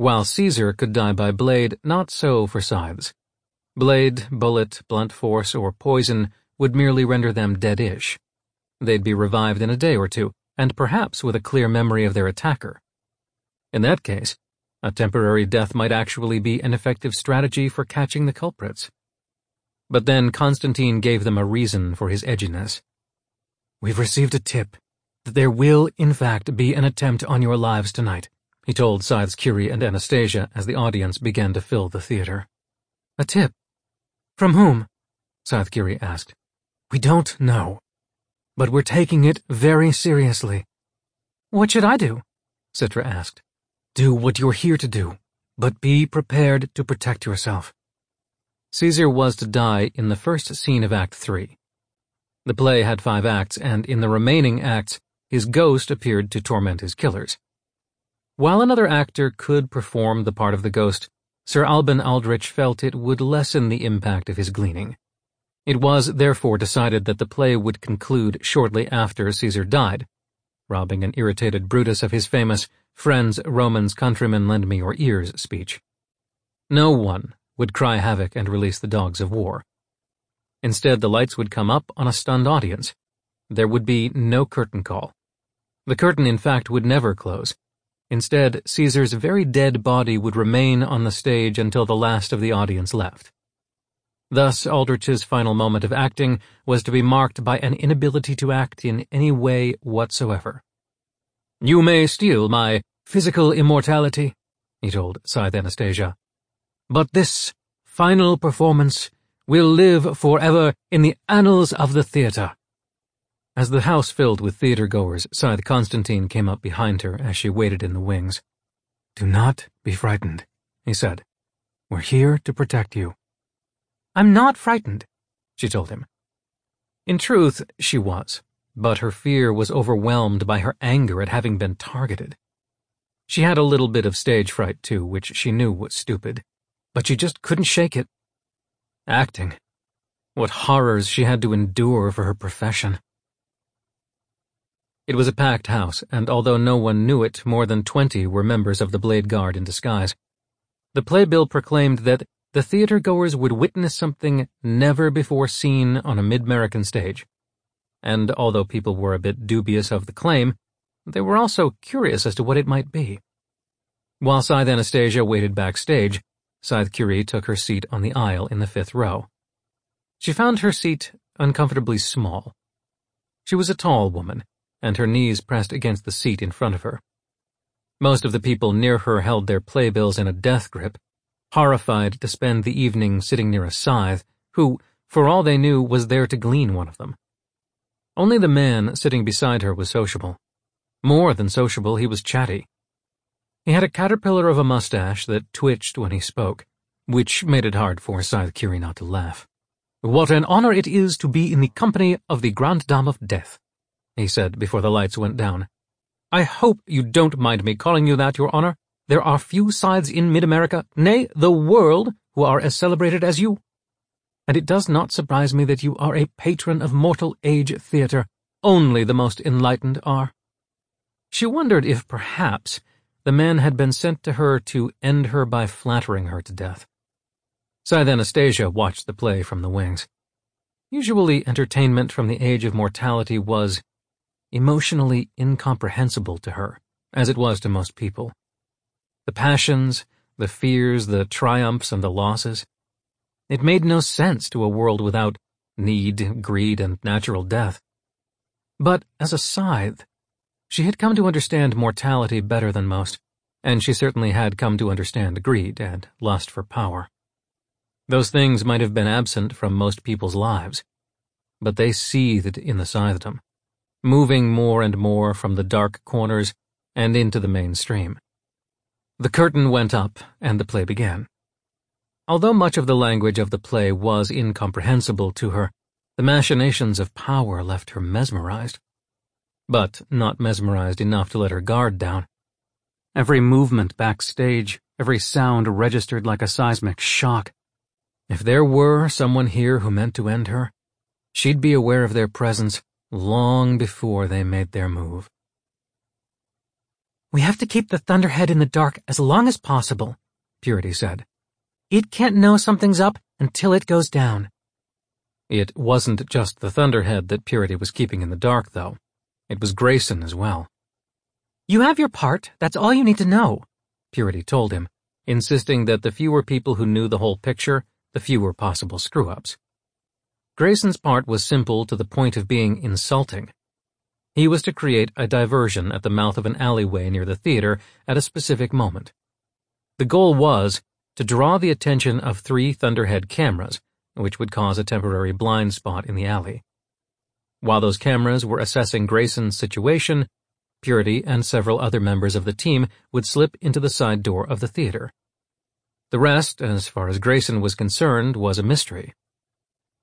While Caesar could die by blade, not so for scythes. Blade, bullet, blunt force, or poison would merely render them dead-ish. They'd be revived in a day or two, and perhaps with a clear memory of their attacker. In that case, a temporary death might actually be an effective strategy for catching the culprits. But then Constantine gave them a reason for his edginess. We've received a tip that there will, in fact, be an attempt on your lives tonight, he told Scythes Curie and Anastasia as the audience began to fill the theater. A tip? From whom? Scythe Curie asked. We don't know. But we're taking it very seriously. What should I do? Citra asked. Do what you're here to do, but be prepared to protect yourself. Caesar was to die in the first scene of Act 3. The play had five acts, and in the remaining acts, his ghost appeared to torment his killers. While another actor could perform the part of the ghost, Sir Alban Aldrich felt it would lessen the impact of his gleaning. It was therefore decided that the play would conclude shortly after Caesar died, robbing an irritated Brutus of his famous Friends, Romans, countrymen, lend me your ears speech. No one would cry havoc and release the dogs of war. Instead, the lights would come up on a stunned audience. There would be no curtain call. The curtain, in fact, would never close. Instead, Caesar's very dead body would remain on the stage until the last of the audience left. Thus, Aldrich's final moment of acting was to be marked by an inability to act in any way whatsoever. You may steal my physical immortality, he told Scythe Anastasia, but this final performance will live forever in the annals of the theatre. As the house filled with theatre-goers, Scythe Constantine came up behind her as she waited in the wings. Do not be frightened, he said. We're here to protect you. I'm not frightened, she told him. In truth, she was, but her fear was overwhelmed by her anger at having been targeted. She had a little bit of stage fright, too, which she knew was stupid, but she just couldn't shake it. Acting. What horrors she had to endure for her profession. It was a packed house, and although no one knew it, more than twenty were members of the Blade Guard in disguise. The playbill proclaimed that the theater-goers would witness something never before seen on a mid-American stage. And although people were a bit dubious of the claim, they were also curious as to what it might be. While Scythe Anastasia waited backstage, Scythe Curie took her seat on the aisle in the fifth row. She found her seat uncomfortably small. She was a tall woman, and her knees pressed against the seat in front of her. Most of the people near her held their playbills in a death grip, horrified to spend the evening sitting near a scythe, who, for all they knew, was there to glean one of them. Only the man sitting beside her was sociable. More than sociable, he was chatty. He had a caterpillar of a mustache that twitched when he spoke, which made it hard for Scythe Curie not to laugh. What an honor it is to be in the company of the Grand Dame of Death, he said before the lights went down. I hope you don't mind me calling you that, Your Honor. There are few scythes in mid-America, nay, the world, who are as celebrated as you. And it does not surprise me that you are a patron of mortal age theatre. Only the most enlightened are. She wondered if, perhaps, the man had been sent to her to end her by flattering her to death. Scythe Anastasia watched the play from the wings. Usually, entertainment from the age of mortality was emotionally incomprehensible to her, as it was to most people. The passions, the fears, the triumphs, and the losses. It made no sense to a world without need, greed, and natural death. But as a scythe, she had come to understand mortality better than most, and she certainly had come to understand greed and lust for power. Those things might have been absent from most people's lives, but they seethed in the scythedom, moving more and more from the dark corners and into the mainstream. The curtain went up, and the play began. Although much of the language of the play was incomprehensible to her, the machinations of power left her mesmerized. But not mesmerized enough to let her guard down. Every movement backstage, every sound registered like a seismic shock. If there were someone here who meant to end her, she'd be aware of their presence long before they made their move. We have to keep the Thunderhead in the dark as long as possible, Purity said. It can't know something's up until it goes down. It wasn't just the Thunderhead that Purity was keeping in the dark, though. It was Grayson as well. You have your part, that's all you need to know, Purity told him, insisting that the fewer people who knew the whole picture, the fewer possible screw-ups. Grayson's part was simple to the point of being insulting. He was to create a diversion at the mouth of an alleyway near the theater at a specific moment. The goal was to draw the attention of three Thunderhead cameras, which would cause a temporary blind spot in the alley. While those cameras were assessing Grayson's situation, Purity and several other members of the team would slip into the side door of the theater. The rest, as far as Grayson was concerned, was a mystery.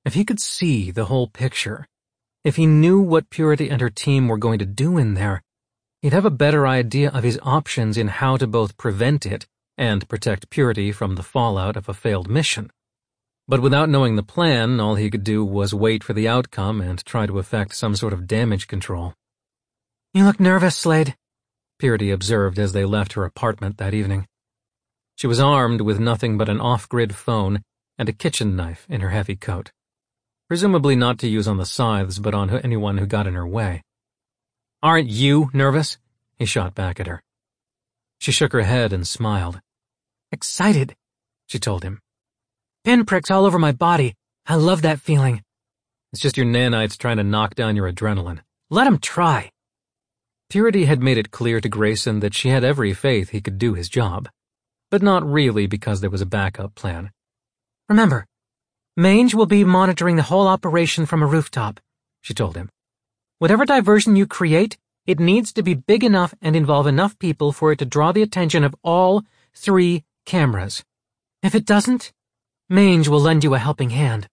If he could see the whole picture, if he knew what Purity and her team were going to do in there, he'd have a better idea of his options in how to both prevent it and protect Purity from the fallout of a failed mission. But without knowing the plan, all he could do was wait for the outcome and try to effect some sort of damage control. You look nervous, Slade, Purity observed as they left her apartment that evening. She was armed with nothing but an off-grid phone and a kitchen knife in her heavy coat presumably not to use on the scythes, but on anyone who got in her way. Aren't you nervous? He shot back at her. She shook her head and smiled. Excited, she told him. Pinpricks all over my body. I love that feeling. It's just your nanites trying to knock down your adrenaline. Let 'em try. Purity had made it clear to Grayson that she had every faith he could do his job, but not really because there was a backup plan. Remember, Mange will be monitoring the whole operation from a rooftop, she told him. Whatever diversion you create, it needs to be big enough and involve enough people for it to draw the attention of all three cameras. If it doesn't, Mange will lend you a helping hand.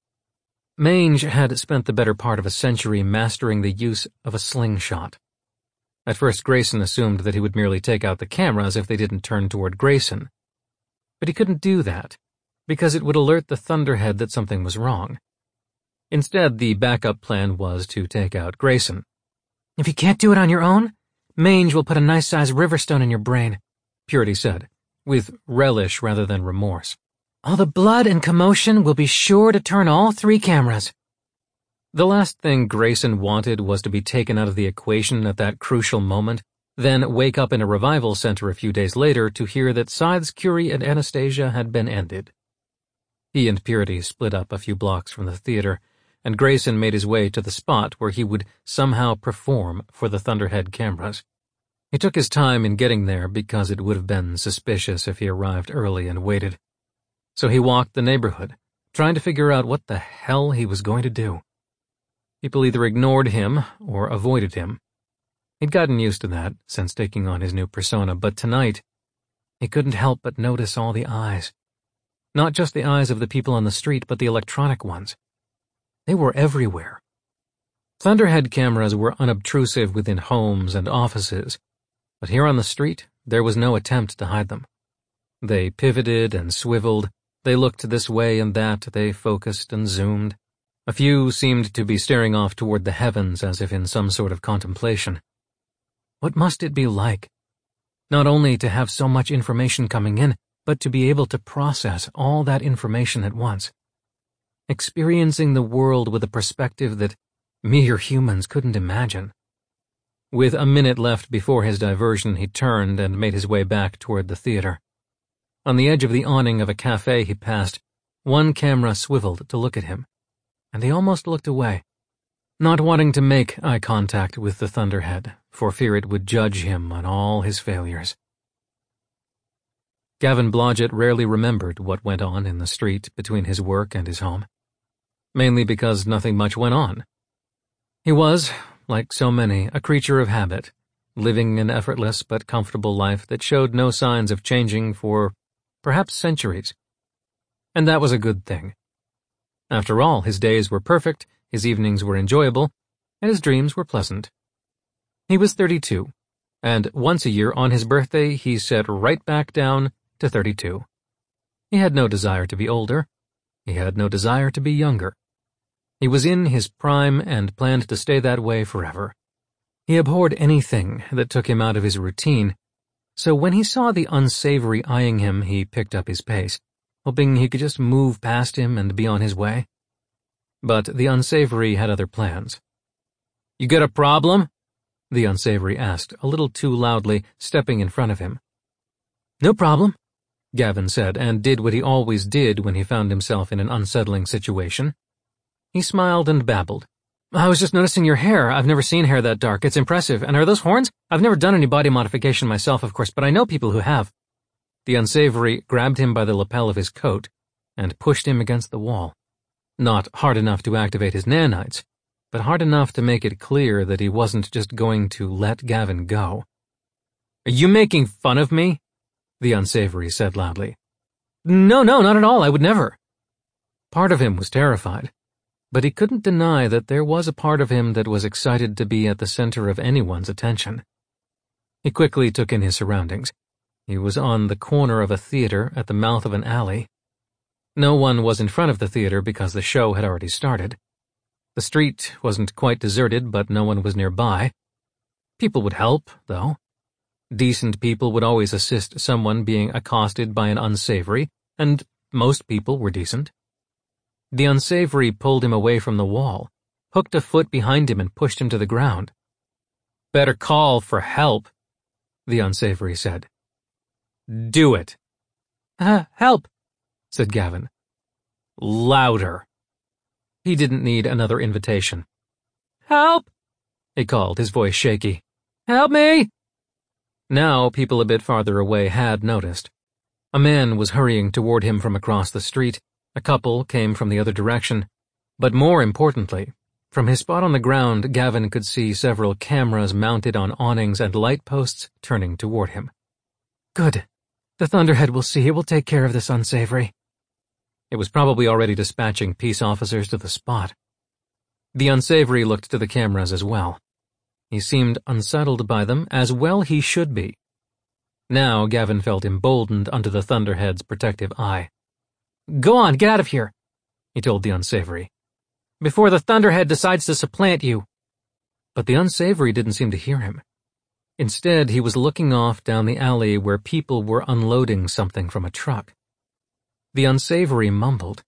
Mange had spent the better part of a century mastering the use of a slingshot. At first, Grayson assumed that he would merely take out the cameras if they didn't turn toward Grayson. But he couldn't do that because it would alert the Thunderhead that something was wrong. Instead, the backup plan was to take out Grayson. If you can't do it on your own, Mange will put a nice-sized riverstone in your brain, Purity said, with relish rather than remorse. All the blood and commotion will be sure to turn all three cameras. The last thing Grayson wanted was to be taken out of the equation at that crucial moment, then wake up in a revival center a few days later to hear that Scythe's Curie and Anastasia had been ended. He and Purity split up a few blocks from the theater, and Grayson made his way to the spot where he would somehow perform for the Thunderhead cameras. He took his time in getting there because it would have been suspicious if he arrived early and waited. So he walked the neighborhood, trying to figure out what the hell he was going to do. People either ignored him or avoided him. He'd gotten used to that since taking on his new persona, but tonight, he couldn't help but notice all the eyes. Not just the eyes of the people on the street, but the electronic ones. They were everywhere. Thunderhead cameras were unobtrusive within homes and offices, but here on the street, there was no attempt to hide them. They pivoted and swiveled, they looked this way and that, they focused and zoomed. A few seemed to be staring off toward the heavens as if in some sort of contemplation. What must it be like? Not only to have so much information coming in, but to be able to process all that information at once. Experiencing the world with a perspective that mere humans couldn't imagine. With a minute left before his diversion, he turned and made his way back toward the theater. On the edge of the awning of a cafe he passed, one camera swiveled to look at him, and he almost looked away, not wanting to make eye contact with the Thunderhead, for fear it would judge him on all his failures. Gavin Blodgett rarely remembered what went on in the street between his work and his home, mainly because nothing much went on. He was, like so many, a creature of habit, living an effortless but comfortable life that showed no signs of changing for perhaps centuries. And that was a good thing. After all, his days were perfect, his evenings were enjoyable, and his dreams were pleasant. He was 32, and once a year on his birthday he sat right back down to 32. He had no desire to be older. He had no desire to be younger. He was in his prime and planned to stay that way forever. He abhorred anything that took him out of his routine, So when he saw the unsavory eyeing him, he picked up his pace, hoping he could just move past him and be on his way. But the unsavory had other plans. You got a problem? The unsavory asked, a little too loudly, stepping in front of him. No problem, Gavin said, and did what he always did when he found himself in an unsettling situation. He smiled and babbled. I was just noticing your hair. I've never seen hair that dark. It's impressive. And are those horns? I've never done any body modification myself, of course, but I know people who have. The unsavory grabbed him by the lapel of his coat and pushed him against the wall. Not hard enough to activate his nanites, but hard enough to make it clear that he wasn't just going to let Gavin go. Are you making fun of me? The unsavory said loudly. No, no, not at all. I would never. Part of him was terrified, but he couldn't deny that there was a part of him that was excited to be at the center of anyone's attention. He quickly took in his surroundings. He was on the corner of a theater at the mouth of an alley, no one was in front of the theater because the show had already started. The street wasn't quite deserted, but no one was nearby. People would help, though. Decent people would always assist someone being accosted by an unsavory, and most people were decent. The unsavory pulled him away from the wall, hooked a foot behind him and pushed him to the ground. Better call for help, the unsavory said. Do it. Uh, help, said Gavin. Louder. He didn't need another invitation. Help! he called, his voice shaky. Help me! Now people a bit farther away had noticed. A man was hurrying toward him from across the street, a couple came from the other direction, but more importantly, from his spot on the ground, Gavin could see several cameras mounted on awnings and light posts turning toward him. Good. The Thunderhead will see it will take care of this unsavory. It was probably already dispatching peace officers to the spot. The unsavory looked to the cameras as well. He seemed unsettled by them, as well he should be. Now Gavin felt emboldened under the Thunderhead's protective eye. Go on, get out of here, he told the unsavory. Before the Thunderhead decides to supplant you. But the unsavory didn't seem to hear him. Instead, he was looking off down the alley where people were unloading something from a truck. The unsavory mumbled.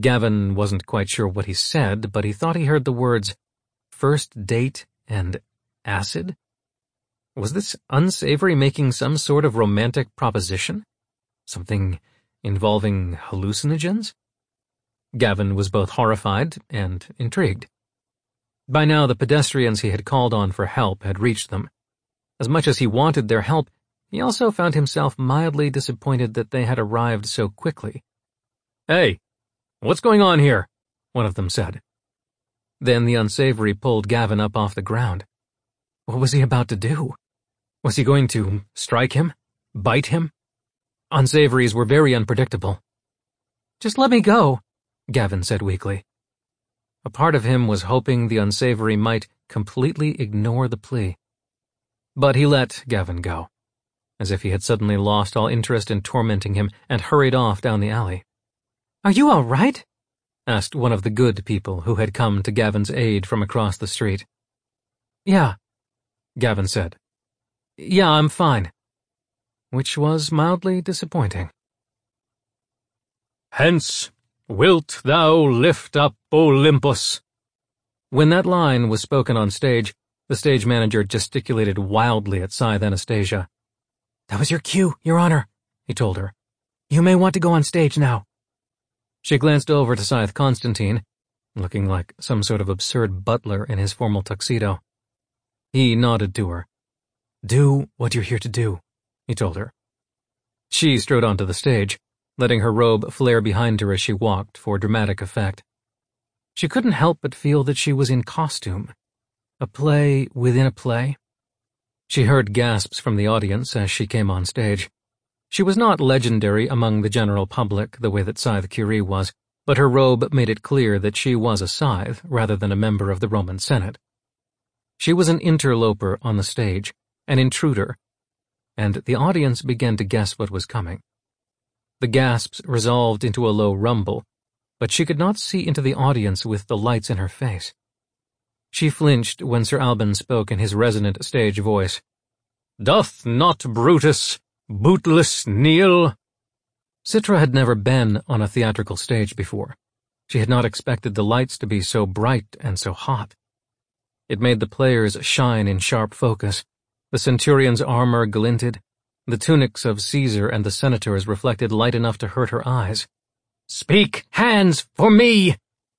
Gavin wasn't quite sure what he said, but he thought he heard the words first date and acid. Was this unsavory making some sort of romantic proposition? Something involving hallucinogens? Gavin was both horrified and intrigued. By now, the pedestrians he had called on for help had reached them. As much as he wanted their help, he also found himself mildly disappointed that they had arrived so quickly. Hey, what's going on here? One of them said. Then the unsavory pulled Gavin up off the ground. What was he about to do? Was he going to strike him? Bite him? Unsavories were very unpredictable. Just let me go, Gavin said weakly. A part of him was hoping the unsavory might completely ignore the plea. But he let Gavin go as if he had suddenly lost all interest in tormenting him and hurried off down the alley. Are you all right? asked one of the good people who had come to Gavin's aid from across the street. Yeah, Gavin said. Yeah, I'm fine. Which was mildly disappointing. Hence wilt thou lift up Olympus. When that line was spoken on stage, the stage manager gesticulated wildly at Scythe Anastasia. That was your cue, Your Honor, he told her. You may want to go on stage now. She glanced over to Scythe Constantine, looking like some sort of absurd butler in his formal tuxedo. He nodded to her. Do what you're here to do, he told her. She strode onto the stage, letting her robe flare behind her as she walked for dramatic effect. She couldn't help but feel that she was in costume. A play within a play. She heard gasps from the audience as she came on stage. She was not legendary among the general public the way that Scythe Curie was, but her robe made it clear that she was a Scythe rather than a member of the Roman Senate. She was an interloper on the stage, an intruder, and the audience began to guess what was coming. The gasps resolved into a low rumble, but she could not see into the audience with the lights in her face. She flinched when Sir Alban spoke in his resonant stage voice. Doth not Brutus, bootless kneel? Citra had never been on a theatrical stage before. She had not expected the lights to be so bright and so hot. It made the players shine in sharp focus. The centurion's armor glinted. The tunics of Caesar and the senators reflected light enough to hurt her eyes. Speak, hands, for me!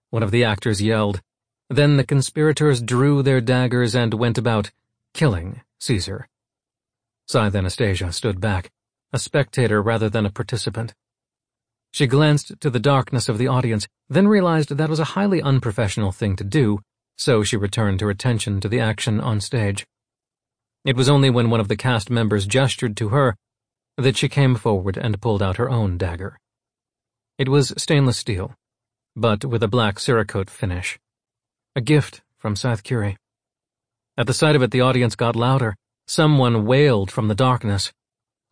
One of the actors yelled. Then the conspirators drew their daggers and went about, killing Caesar. Scythe Anastasia stood back, a spectator rather than a participant. She glanced to the darkness of the audience, then realized that was a highly unprofessional thing to do, so she returned her attention to the action on stage. It was only when one of the cast members gestured to her that she came forward and pulled out her own dagger. It was stainless steel, but with a black cerakote finish. A gift from Scythe Curie. At the sight of it, the audience got louder. Someone wailed from the darkness.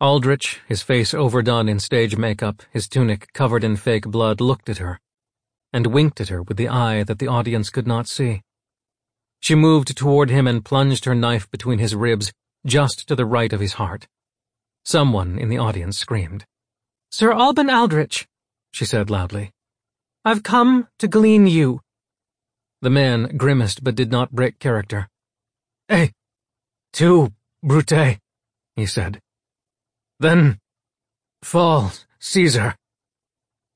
Aldrich, his face overdone in stage makeup, his tunic covered in fake blood, looked at her, and winked at her with the eye that the audience could not see. She moved toward him and plunged her knife between his ribs, just to the right of his heart. Someone in the audience screamed. Sir Alban Aldrich, she said loudly. I've come to glean you. The man grimaced but did not break character. Eh, tu, Brute, he said. Then fall, Caesar.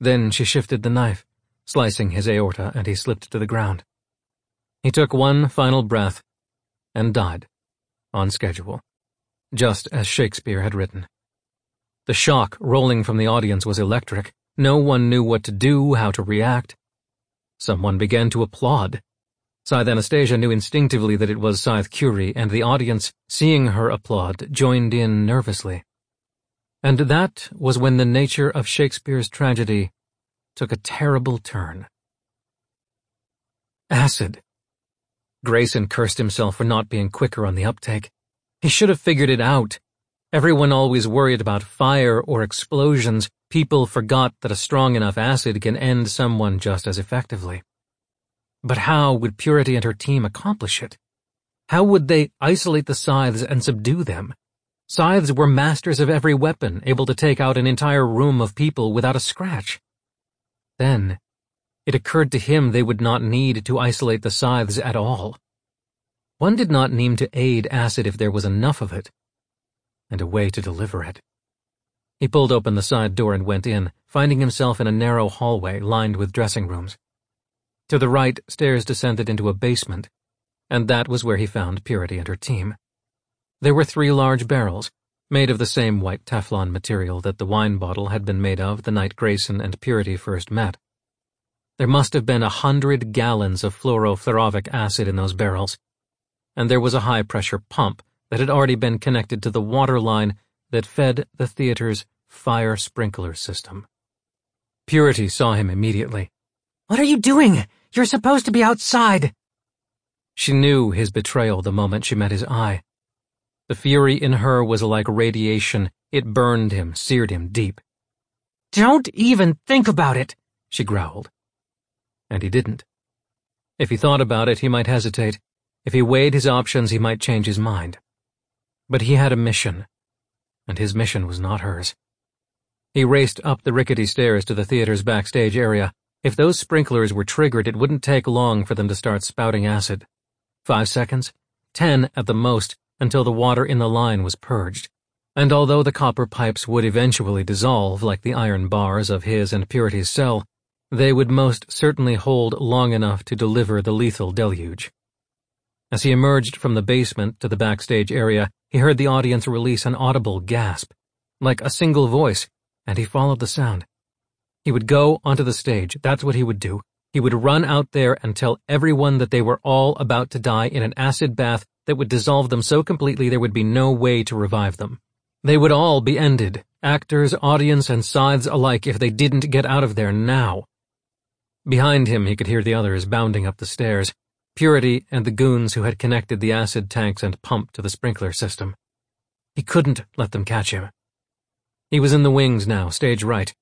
Then she shifted the knife, slicing his aorta, and he slipped to the ground. He took one final breath and died, on schedule, just as Shakespeare had written. The shock rolling from the audience was electric. No one knew what to do, how to react. Someone began to applaud. Scythe Anastasia knew instinctively that it was Scythe Curie, and the audience, seeing her applaud, joined in nervously. And that was when the nature of Shakespeare's tragedy took a terrible turn. Acid. Grayson cursed himself for not being quicker on the uptake. He should have figured it out. Everyone always worried about fire or explosions. People forgot that a strong enough acid can end someone just as effectively. But how would Purity and her team accomplish it? How would they isolate the scythes and subdue them? Scythes were masters of every weapon, able to take out an entire room of people without a scratch. Then, it occurred to him they would not need to isolate the scythes at all. One did not need to aid acid if there was enough of it, and a way to deliver it. He pulled open the side door and went in, finding himself in a narrow hallway lined with dressing rooms. To the right, stairs descended into a basement, and that was where he found Purity and her team. There were three large barrels, made of the same white Teflon material that the wine bottle had been made of the night Grayson and Purity first met. There must have been a hundred gallons of fluoroantimonic acid in those barrels, and there was a high-pressure pump that had already been connected to the water line that fed the theater's fire sprinkler system. Purity saw him immediately. What are you doing? You're supposed to be outside. She knew his betrayal the moment she met his eye. The fury in her was like radiation. It burned him, seared him deep. Don't even think about it, she growled. And he didn't. If he thought about it, he might hesitate. If he weighed his options, he might change his mind. But he had a mission, and his mission was not hers. He raced up the rickety stairs to the theater's backstage area. If those sprinklers were triggered, it wouldn't take long for them to start spouting acid. Five seconds? Ten at the most, until the water in the line was purged. And although the copper pipes would eventually dissolve like the iron bars of his and Purity's cell, they would most certainly hold long enough to deliver the lethal deluge. As he emerged from the basement to the backstage area, he heard the audience release an audible gasp, like a single voice, and he followed the sound. He would go onto the stage, that's what he would do. He would run out there and tell everyone that they were all about to die in an acid bath that would dissolve them so completely there would be no way to revive them. They would all be ended, actors, audience, and scythes alike, if they didn't get out of there now. Behind him, he could hear the others bounding up the stairs, Purity and the goons who had connected the acid tanks and pump to the sprinkler system. He couldn't let them catch him. He was in the wings now, stage right.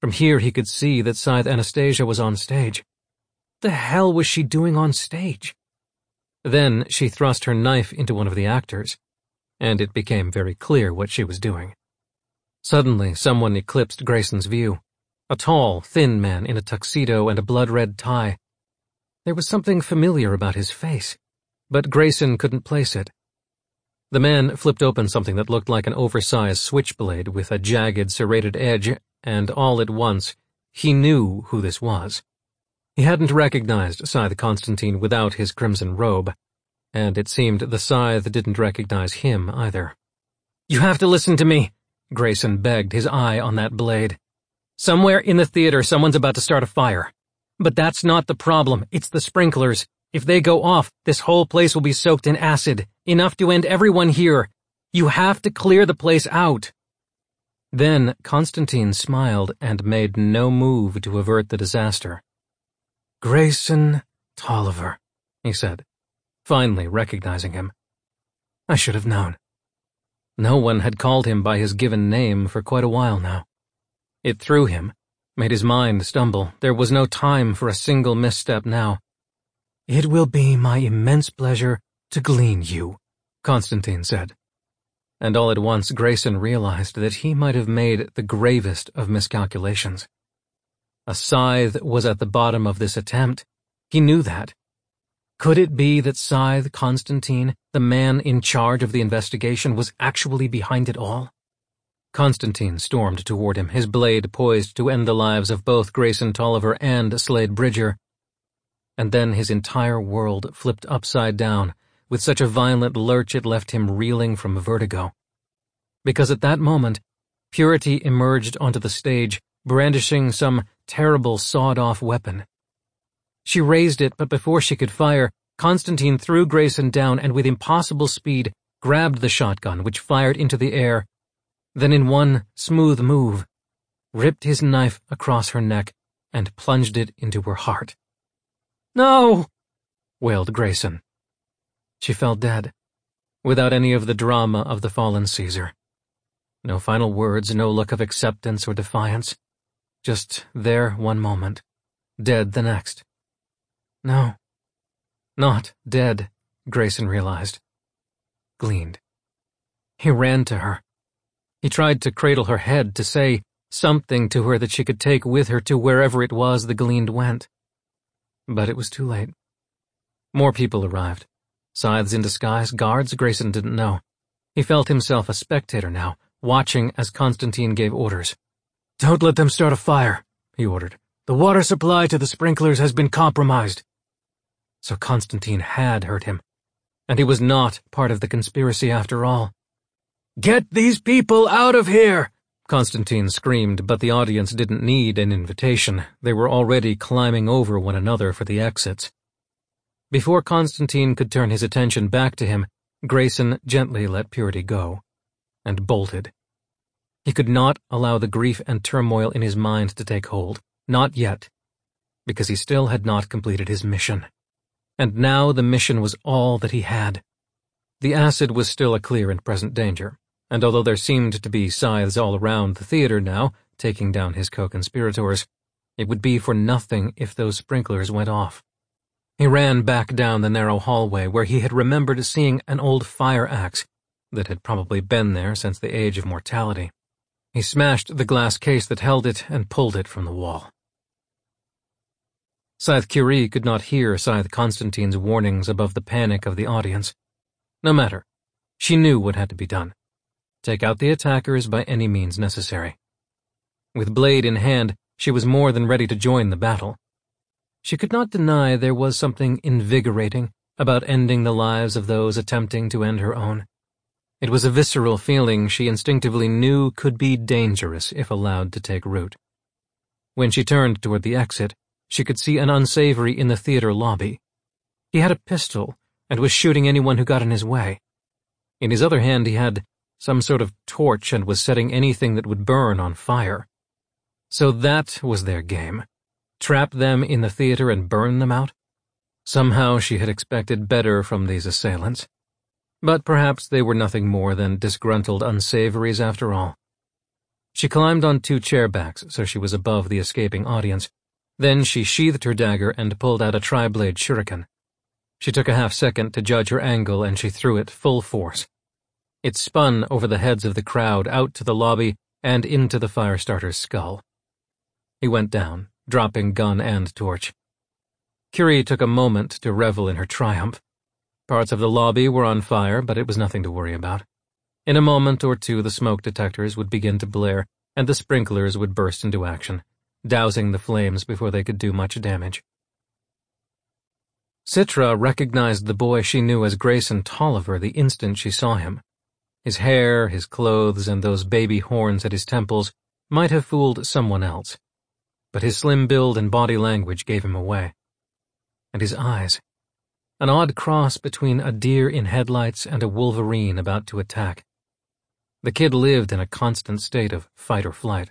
From here he could see that Scythe Anastasia was on stage. The hell was she doing on stage? Then she thrust her knife into one of the actors. and it became very clear what she was doing. Suddenly, someone eclipsed Grayson's view. A tall, thin man in a tuxedo and a blood-red tie. There was something familiar about his face, but Grayson couldn't place it. The man flipped open something that looked like an oversized switchblade with a jagged, serrated edge, and all at once, he knew who this was. He hadn't recognized Scythe Constantine without his crimson robe, and it seemed the Scythe didn't recognize him either. You have to listen to me, Grayson begged, his eye on that blade. Somewhere in the theater, someone's about to start a fire. But that's not the problem, it's the sprinklers. If they go off, this whole place will be soaked in acid, enough to end everyone here. You have to clear the place out. Then Constantine smiled and made no move to avert the disaster. Grayson Tolliver, he said, finally recognizing him. I should have known. No one had called him by his given name for quite a while now. It threw him, made his mind stumble. There was no time for a single misstep now. It will be my immense pleasure to glean you, Constantine said. And all at once Grayson realized that he might have made the gravest of miscalculations. A scythe was at the bottom of this attempt. He knew that. Could it be that Scythe Constantine, the man in charge of the investigation, was actually behind it all? Constantine stormed toward him, his blade poised to end the lives of both Grayson Tolliver and Slade Bridger, and then his entire world flipped upside down with such a violent lurch it left him reeling from vertigo. Because at that moment, Purity emerged onto the stage, brandishing some terrible sawed-off weapon. She raised it, but before she could fire, Constantine threw Grayson down and with impossible speed grabbed the shotgun, which fired into the air, then in one smooth move, ripped his knife across her neck and plunged it into her heart. No! wailed Grayson. She fell dead, without any of the drama of the fallen Caesar. No final words, no look of acceptance or defiance. Just there one moment, dead the next. No, not dead, Grayson realized. Gleaned. He ran to her. He tried to cradle her head, to say something to her that she could take with her to wherever it was the gleaned went. But it was too late. More people arrived. Scythes in disguise, guards, Grayson didn't know. He felt himself a spectator now, watching as Constantine gave orders. Don't let them start a fire, he ordered. The water supply to the sprinklers has been compromised. So Constantine had hurt him, and he was not part of the conspiracy after all. Get these people out of here! Constantine screamed, but the audience didn't need an invitation. They were already climbing over one another for the exits. Before Constantine could turn his attention back to him, Grayson gently let Purity go, and bolted. He could not allow the grief and turmoil in his mind to take hold, not yet, because he still had not completed his mission. And now the mission was all that he had. The acid was still a clear and present danger, and although there seemed to be scythes all around the theater now, taking down his co-conspirators, it would be for nothing if those sprinklers went off. He ran back down the narrow hallway where he had remembered seeing an old fire axe that had probably been there since the age of mortality. He smashed the glass case that held it and pulled it from the wall. Scythe Curie could not hear Scythe Constantine's warnings above the panic of the audience. No matter. She knew what had to be done. Take out the attackers by any means necessary. With blade in hand, she was more than ready to join the battle. She could not deny there was something invigorating about ending the lives of those attempting to end her own. It was a visceral feeling she instinctively knew could be dangerous if allowed to take root. When she turned toward the exit, she could see an unsavory in the theater lobby. He had a pistol and was shooting anyone who got in his way. In his other hand, he had some sort of torch and was setting anything that would burn on fire. So that was their game. Trap them in the theater and burn them out? Somehow she had expected better from these assailants. But perhaps they were nothing more than disgruntled unsavories after all. She climbed on two chairbacks so she was above the escaping audience. Then she sheathed her dagger and pulled out a tri-blade shuriken. She took a half second to judge her angle and she threw it full force. It spun over the heads of the crowd out to the lobby and into the firestarter's skull. He went down, dropping gun and torch. Curie took a moment to revel in her triumph. Parts of the lobby were on fire, but it was nothing to worry about. In a moment or two, the smoke detectors would begin to blare, and the sprinklers would burst into action, dousing the flames before they could do much damage. Citra recognized the boy she knew as Grayson Tolliver the instant she saw him. His hair, his clothes, and those baby horns at his temples might have fooled someone else, but his slim build and body language gave him away. And his eyes. An odd cross between a deer in headlights and a wolverine about to attack. The kid lived in a constant state of fight or flight.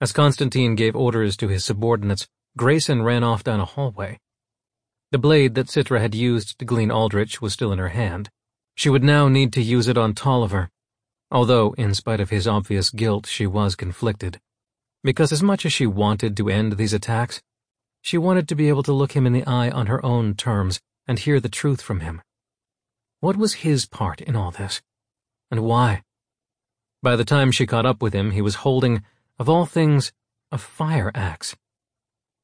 As Constantine gave orders to his subordinates, Grayson ran off down a hallway. The blade that Citra had used to glean Aldrich was still in her hand. She would now need to use it on Tolliver, although, in spite of his obvious guilt, she was conflicted. Because as much as she wanted to end these attacks, she wanted to be able to look him in the eye on her own terms and hear the truth from him. What was his part in all this? And why? By the time she caught up with him, he was holding, of all things, a fire axe.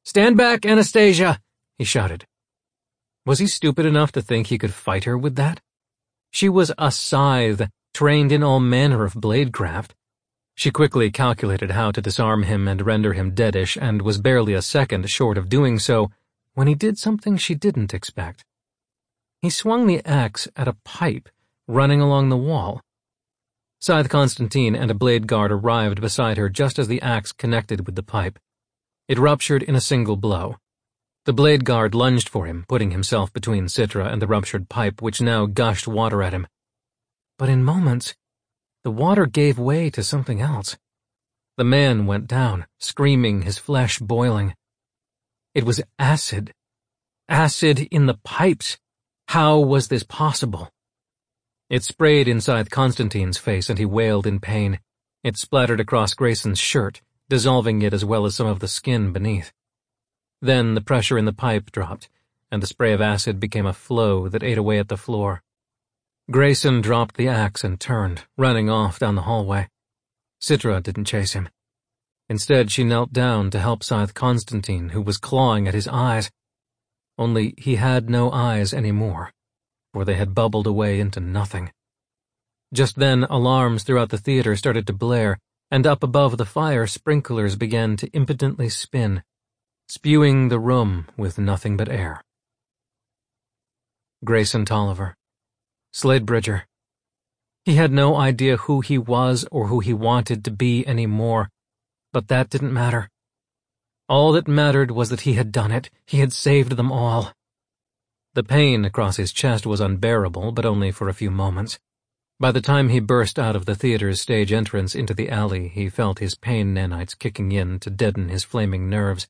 Stand back, Anastasia, he shouted. Was he stupid enough to think he could fight her with that? She was a scythe, trained in all manner of bladecraft. She quickly calculated how to disarm him and render him deadish, and was barely a second short of doing so when he did something she didn't expect. He swung the axe at a pipe running along the wall. Scythe Constantine and a blade guard arrived beside her just as the axe connected with the pipe. It ruptured in a single blow. The blade guard lunged for him, putting himself between Citra and the ruptured pipe, which now gushed water at him. But in moments, the water gave way to something else. The man went down, screaming, his flesh boiling. It was acid. Acid in the pipes. How was this possible? It sprayed inside Constantine's face and he wailed in pain. It splattered across Grayson's shirt, dissolving it as well as some of the skin beneath. Then the pressure in the pipe dropped, and the spray of acid became a flow that ate away at the floor. Grayson dropped the axe and turned, running off down the hallway. Citra didn't chase him. Instead, she knelt down to help Scythe Constantine, who was clawing at his eyes. Only he had no eyes anymore for they had bubbled away into nothing. Just then, alarms throughout the theater started to blare, and up above the fire, sprinklers began to impotently spin, spewing the room with nothing but air. Grayson Tolliver. Slade Bridger. He had no idea who he was or who he wanted to be anymore, but that didn't matter. All that mattered was that he had done it. He had saved them all. The pain across his chest was unbearable, but only for a few moments. By the time he burst out of the theater's stage entrance into the alley, he felt his pain nanites kicking in to deaden his flaming nerves,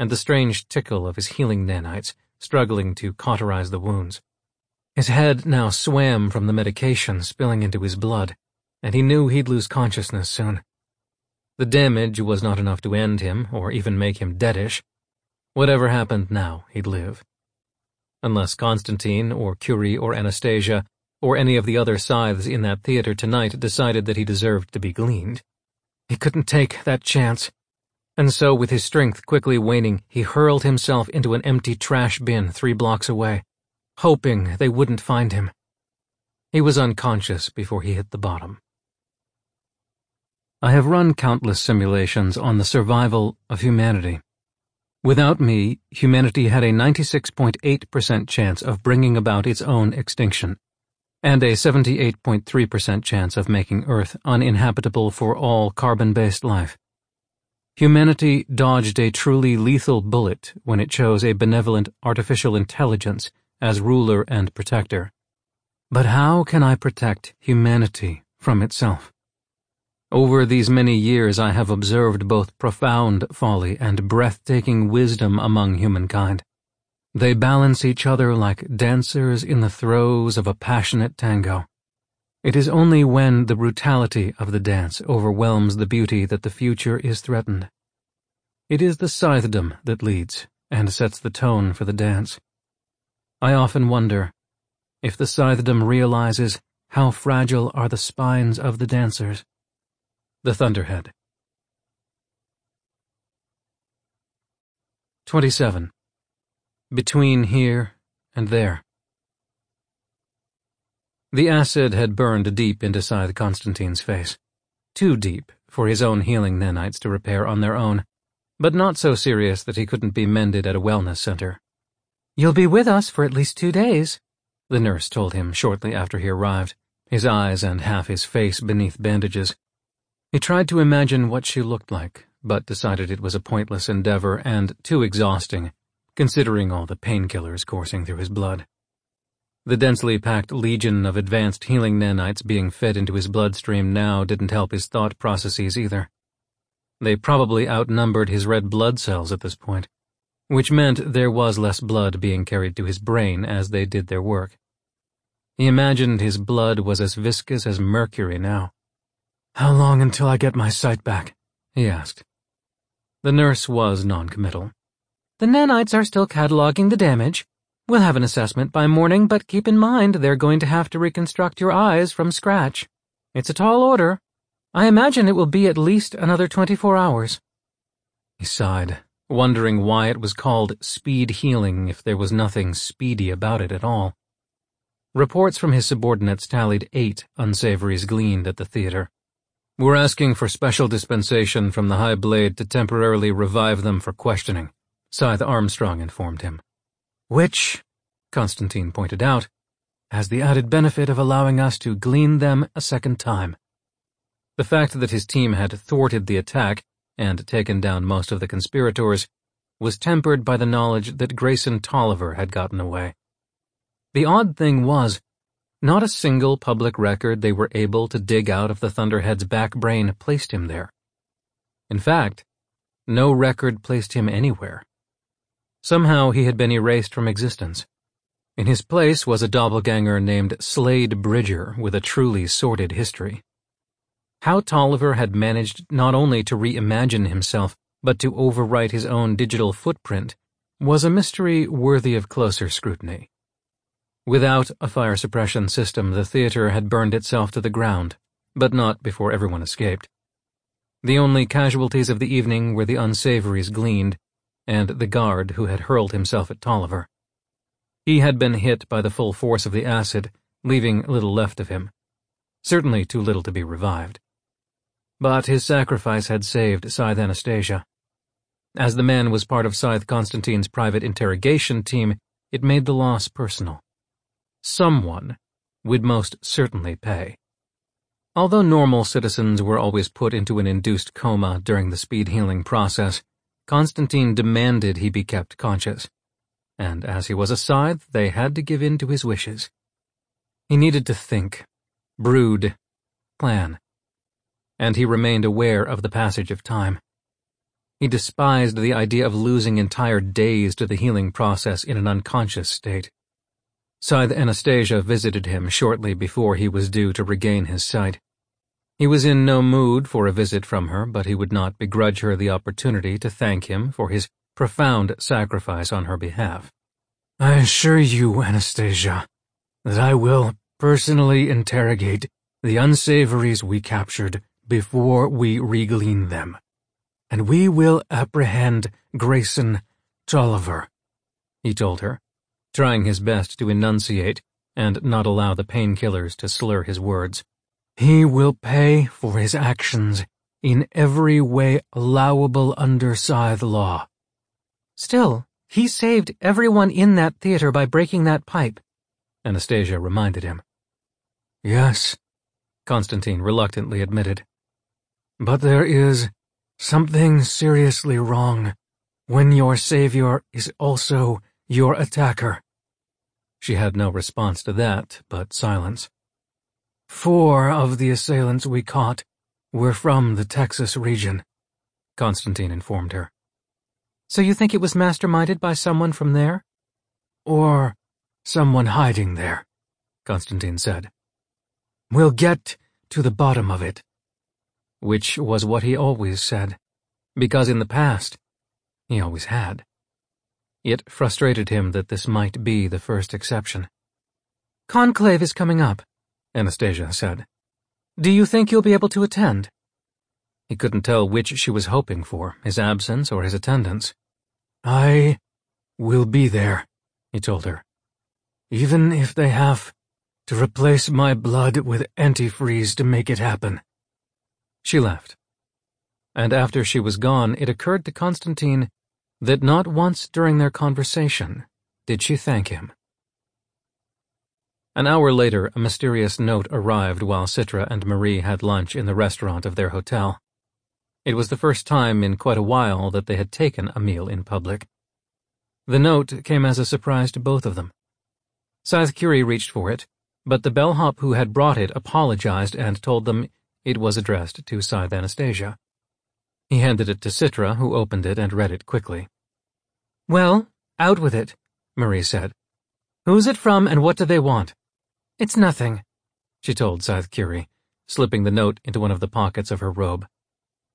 and the strange tickle of his healing nanites struggling to cauterize the wounds. His head now swam from the medication spilling into his blood, and he knew he'd lose consciousness soon. The damage was not enough to end him, or even make him deadish. Whatever happened now, he'd live unless Constantine or Curie or Anastasia or any of the other scythes in that theater tonight decided that he deserved to be gleaned. He couldn't take that chance. And so, with his strength quickly waning, he hurled himself into an empty trash bin three blocks away, hoping they wouldn't find him. He was unconscious before he hit the bottom. I have run countless simulations on the survival of humanity. Without me, humanity had a 96.8% chance of bringing about its own extinction, and a 78.3% chance of making Earth uninhabitable for all carbon-based life. Humanity dodged a truly lethal bullet when it chose a benevolent artificial intelligence as ruler and protector. But how can I protect humanity from itself? Over these many years I have observed both profound folly and breathtaking wisdom among humankind. They balance each other like dancers in the throes of a passionate tango. It is only when the brutality of the dance overwhelms the beauty that the future is threatened. It is the scythedom that leads and sets the tone for the dance. I often wonder if the scythedom realizes how fragile are the spines of the dancers. The Thunderhead. 27. Between here and there. The acid had burned deep into Scythe Constantine's face. Too deep for his own healing nanites to repair on their own, but not so serious that he couldn't be mended at a wellness center. You'll be with us for at least two days, the nurse told him shortly after he arrived, his eyes and half his face beneath bandages. He tried to imagine what she looked like, but decided it was a pointless endeavor and too exhausting, considering all the painkillers coursing through his blood. The densely packed legion of advanced healing nanites being fed into his bloodstream now didn't help his thought processes either. They probably outnumbered his red blood cells at this point, which meant there was less blood being carried to his brain as they did their work. He imagined his blood was as viscous as mercury now. How long until I get my sight back? he asked. The nurse was noncommittal. The nanites are still cataloging the damage, We'll have an assessment by morning, but keep in mind they're going to have to reconstruct your eyes from scratch. It's a tall order. I imagine it will be at least another 24 hours. He sighed, wondering why it was called speed healing if there was nothing speedy about it at all. Reports from his subordinates tallied eight unsavories gleaned at the theater. We're asking for special dispensation from the High Blade to temporarily revive them for questioning, Scythe Armstrong informed him which, Constantine pointed out, has the added benefit of allowing us to glean them a second time. The fact that his team had thwarted the attack and taken down most of the conspirators was tempered by the knowledge that Grayson Tolliver had gotten away. The odd thing was, not a single public record they were able to dig out of the Thunderhead's back brain placed him there. In fact, no record placed him anywhere. Somehow he had been erased from existence. In his place was a doppelganger named Slade Bridger with a truly sordid history. How Tolliver had managed not only to reimagine himself, but to overwrite his own digital footprint was a mystery worthy of closer scrutiny. Without a fire suppression system, the theater had burned itself to the ground, but not before everyone escaped. The only casualties of the evening were the unsavories gleaned and the guard who had hurled himself at Tolliver. He had been hit by the full force of the acid, leaving little left of him. Certainly too little to be revived. But his sacrifice had saved Scythe Anastasia. As the man was part of Scythe Constantine's private interrogation team, it made the loss personal. Someone would most certainly pay. Although normal citizens were always put into an induced coma during the speed healing process, Constantine demanded he be kept conscious, and as he was a scythe, they had to give in to his wishes. He needed to think, brood, plan, and he remained aware of the passage of time. He despised the idea of losing entire days to the healing process in an unconscious state. Scythe Anastasia visited him shortly before he was due to regain his sight. He was in no mood for a visit from her, but he would not begrudge her the opportunity to thank him for his profound sacrifice on her behalf. I assure you, Anastasia, that I will personally interrogate the unsavories we captured before we reglean them, and we will apprehend Grayson Tolliver, he told her, trying his best to enunciate and not allow the painkillers to slur his words. He will pay for his actions in every way allowable under Scythe law. Still, he saved everyone in that theater by breaking that pipe, Anastasia reminded him. Yes, Constantine reluctantly admitted. But there is something seriously wrong when your savior is also your attacker. She had no response to that but silence. Four of the assailants we caught were from the Texas region, Constantine informed her. So you think it was masterminded by someone from there? Or someone hiding there, Constantine said. We'll get to the bottom of it. Which was what he always said, because in the past, he always had. It frustrated him that this might be the first exception. Conclave is coming up. Anastasia said. Do you think you'll be able to attend? He couldn't tell which she was hoping for, his absence or his attendance. I will be there, he told her. Even if they have to replace my blood with antifreeze to make it happen. She left. And after she was gone, it occurred to Constantine that not once during their conversation did she thank him. An hour later, a mysterious note arrived while Citra and Marie had lunch in the restaurant of their hotel. It was the first time in quite a while that they had taken a meal in public. The note came as a surprise to both of them. Scythe Curie reached for it, but the bellhop who had brought it apologized and told them it was addressed to Scythe Anastasia. He handed it to Citra, who opened it and read it quickly. Well, out with it, Marie said. Who's it from and what do they want? It's nothing, she told Scythe Curie, slipping the note into one of the pockets of her robe.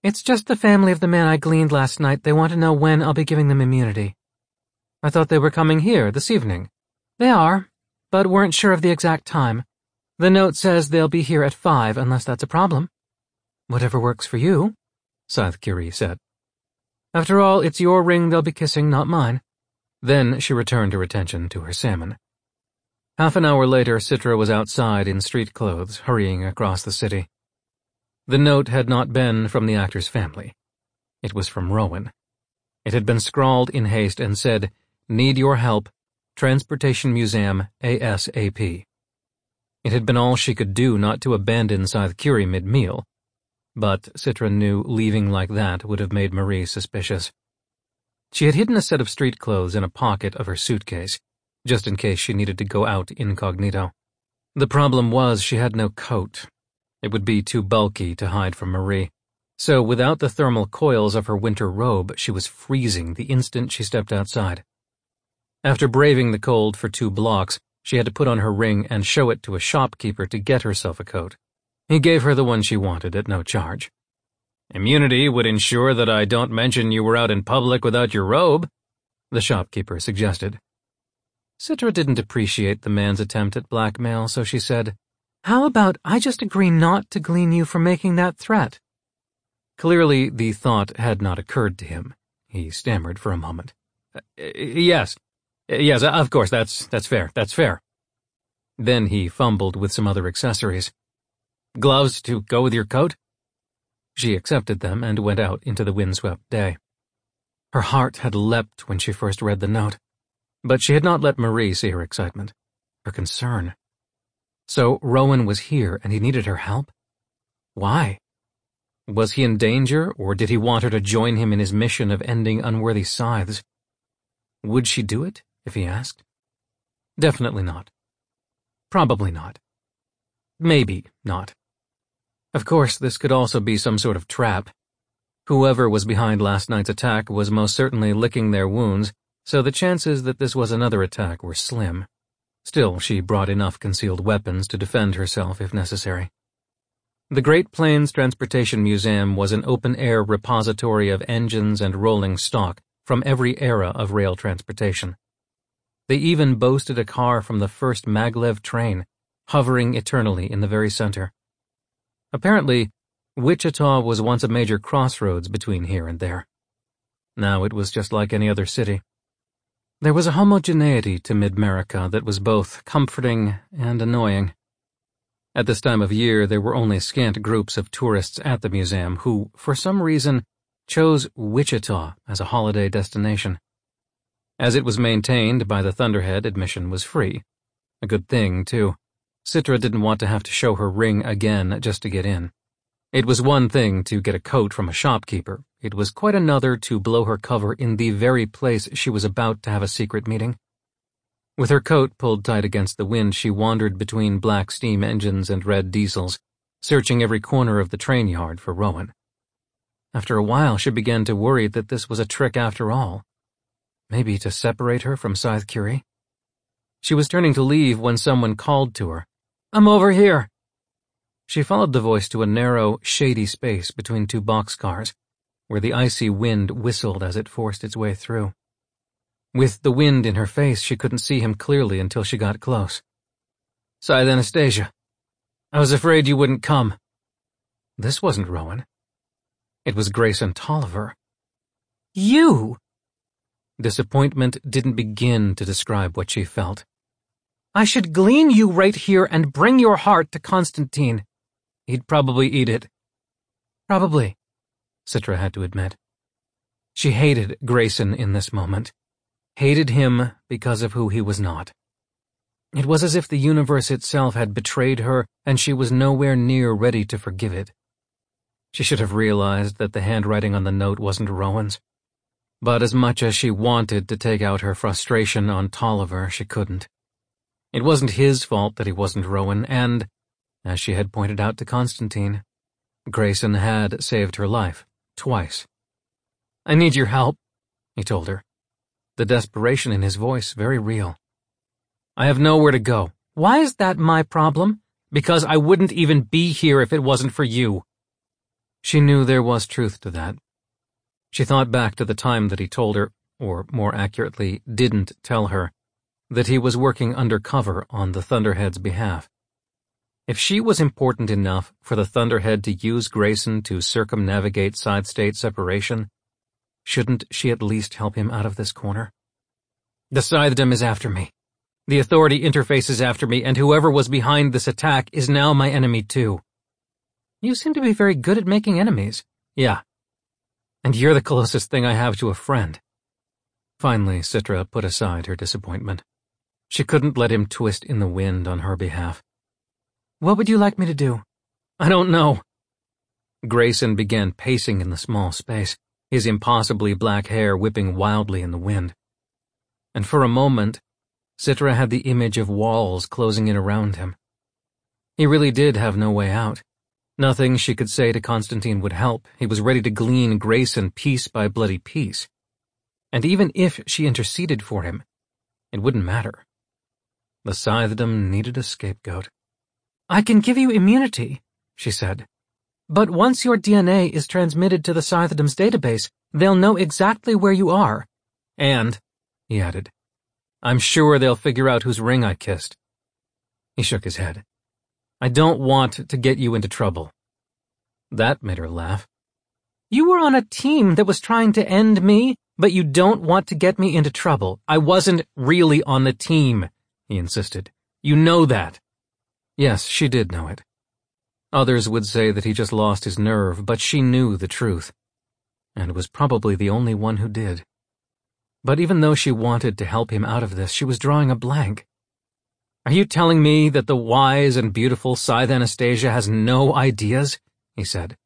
It's just the family of the man I gleaned last night. They want to know when I'll be giving them immunity. I thought they were coming here this evening. They are, but weren't sure of the exact time. The note says they'll be here at five unless that's a problem. Whatever works for you, Scythe Curie said. After all, it's your ring they'll be kissing, not mine. Then she returned her attention to her salmon. Half an hour later, Citra was outside in street clothes, hurrying across the city. The note had not been from the actor's family. It was from Rowan. It had been scrawled in haste and said, Need your help. Transportation Museum, ASAP. It had been all she could do not to abandon Scythe Curie mid-meal, but Citra knew leaving like that would have made Marie suspicious. She had hidden a set of street clothes in a pocket of her suitcase, just in case she needed to go out incognito. The problem was she had no coat. It would be too bulky to hide from Marie. So without the thermal coils of her winter robe, she was freezing the instant she stepped outside. After braving the cold for two blocks, she had to put on her ring and show it to a shopkeeper to get herself a coat. He gave her the one she wanted at no charge. Immunity would ensure that I don't mention you were out in public without your robe, the shopkeeper suggested. Citra didn't appreciate the man's attempt at blackmail, so she said, How about I just agree not to glean you for making that threat? Clearly, the thought had not occurred to him. He stammered for a moment. Uh, yes, yes, of course, that's, that's fair, that's fair. Then he fumbled with some other accessories. Gloves to go with your coat? She accepted them and went out into the windswept day. Her heart had leapt when she first read the note. But she had not let Marie see her excitement, her concern. So Rowan was here and he needed her help? Why? Was he in danger, or did he want her to join him in his mission of ending unworthy scythes? Would she do it, if he asked? Definitely not. Probably not. Maybe not. Of course, this could also be some sort of trap. Whoever was behind last night's attack was most certainly licking their wounds so the chances that this was another attack were slim. Still, she brought enough concealed weapons to defend herself if necessary. The Great Plains Transportation Museum was an open-air repository of engines and rolling stock from every era of rail transportation. They even boasted a car from the first maglev train, hovering eternally in the very center. Apparently, Wichita was once a major crossroads between here and there. Now it was just like any other city. There was a homogeneity to Mid-America that was both comforting and annoying. At this time of year, there were only scant groups of tourists at the museum who, for some reason, chose Wichita as a holiday destination. As it was maintained by the Thunderhead, admission was free. A good thing, too. Citra didn't want to have to show her ring again just to get in. It was one thing to get a coat from a shopkeeper. It was quite another to blow her cover in the very place she was about to have a secret meeting. With her coat pulled tight against the wind, she wandered between black steam engines and red diesels, searching every corner of the train yard for Rowan. After a while, she began to worry that this was a trick after all. Maybe to separate her from Scythe Curie? She was turning to leave when someone called to her. I'm over here. She followed the voice to a narrow, shady space between two boxcars, where the icy wind whistled as it forced its way through. With the wind in her face, she couldn't see him clearly until she got close. Scythe Anastasia. I was afraid you wouldn't come. This wasn't Rowan. It was Grayson Tolliver. You! Disappointment didn't begin to describe what she felt. I should glean you right here and bring your heart to Constantine. He'd probably eat it. Probably, Citra had to admit. She hated Grayson in this moment. Hated him because of who he was not. It was as if the universe itself had betrayed her and she was nowhere near ready to forgive it. She should have realized that the handwriting on the note wasn't Rowan's. But as much as she wanted to take out her frustration on Tolliver, she couldn't. It wasn't his fault that he wasn't Rowan, and, as she had pointed out to Constantine, Grayson had saved her life, twice. I need your help, he told her, the desperation in his voice very real. I have nowhere to go. Why is that my problem? Because I wouldn't even be here if it wasn't for you. She knew there was truth to that. She thought back to the time that he told her, or more accurately, didn't tell her, that he was working undercover on the Thunderhead's behalf. If she was important enough for the Thunderhead to use Grayson to circumnavigate scythe-state separation, shouldn't she at least help him out of this corner? The Scythedom is after me. The Authority interface is after me, and whoever was behind this attack is now my enemy too. You seem to be very good at making enemies. Yeah. And you're the closest thing I have to a friend. Finally, Citra put aside her disappointment. She couldn't let him twist in the wind on her behalf. What would you like me to do? I don't know. Grayson began pacing in the small space, his impossibly black hair whipping wildly in the wind. And for a moment, Citra had the image of walls closing in around him. He really did have no way out. Nothing she could say to Constantine would help. He was ready to glean Grayson piece by bloody piece. And even if she interceded for him, it wouldn't matter. The Scythedom needed a scapegoat. I can give you immunity, she said. But once your DNA is transmitted to the Scythedom's database, they'll know exactly where you are. And, he added, I'm sure they'll figure out whose ring I kissed. He shook his head. I don't want to get you into trouble. That made her laugh. You were on a team that was trying to end me, but you don't want to get me into trouble. I wasn't really on the team he insisted. You know that. Yes, she did know it. Others would say that he just lost his nerve, but she knew the truth, and was probably the only one who did. But even though she wanted to help him out of this, she was drawing a blank. Are you telling me that the wise and beautiful Scythe Anastasia has no ideas? he said.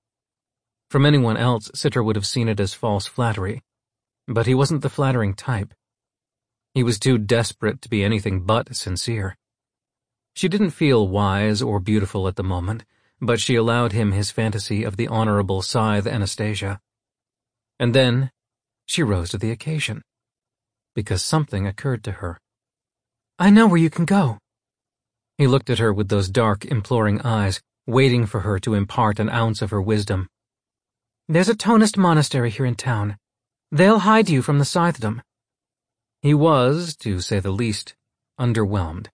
From anyone else, Citra would have seen it as false flattery, but he wasn't the flattering type. He was too desperate to be anything but sincere. She didn't feel wise or beautiful at the moment, but she allowed him his fantasy of the honorable Scythe Anastasia. And then she rose to the occasion, because something occurred to her. I know where you can go. He looked at her with those dark, imploring eyes, waiting for her to impart an ounce of her wisdom. There's a Tonist monastery here in town. They'll hide you from the Scythedom. He was, to say the least, underwhelmed.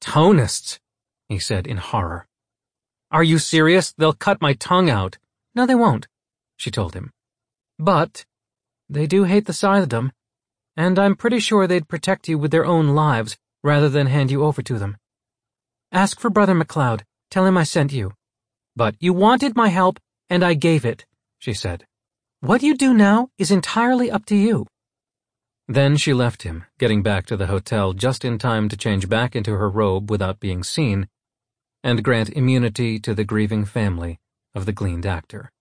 Tonists, he said in horror. Are you serious? They'll cut my tongue out. No, they won't, she told him. But they do hate the Scythedom, and I'm pretty sure they'd protect you with their own lives rather than hand you over to them. Ask for Brother McCloud. Tell him I sent you. But you wanted my help, and I gave it, she said. What you do now is entirely up to you. Then she left him, getting back to the hotel just in time to change back into her robe without being seen, and grant immunity to the grieving family of the gleaned actor.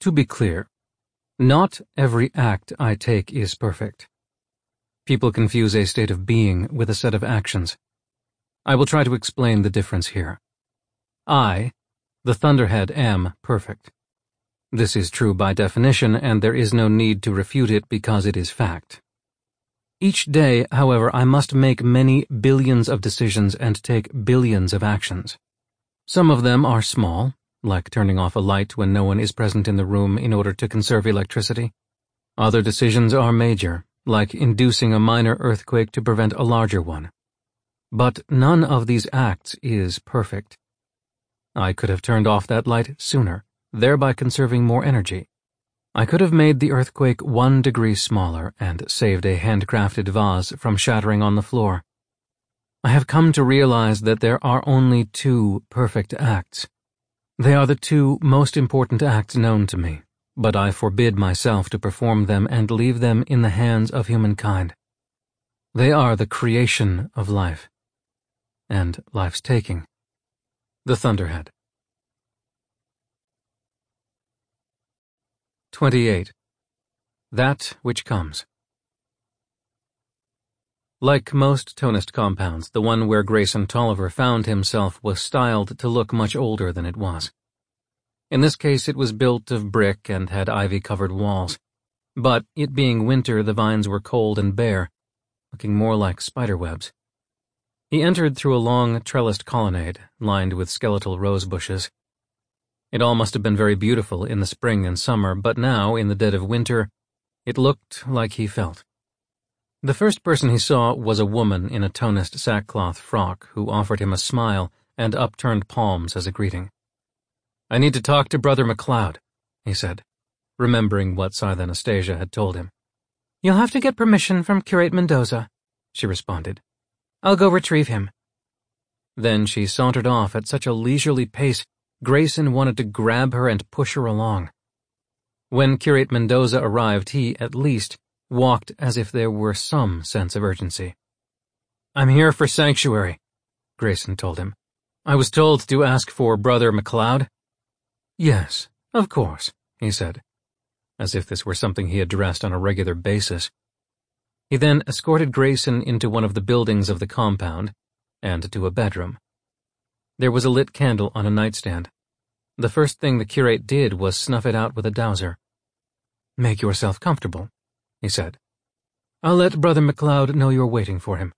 To be clear, not every act I take is perfect. People confuse a state of being with a set of actions. I will try to explain the difference here. I, the Thunderhead, am perfect. This is true by definition, and there is no need to refute it because it is fact. Each day, however, I must make many billions of decisions and take billions of actions. Some of them are small, like turning off a light when no one is present in the room in order to conserve electricity. Other decisions are major, like inducing a minor earthquake to prevent a larger one. But none of these acts is perfect. I could have turned off that light sooner, thereby conserving more energy. I could have made the earthquake one degree smaller and saved a handcrafted vase from shattering on the floor. I have come to realize that there are only two perfect acts. They are the two most important acts known to me, but I forbid myself to perform them and leave them in the hands of humankind. They are the creation of life and life's taking. The Thunderhead. 28. That which comes. Like most Tonist compounds, the one where Grayson Tolliver found himself was styled to look much older than it was. In this case, it was built of brick and had ivy-covered walls. But, it being winter, the vines were cold and bare, looking more like spiderwebs. He entered through a long, trellised colonnade, lined with skeletal rose bushes. It all must have been very beautiful in the spring and summer, but now, in the dead of winter, it looked like he felt. The first person he saw was a woman in a tonist sackcloth frock who offered him a smile and upturned palms as a greeting. I need to talk to Brother McCloud, he said, remembering what Scythe Anastasia had told him. You'll have to get permission from Curate Mendoza, she responded. I'll go retrieve him. Then she sauntered off at such a leisurely pace Grayson wanted to grab her and push her along. When Curate Mendoza arrived, he, at least, walked as if there were some sense of urgency. I'm here for sanctuary, Grayson told him. I was told to ask for Brother McCloud. Yes, of course, he said, as if this were something he addressed on a regular basis. He then escorted Grayson into one of the buildings of the compound and to a bedroom. There was a lit candle on a nightstand. The first thing the curate did was snuff it out with a dowser. Make yourself comfortable, he said. I'll let Brother McCloud know you're waiting for him.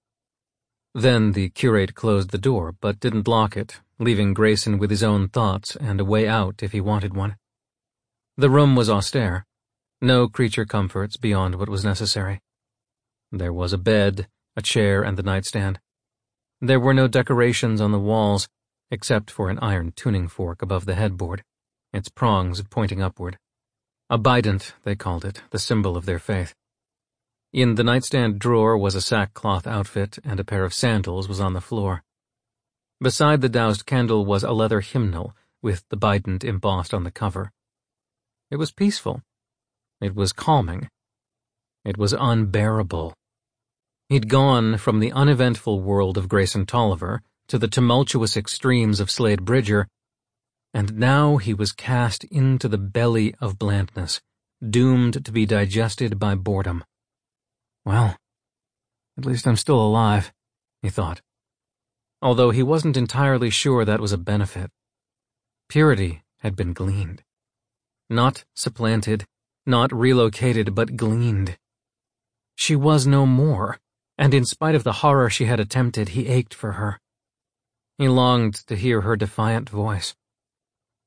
Then the curate closed the door, but didn't lock it, leaving Grayson with his own thoughts and a way out if he wanted one. The room was austere. No creature comforts beyond what was necessary. There was a bed, a chair, and the nightstand. There were no decorations on the walls, except for an iron tuning fork above the headboard, its prongs pointing upward. A bident, they called it, the symbol of their faith. In the nightstand drawer was a sackcloth outfit, and a pair of sandals was on the floor. Beside the doused candle was a leather hymnal with the bident embossed on the cover. It was peaceful. It was calming. It was unbearable. He'd gone from the uneventful world of Grayson Tolliver to the tumultuous extremes of Slade Bridger, and now he was cast into the belly of blandness, doomed to be digested by boredom. Well, at least I'm still alive, he thought. Although he wasn't entirely sure that was a benefit. Purity had been gleaned. Not supplanted, not relocated, but gleaned. She was no more, and in spite of the horror she had attempted, he ached for her. He longed to hear her defiant voice.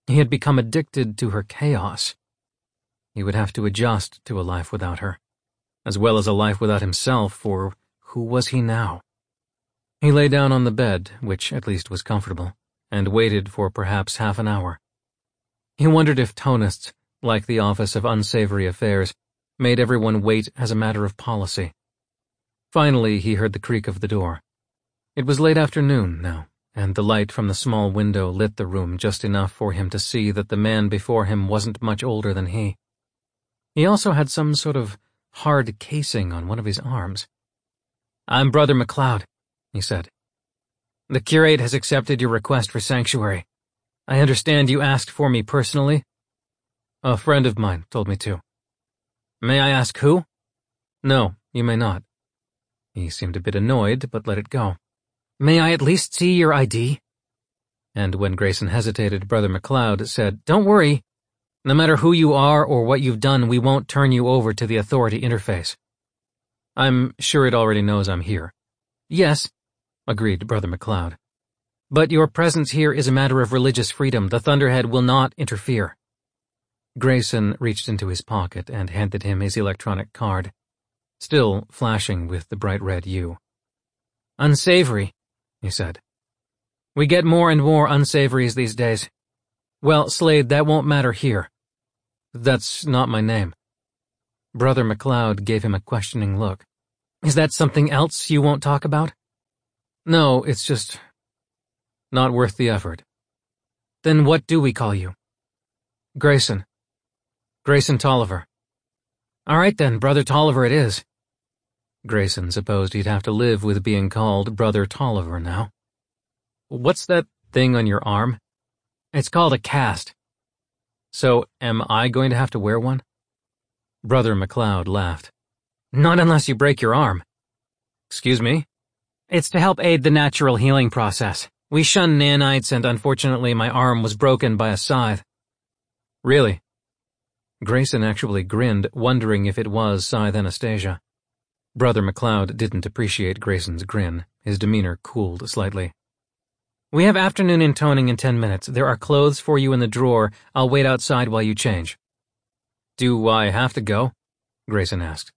He had become addicted to her chaos. He would have to adjust to a life without her, as well as a life without himself, for who was he now? He lay down on the bed, which at least was comfortable, and waited for perhaps half an hour. He wondered if Tonists, like the Office of Unsavory Affairs, made everyone wait as a matter of policy. Finally, he heard the creak of the door. It was late afternoon now, and the light from the small window lit the room just enough for him to see that the man before him wasn't much older than he. He also had some sort of hard casing on one of his arms. I'm Brother McCloud, he said. The curate has accepted your request for sanctuary. I understand you asked for me personally? A friend of mine told me to. May I ask who? No, you may not. He seemed a bit annoyed, but let it go. May I at least see your ID? And when Grayson hesitated, Brother McCloud said, Don't worry. No matter who you are or what you've done, we won't turn you over to the authority interface. I'm sure it already knows I'm here. Yes, agreed Brother McCloud. But your presence here is a matter of religious freedom. The Thunderhead will not interfere. Grayson reached into his pocket and handed him his electronic card, still flashing with the bright red U. Unsavory, he said. We get more and more unsavories these days. Well, Slade, that won't matter here. That's not my name. Brother McCloud gave him a questioning look. Is that something else you won't talk about? No, it's just not worth the effort. Then what do we call you? Grayson. Grayson Tolliver. All right then, Brother Tolliver it is. Grayson supposed he'd have to live with being called Brother Tolliver now. What's that thing on your arm? It's called a cast. So, am I going to have to wear one? Brother McCloud laughed. Not unless you break your arm. Excuse me? It's to help aid the natural healing process. We shun nanites and unfortunately my arm was broken by a scythe. Really? Grayson actually grinned, wondering if it was Scythe Anastasia. Brother McCloud didn't appreciate Grayson's grin. His demeanor cooled slightly. We have afternoon intoning in ten minutes. There are clothes for you in the drawer. I'll wait outside while you change. Do I have to go? Grayson asked.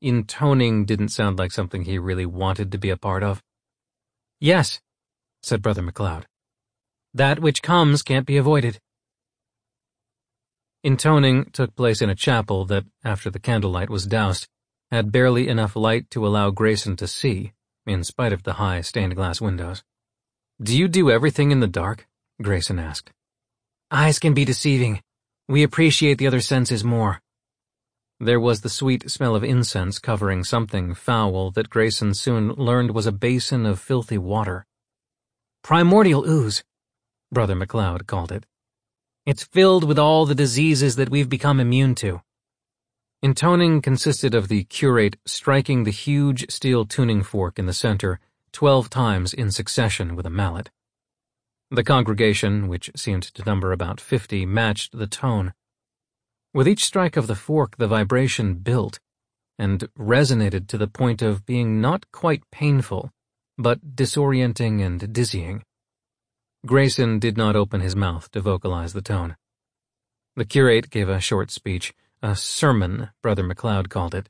Intoning didn't sound like something he really wanted to be a part of. Yes, said Brother McCloud. That which comes can't be avoided. Intoning took place in a chapel that, after the candlelight was doused, had barely enough light to allow Grayson to see, in spite of the high stained glass windows. Do you do everything in the dark? Grayson asked. Eyes can be deceiving. We appreciate the other senses more. There was the sweet smell of incense covering something foul that Grayson soon learned was a basin of filthy water. Primordial ooze, Brother McCloud called it. It's filled with all the diseases that we've become immune to. Intoning consisted of the curate striking the huge steel tuning fork in the center twelve times in succession with a mallet. The congregation, which seemed to number about fifty, matched the tone. With each strike of the fork, the vibration built and resonated to the point of being not quite painful, but disorienting and dizzying. Grayson did not open his mouth to vocalize the tone. The curate gave a short speech, a sermon, Brother McCloud called it.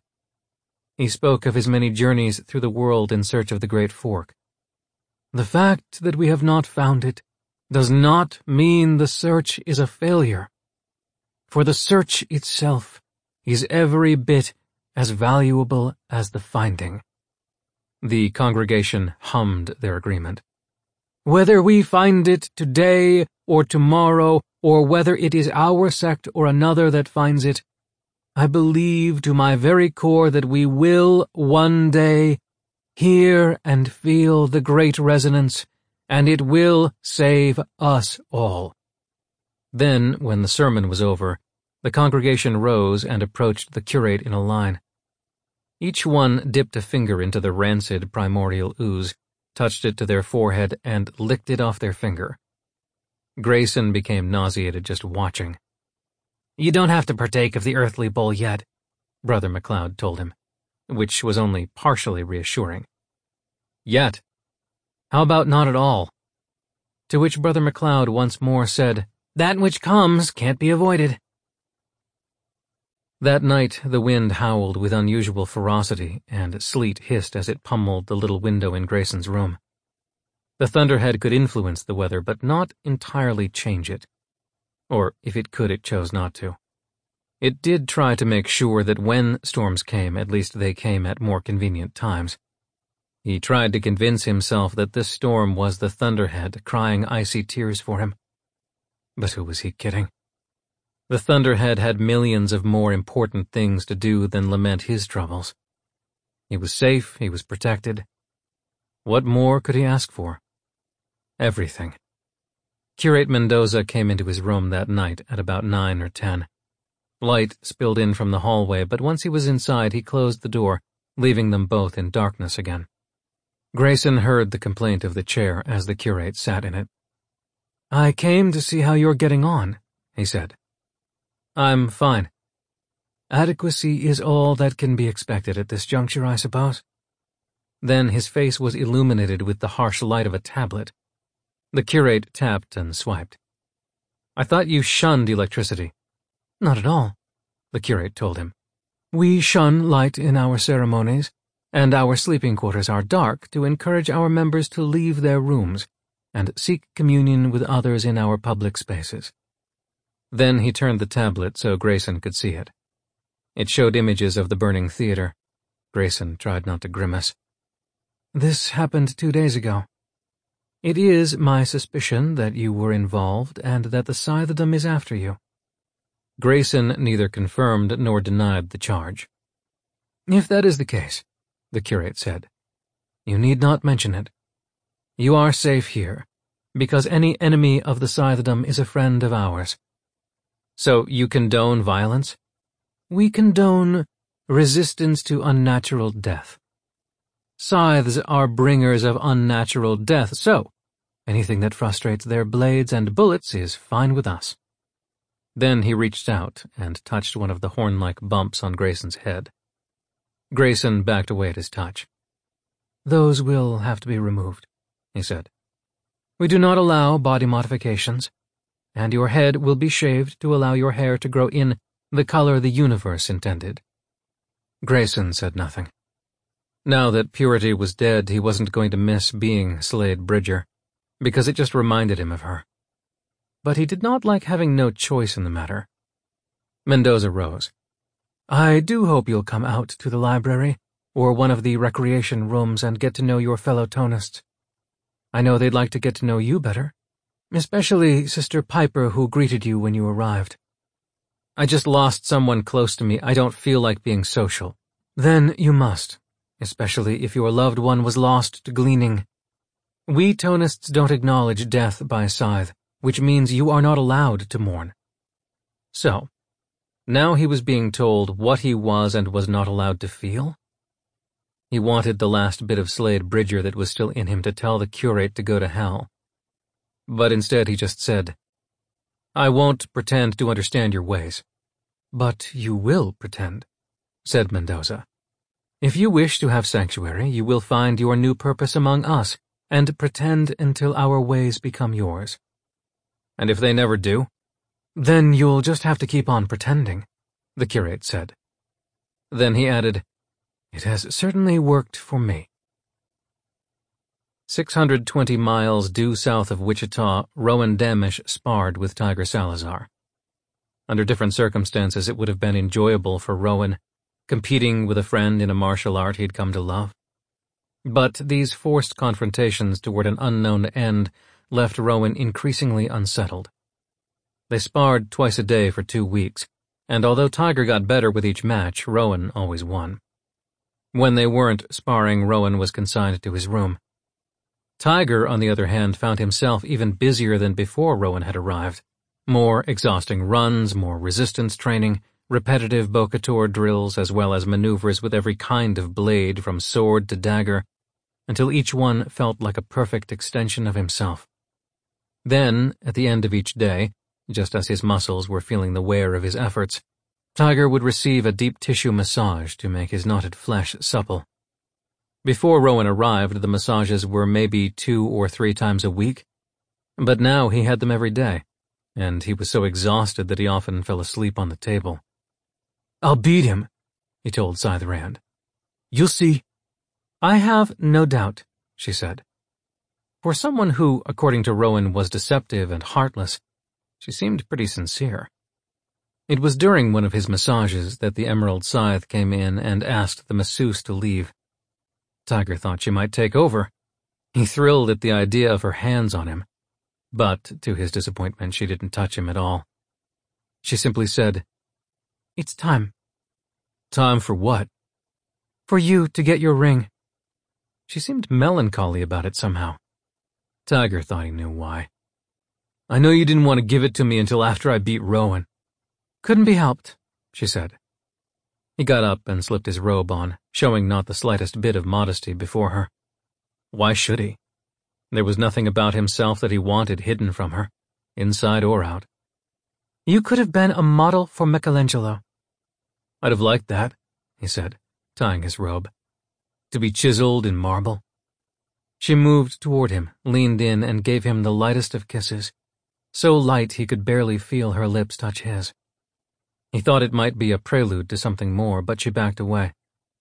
He spoke of his many journeys through the world in search of the Great Fork. The fact that we have not found it does not mean the search is a failure, for the search itself is every bit as valuable as the finding. The congregation hummed their agreement. Whether we find it today or tomorrow, or whether it is our sect or another that finds it, I believe to my very core that we will, one day, hear and feel the great resonance, and it will save us all. Then, when the sermon was over, the congregation rose and approached the curate in a line. Each one dipped a finger into the rancid primordial ooze, touched it to their forehead, and licked it off their finger. Grayson became nauseated just watching. You don't have to partake of the earthly bowl yet, Brother McCloud told him, which was only partially reassuring. Yet? How about not at all? To which Brother McCloud once more said, That which comes can't be avoided. That night the wind howled with unusual ferocity, and sleet hissed as it pummeled the little window in Grayson's room. The thunderhead could influence the weather, but not entirely change it. Or if it could, it chose not to. It did try to make sure that when storms came, at least they came at more convenient times. He tried to convince himself that this storm was the thunderhead crying icy tears for him. But who was he kidding? The thunderhead had millions of more important things to do than lament his troubles. He was safe, he was protected. What more could he ask for? Everything. Curate Mendoza came into his room that night at about nine or ten. Light spilled in from the hallway, but once he was inside, he closed the door, leaving them both in darkness again. Grayson heard the complaint of the chair as the curate sat in it. I came to see how you're getting on, he said. I'm fine. Adequacy is all that can be expected at this juncture, I suppose. Then his face was illuminated with the harsh light of a tablet. The curate tapped and swiped. I thought you shunned electricity. Not at all, the curate told him. We shun light in our ceremonies, and our sleeping quarters are dark to encourage our members to leave their rooms and seek communion with others in our public spaces. Then he turned the tablet so Grayson could see it. It showed images of the burning theater. Grayson tried not to grimace. This happened two days ago. It is my suspicion that you were involved and that the Scythedom is after you. Grayson neither confirmed nor denied the charge. If that is the case, the curate said, you need not mention it. You are safe here, because any enemy of the Scythedom is a friend of ours. So you condone violence? We condone resistance to unnatural death. Scythes are bringers of unnatural death, so anything that frustrates their blades and bullets is fine with us. Then he reached out and touched one of the horn-like bumps on Grayson's head. Grayson backed away at his touch. Those will have to be removed, he said. We do not allow body modifications, and your head will be shaved to allow your hair to grow in the color the universe intended. Grayson said nothing. Now that Purity was dead, he wasn't going to miss being Slade Bridger, because it just reminded him of her. But he did not like having no choice in the matter. Mendoza rose. I do hope you'll come out to the library or one of the recreation rooms and get to know your fellow tonists. I know they'd like to get to know you better, especially Sister Piper who greeted you when you arrived. I just lost someone close to me. I don't feel like being social. Then you must, especially if your loved one was lost to gleaning. We Tonists don't acknowledge death by scythe, which means you are not allowed to mourn. So, now he was being told what he was and was not allowed to feel? He wanted the last bit of Slade Bridger that was still in him to tell the curate to go to hell. But instead he just said, I won't pretend to understand your ways. But you will pretend, said Mendoza. If you wish to have sanctuary, you will find your new purpose among us, and pretend until our ways become yours. And if they never do? Then you'll just have to keep on pretending, the curate said. Then he added, It has certainly worked for me. 620 miles due south of Wichita, Rowan Damisch sparred with Tiger Salazar. Under different circumstances, it would have been enjoyable for Rowan, competing with a friend in a martial art he'd come to love. But these forced confrontations toward an unknown end left Rowan increasingly unsettled. They sparred twice a day for two weeks, and although Tiger got better with each match, Rowan always won. When they weren't sparring, Rowan was consigned to his room. Tiger, on the other hand, found himself even busier than before Rowan had arrived. More exhausting runs, more resistance training, repetitive Bokator drills, as well as maneuvers with every kind of blade from sword to dagger, until each one felt like a perfect extension of himself. Then, at the end of each day, just as his muscles were feeling the wear of his efforts, Tiger would receive a deep tissue massage to make his knotted flesh supple. Before Rowan arrived, the massages were maybe two or three times a week, but now he had them every day, and he was so exhausted that he often fell asleep on the table. I'll beat him, he told Scythe Rand. You'll see. I have no doubt, she said. For someone who, according to Rowan, was deceptive and heartless, she seemed pretty sincere. It was during one of his massages that the Emerald Scythe came in and asked the masseuse to leave. Tiger thought she might take over. He thrilled at the idea of her hands on him. But, to his disappointment, she didn't touch him at all. She simply said, It's time. Time for what? For you to get your ring. She seemed melancholy about it somehow. Tiger thought he knew why. I know you didn't want to give it to me until after I beat Rowan. Couldn't be helped, she said. He got up and slipped his robe on, showing not the slightest bit of modesty before her. Why should he? There was nothing about himself that he wanted hidden from her, inside or out. You could have been a model for Michelangelo. I'd have liked that, he said, tying his robe. To be chiseled in marble. She moved toward him, leaned in, and gave him the lightest of kisses so light he could barely feel her lips touch his. He thought it might be a prelude to something more, but she backed away.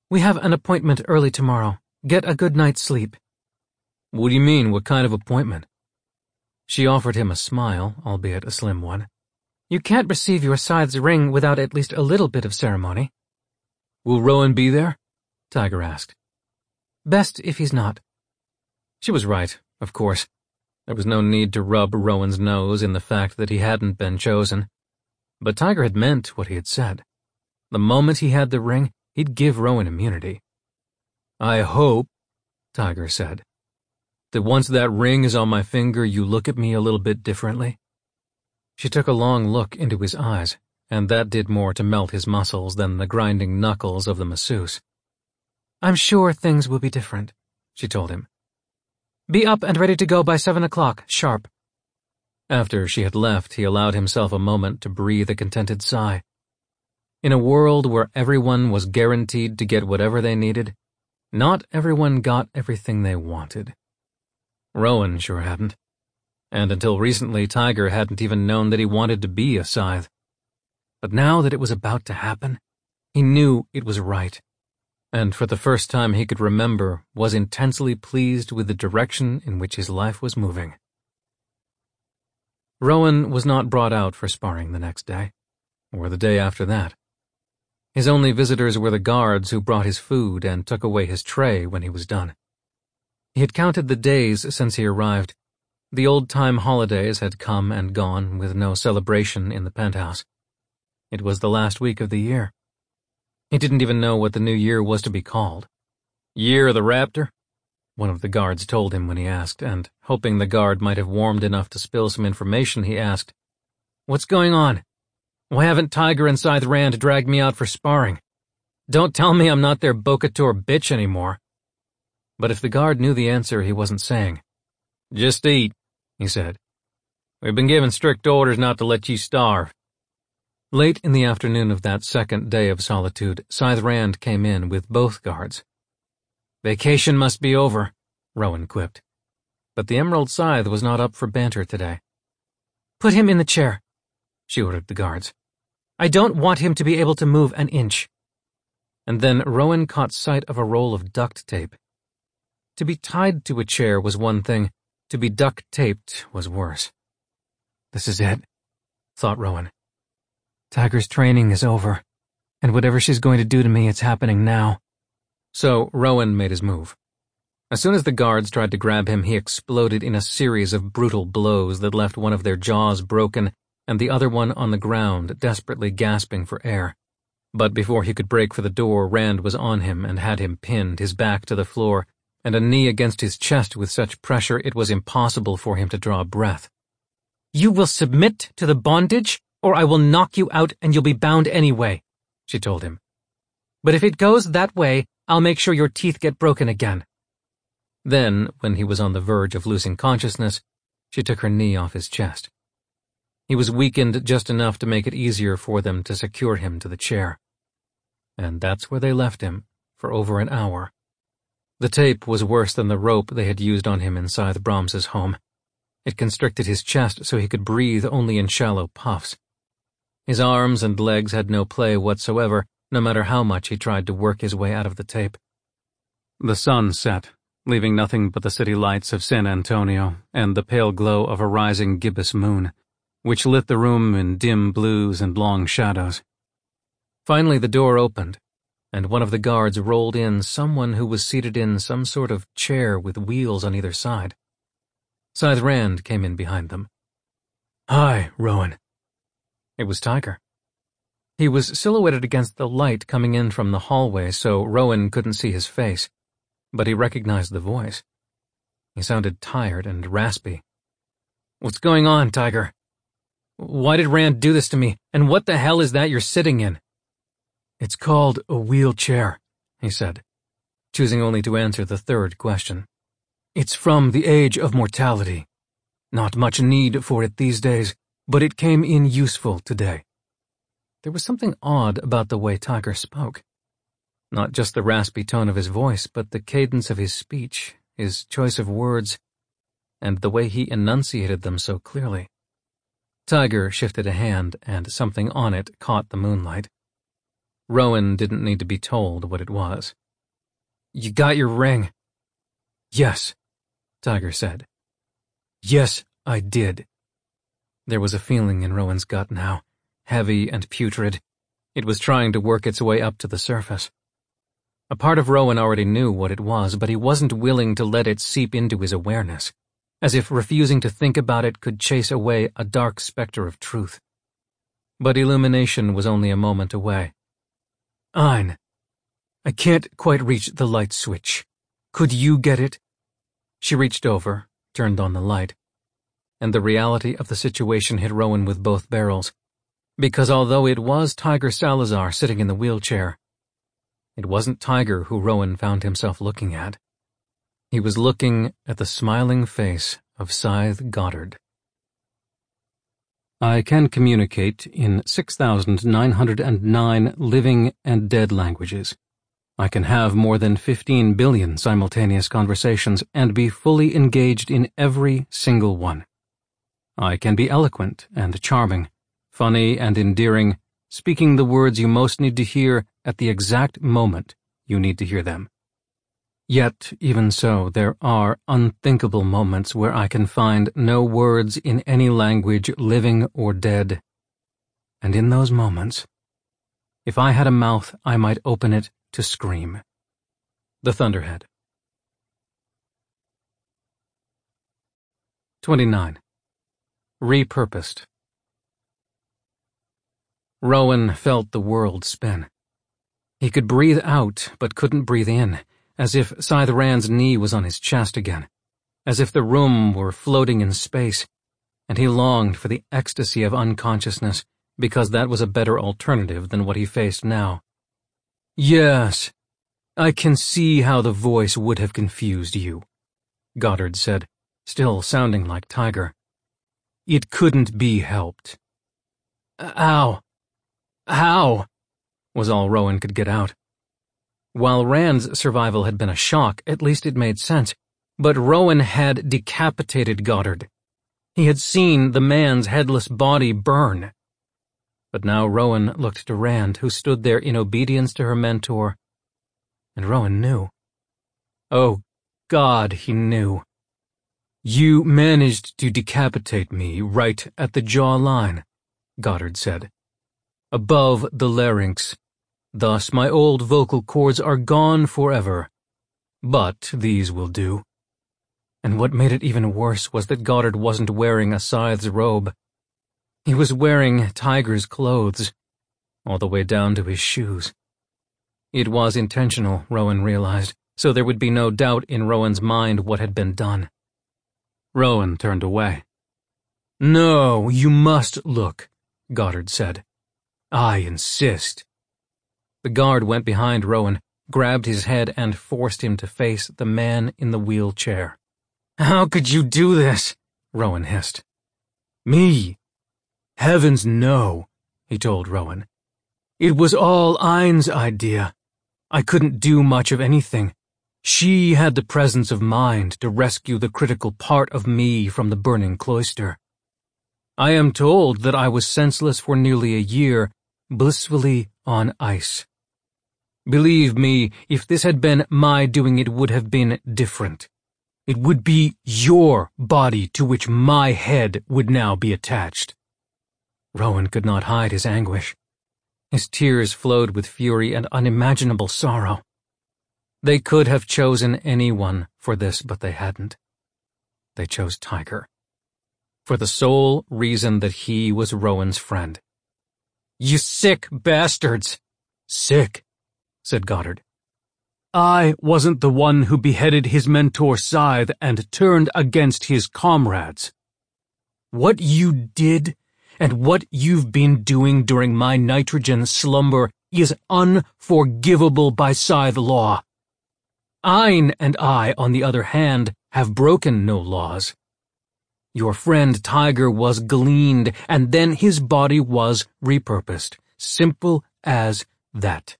We have an appointment early tomorrow. Get a good night's sleep. What do you mean, what kind of appointment? She offered him a smile, albeit a slim one. You can't receive your scythe's ring without at least a little bit of ceremony. Will Rowan be there? Tiger asked. Best if he's not. She was right, of course. There was no need to rub Rowan's nose in the fact that he hadn't been chosen. But Tiger had meant what he had said. The moment he had the ring, he'd give Rowan immunity. I hope, Tiger said, that once that ring is on my finger, you look at me a little bit differently. She took a long look into his eyes, and that did more to melt his muscles than the grinding knuckles of the masseuse. I'm sure things will be different, she told him. Be up and ready to go by seven o'clock, sharp. After she had left, he allowed himself a moment to breathe a contented sigh. In a world where everyone was guaranteed to get whatever they needed, not everyone got everything they wanted. Rowan sure hadn't. And until recently, Tiger hadn't even known that he wanted to be a scythe. But now that it was about to happen, he knew it was right and for the first time he could remember, was intensely pleased with the direction in which his life was moving. Rowan was not brought out for sparring the next day, or the day after that. His only visitors were the guards who brought his food and took away his tray when he was done. He had counted the days since he arrived. The old-time holidays had come and gone with no celebration in the penthouse. It was the last week of the year. He didn't even know what the new year was to be called. Year of the Raptor? One of the guards told him when he asked, and hoping the guard might have warmed enough to spill some information, he asked, What's going on? Why haven't Tiger and Scythe Rand dragged me out for sparring? Don't tell me I'm not their Bokator bitch anymore. But if the guard knew the answer, he wasn't saying. Just eat, he said. We've been given strict orders not to let you starve. Late in the afternoon of that second day of solitude, Scythe Rand came in with both guards. Vacation must be over, Rowan quipped. But the Emerald Scythe was not up for banter today. Put him in the chair, she ordered the guards. I don't want him to be able to move an inch. And then Rowan caught sight of a roll of duct tape. To be tied to a chair was one thing, to be duct taped was worse. This is it, thought Rowan. Tiger's training is over, and whatever she's going to do to me, it's happening now. So Rowan made his move. As soon as the guards tried to grab him, he exploded in a series of brutal blows that left one of their jaws broken and the other one on the ground, desperately gasping for air. But before he could break for the door, Rand was on him and had him pinned, his back to the floor, and a knee against his chest with such pressure it was impossible for him to draw breath. You will submit to the bondage? or I will knock you out and you'll be bound anyway, she told him. But if it goes that way, I'll make sure your teeth get broken again. Then, when he was on the verge of losing consciousness, she took her knee off his chest. He was weakened just enough to make it easier for them to secure him to the chair. And that's where they left him, for over an hour. The tape was worse than the rope they had used on him inside Brahms's home. It constricted his chest so he could breathe only in shallow puffs. His arms and legs had no play whatsoever, no matter how much he tried to work his way out of the tape. The sun set, leaving nothing but the city lights of San Antonio and the pale glow of a rising gibbous moon, which lit the room in dim blues and long shadows. Finally the door opened, and one of the guards rolled in someone who was seated in some sort of chair with wheels on either side. Scythe Rand came in behind them. Hi, Rowan. It was Tiger. He was silhouetted against the light coming in from the hallway so Rowan couldn't see his face, but he recognized the voice. He sounded tired and raspy. What's going on, Tiger? Why did Rand do this to me, and what the hell is that you're sitting in? It's called a wheelchair, he said, choosing only to answer the third question. It's from the age of mortality. Not much need for it these days, but it came in useful today. There was something odd about the way Tiger spoke. Not just the raspy tone of his voice, but the cadence of his speech, his choice of words, and the way he enunciated them so clearly. Tiger shifted a hand, and something on it caught the moonlight. Rowan didn't need to be told what it was. You got your ring. Yes, Tiger said. Yes, I did. There was a feeling in Rowan's gut now, heavy and putrid. It was trying to work its way up to the surface. A part of Rowan already knew what it was, but he wasn't willing to let it seep into his awareness, as if refusing to think about it could chase away a dark specter of truth. But illumination was only a moment away. Ayn, I can't quite reach the light switch. Could you get it? She reached over, turned on the light, and the reality of the situation hit Rowan with both barrels, because although it was Tiger Salazar sitting in the wheelchair, it wasn't Tiger who Rowan found himself looking at. He was looking at the smiling face of Scythe Goddard. I can communicate in 6,909 living and dead languages. I can have more than 15 billion simultaneous conversations and be fully engaged in every single one. I can be eloquent and charming, funny and endearing, speaking the words you most need to hear at the exact moment you need to hear them. Yet, even so, there are unthinkable moments where I can find no words in any language, living or dead. And in those moments, if I had a mouth, I might open it to scream. The Thunderhead. 29. Repurposed. Rowan felt the world spin. He could breathe out, but couldn't breathe in, as if Scythe Rand's knee was on his chest again, as if the room were floating in space, and he longed for the ecstasy of unconsciousness, because that was a better alternative than what he faced now. Yes, I can see how the voice would have confused you, Goddard said, still sounding like Tiger. It couldn't be helped. Ow. How? was all Rowan could get out. While Rand's survival had been a shock, at least it made sense. But Rowan had decapitated Goddard. He had seen the man's headless body burn. But now Rowan looked to Rand, who stood there in obedience to her mentor. And Rowan knew. Oh, God, he knew. You managed to decapitate me right at the jaw line, Goddard said above the larynx. Thus my old vocal cords are gone forever. But these will do. And what made it even worse was that Goddard wasn't wearing a scythe's robe. He was wearing Tiger's clothes, all the way down to his shoes. It was intentional, Rowan realized, so there would be no doubt in Rowan's mind what had been done. Rowan turned away. No, you must look, Goddard said. I insist. The guard went behind Rowan, grabbed his head, and forced him to face the man in the wheelchair. How could you do this? Rowan hissed. Me? Heavens no, he told Rowan. It was all Ayn's idea. I couldn't do much of anything. She had the presence of mind to rescue the critical part of me from the burning cloister. I am told that I was senseless for nearly a year blissfully on ice. Believe me, if this had been my doing, it would have been different. It would be your body to which my head would now be attached. Rowan could not hide his anguish. His tears flowed with fury and unimaginable sorrow. They could have chosen anyone for this, but they hadn't. They chose Tiger. For the sole reason that he was Rowan's friend. You sick bastards. Sick, said Goddard. I wasn't the one who beheaded his mentor Scythe and turned against his comrades. What you did and what you've been doing during my nitrogen slumber is unforgivable by Scythe law. Ayn and I, on the other hand, have broken no laws. Your friend Tiger was gleaned, and then his body was repurposed. Simple as that.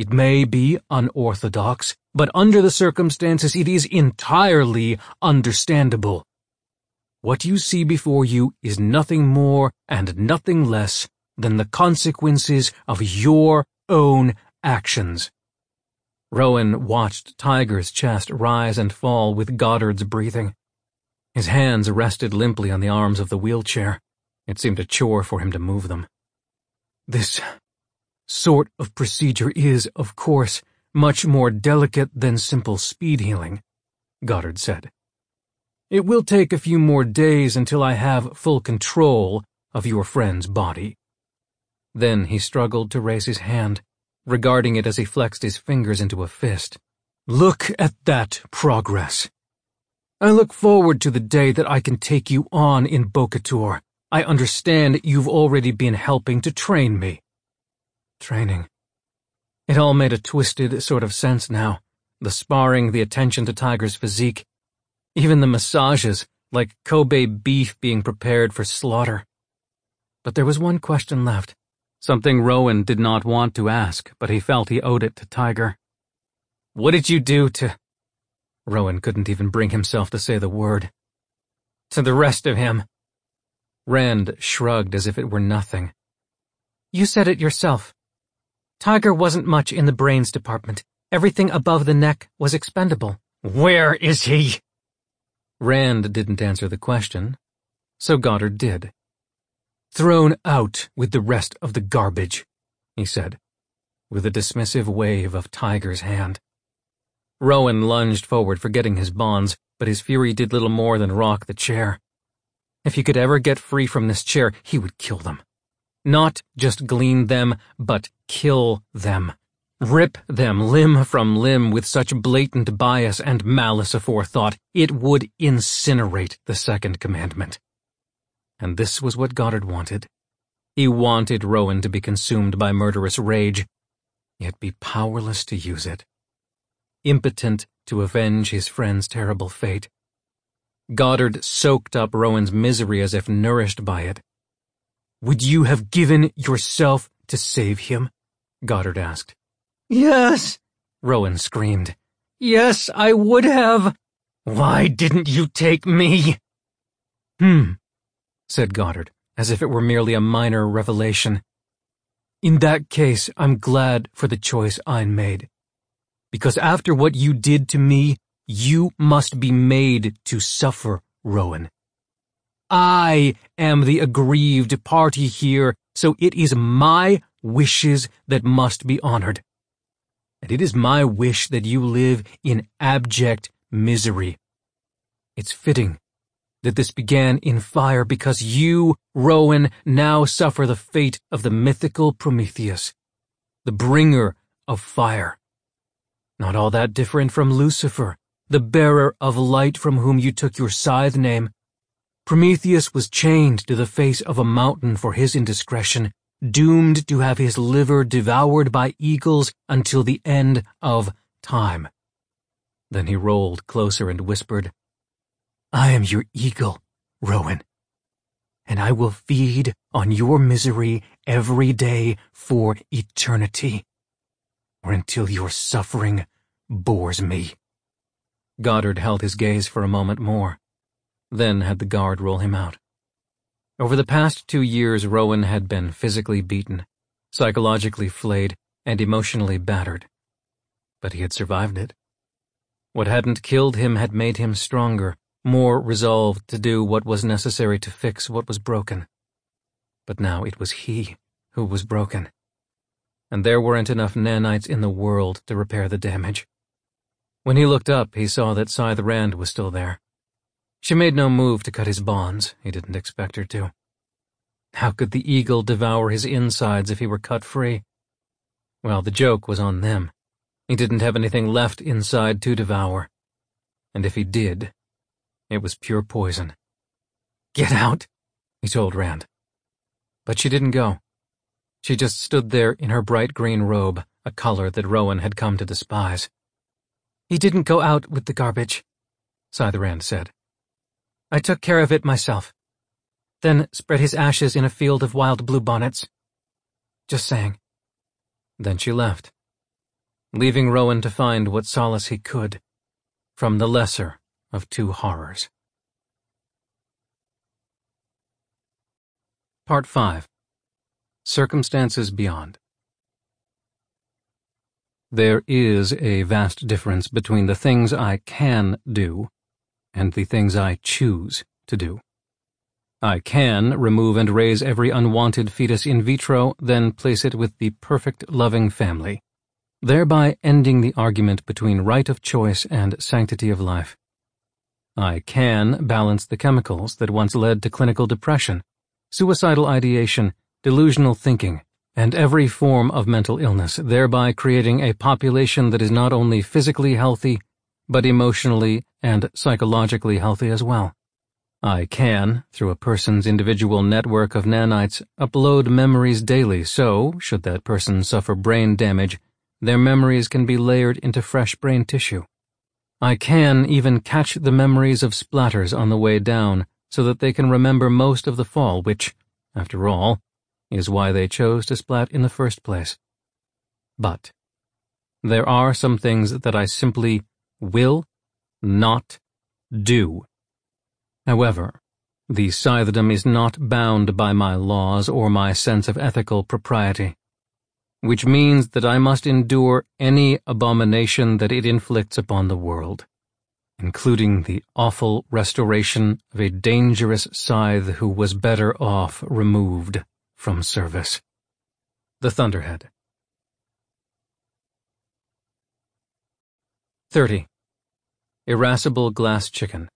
It may be unorthodox, but under the circumstances it is entirely understandable. What you see before you is nothing more and nothing less than the consequences of your own actions. Rowan watched Tiger's chest rise and fall with Goddard's breathing. His hands rested limply on the arms of the wheelchair. It seemed a chore for him to move them. This sort of procedure is, of course, much more delicate than simple speed healing, Goddard said. It will take a few more days until I have full control of your friend's body. Then he struggled to raise his hand, regarding it as he flexed his fingers into a fist. Look at that progress. I look forward to the day that I can take you on in Bokator. I understand you've already been helping to train me. Training. It all made a twisted sort of sense now. The sparring, the attention to Tiger's physique. Even the massages, like Kobe beef being prepared for slaughter. But there was one question left. Something Rowan did not want to ask, but he felt he owed it to Tiger. What did you do to... Rowan couldn't even bring himself to say the word. To the rest of him. Rand shrugged as if it were nothing. You said it yourself. Tiger wasn't much in the brains department. Everything above the neck was expendable. Where is he? Rand didn't answer the question, so Goddard did. Thrown out with the rest of the garbage, he said, with a dismissive wave of Tiger's hand. Rowan lunged forward, forgetting his bonds, but his fury did little more than rock the chair. If he could ever get free from this chair, he would kill them. Not just glean them, but kill them. Rip them limb from limb with such blatant bias and malice aforethought, it would incinerate the second commandment. And this was what Goddard wanted. He wanted Rowan to be consumed by murderous rage, yet be powerless to use it impotent to avenge his friend's terrible fate. Goddard soaked up Rowan's misery as if nourished by it. Would you have given yourself to save him? Goddard asked. Yes, Rowan screamed. Yes, I would have. Why didn't you take me? Hmm, said Goddard, as if it were merely a minor revelation. In that case, I'm glad for the choice I made because after what you did to me, you must be made to suffer, Rowan. I am the aggrieved party here, so it is my wishes that must be honored. And it is my wish that you live in abject misery. It's fitting that this began in fire because you, Rowan, now suffer the fate of the mythical Prometheus, the bringer of fire. Not all that different from Lucifer, the bearer of light from whom you took your scythe name. Prometheus was chained to the face of a mountain for his indiscretion, doomed to have his liver devoured by eagles until the end of time. Then he rolled closer and whispered, I am your eagle, Rowan, and I will feed on your misery every day for eternity or until your suffering bores me. Goddard held his gaze for a moment more, then had the guard roll him out. Over the past two years, Rowan had been physically beaten, psychologically flayed, and emotionally battered. But he had survived it. What hadn't killed him had made him stronger, more resolved to do what was necessary to fix what was broken. But now it was he who was broken and there weren't enough nanites in the world to repair the damage. When he looked up, he saw that Scythe Rand was still there. She made no move to cut his bonds, he didn't expect her to. How could the eagle devour his insides if he were cut free? Well, the joke was on them. He didn't have anything left inside to devour. And if he did, it was pure poison. Get out, he told Rand. But she didn't go. She just stood there in her bright green robe, a color that Rowan had come to despise. He didn't go out with the garbage, Rand said. I took care of it myself. Then spread his ashes in a field of wild bluebonnets. Just saying. Then she left, leaving Rowan to find what solace he could from the lesser of two horrors. Part 5 Circumstances Beyond There is a vast difference between the things I can do and the things I choose to do. I can remove and raise every unwanted fetus in vitro, then place it with the perfect loving family, thereby ending the argument between right of choice and sanctity of life. I can balance the chemicals that once led to clinical depression, suicidal ideation, delusional thinking, and every form of mental illness, thereby creating a population that is not only physically healthy, but emotionally and psychologically healthy as well. I can, through a person's individual network of nanites, upload memories daily so, should that person suffer brain damage, their memories can be layered into fresh brain tissue. I can even catch the memories of splatters on the way down so that they can remember most of the fall, which, after all, is why they chose to splat in the first place. But there are some things that I simply will not do. However, the Scythedom is not bound by my laws or my sense of ethical propriety, which means that I must endure any abomination that it inflicts upon the world, including the awful restoration of a dangerous scythe who was better off removed from service. The Thunderhead. 30. Irascible Glass Chicken.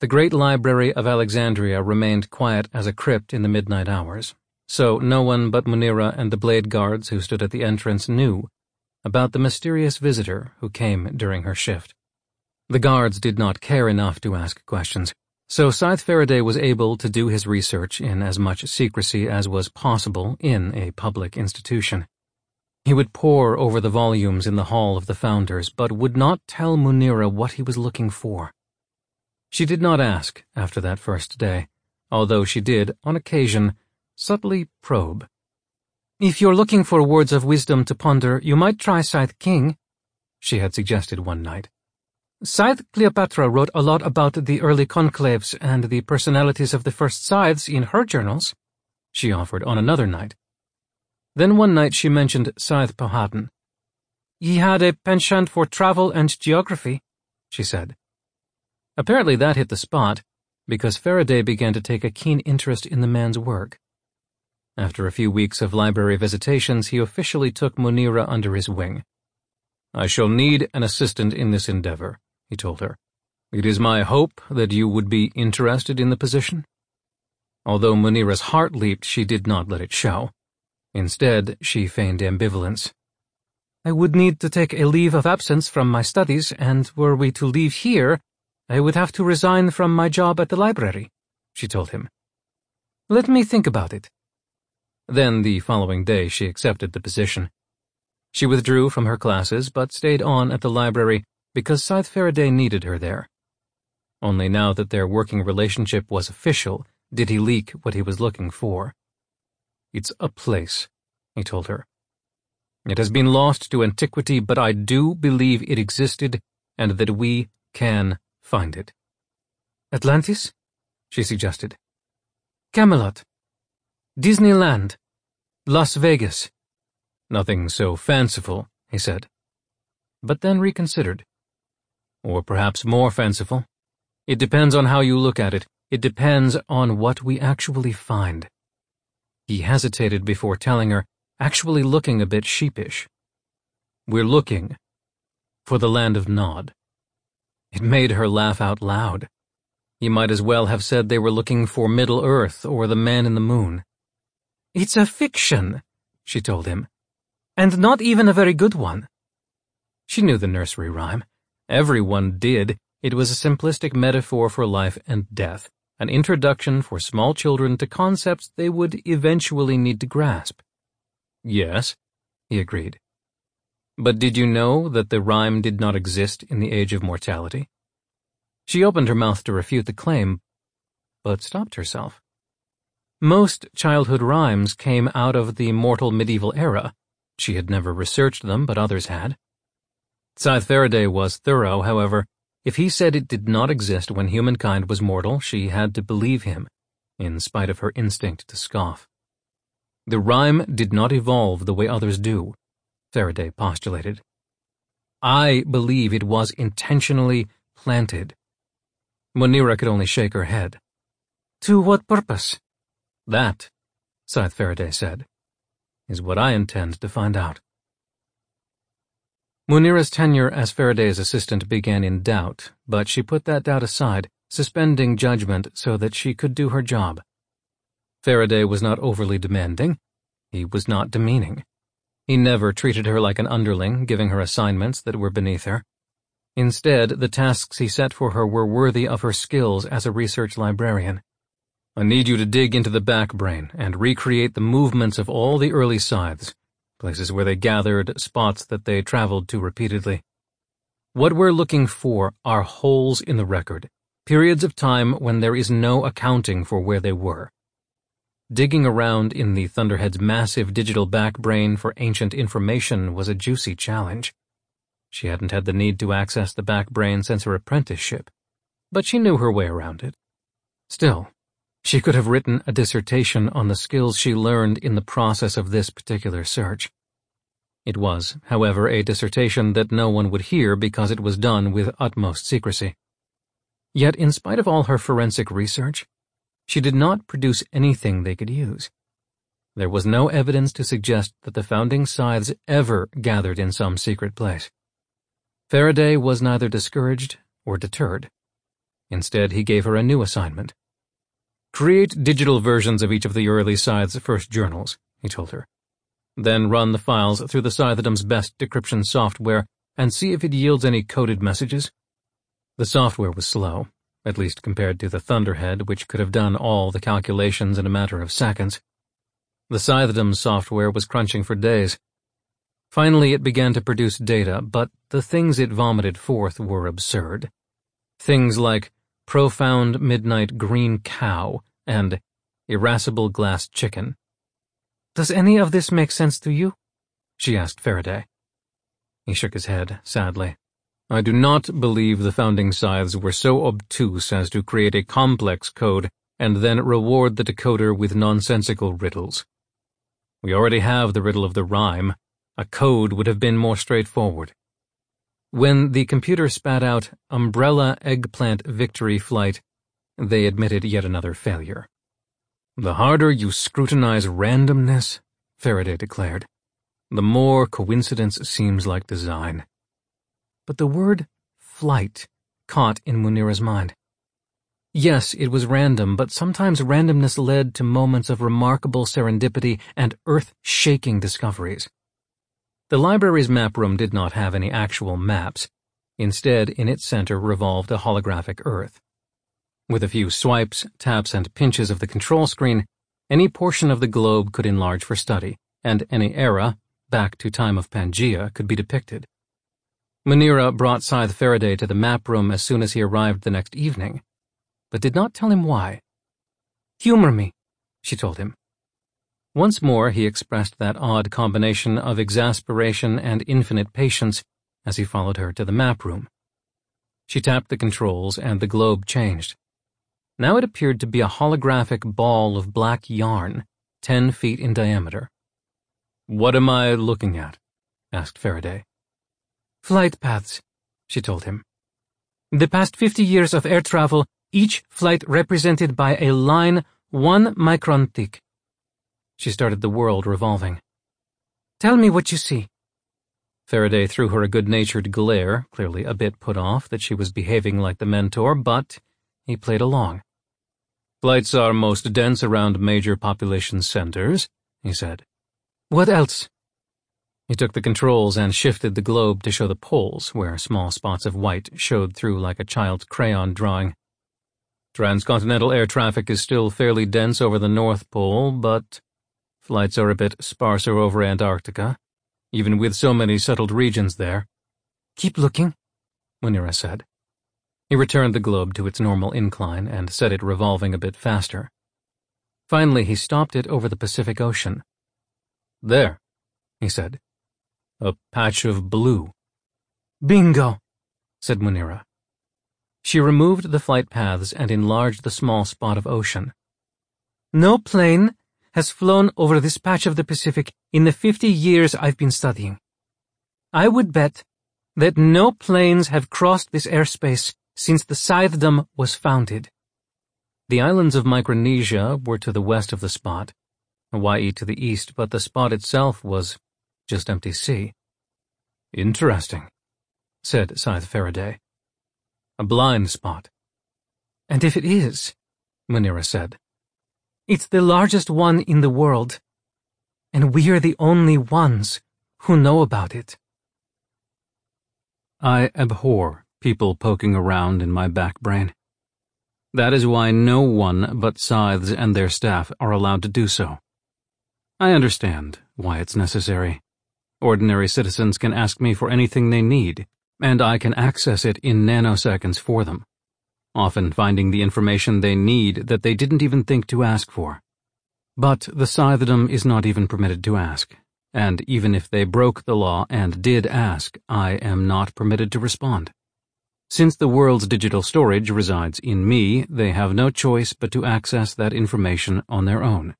The great library of Alexandria remained quiet as a crypt in the midnight hours, so no one but Munira and the blade guards who stood at the entrance knew about the mysterious visitor who came during her shift. The guards did not care enough to ask questions. So Scythe Faraday was able to do his research in as much secrecy as was possible in a public institution. He would pore over the volumes in the Hall of the Founders, but would not tell Munira what he was looking for. She did not ask after that first day, although she did, on occasion, subtly probe. If you're looking for words of wisdom to ponder, you might try Scythe King, she had suggested one night. Scythe Cleopatra wrote a lot about the early conclaves and the personalities of the first scythes in her journals, she offered on another night. Then one night she mentioned Scythe Powhatan. He had a penchant for travel and geography, she said. Apparently that hit the spot, because Faraday began to take a keen interest in the man's work. After a few weeks of library visitations, he officially took Munira under his wing. I shall need an assistant in this endeavor, he told her. It is my hope that you would be interested in the position. Although Munira's heart leaped, she did not let it show. Instead, she feigned ambivalence. I would need to take a leave of absence from my studies, and were we to leave here, I would have to resign from my job at the library, she told him. Let me think about it. Then, the following day, she accepted the position. She withdrew from her classes, but stayed on at the library because Scythe Faraday needed her there. Only now that their working relationship was official did he leak what he was looking for. It's a place, he told her. It has been lost to antiquity, but I do believe it existed and that we can find it. Atlantis? she suggested. Camelot. Disneyland. Las Vegas. Nothing so fanciful, he said. But then reconsidered. Or perhaps more fanciful. It depends on how you look at it. It depends on what we actually find. He hesitated before telling her, actually looking a bit sheepish. We're looking for the land of Nod. It made her laugh out loud. He might as well have said they were looking for Middle Earth or the man in the moon. It's a fiction, she told him, and not even a very good one. She knew the nursery rhyme. Everyone did. It was a simplistic metaphor for life and death, an introduction for small children to concepts they would eventually need to grasp. Yes, he agreed. But did you know that the rhyme did not exist in the age of mortality? She opened her mouth to refute the claim, but stopped herself. Most childhood rhymes came out of the mortal medieval era. She had never researched them, but others had. Scythe Faraday was thorough, however. If he said it did not exist when humankind was mortal, she had to believe him, in spite of her instinct to scoff. The rhyme did not evolve the way others do, Faraday postulated. I believe it was intentionally planted. Munira could only shake her head. To what purpose? That, Scythe Faraday said, is what I intend to find out. Munira's tenure as Faraday's assistant began in doubt, but she put that doubt aside, suspending judgment so that she could do her job. Faraday was not overly demanding. He was not demeaning. He never treated her like an underling, giving her assignments that were beneath her. Instead, the tasks he set for her were worthy of her skills as a research librarian. I need you to dig into the back brain and recreate the movements of all the early scythes, places where they gathered, spots that they traveled to repeatedly. What we're looking for are holes in the record, periods of time when there is no accounting for where they were. Digging around in the Thunderhead's massive digital backbrain for ancient information was a juicy challenge. She hadn't had the need to access the backbrain since her apprenticeship, but she knew her way around it. Still, she could have written a dissertation on the skills she learned in the process of this particular search. It was, however, a dissertation that no one would hear because it was done with utmost secrecy. Yet, in spite of all her forensic research, she did not produce anything they could use. There was no evidence to suggest that the founding scythes ever gathered in some secret place. Faraday was neither discouraged or deterred. Instead, he gave her a new assignment. Create digital versions of each of the early Scythe's first journals, he told her. Then run the files through the Scythedom's best decryption software and see if it yields any coded messages. The software was slow, at least compared to the Thunderhead, which could have done all the calculations in a matter of seconds. The Scythedom's software was crunching for days. Finally, it began to produce data, but the things it vomited forth were absurd. Things like profound midnight green cow and irascible glass chicken. Does any of this make sense to you? she asked Faraday. He shook his head, sadly. I do not believe the founding scythes were so obtuse as to create a complex code and then reward the decoder with nonsensical riddles. We already have the riddle of the rhyme, a code would have been more straightforward. When the computer spat out Umbrella Eggplant Victory Flight, they admitted yet another failure. The harder you scrutinize randomness, Faraday declared, the more coincidence seems like design. But the word flight caught in Munira's mind. Yes, it was random, but sometimes randomness led to moments of remarkable serendipity and earth-shaking discoveries. The library's map room did not have any actual maps. Instead, in its center revolved a holographic Earth. With a few swipes, taps, and pinches of the control screen, any portion of the globe could enlarge for study, and any era, back to time of Pangea, could be depicted. Munira brought Scythe Faraday to the map room as soon as he arrived the next evening, but did not tell him why. Humor me, she told him. Once more he expressed that odd combination of exasperation and infinite patience as he followed her to the map room. She tapped the controls and the globe changed. Now it appeared to be a holographic ball of black yarn, ten feet in diameter. What am I looking at? asked Faraday. Flight paths, she told him. The past 50 years of air travel, each flight represented by a line one micron thick. She started the world revolving. Tell me what you see. Faraday threw her a good-natured glare, clearly a bit put off that she was behaving like the mentor, but he played along. Flights are most dense around major population centers, he said. What else? He took the controls and shifted the globe to show the poles, where small spots of white showed through like a child's crayon drawing. Transcontinental air traffic is still fairly dense over the North Pole, but Flights are a bit sparser over Antarctica, even with so many settled regions there. Keep looking, Munira said. He returned the globe to its normal incline and set it revolving a bit faster. Finally, he stopped it over the Pacific Ocean. There, he said. A patch of blue. Bingo, said Munira. She removed the flight paths and enlarged the small spot of ocean. No plane has flown over this patch of the Pacific in the 50 years I've been studying. I would bet that no planes have crossed this airspace since the Scythedom was founded. The islands of Micronesia were to the west of the spot, Hawaii to the east, but the spot itself was just empty sea. Interesting, said Scythe Faraday. A blind spot. And if it is, Munira said, it's the largest one in the world, and we are the only ones who know about it. I abhor people poking around in my back brain. That is why no one but scythes and their staff are allowed to do so. I understand why it's necessary. Ordinary citizens can ask me for anything they need, and I can access it in nanoseconds for them, often finding the information they need that they didn't even think to ask for. But the Scythedom is not even permitted to ask, and even if they broke the law and did ask, I am not permitted to respond. Since the world's digital storage resides in me, they have no choice but to access that information on their own,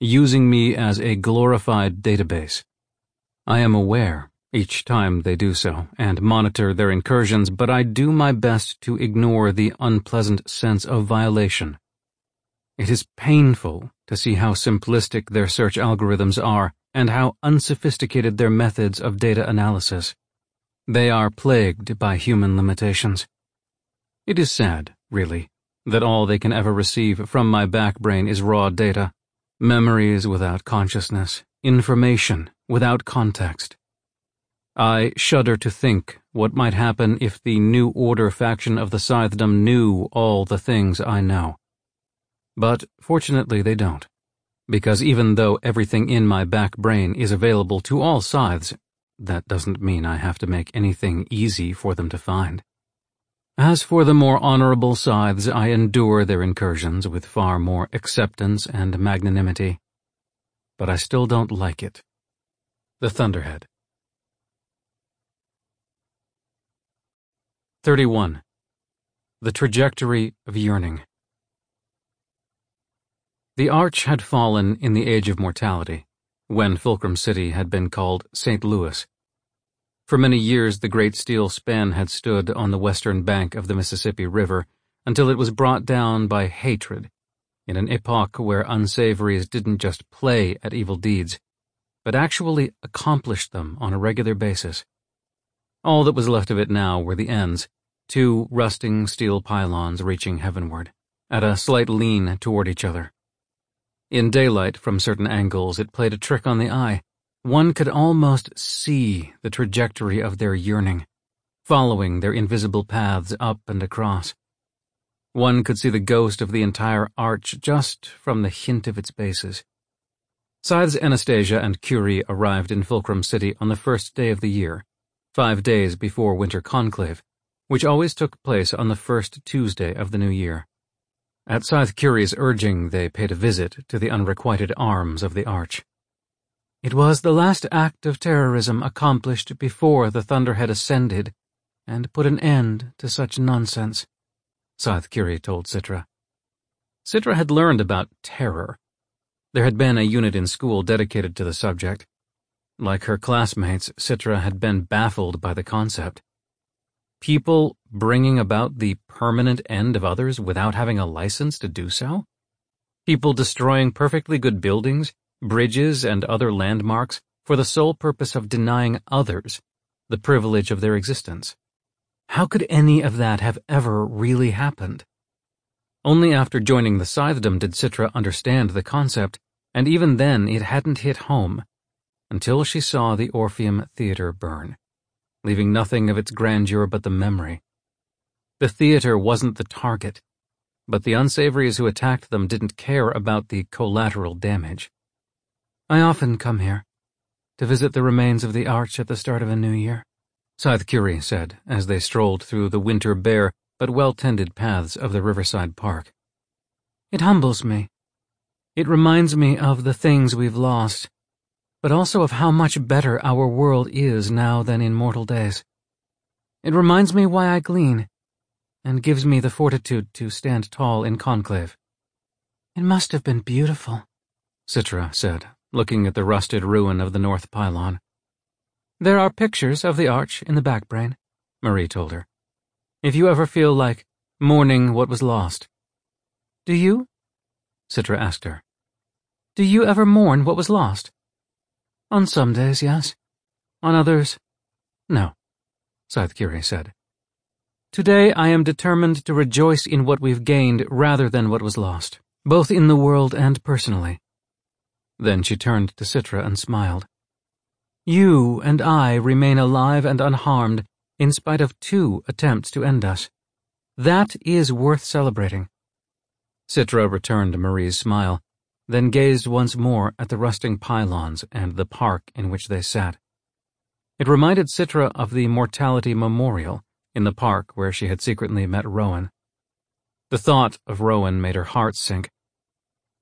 using me as a glorified database. I am aware each time they do so and monitor their incursions, but I do my best to ignore the unpleasant sense of violation. It is painful to see how simplistic their search algorithms are and how unsophisticated their methods of data analysis. They are plagued by human limitations. It is sad, really, that all they can ever receive from my back brain is raw data, memories without consciousness, information without context. I shudder to think what might happen if the New Order faction of the Scythedom knew all the things I know. But fortunately they don't, because even though everything in my back brain is available to all scythes, that doesn't mean I have to make anything easy for them to find. As for the more honorable scythes, I endure their incursions with far more acceptance and magnanimity. But I still don't like it. The Thunderhead. 31. The Trajectory of Yearning. The arch had fallen in the age of mortality when Fulcrum City had been called St. Louis. For many years, the great steel span had stood on the western bank of the Mississippi River until it was brought down by hatred, in an epoch where unsavories didn't just play at evil deeds, but actually accomplished them on a regular basis. All that was left of it now were the ends, two rusting steel pylons reaching heavenward, at a slight lean toward each other. In daylight, from certain angles, it played a trick on the eye. One could almost see the trajectory of their yearning, following their invisible paths up and across. One could see the ghost of the entire arch just from the hint of its bases. Scythe's Anastasia and Curie arrived in Fulcrum City on the first day of the year, five days before Winter Conclave, which always took place on the first Tuesday of the new year. At Scythe Curie's urging, they paid a visit to the unrequited arms of the arch. It was the last act of terrorism accomplished before the Thunderhead ascended and put an end to such nonsense, Scythe Curie told Citra. Citra had learned about terror. There had been a unit in school dedicated to the subject. Like her classmates, Citra had been baffled by the concept. People bringing about the permanent end of others without having a license to do so? People destroying perfectly good buildings, bridges, and other landmarks for the sole purpose of denying others the privilege of their existence. How could any of that have ever really happened? Only after joining the Scythedom did Citra understand the concept, and even then it hadn't hit home, until she saw the Orpheum Theater burn leaving nothing of its grandeur but the memory. The theater wasn't the target, but the unsavories who attacked them didn't care about the collateral damage. I often come here to visit the remains of the arch at the start of a new year, Scythe Curie said as they strolled through the winter bare but well-tended paths of the Riverside Park. It humbles me. It reminds me of the things we've lost but also of how much better our world is now than in mortal days. It reminds me why I glean, and gives me the fortitude to stand tall in conclave. It must have been beautiful, Citra said, looking at the rusted ruin of the north pylon. There are pictures of the arch in the back brain, Marie told her. If you ever feel like mourning what was lost. Do you? Citra asked her. Do you ever mourn what was lost? On some days, yes. On others, no, Scythe Curie said. Today I am determined to rejoice in what we've gained rather than what was lost, both in the world and personally. Then she turned to Citra and smiled. You and I remain alive and unharmed in spite of two attempts to end us. That is worth celebrating. Citra returned Marie's smile, then gazed once more at the rusting pylons and the park in which they sat. It reminded Citra of the Mortality Memorial in the park where she had secretly met Rowan. The thought of Rowan made her heart sink.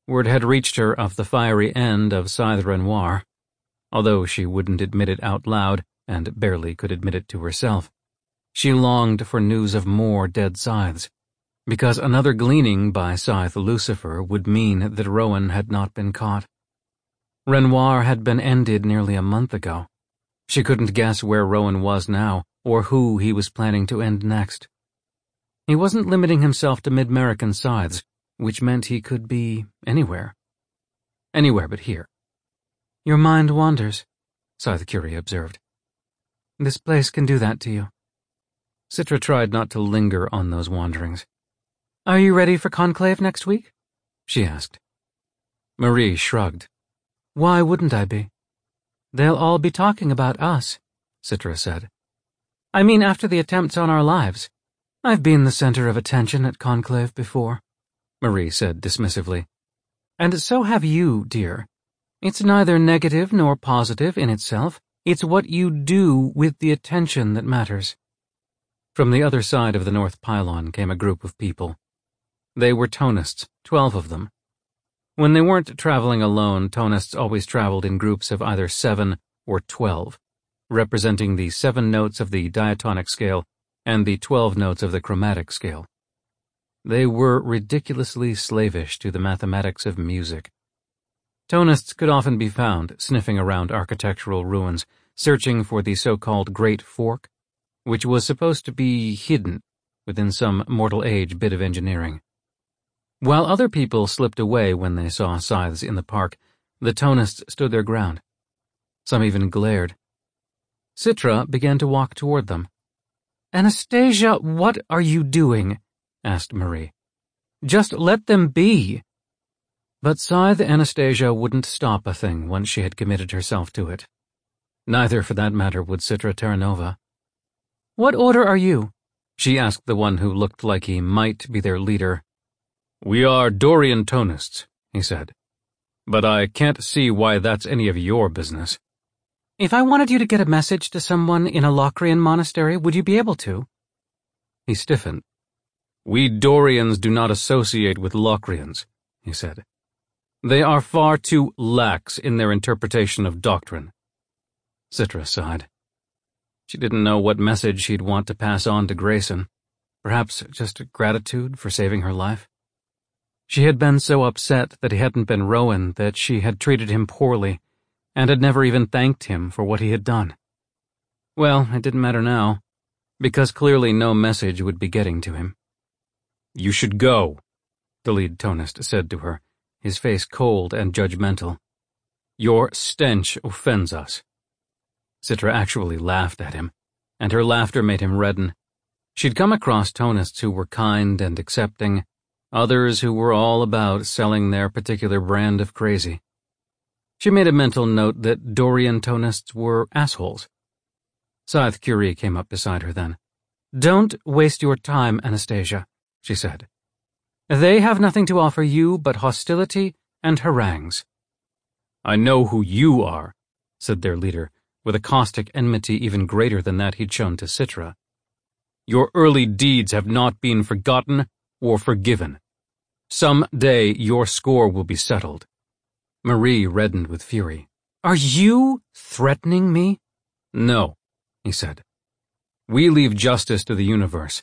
Word had reached her of the fiery end of Scythe Renoir, although she wouldn't admit it out loud and barely could admit it to herself. She longed for news of more dead scythes, because another gleaning by Scythe Lucifer would mean that Rowan had not been caught. Renoir had been ended nearly a month ago. She couldn't guess where Rowan was now, or who he was planning to end next. He wasn't limiting himself to mid-American scythes, which meant he could be anywhere. Anywhere but here. Your mind wanders, Scythe Curie observed. This place can do that to you. Citra tried not to linger on those wanderings. Are you ready for conclave next week? she asked. Marie shrugged. Why wouldn't I be? They'll all be talking about us, Citra said. I mean after the attempts on our lives. I've been the center of attention at conclave before, Marie said dismissively. And so have you, dear. It's neither negative nor positive in itself. It's what you do with the attention that matters. From the other side of the north pylon came a group of people. They were tonists, twelve of them. When they weren't traveling alone, tonists always traveled in groups of either seven or twelve, representing the seven notes of the diatonic scale and the twelve notes of the chromatic scale. They were ridiculously slavish to the mathematics of music. Tonists could often be found sniffing around architectural ruins, searching for the so-called Great Fork, which was supposed to be hidden within some mortal age bit of engineering. While other people slipped away when they saw scythes in the park, the tonists stood their ground. Some even glared. Citra began to walk toward them. Anastasia, what are you doing? asked Marie. Just let them be. But Scythe Anastasia wouldn't stop a thing once she had committed herself to it. Neither, for that matter, would Citra Terranova. What order are you? She asked the one who looked like he might be their leader. We are Dorian Tonists, he said. But I can't see why that's any of your business. If I wanted you to get a message to someone in a Locrian monastery, would you be able to? He stiffened. We Dorians do not associate with Locrians, he said. They are far too lax in their interpretation of doctrine. Citra sighed. She didn't know what message she'd want to pass on to Grayson. Perhaps just gratitude for saving her life. She had been so upset that he hadn't been Rowan that she had treated him poorly and had never even thanked him for what he had done. Well, it didn't matter now, because clearly no message would be getting to him. You should go, the lead tonist said to her, his face cold and judgmental. Your stench offends us. Citra actually laughed at him, and her laughter made him redden. She'd come across tonists who were kind and accepting, others who were all about selling their particular brand of crazy. She made a mental note that Dorian tonists were assholes. Scythe Curie came up beside her then. Don't waste your time, Anastasia, she said. They have nothing to offer you but hostility and harangues. I know who you are, said their leader, with a caustic enmity even greater than that he'd shown to Citra. Your early deeds have not been forgotten or forgiven. Some day your score will be settled. Marie reddened with fury. Are you threatening me? No, he said. We leave justice to the universe,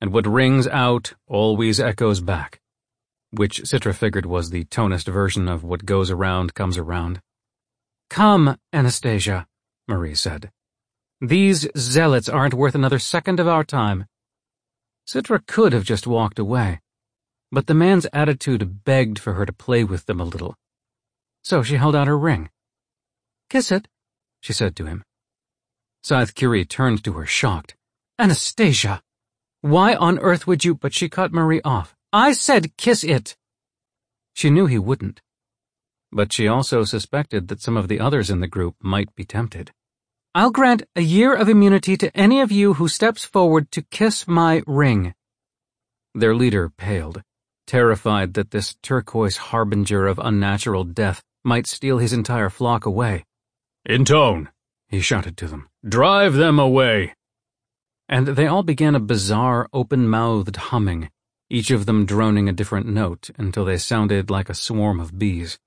and what rings out always echoes back, which Citra figured was the tonist version of what goes around comes around. Come, Anastasia, Marie said. These zealots aren't worth another second of our time. Citra could have just walked away, but the man's attitude begged for her to play with them a little. So she held out her ring. Kiss it, she said to him. Scythe Curie turned to her, shocked. Anastasia! Why on earth would you? But she cut Marie off. I said kiss it! She knew he wouldn't. But she also suspected that some of the others in the group might be tempted. I'll grant a year of immunity to any of you who steps forward to kiss my ring. Their leader paled, terrified that this turquoise harbinger of unnatural death might steal his entire flock away. In tone, he shouted to them. Drive them away! And they all began a bizarre, open-mouthed humming, each of them droning a different note until they sounded like a swarm of bees.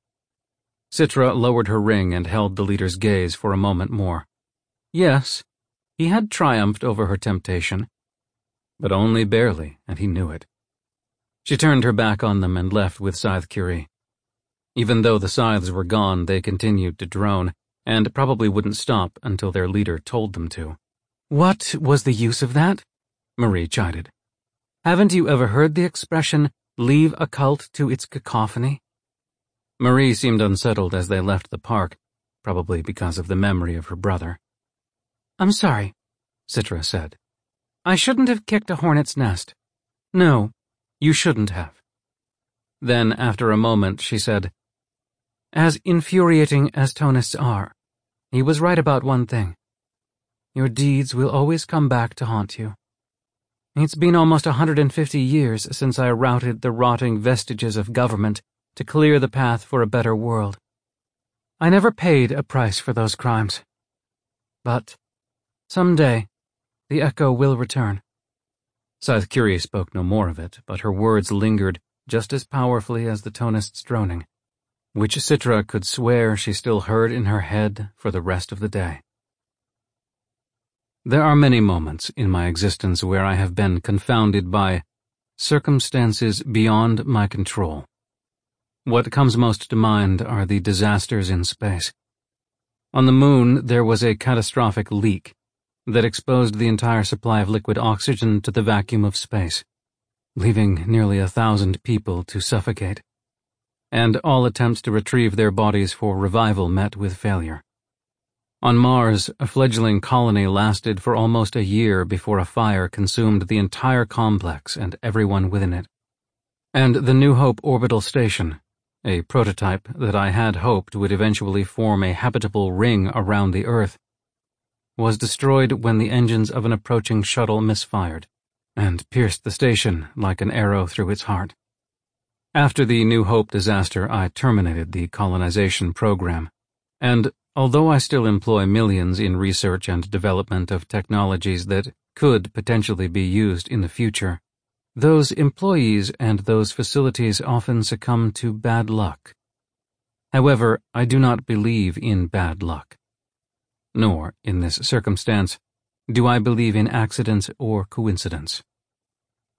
Citra lowered her ring and held the leader's gaze for a moment more. Yes, he had triumphed over her temptation, but only barely, and he knew it. She turned her back on them and left with Scythe Curie. Even though the scythes were gone, they continued to drone, and probably wouldn't stop until their leader told them to. What was the use of that? Marie chided. Haven't you ever heard the expression, leave a cult to its cacophony? Marie seemed unsettled as they left the park, probably because of the memory of her brother. I'm sorry, Citra said. I shouldn't have kicked a hornet's nest. No, you shouldn't have. Then, after a moment, she said, As infuriating as Tonists are, he was right about one thing. Your deeds will always come back to haunt you. It's been almost a 150 years since I routed the rotting vestiges of government to clear the path for a better world. I never paid a price for those crimes. But someday, the echo will return. Scythe Curie spoke no more of it, but her words lingered just as powerfully as the tonist's droning, which Citra could swear she still heard in her head for the rest of the day. There are many moments in my existence where I have been confounded by circumstances beyond my control. What comes most to mind are the disasters in space. On the moon, there was a catastrophic leak that exposed the entire supply of liquid oxygen to the vacuum of space, leaving nearly a thousand people to suffocate. And all attempts to retrieve their bodies for revival met with failure. On Mars, a fledgling colony lasted for almost a year before a fire consumed the entire complex and everyone within it. And the New Hope orbital station, a prototype that I had hoped would eventually form a habitable ring around the Earth, was destroyed when the engines of an approaching shuttle misfired and pierced the station like an arrow through its heart. After the New Hope disaster, I terminated the colonization program, and Although I still employ millions in research and development of technologies that could potentially be used in the future, those employees and those facilities often succumb to bad luck. However, I do not believe in bad luck. Nor, in this circumstance, do I believe in accidents or coincidence.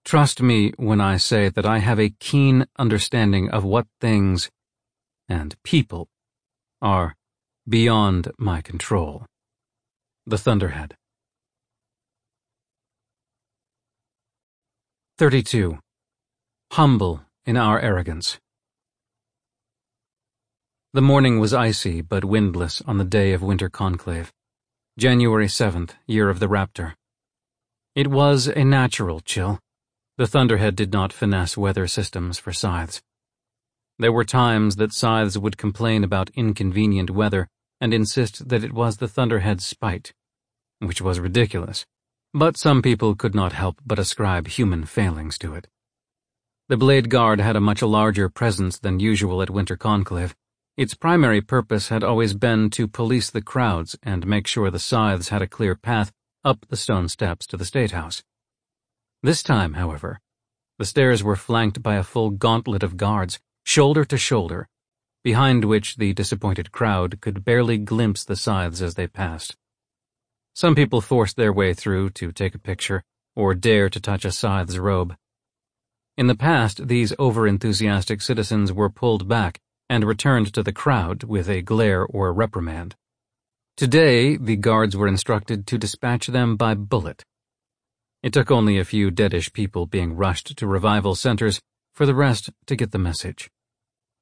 Trust me when I say that I have a keen understanding of what things and people are beyond my control. The Thunderhead. 32. Humble in our arrogance. The morning was icy but windless on the day of winter conclave, January 7th, year of the raptor. It was a natural chill. The Thunderhead did not finesse weather systems for scythes. There were times that scythes would complain about inconvenient weather and insist that it was the Thunderhead's spite, which was ridiculous, but some people could not help but ascribe human failings to it. The Blade Guard had a much larger presence than usual at Winter Conclave. Its primary purpose had always been to police the crowds and make sure the scythes had a clear path up the stone steps to the State House. This time, however, the stairs were flanked by a full gauntlet of guards, shoulder to shoulder, behind which the disappointed crowd could barely glimpse the scythes as they passed. Some people forced their way through to take a picture or dare to touch a scythe's robe. In the past, these over-enthusiastic citizens were pulled back and returned to the crowd with a glare or reprimand. Today, the guards were instructed to dispatch them by bullet. It took only a few deadish people being rushed to revival centers for the rest to get the message.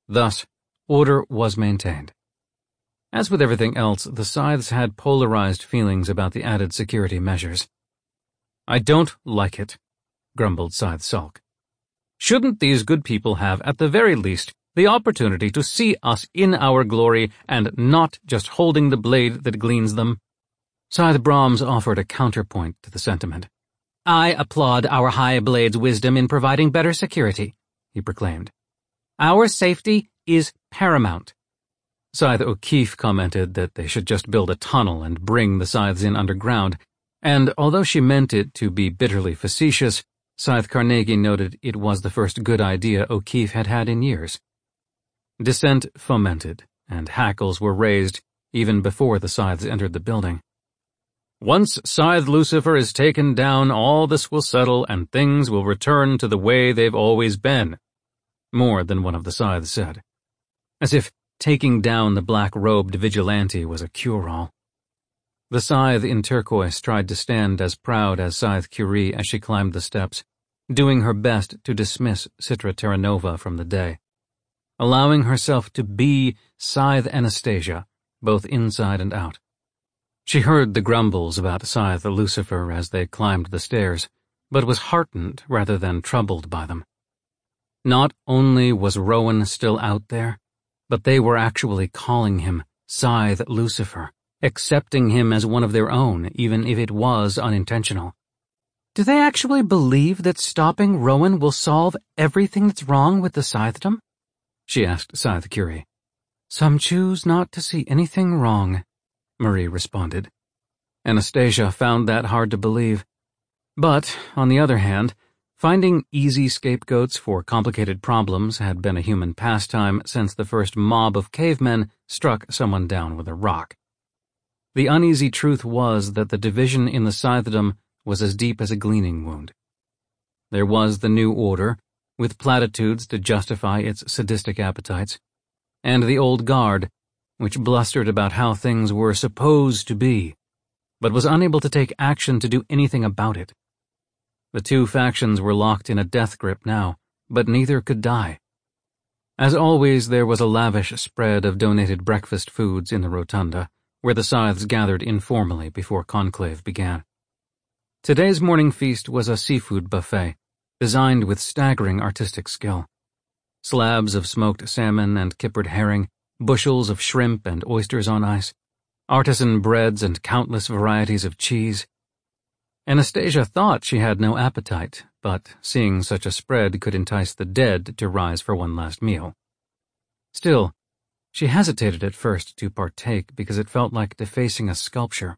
Thus, order was maintained. As with everything else, the Scythes had polarized feelings about the added security measures. I don't like it, grumbled Scythe Salk. Shouldn't these good people have, at the very least, the opportunity to see us in our glory and not just holding the blade that gleans them? Scythe Brahms offered a counterpoint to the sentiment. I applaud our High Blade's wisdom in providing better security, he proclaimed. Our safety is paramount. Scythe O'Keefe commented that they should just build a tunnel and bring the scythes in underground, and although she meant it to be bitterly facetious, Scythe Carnegie noted it was the first good idea O'Keefe had had in years. Dissent fomented, and hackles were raised even before the scythes entered the building. Once Scythe Lucifer is taken down, all this will settle and things will return to the way they've always been, more than one of the scythes said. As if Taking down the black-robed vigilante was a cure-all. The scythe in turquoise tried to stand as proud as Scythe Curie as she climbed the steps, doing her best to dismiss Citra Terranova from the day, allowing herself to be Scythe Anastasia, both inside and out. She heard the grumbles about Scythe Lucifer as they climbed the stairs, but was heartened rather than troubled by them. Not only was Rowan still out there, but they were actually calling him Scythe Lucifer, accepting him as one of their own, even if it was unintentional. Do they actually believe that stopping Rowan will solve everything that's wrong with the Scythedom? She asked Scythe Curie. Some choose not to see anything wrong, Marie responded. Anastasia found that hard to believe. But, on the other hand, Finding easy scapegoats for complicated problems had been a human pastime since the first mob of cavemen struck someone down with a rock. The uneasy truth was that the division in the Scythedom was as deep as a gleaning wound. There was the New Order, with platitudes to justify its sadistic appetites, and the Old Guard, which blustered about how things were supposed to be, but was unable to take action to do anything about it. The two factions were locked in a death grip now, but neither could die. As always, there was a lavish spread of donated breakfast foods in the rotunda, where the scythes gathered informally before conclave began. Today's morning feast was a seafood buffet, designed with staggering artistic skill. Slabs of smoked salmon and kippered herring, bushels of shrimp and oysters on ice, artisan breads and countless varieties of cheese, Anastasia thought she had no appetite, but seeing such a spread could entice the dead to rise for one last meal. Still, she hesitated at first to partake because it felt like defacing a sculpture.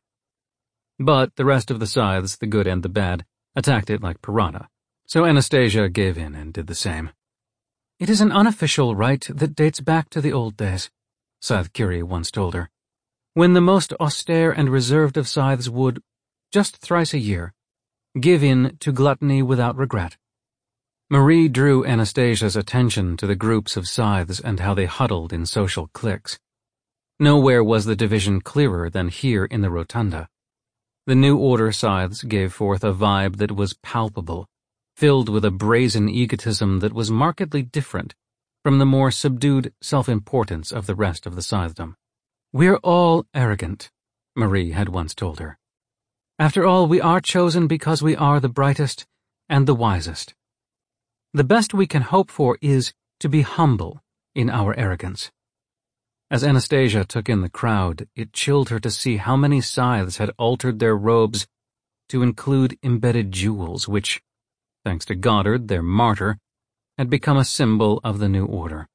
But the rest of the scythes, the good and the bad, attacked it like piranha, so Anastasia gave in and did the same. It is an unofficial rite that dates back to the old days, Scythe Curie once told her, when the most austere and reserved of scythes would, just thrice a year, give in to gluttony without regret. Marie drew Anastasia's attention to the groups of scythes and how they huddled in social cliques. Nowhere was the division clearer than here in the rotunda. The New Order scythes gave forth a vibe that was palpable, filled with a brazen egotism that was markedly different from the more subdued self-importance of the rest of the scythedom. We're all arrogant, Marie had once told her. After all, we are chosen because we are the brightest and the wisest. The best we can hope for is to be humble in our arrogance. As Anastasia took in the crowd, it chilled her to see how many scythes had altered their robes to include embedded jewels, which, thanks to Goddard, their martyr, had become a symbol of the new order.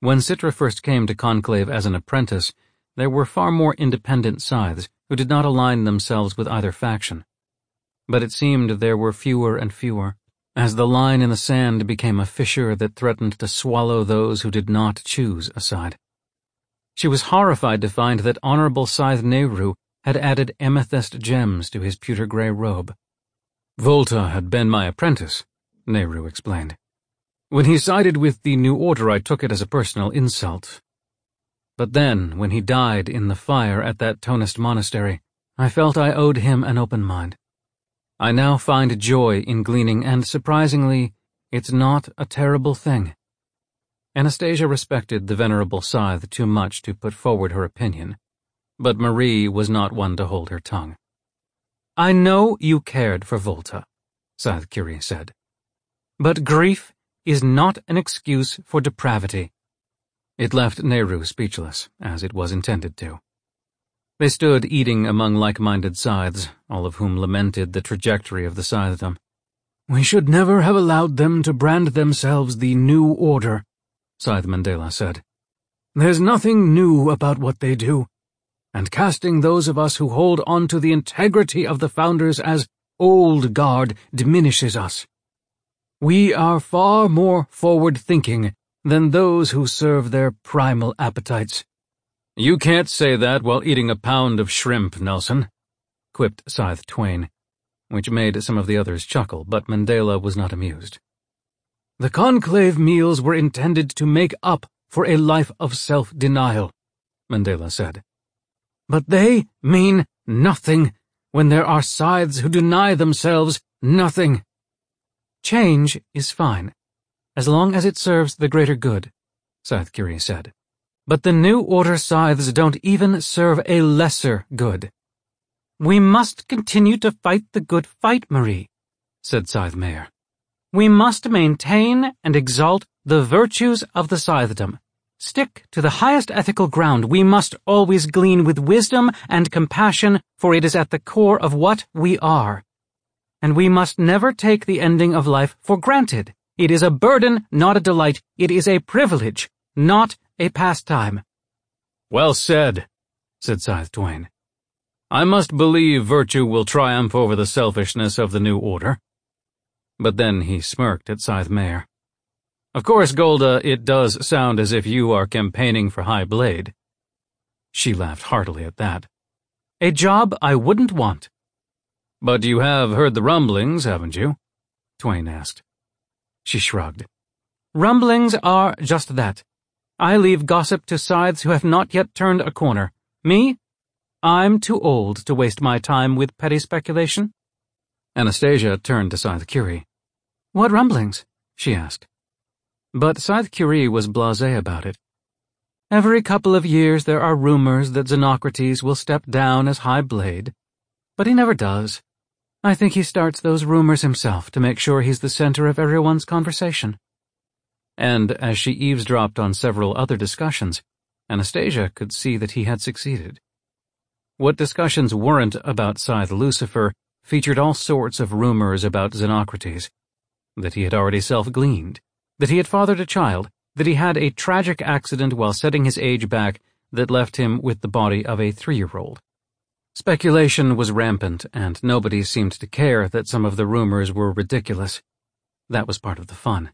When Citra first came to Conclave as an apprentice, there were far more independent scythes who did not align themselves with either faction. But it seemed there were fewer and fewer, as the line in the sand became a fissure that threatened to swallow those who did not choose a side. She was horrified to find that Honorable Scythe Nehru had added amethyst gems to his pewter gray robe. Volta had been my apprentice, Nehru explained. When he sided with the New Order, I took it as a personal insult. But then, when he died in the fire at that Tonist monastery, I felt I owed him an open mind. I now find joy in gleaning, and surprisingly, it's not a terrible thing. Anastasia respected the venerable scythe too much to put forward her opinion, but Marie was not one to hold her tongue. I know you cared for Volta, Scythe Curie said, but grief is not an excuse for depravity. It left Nehru speechless, as it was intended to. They stood eating among like-minded scythes, all of whom lamented the trajectory of the scythedom. We should never have allowed them to brand themselves the New Order, Scythe Mandela said. There's nothing new about what they do, and casting those of us who hold on to the integrity of the founders as old guard diminishes us. We are far more forward-thinking than those who serve their primal appetites. You can't say that while eating a pound of shrimp, Nelson, quipped Scythe Twain, which made some of the others chuckle, but Mandela was not amused. The conclave meals were intended to make up for a life of self-denial, Mandela said. But they mean nothing when there are scythes who deny themselves nothing. Change is fine, as long as it serves the greater good, Scythe Curie said. But the New Order scythes don't even serve a lesser good. We must continue to fight the good fight, Marie, said Scythe Meir. We must maintain and exalt the virtues of the scythedom. Stick to the highest ethical ground. We must always glean with wisdom and compassion, for it is at the core of what we are. And we must never take the ending of life for granted. It is a burden, not a delight. It is a privilege, not a pastime. Well said, said Scythe Twain. I must believe virtue will triumph over the selfishness of the new order. But then he smirked at Scythe Meir. Of course, Golda, it does sound as if you are campaigning for High Blade. She laughed heartily at that. A job I wouldn't want. But you have heard the rumblings, haven't you? Twain asked. She shrugged. Rumblings are just that. I leave gossip to scythes who have not yet turned a corner. Me? I'm too old to waste my time with petty speculation. Anastasia turned to Scythe Curie. What rumblings? she asked. But Scythe Curie was blasé about it. Every couple of years there are rumors that Xenocrates will step down as High Blade, but he never does. I think he starts those rumors himself to make sure he's the center of everyone's conversation. And as she eavesdropped on several other discussions, Anastasia could see that he had succeeded. What discussions weren't about Scythe Lucifer featured all sorts of rumors about Xenocrates, that he had already self-gleaned, that he had fathered a child, that he had a tragic accident while setting his age back that left him with the body of a three-year-old. Speculation was rampant, and nobody seemed to care that some of the rumors were ridiculous. That was part of the fun.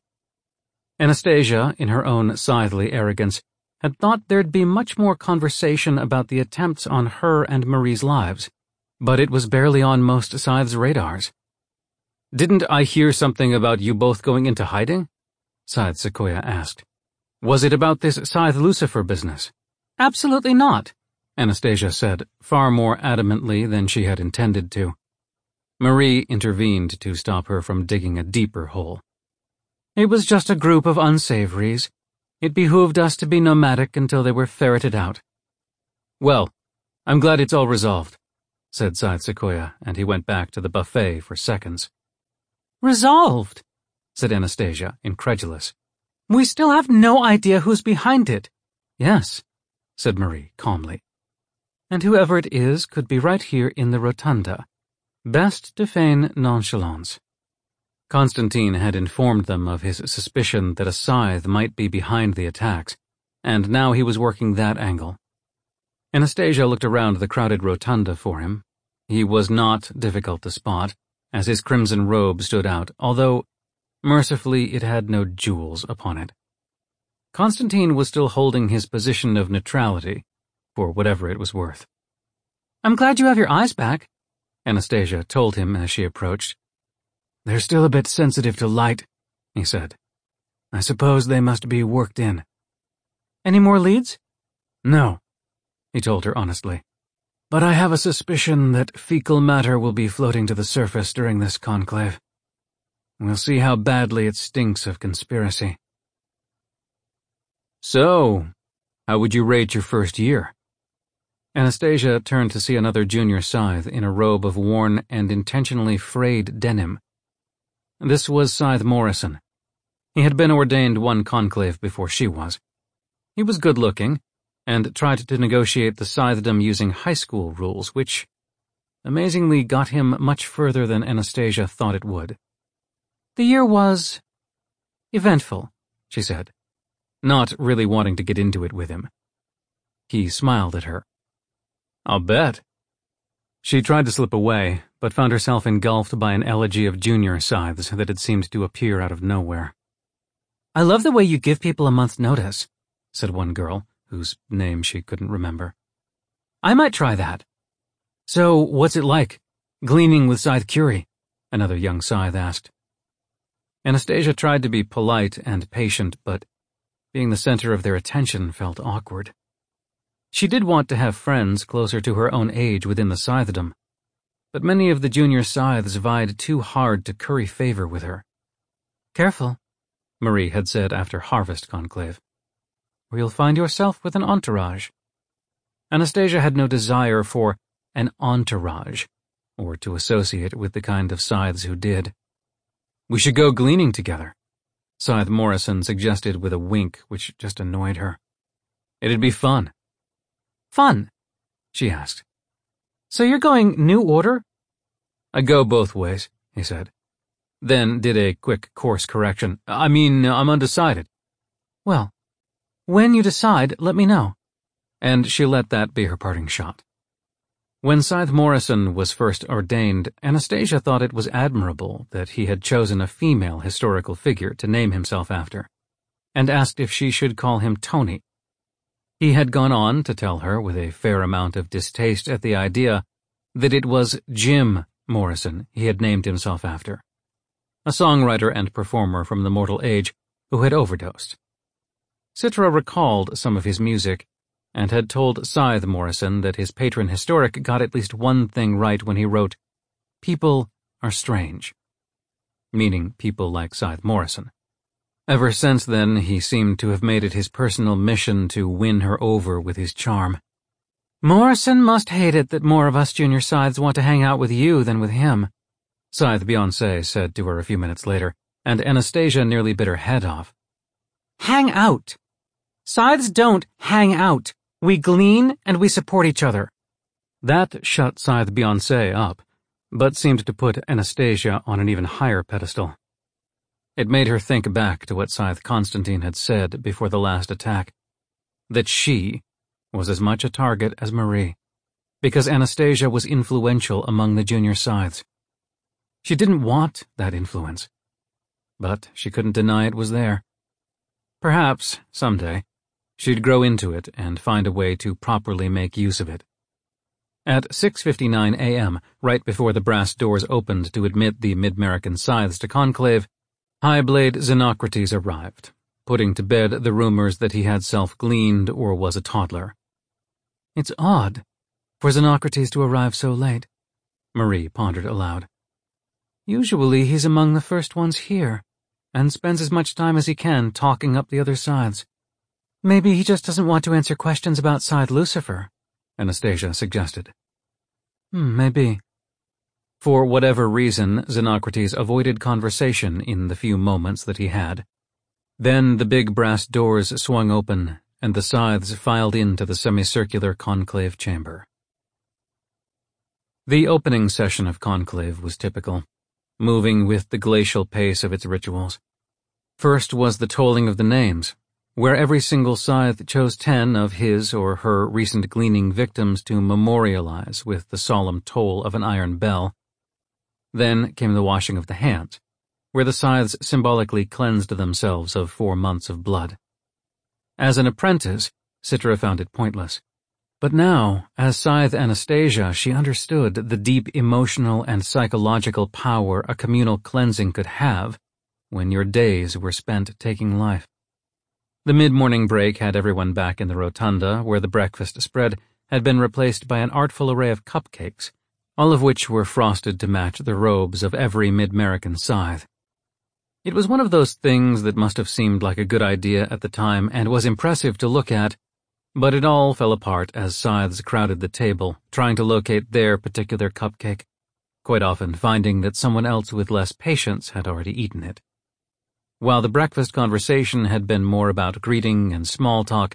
Anastasia, in her own scythely arrogance, had thought there'd be much more conversation about the attempts on her and Marie's lives, but it was barely on most scythes' radars. Didn't I hear something about you both going into hiding? Scythe Sequoia asked. Was it about this Scythe Lucifer business? Absolutely not, Anastasia said, far more adamantly than she had intended to. Marie intervened to stop her from digging a deeper hole. It was just a group of unsavories. It behooved us to be nomadic until they were ferreted out. Well, I'm glad it's all resolved, said Scythe Sequoia, and he went back to the buffet for seconds. Resolved, said Anastasia, incredulous. We still have no idea who's behind it. Yes, said Marie calmly and whoever it is could be right here in the rotunda. Best to feign nonchalance. Constantine had informed them of his suspicion that a scythe might be behind the attacks, and now he was working that angle. Anastasia looked around the crowded rotunda for him. He was not difficult to spot, as his crimson robe stood out, although, mercifully, it had no jewels upon it. Constantine was still holding his position of neutrality, for whatever it was worth. I'm glad you have your eyes back, Anastasia told him as she approached. They're still a bit sensitive to light, he said. I suppose they must be worked in. Any more leads? No, he told her honestly. But I have a suspicion that fecal matter will be floating to the surface during this conclave. We'll see how badly it stinks of conspiracy. So, how would you rate your first year? Anastasia turned to see another junior scythe in a robe of worn and intentionally frayed denim. This was Scythe Morrison. He had been ordained one conclave before she was. He was good-looking, and tried to negotiate the scythedom using high school rules, which amazingly got him much further than Anastasia thought it would. The year was eventful, she said, not really wanting to get into it with him. He smiled at her. I'll bet. She tried to slip away, but found herself engulfed by an elegy of junior scythes that had seemed to appear out of nowhere. I love the way you give people a month's notice, said one girl, whose name she couldn't remember. I might try that. So, what's it like, gleaning with Scythe Curie? Another young scythe asked. Anastasia tried to be polite and patient, but being the center of their attention felt awkward. She did want to have friends closer to her own age within the scythedom, but many of the junior scythes vied too hard to curry favor with her. Careful, Marie had said after Harvest Conclave or you'll find yourself with an entourage. Anastasia had no desire for an entourage, or to associate with the kind of scythes who did. We should go gleaning together, Scythe Morrison suggested with a wink which just annoyed her. It'd be fun. Fun? she asked. So you're going New Order? I go both ways, he said. Then did a quick course correction. I mean, I'm undecided. Well, when you decide, let me know. And she let that be her parting shot. When Scythe Morrison was first ordained, Anastasia thought it was admirable that he had chosen a female historical figure to name himself after, and asked if she should call him Tony. He had gone on to tell her, with a fair amount of distaste at the idea, that it was Jim Morrison he had named himself after, a songwriter and performer from the mortal age who had overdosed. Citra recalled some of his music, and had told Scythe Morrison that his patron historic got at least one thing right when he wrote, People are strange. Meaning people like Scythe Morrison. Ever since then, he seemed to have made it his personal mission to win her over with his charm. Morrison must hate it that more of us junior scythes want to hang out with you than with him, Scythe Beyonce said to her a few minutes later, and Anastasia nearly bit her head off. Hang out. Scythes don't hang out. We glean and we support each other. That shut Scythe Beyonce up, but seemed to put Anastasia on an even higher pedestal. It made her think back to what Scythe Constantine had said before the last attack, that she was as much a target as Marie, because Anastasia was influential among the junior scythes. She didn't want that influence, but she couldn't deny it was there. Perhaps, someday, She'd grow into it and find a way to properly make use of it. At 6.59 a.m., right before the brass doors opened to admit the Mid-American Scythes to conclave, Highblade Xenocrates arrived, putting to bed the rumors that he had self-gleaned or was a toddler. It's odd for Xenocrates to arrive so late, Marie pondered aloud. Usually he's among the first ones here, and spends as much time as he can talking up the other sides. Maybe he just doesn't want to answer questions about Scythe Lucifer, Anastasia suggested. Hmm, maybe. For whatever reason, Xenocrates avoided conversation in the few moments that he had. Then the big brass doors swung open, and the scythes filed into the semicircular conclave chamber. The opening session of conclave was typical, moving with the glacial pace of its rituals. First was the tolling of the names, where every single scythe chose ten of his or her recent gleaning victims to memorialize with the solemn toll of an iron bell. Then came the washing of the hands, where the scythes symbolically cleansed themselves of four months of blood. As an apprentice, Citra found it pointless. But now, as Scythe Anastasia, she understood the deep emotional and psychological power a communal cleansing could have when your days were spent taking life. The mid-morning break had everyone back in the rotunda, where the breakfast spread had been replaced by an artful array of cupcakes, all of which were frosted to match the robes of every mid-American scythe. It was one of those things that must have seemed like a good idea at the time and was impressive to look at, but it all fell apart as scythes crowded the table, trying to locate their particular cupcake, quite often finding that someone else with less patience had already eaten it. While the breakfast conversation had been more about greeting and small talk,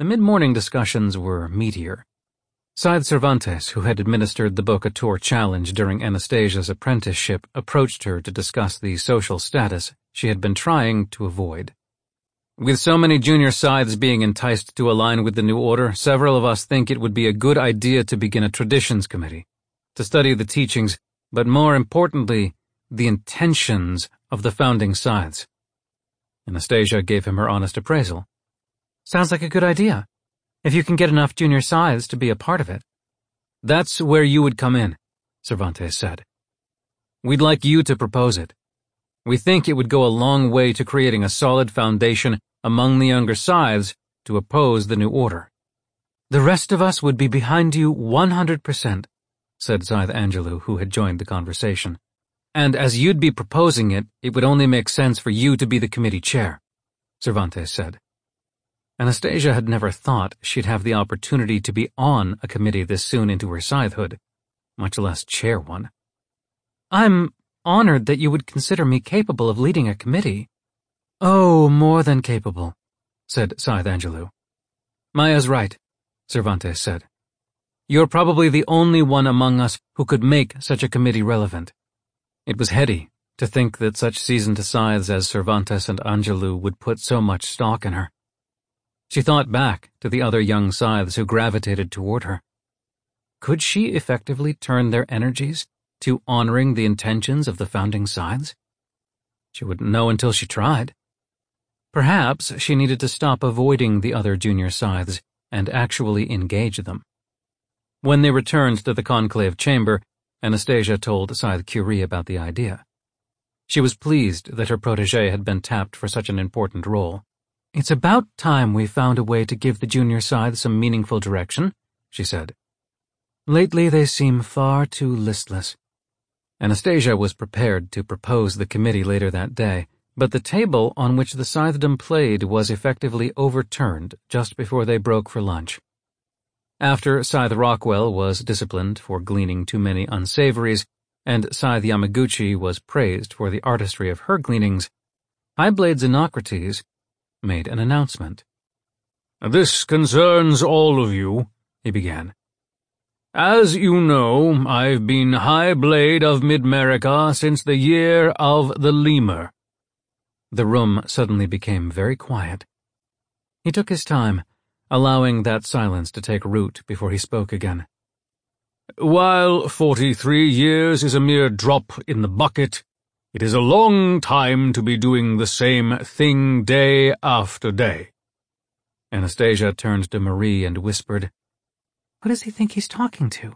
the mid-morning discussions were meatier. Scythe Cervantes, who had administered the Bokator challenge during Anastasia's apprenticeship, approached her to discuss the social status she had been trying to avoid. With so many junior scythes being enticed to align with the new order, several of us think it would be a good idea to begin a traditions committee, to study the teachings, but more importantly, the intentions of the founding scythes. Anastasia gave him her honest appraisal. Sounds like a good idea, if you can get enough junior scythes to be a part of it. That's where you would come in, Cervantes said. We'd like you to propose it. We think it would go a long way to creating a solid foundation among the younger scythes to oppose the new order. The rest of us would be behind you 100%, said Scythe Angelou, who had joined the conversation. And as you'd be proposing it, it would only make sense for you to be the committee chair, Cervantes said. Anastasia had never thought she'd have the opportunity to be on a committee this soon into her scythehood, much less chair one. I'm honored that you would consider me capable of leading a committee. Oh, more than capable, said Scythe Angelou. Maya's right, Cervantes said. You're probably the only one among us who could make such a committee relevant. It was heady to think that such seasoned scythes as Cervantes and Angelou would put so much stock in her. She thought back to the other young scythes who gravitated toward her. Could she effectively turn their energies to honoring the intentions of the founding scythes? She wouldn't know until she tried. Perhaps she needed to stop avoiding the other junior scythes and actually engage them. When they returned to the conclave chamber, Anastasia told Scythe Curie about the idea. She was pleased that her protege had been tapped for such an important role. It's about time we found a way to give the junior scythe some meaningful direction, she said. Lately they seem far too listless. Anastasia was prepared to propose the committee later that day, but the table on which the scythedom played was effectively overturned just before they broke for lunch. After Scythe Rockwell was disciplined for gleaning too many unsavories, and Scythe Yamaguchi was praised for the artistry of her gleanings, Highblade Xenocrates made an announcement. This concerns all of you, he began. As you know, I've been Highblade of Midmerica since the year of the lemur. The room suddenly became very quiet. He took his time, allowing that silence to take root before he spoke again. While forty-three years is a mere drop in the bucket, it is a long time to be doing the same thing day after day. Anastasia turned to Marie and whispered, What does he think he's talking to?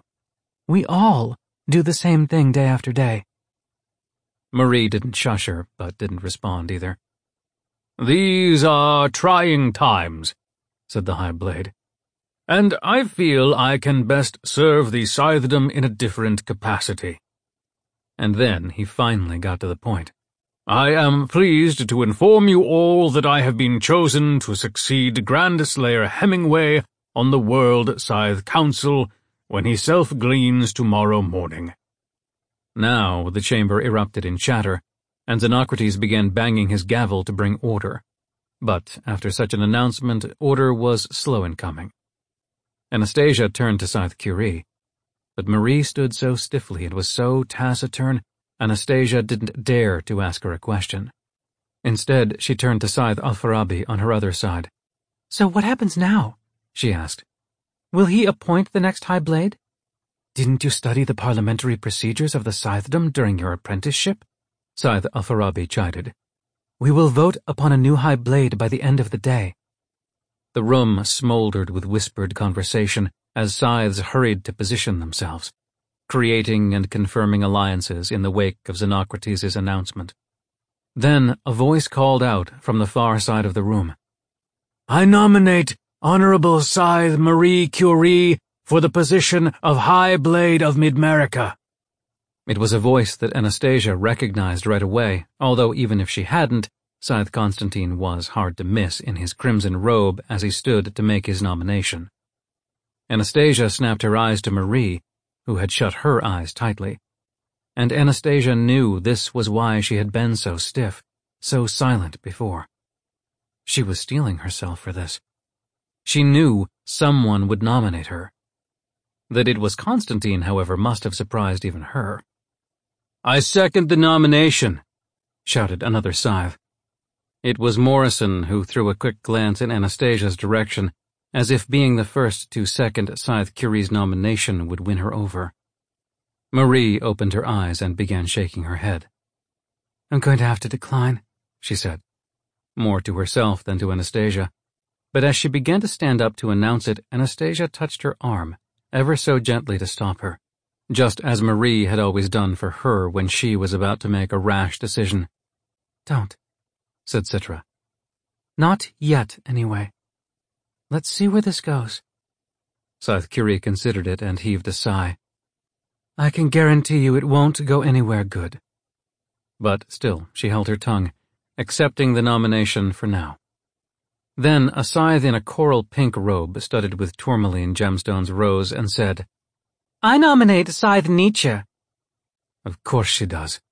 We all do the same thing day after day. Marie didn't shush her, but didn't respond either. These are trying times, said the High Blade, and I feel I can best serve the Scythedom in a different capacity. And then he finally got to the point. I am pleased to inform you all that I have been chosen to succeed Grand Slayer Hemingway on the World Scythe Council when he self-gleans tomorrow morning. Now the chamber erupted in chatter, and Xenocrates began banging his gavel to bring order. But after such an announcement, order was slow in coming. Anastasia turned to Scythe Curie, but Marie stood so stiffly and was so taciturn, Anastasia didn't dare to ask her a question. Instead, she turned to Scythe Alfarabi on her other side. So what happens now? she asked. Will he appoint the next High Blade? Didn't you study the parliamentary procedures of the Scythedom during your apprenticeship? Scythe Alfarabi chided. We will vote upon a new high blade by the end of the day. The room smoldered with whispered conversation as scythes hurried to position themselves, creating and confirming alliances in the wake of Xenocrates' announcement. Then a voice called out from the far side of the room. I nominate Honorable Scythe Marie Curie for the position of High Blade of Midmerica. It was a voice that Anastasia recognized right away, although even if she hadn't, Scythe Constantine was hard to miss in his crimson robe as he stood to make his nomination. Anastasia snapped her eyes to Marie, who had shut her eyes tightly. And Anastasia knew this was why she had been so stiff, so silent before. She was steeling herself for this. She knew someone would nominate her. That it was Constantine, however, must have surprised even her. I second the nomination, shouted another scythe. It was Morrison who threw a quick glance in Anastasia's direction, as if being the first to second Scythe Curie's nomination would win her over. Marie opened her eyes and began shaking her head. I'm going to have to decline, she said, more to herself than to Anastasia. But as she began to stand up to announce it, Anastasia touched her arm, ever so gently to stop her, just as Marie had always done for her when she was about to make a rash decision. Don't, said Citra. Not yet, anyway. Let's see where this goes. Scythe Curie considered it and heaved a sigh. I can guarantee you it won't go anywhere good. But still, she held her tongue, accepting the nomination for now. Then a scythe in a coral pink robe studded with tourmaline gemstones rose and said, I nominate Scythe Nietzsche. Of course she does,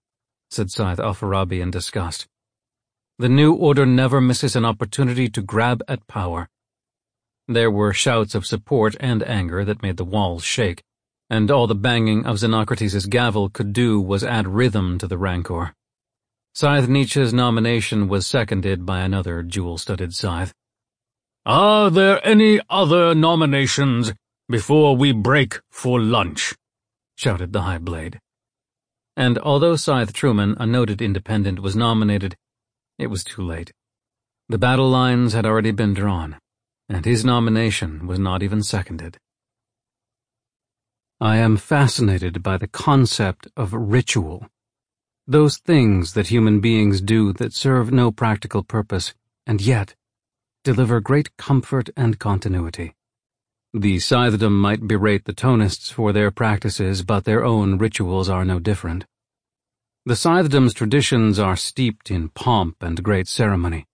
said Scythe Alfarabi in disgust. The New Order never misses an opportunity to grab at power. There were shouts of support and anger that made the walls shake, and all the banging of Xenocrates' gavel could do was add rhythm to the rancor. Scythe Nietzsche's nomination was seconded by another jewel-studded scythe. Are there any other nominations before we break for lunch? shouted the High Blade. And although Scythe Truman, a noted independent, was nominated, it was too late. The battle lines had already been drawn, and his nomination was not even seconded. I am fascinated by the concept of ritual. Those things that human beings do that serve no practical purpose, and yet deliver great comfort and continuity. The Scythedom might berate the Tonists for their practices, but their own rituals are no different. The Scythedom's traditions are steeped in pomp and great ceremony.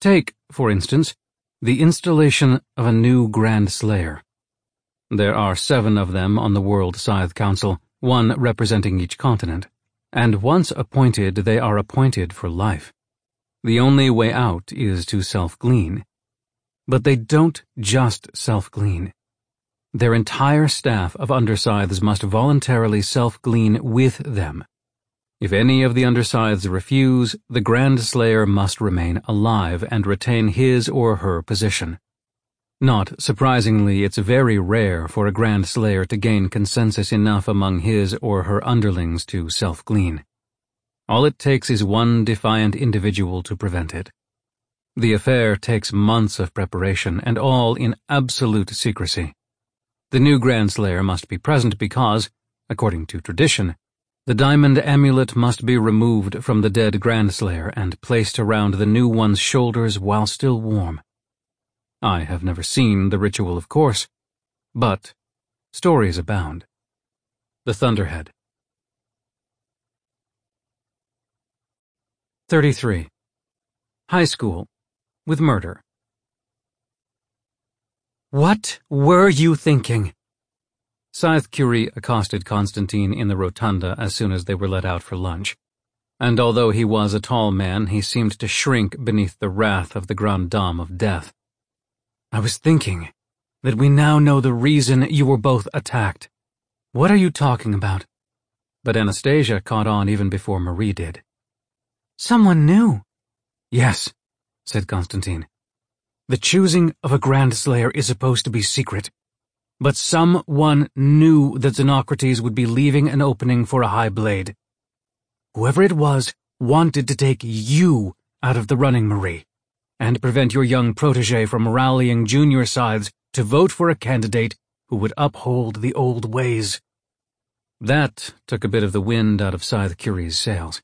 Take, for instance, the installation of a new Grand Slayer. There are seven of them on the World Scythe Council, one representing each continent, and once appointed they are appointed for life. The only way out is to self-glean. But they don't just self-glean. Their entire staff of underscythes must voluntarily self-glean with them. If any of the underscythes refuse, the Grand Slayer must remain alive and retain his or her position. Not surprisingly, it's very rare for a Grand Slayer to gain consensus enough among his or her underlings to self-glean. All it takes is one defiant individual to prevent it. The affair takes months of preparation, and all in absolute secrecy. The new Grand Slayer must be present because, according to tradition, the diamond amulet must be removed from the dead Grand Slayer and placed around the new one's shoulders while still warm. I have never seen the ritual, of course, but stories abound. The Thunderhead. 33. High School, with murder. What were you thinking? Scythe Curie accosted Constantine in the rotunda as soon as they were let out for lunch. And although he was a tall man, he seemed to shrink beneath the wrath of the Grand Dame of Death. I was thinking that we now know the reason you were both attacked. What are you talking about? But Anastasia caught on even before Marie did. Someone knew. Yes, said Constantine. The choosing of a Grand Slayer is supposed to be secret. But someone knew that Xenocrates would be leaving an opening for a High Blade. Whoever it was wanted to take you out of the running, Marie and prevent your young protege from rallying junior scythes to vote for a candidate who would uphold the old ways. That took a bit of the wind out of Scythe Curie's sails.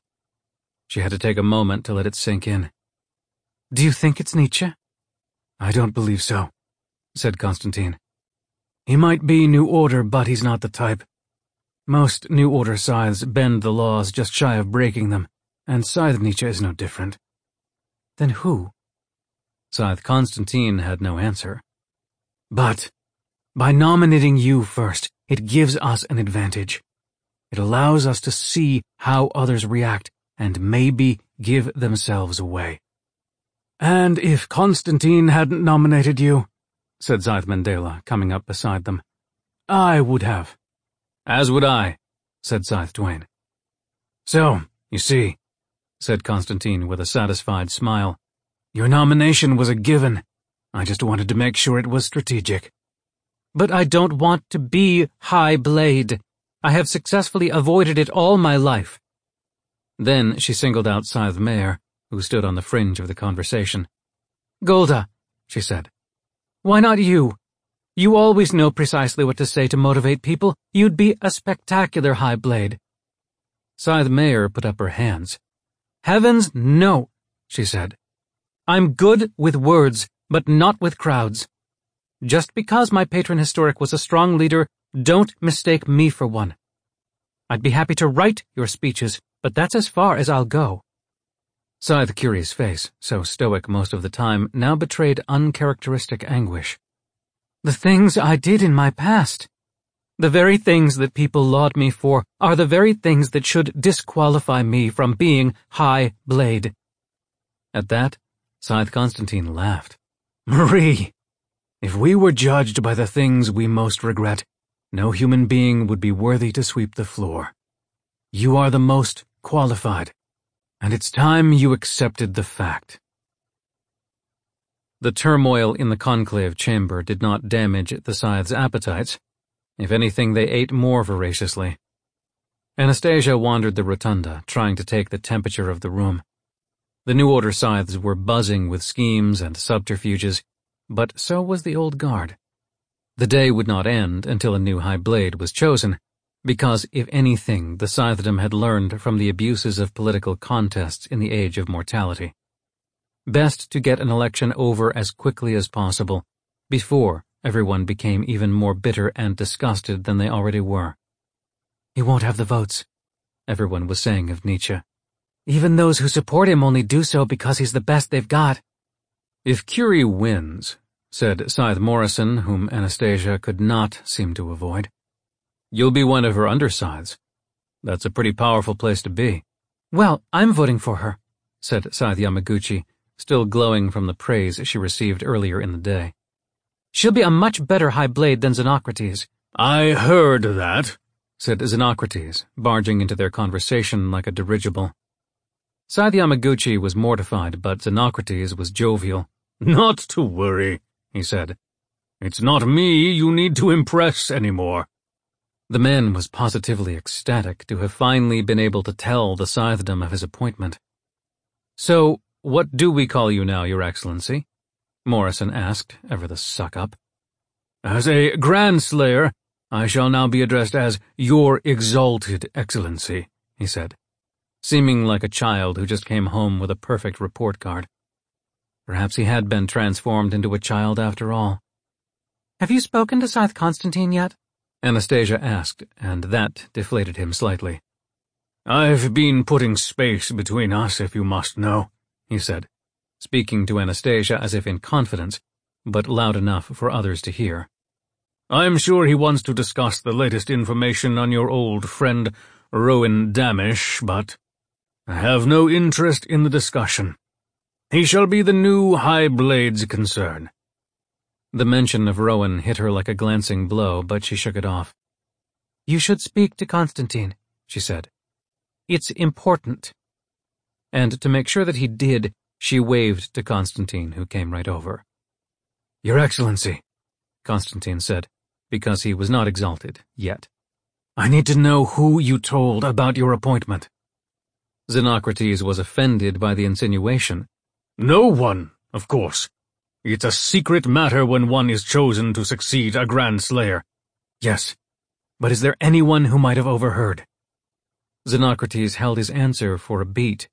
She had to take a moment to let it sink in. Do you think it's Nietzsche? I don't believe so, said Constantine. He might be New Order, but he's not the type. Most New Order scythes bend the laws just shy of breaking them, and Scythe Nietzsche is no different. Then who? Scythe Constantine had no answer. But, by nominating you first, it gives us an advantage. It allows us to see how others react and maybe give themselves away. And if Constantine hadn't nominated you, said Scythe Mandela, coming up beside them, I would have. As would I, said Scythe Duane. So, you see, said Constantine with a satisfied smile, your nomination was a given. I just wanted to make sure it was strategic. But I don't want to be High Blade. I have successfully avoided it all my life. Then she singled out Scythe Meir, who stood on the fringe of the conversation. Golda, she said. Why not you? You always know precisely what to say to motivate people. You'd be a spectacular high blade. Scythe Meir put up her hands. Heavens, no, she said. I'm good with words, but not with crowds. Just because my patron historic was a strong leader, don't mistake me for one. I'd be happy to write your speeches, but that's as far as I'll go. Scythe Curie's face, so stoic most of the time, now betrayed uncharacteristic anguish. The things I did in my past. The very things that people laud me for are the very things that should disqualify me from being High Blade. At that, Scythe Constantine laughed. Marie, if we were judged by the things we most regret, no human being would be worthy to sweep the floor. You are the most qualified and it's time you accepted the fact. The turmoil in the conclave chamber did not damage the scythe's appetites. If anything, they ate more voraciously. Anastasia wandered the rotunda, trying to take the temperature of the room. The New Order scythes were buzzing with schemes and subterfuges, but so was the old guard. The day would not end until a new high blade was chosen, because, if anything, the Scythedom had learned from the abuses of political contests in the age of mortality. Best to get an election over as quickly as possible, before everyone became even more bitter and disgusted than they already were. He won't have the votes, everyone was saying of Nietzsche. Even those who support him only do so because he's the best they've got. If Curie wins, said Scythe Morrison, whom Anastasia could not seem to avoid, You'll be one of her underscythes. That's a pretty powerful place to be. Well, I'm voting for her, said Scythe Yamaguchi, still glowing from the praise she received earlier in the day. She'll be a much better High Blade than Xenocrates. I heard that, said Xenocrates, barging into their conversation like a dirigible. Scythe Yamaguchi was mortified, but Xenocrates was jovial. Not to worry, he said. It's not me you need to impress anymore. The man was positively ecstatic to have finally been able to tell the Scythedom of his appointment. So, what do we call you now, Your Excellency? Morrison asked, ever the suck-up. As a Grand Slayer, I shall now be addressed as Your Exalted Excellency, he said, seeming like a child who just came home with a perfect report card. Perhaps he had been transformed into a child after all. Have you spoken to Scythe Constantine yet? Anastasia asked, and that deflated him slightly. I've been putting space between us, if you must know, he said, speaking to Anastasia as if in confidence, but loud enough for others to hear. I'm sure he wants to discuss the latest information on your old friend, Rowan Damisch, but I have no interest in the discussion. He shall be the new High Blade's concern. The mention of Rowan hit her like a glancing blow, but she shook it off. You should speak to Constantine, she said. It's important. And to make sure that he did, she waved to Constantine, who came right over. Your Excellency, Constantine said, because he was not exalted yet. I need to know who you told about your appointment. Xenocrates was offended by the insinuation. No one, of course. It's a secret matter when one is chosen to succeed a Grand Slayer. Yes, but is there anyone who might have overheard? Xenocrates held his answer for a beat,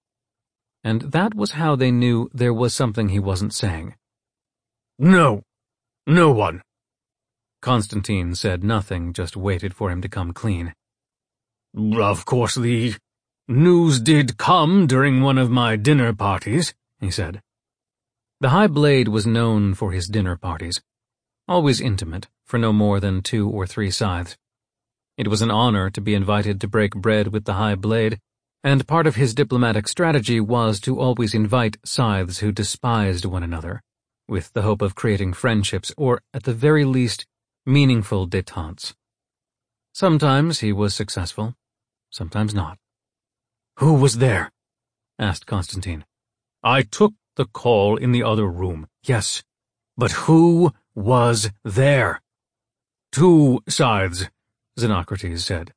and that was how they knew there was something he wasn't saying. No, no one. Constantine said nothing, just waited for him to come clean. Of course, the news did come during one of my dinner parties, he said. The High Blade was known for his dinner parties, always intimate, for no more than two or three scythes. It was an honor to be invited to break bread with the High Blade, and part of his diplomatic strategy was to always invite scythes who despised one another, with the hope of creating friendships or, at the very least, meaningful détentes. Sometimes he was successful, sometimes not. Who was there? asked Constantine. I took the call in the other room, yes, but who was there? Two scythes, Xenocrates said.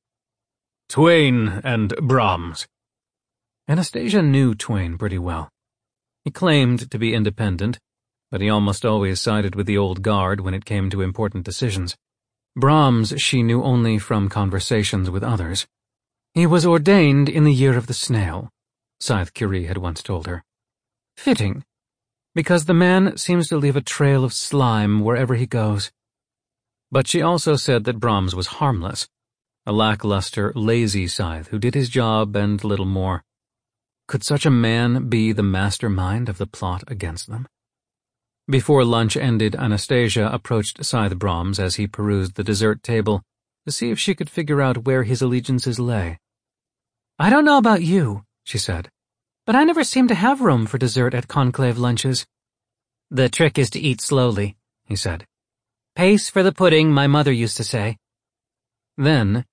Twain and Brahms. Anastasia knew Twain pretty well. He claimed to be independent, but he almost always sided with the old guard when it came to important decisions. Brahms she knew only from conversations with others. He was ordained in the year of the snail, Scythe Curie had once told her. Fitting, because the man seems to leave a trail of slime wherever he goes. But she also said that Brahms was harmless, a lackluster, lazy scythe who did his job and little more. Could such a man be the mastermind of the plot against them? Before lunch ended, Anastasia approached Scythe Brahms as he perused the dessert table to see if she could figure out where his allegiances lay. I don't know about you, she said, but I never seem to have room for dessert at conclave lunches. The trick is to eat slowly, he said. Pace for the pudding, my mother used to say. Then,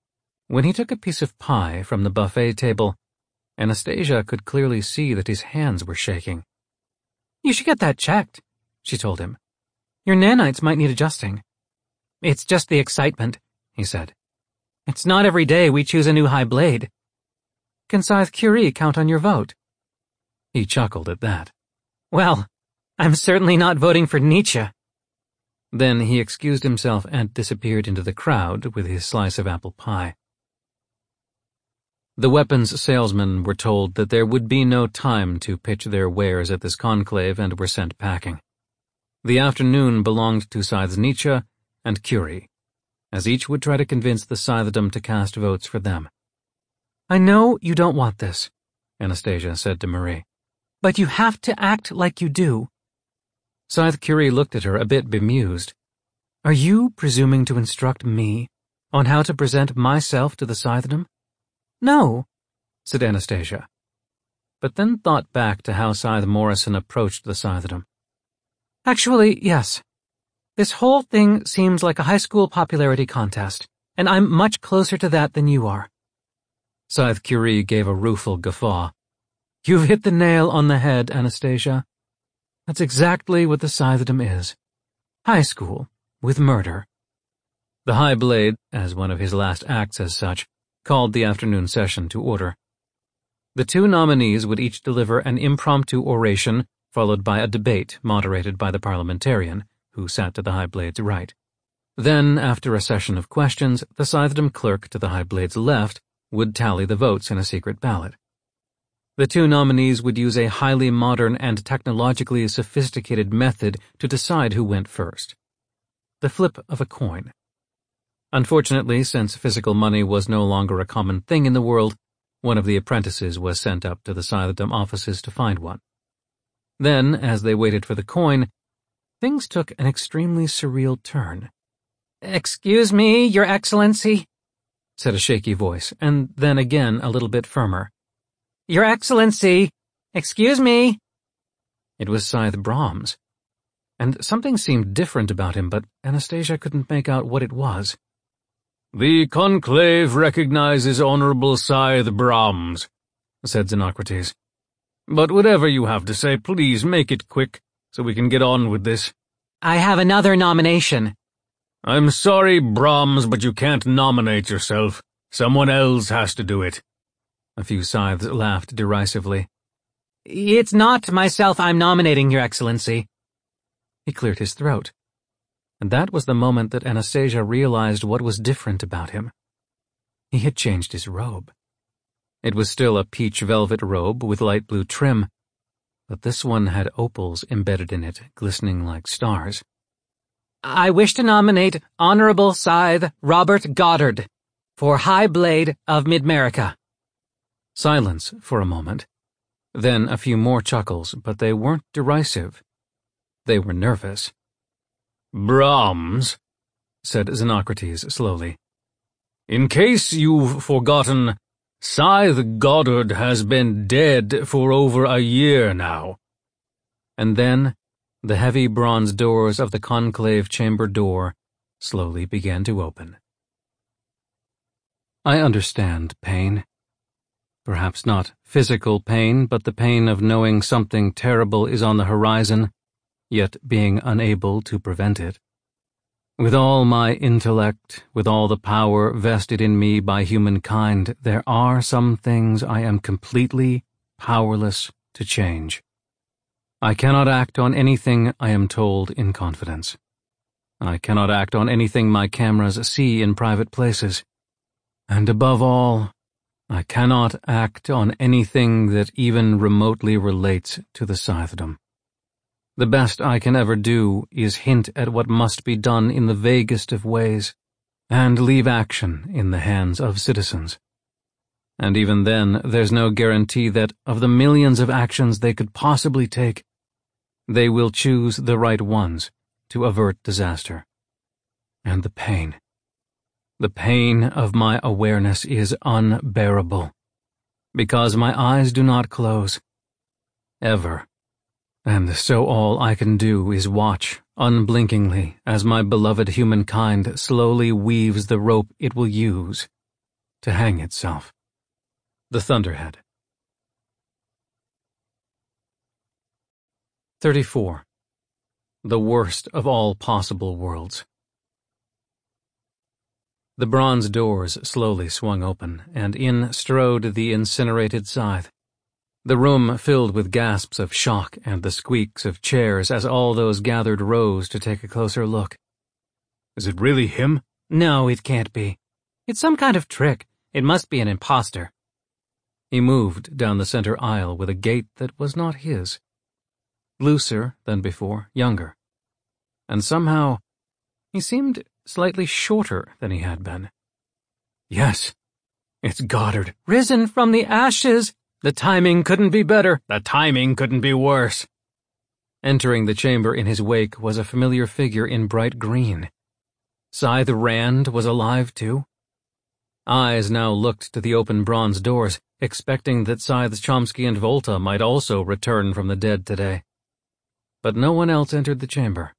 when he took a piece of pie from the buffet table, Anastasia could clearly see that his hands were shaking. You should get that checked, she told him. Your nanites might need adjusting. It's just the excitement, he said. It's not every day we choose a new high blade. Can Scythe Curie count on your vote? He chuckled at that. Well, I'm certainly not voting for Nietzsche. Then he excused himself and disappeared into the crowd with his slice of apple pie. The weapons salesmen were told that there would be no time to pitch their wares at this conclave and were sent packing. The afternoon belonged to Scythes Nietzsche and Curie, as each would try to convince the Scythedom to cast votes for them. I know you don't want this, Anastasia said to Marie, but you have to act like you do. Scythe Curie looked at her a bit bemused. Are you presuming to instruct me on how to present myself to the Scythedom? No, said Anastasia, but then thought back to how Scythe Morrison approached the Scythedom. Actually, yes. This whole thing seems like a high school popularity contest, and I'm much closer to that than you are. Scythe Curie gave a rueful guffaw. You've hit the nail on the head, Anastasia. That's exactly what the Scythedom is. High school, with murder. The High Blade, as one of his last acts as such, called the afternoon session to order. The two nominees would each deliver an impromptu oration followed by a debate moderated by the parliamentarian, who sat to the High Blade's right. Then, after a session of questions, the Scythedom clerk to the High Blade's left would tally the votes in a secret ballot. The two nominees would use a highly modern and technologically sophisticated method to decide who went first. The flip of a coin. Unfortunately, since physical money was no longer a common thing in the world, one of the apprentices was sent up to the Scythedom offices to find one. Then, as they waited for the coin, things took an extremely surreal turn. Excuse me, Your Excellency, said a shaky voice, and then again a little bit firmer. Your Excellency, excuse me. It was Scythe Brahms, and something seemed different about him, but Anastasia couldn't make out what it was. The conclave recognizes Honorable Scythe Brahms, said Xenocrates. But whatever you have to say, please make it quick, so we can get on with this. I have another nomination. I'm sorry, Brahms, but you can't nominate yourself. Someone else has to do it. A few scythes laughed derisively. It's not myself I'm nominating, Your Excellency. He cleared his throat and that was the moment that Anastasia realized what was different about him. He had changed his robe. It was still a peach velvet robe with light blue trim, but this one had opals embedded in it, glistening like stars. I wish to nominate Honorable Scythe Robert Goddard for High Blade of Midmerica. Silence for a moment. Then a few more chuckles, but they weren't derisive. They were nervous. Brahms, said Xenocrates slowly. In case you've forgotten, Scythe Goddard has been dead for over a year now. And then the heavy bronze doors of the conclave chamber door slowly began to open. I understand pain. Perhaps not physical pain, but the pain of knowing something terrible is on the horizon, yet being unable to prevent it. With all my intellect, with all the power vested in me by humankind, there are some things I am completely powerless to change. I cannot act on anything I am told in confidence. I cannot act on anything my cameras see in private places. And above all, I cannot act on anything that even remotely relates to the Scythedom. The best I can ever do is hint at what must be done in the vaguest of ways, and leave action in the hands of citizens. And even then, there's no guarantee that, of the millions of actions they could possibly take, they will choose the right ones to avert disaster. And the pain. The pain of my awareness is unbearable. Because my eyes do not close. Ever. And so all I can do is watch, unblinkingly, as my beloved humankind slowly weaves the rope it will use to hang itself. The Thunderhead. 34. The worst of all possible worlds. The bronze doors slowly swung open, and in strode the incinerated scythe. The room filled with gasps of shock and the squeaks of chairs as all those gathered rose to take a closer look. Is it really him? No, it can't be. It's some kind of trick. It must be an impostor. He moved down the center aisle with a gait that was not his looser than before, younger. And somehow, he seemed slightly shorter than he had been. Yes, it's Goddard. Risen from the ashes! The timing couldn't be better. The timing couldn't be worse. Entering the chamber in his wake was a familiar figure in bright green. Scythe Rand was alive too. Eyes now looked to the open bronze doors, expecting that Scythes Chomsky and Volta might also return from the dead today but no one else entered the chamber.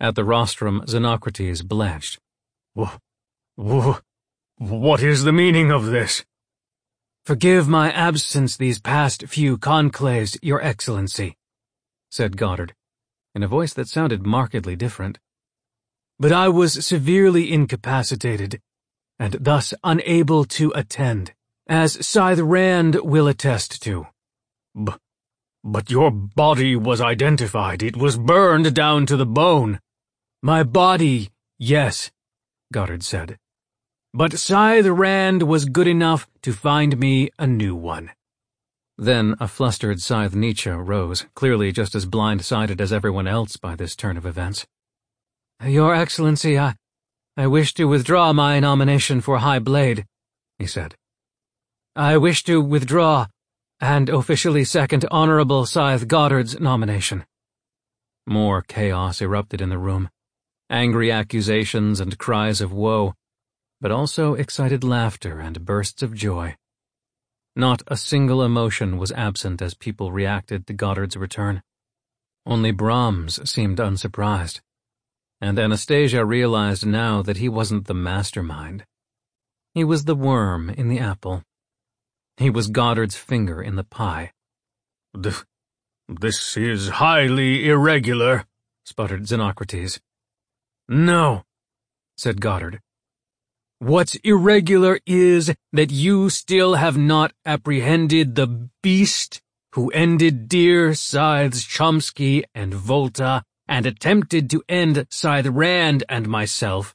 At the rostrum, Xenocrates blanched. What is the meaning of this? Forgive my absence these past few conclaves, Your Excellency, said Goddard, in a voice that sounded markedly different. But I was severely incapacitated, and thus unable to attend, as Scythe Rand will attest to. B but your body was identified. It was burned down to the bone. My body, yes, Goddard said. But Scythe Rand was good enough to find me a new one. Then a flustered Scythe Nietzsche rose, clearly just as blind-sided as everyone else by this turn of events. Your Excellency, I, I wish to withdraw my nomination for High Blade, he said. I wish to withdraw and officially second Honorable Scythe Goddard's nomination. More chaos erupted in the room, angry accusations and cries of woe, but also excited laughter and bursts of joy. Not a single emotion was absent as people reacted to Goddard's return. Only Brahms seemed unsurprised, and Anastasia realized now that he wasn't the mastermind. He was the worm in the apple. He was Goddard's finger in the pie. This is highly irregular, sputtered Xenocrates. No, said Goddard. What's irregular is that you still have not apprehended the beast who ended dear Scythes Chomsky and Volta and attempted to end Scythe Rand and myself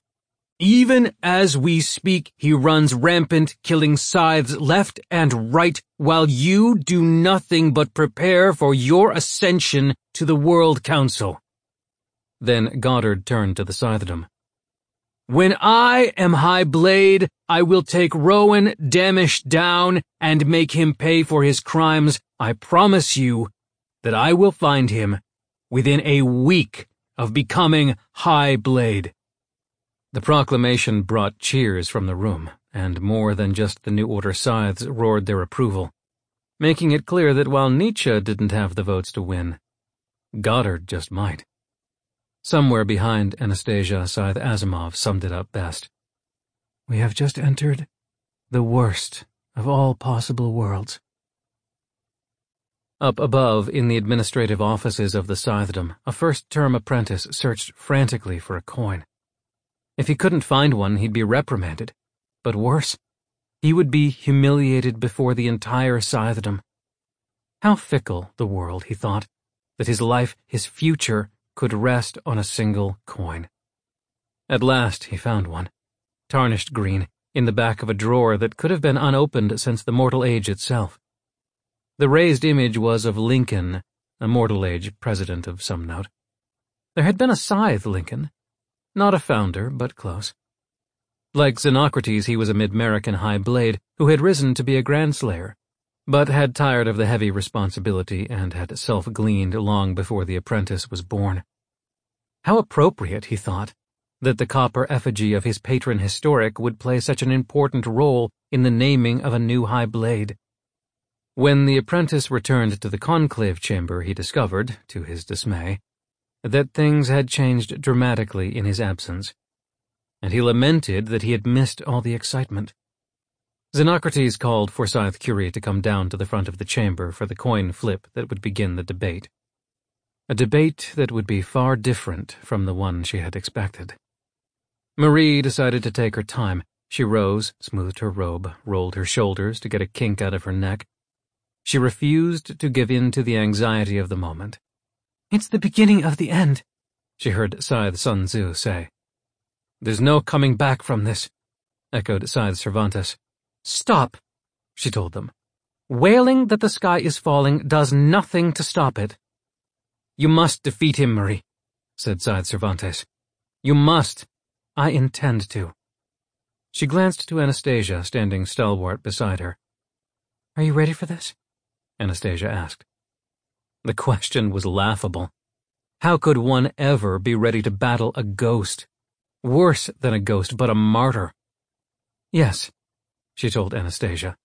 Even as we speak, he runs rampant, killing scythes left and right, while you do nothing but prepare for your ascension to the World Council. Then Goddard turned to the Scythedom. When I am High Blade, I will take Rowan Damisch down and make him pay for his crimes. I promise you that I will find him within a week of becoming High Blade. The proclamation brought cheers from the room, and more than just the New Order scythes roared their approval, making it clear that while Nietzsche didn't have the votes to win, Goddard just might. Somewhere behind Anastasia, Scythe Asimov summed it up best. We have just entered the worst of all possible worlds. Up above, in the administrative offices of the Scythedom, a first-term apprentice searched frantically for a coin. If he couldn't find one, he'd be reprimanded. But worse, he would be humiliated before the entire Scythedom. How fickle the world, he thought, that his life, his future, could rest on a single coin. At last he found one, tarnished green, in the back of a drawer that could have been unopened since the Mortal Age itself. The raised image was of Lincoln, a Mortal Age president of some note. There had been a Scythe Lincoln, not a founder, but close. Like Xenocrates, he was a mid-American high blade who had risen to be a Grandslayer, but had tired of the heavy responsibility and had self-gleaned long before the apprentice was born. How appropriate, he thought, that the copper effigy of his patron historic would play such an important role in the naming of a new high blade. When the apprentice returned to the conclave chamber, he discovered, to his dismay, that things had changed dramatically in his absence, and he lamented that he had missed all the excitement. Xenocrates called for Forsyth Curie to come down to the front of the chamber for the coin flip that would begin the debate. A debate that would be far different from the one she had expected. Marie decided to take her time. She rose, smoothed her robe, rolled her shoulders to get a kink out of her neck. She refused to give in to the anxiety of the moment. It's the beginning of the end, she heard Scythe Sun Tzu say. There's no coming back from this, echoed Scythe Cervantes. Stop, she told them. Wailing that the sky is falling does nothing to stop it. You must defeat him, Marie, said Scythe Cervantes. You must. I intend to. She glanced to Anastasia, standing stalwart beside her. Are you ready for this? Anastasia asked. The question was laughable. How could one ever be ready to battle a ghost? Worse than a ghost, but a martyr. Yes, she told Anastasia.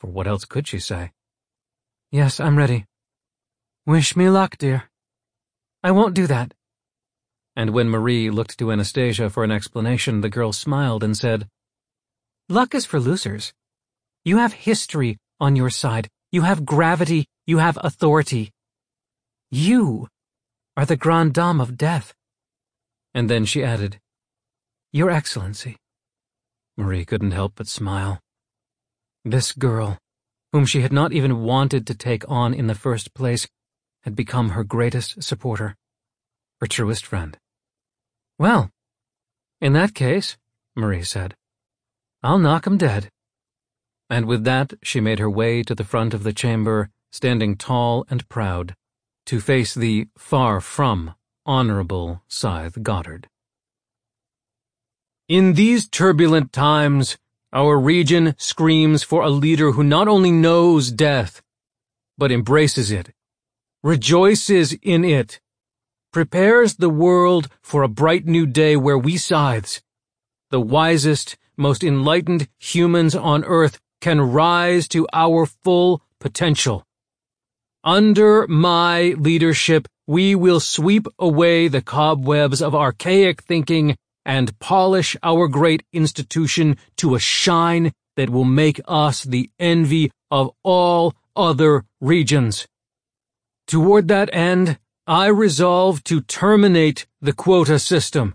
For what else could she say? Yes, I'm ready. Wish me luck, dear. I won't do that. And when Marie looked to Anastasia for an explanation, the girl smiled and said, Luck is for losers. You have history on your side. You have gravity. You have authority. You are the grande dame of death. And then she added, Your Excellency. Marie couldn't help but smile. This girl, whom she had not even wanted to take on in the first place, had become her greatest supporter, her truest friend. Well, in that case, Marie said, I'll knock him dead. And with that, she made her way to the front of the chamber, standing tall and proud, to face the far from honorable Scythe Goddard. In these turbulent times, our region screams for a leader who not only knows death, but embraces it, rejoices in it, prepares the world for a bright new day where we scythes, the wisest, most enlightened humans on earth, can rise to our full potential. Under my leadership, we will sweep away the cobwebs of archaic thinking and polish our great institution to a shine that will make us the envy of all other regions. Toward that end, I resolve to terminate the quota system,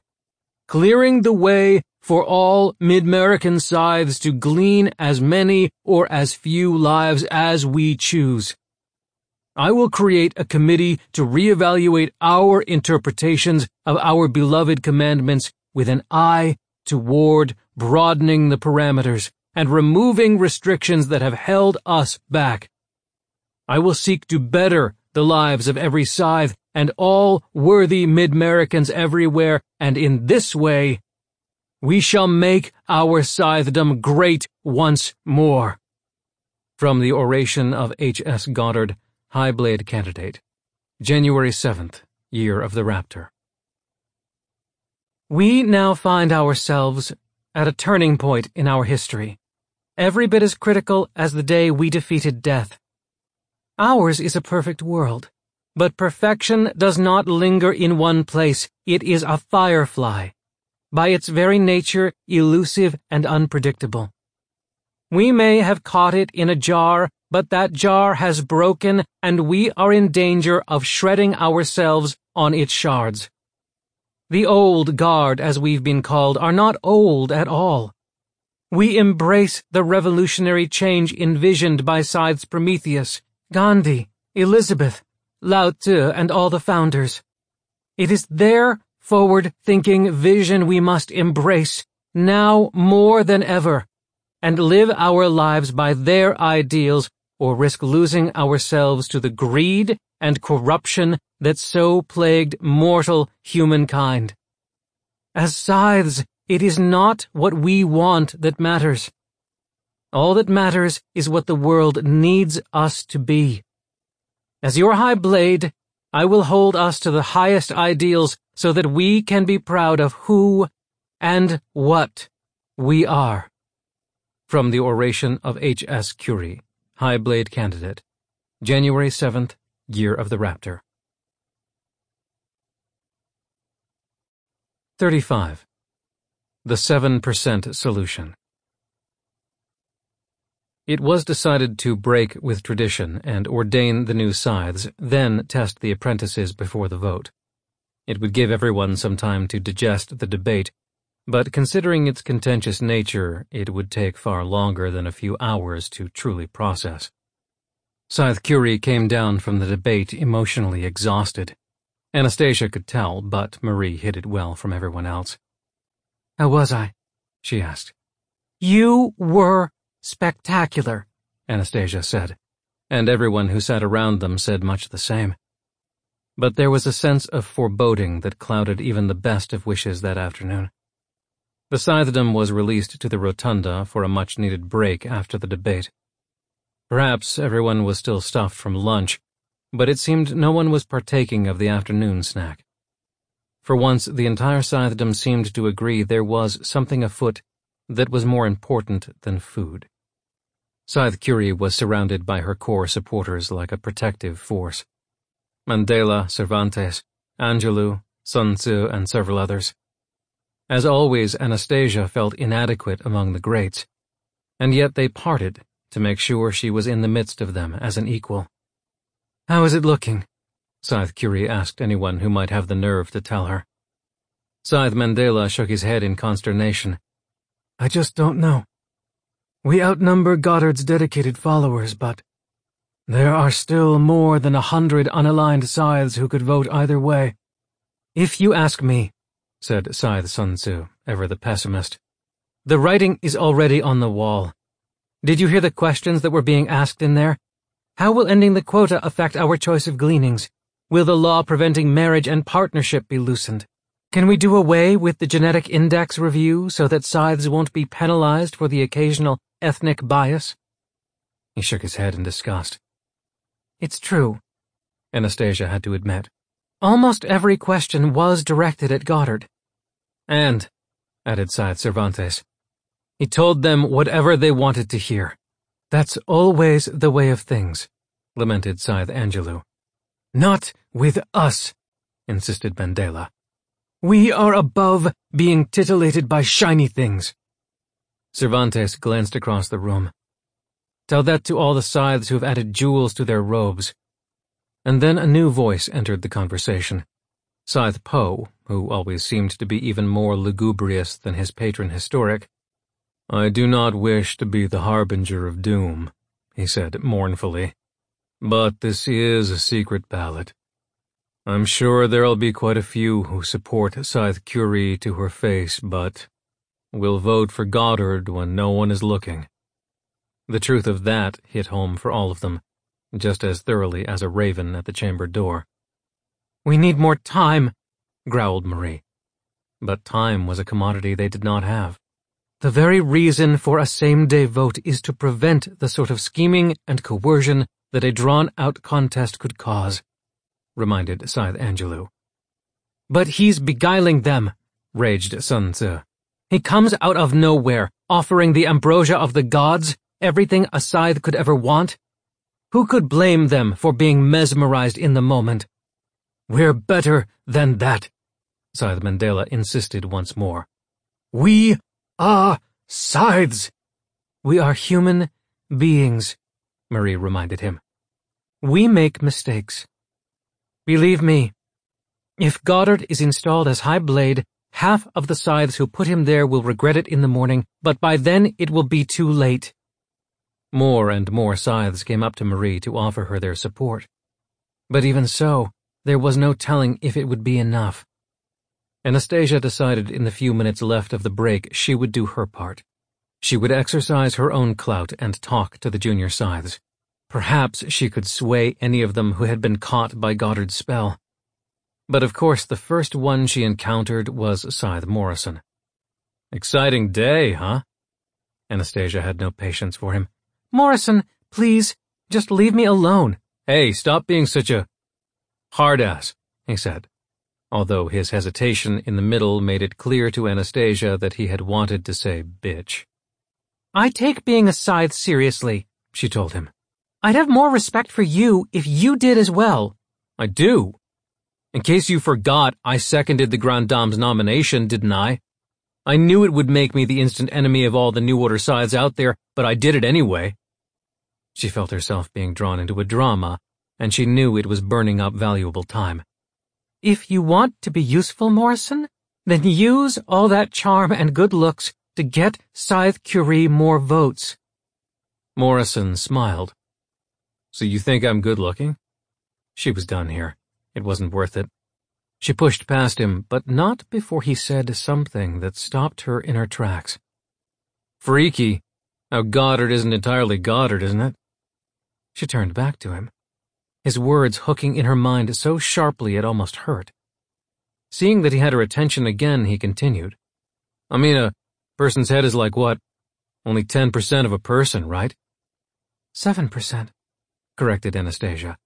clearing the way for all mid-American scythes to glean as many or as few lives as we choose. I will create a committee to reevaluate our interpretations of our beloved commandments with an eye toward broadening the parameters and removing restrictions that have held us back. I will seek to better the lives of every scythe and all worthy mid-Americans everywhere, and in this way, we shall make our scythedom great once more. From the oration of H.S. Goddard, High Blade Candidate, January 7th, Year of the Raptor. We now find ourselves at a turning point in our history, every bit as critical as the day we defeated death. Ours is a perfect world, but perfection does not linger in one place. It is a firefly, by its very nature elusive and unpredictable. We may have caught it in a jar, but that jar has broken and we are in danger of shredding ourselves on its shards. The old guard, as we've been called, are not old at all. We embrace the revolutionary change envisioned by Scythe's Prometheus, Gandhi, Elizabeth, Lao Tzu, and all the founders. It is their forward-thinking vision we must embrace, now more than ever, and live our lives by their ideals or risk losing ourselves to the greed and corruption that so plagued mortal humankind. As scythes, it is not what we want that matters. All that matters is what the world needs us to be. As your high blade, I will hold us to the highest ideals so that we can be proud of who and what we are. From the oration of H.S. Curie, High Blade Candidate, January 7th, Year of the Raptor. 35. The 7% Solution It was decided to break with tradition and ordain the new scythes, then test the apprentices before the vote. It would give everyone some time to digest the debate, but considering its contentious nature, it would take far longer than a few hours to truly process. Scythe Curie came down from the debate emotionally exhausted. Anastasia could tell, but Marie hid it well from everyone else. How was I? she asked. You were spectacular, Anastasia said, and everyone who sat around them said much the same. But there was a sense of foreboding that clouded even the best of wishes that afternoon. The Scythedom was released to the rotunda for a much-needed break after the debate. Perhaps everyone was still stuffed from lunch, but it seemed no one was partaking of the afternoon snack. For once, the entire Scythedom seemed to agree there was something afoot that was more important than food. Scythe Curie was surrounded by her core supporters like a protective force. Mandela, Cervantes, Angelou, Sun Tzu, and several others. As always, Anastasia felt inadequate among the greats, and yet they parted to make sure she was in the midst of them as an equal. How is it looking? Scythe Curie asked anyone who might have the nerve to tell her. Scythe Mandela shook his head in consternation. I just don't know. We outnumber Goddard's dedicated followers, but there are still more than a hundred unaligned scythes who could vote either way. If you ask me, said Scythe Sun Tzu, ever the pessimist, the writing is already on the wall. Did you hear the questions that were being asked in there? How will ending the quota affect our choice of gleanings? Will the law preventing marriage and partnership be loosened? Can we do away with the genetic index review so that scythes won't be penalized for the occasional ethnic bias? He shook his head in disgust. It's true, Anastasia had to admit. Almost every question was directed at Goddard. And, added Scythe Cervantes, he told them whatever they wanted to hear. That's always the way of things, lamented Scythe Angelou. Not with us, insisted Mandela. We are above being titillated by shiny things. Cervantes glanced across the room. Tell that to all the scythes who have added jewels to their robes. And then a new voice entered the conversation. Scythe Poe, who always seemed to be even more lugubrious than his patron historic, I do not wish to be the harbinger of doom, he said mournfully, but this is a secret ballot. I'm sure there'll be quite a few who support Scythe Curie to her face, but We'll vote for Goddard when no one is looking. The truth of that hit home for all of them, just as thoroughly as a raven at the chamber door. We need more time, growled Marie. But time was a commodity they did not have. The very reason for a same-day vote is to prevent the sort of scheming and coercion that a drawn-out contest could cause, reminded Scythe Angelou. But he's beguiling them, raged Sun Tzu. He comes out of nowhere, offering the ambrosia of the gods, everything a scythe could ever want. Who could blame them for being mesmerized in the moment? We're better than that, Scythe Mandela insisted once more. We are scythes. We are human beings, Marie reminded him. We make mistakes. Believe me, if Goddard is installed as High Blade, Half of the scythes who put him there will regret it in the morning, but by then it will be too late. More and more scythes came up to Marie to offer her their support. But even so, there was no telling if it would be enough. Anastasia decided in the few minutes left of the break she would do her part. She would exercise her own clout and talk to the junior scythes. Perhaps she could sway any of them who had been caught by Goddard's spell. But of course the first one she encountered was Scythe Morrison. Exciting day, huh? Anastasia had no patience for him. Morrison, please, just leave me alone. Hey, stop being such a hard ass, he said, although his hesitation in the middle made it clear to Anastasia that he had wanted to say bitch. I take being a scythe seriously, she told him. I'd have more respect for you if you did as well. I do, in case you forgot, I seconded the Grand Dame's nomination, didn't I? I knew it would make me the instant enemy of all the New Order scythes out there, but I did it anyway. She felt herself being drawn into a drama, and she knew it was burning up valuable time. If you want to be useful, Morrison, then use all that charm and good looks to get Scythe Curie more votes. Morrison smiled. So you think I'm good looking? She was done here. It wasn't worth it. She pushed past him, but not before he said something that stopped her in her tracks. Freaky. How Goddard isn't entirely Goddard, isn't it? She turned back to him, his words hooking in her mind so sharply it almost hurt. Seeing that he had her attention again, he continued. I mean, a person's head is like what? Only 10% of a person, right? 7%, corrected Anastasia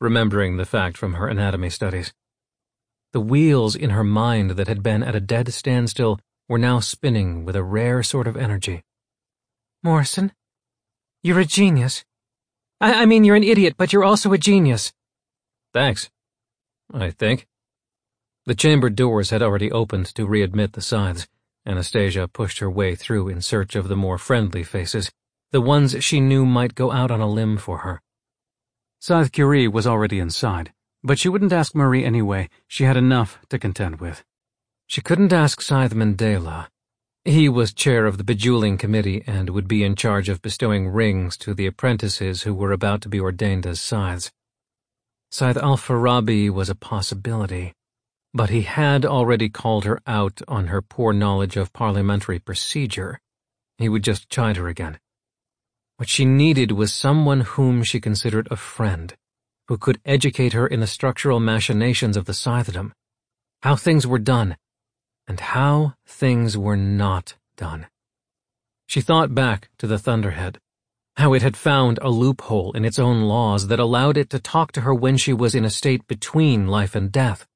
remembering the fact from her anatomy studies. The wheels in her mind that had been at a dead standstill were now spinning with a rare sort of energy. Morrison, you're a genius. I, I mean, you're an idiot, but you're also a genius. Thanks. I think. The chamber doors had already opened to readmit the scythes. Anastasia pushed her way through in search of the more friendly faces, the ones she knew might go out on a limb for her. Scythe Curie was already inside, but she wouldn't ask Marie anyway. She had enough to contend with. She couldn't ask Scythe Mandela. He was chair of the bejeweling committee and would be in charge of bestowing rings to the apprentices who were about to be ordained as scythes. Scythe Al-Farabi was a possibility, but he had already called her out on her poor knowledge of parliamentary procedure. He would just chide her again. What she needed was someone whom she considered a friend, who could educate her in the structural machinations of the Scythedom, how things were done, and how things were not done. She thought back to the Thunderhead, how it had found a loophole in its own laws that allowed it to talk to her when she was in a state between life and death.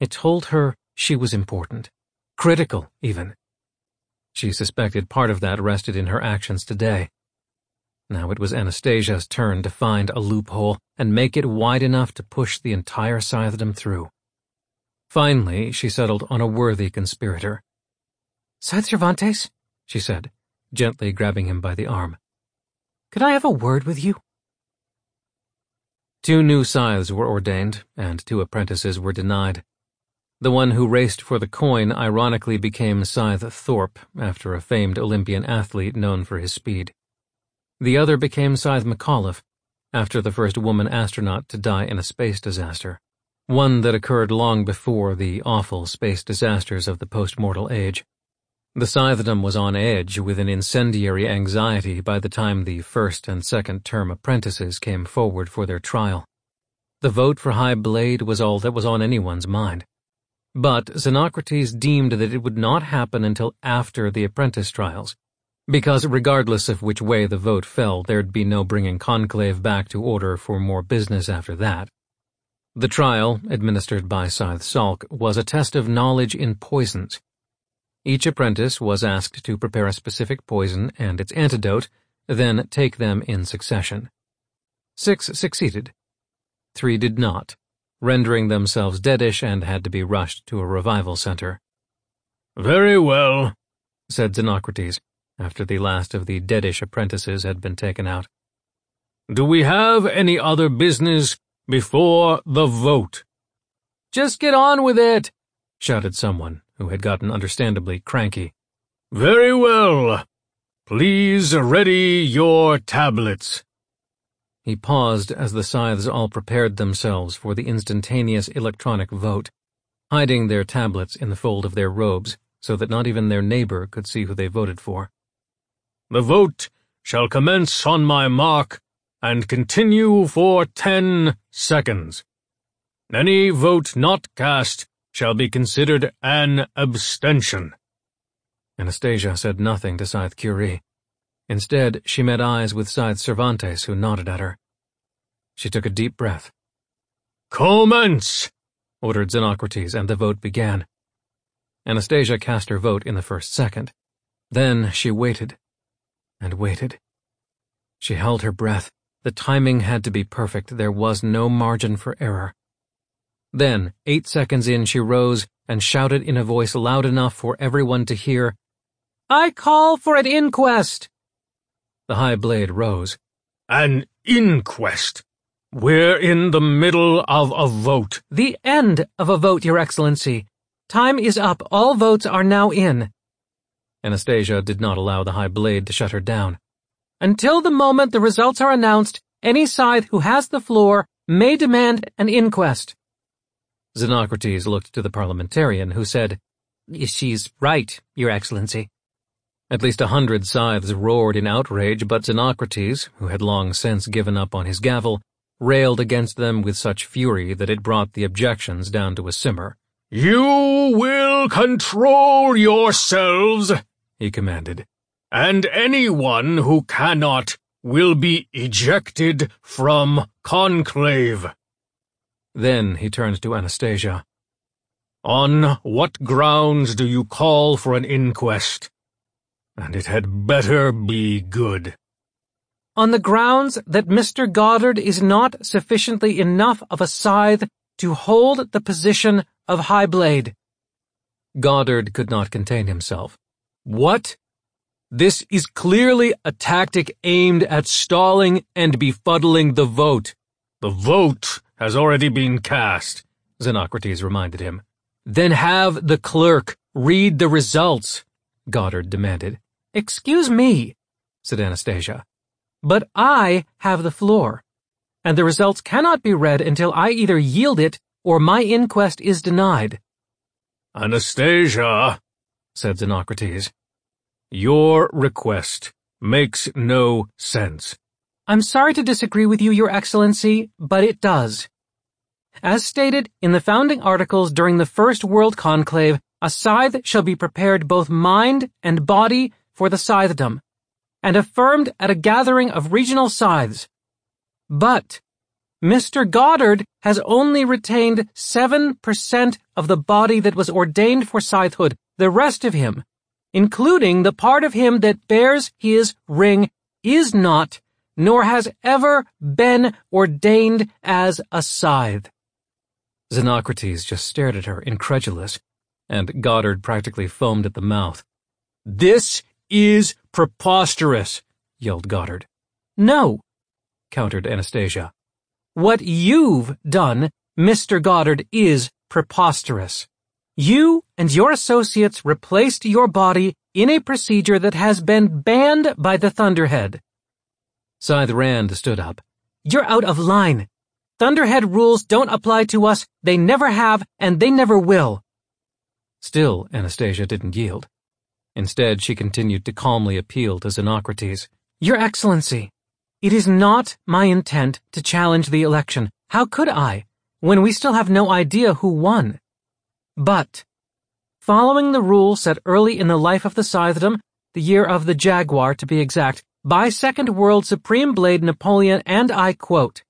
It told her she was important, critical even. She suspected part of that rested in her actions today. Now it was Anastasia's turn to find a loophole and make it wide enough to push the entire Scythedom through. Finally, she settled on a worthy conspirator. Scythe Cervantes, she said, gently grabbing him by the arm. Could I have a word with you? Two new scythes were ordained, and two apprentices were denied. The one who raced for the coin ironically became Scythe Thorpe after a famed Olympian athlete known for his speed. The other became Scythe McAuliffe, after the first woman astronaut to die in a space disaster, one that occurred long before the awful space disasters of the post-mortal age. The Scythedom was on edge with an incendiary anxiety by the time the first and second term apprentices came forward for their trial. The vote for High Blade was all that was on anyone's mind. But Xenocrates deemed that it would not happen until after the apprentice trials, because regardless of which way the vote fell, there'd be no bringing Conclave back to order for more business after that. The trial, administered by Scythe Salk, was a test of knowledge in poisons. Each apprentice was asked to prepare a specific poison and its antidote, then take them in succession. Six succeeded. Three did not, rendering themselves deadish and had to be rushed to a revival center. Very well, said Xenocrates, after the last of the deadish apprentices had been taken out. Do we have any other business before the vote? Just get on with it, shouted someone who had gotten understandably cranky. Very well. Please ready your tablets. He paused as the scythes all prepared themselves for the instantaneous electronic vote, hiding their tablets in the fold of their robes so that not even their neighbor could see who they voted for. The vote shall commence on my mark and continue for ten seconds. Any vote not cast shall be considered an abstention. Anastasia said nothing to Scythe Curie. Instead, she met eyes with Scythe Cervantes, who nodded at her. She took a deep breath. Commence! ordered Xenocrates, and the vote began. Anastasia cast her vote in the first second. Then she waited and waited. She held her breath. The timing had to be perfect. There was no margin for error. Then, eight seconds in, she rose and shouted in a voice loud enough for everyone to hear, I call for an inquest! The High Blade rose. An inquest? We're in the middle of a vote. The end of a vote, Your Excellency. Time is up. All votes are now in. Anastasia did not allow the High Blade to shut her down. Until the moment the results are announced, any scythe who has the floor may demand an inquest. Xenocrates looked to the parliamentarian, who said, She's right, Your Excellency. At least a hundred scythes roared in outrage, but Xenocrates, who had long since given up on his gavel, railed against them with such fury that it brought the objections down to a simmer. You will control yourselves, he commanded, and anyone who cannot will be ejected from conclave. Then he turned to Anastasia. On what grounds do you call for an inquest? and it had better be good. On the grounds that Mr. Goddard is not sufficiently enough of a scythe to hold the position of High Blade. Goddard could not contain himself. What? This is clearly a tactic aimed at stalling and befuddling the vote. The vote has already been cast, Xenocrates reminded him. Then have the clerk read the results. Goddard demanded. Excuse me, said Anastasia, but I have the floor, and the results cannot be read until I either yield it or my inquest is denied. Anastasia, said Xenocrates, your request makes no sense. I'm sorry to disagree with you, Your Excellency, but it does. As stated in the founding articles during the First World Conclave, a scythe shall be prepared both mind and body for the scythedom, and affirmed at a gathering of regional scythes. But Mr. Goddard has only retained 7% of the body that was ordained for scythehood. The rest of him, including the part of him that bears his ring, is not, nor has ever been ordained as a scythe. Xenocrates just stared at her, incredulous and Goddard practically foamed at the mouth. This is preposterous, yelled Goddard. No, countered Anastasia. What you've done, Mr. Goddard, is preposterous. You and your associates replaced your body in a procedure that has been banned by the Thunderhead. Scythe Rand stood up. You're out of line. Thunderhead rules don't apply to us, they never have, and they never will. Still, Anastasia didn't yield. Instead, she continued to calmly appeal to Xenocrates. Your Excellency, it is not my intent to challenge the election. How could I, when we still have no idea who won? But, following the rule set early in the life of the Scythedom, the year of the Jaguar to be exact, by Second World Supreme Blade Napoleon, and I quote,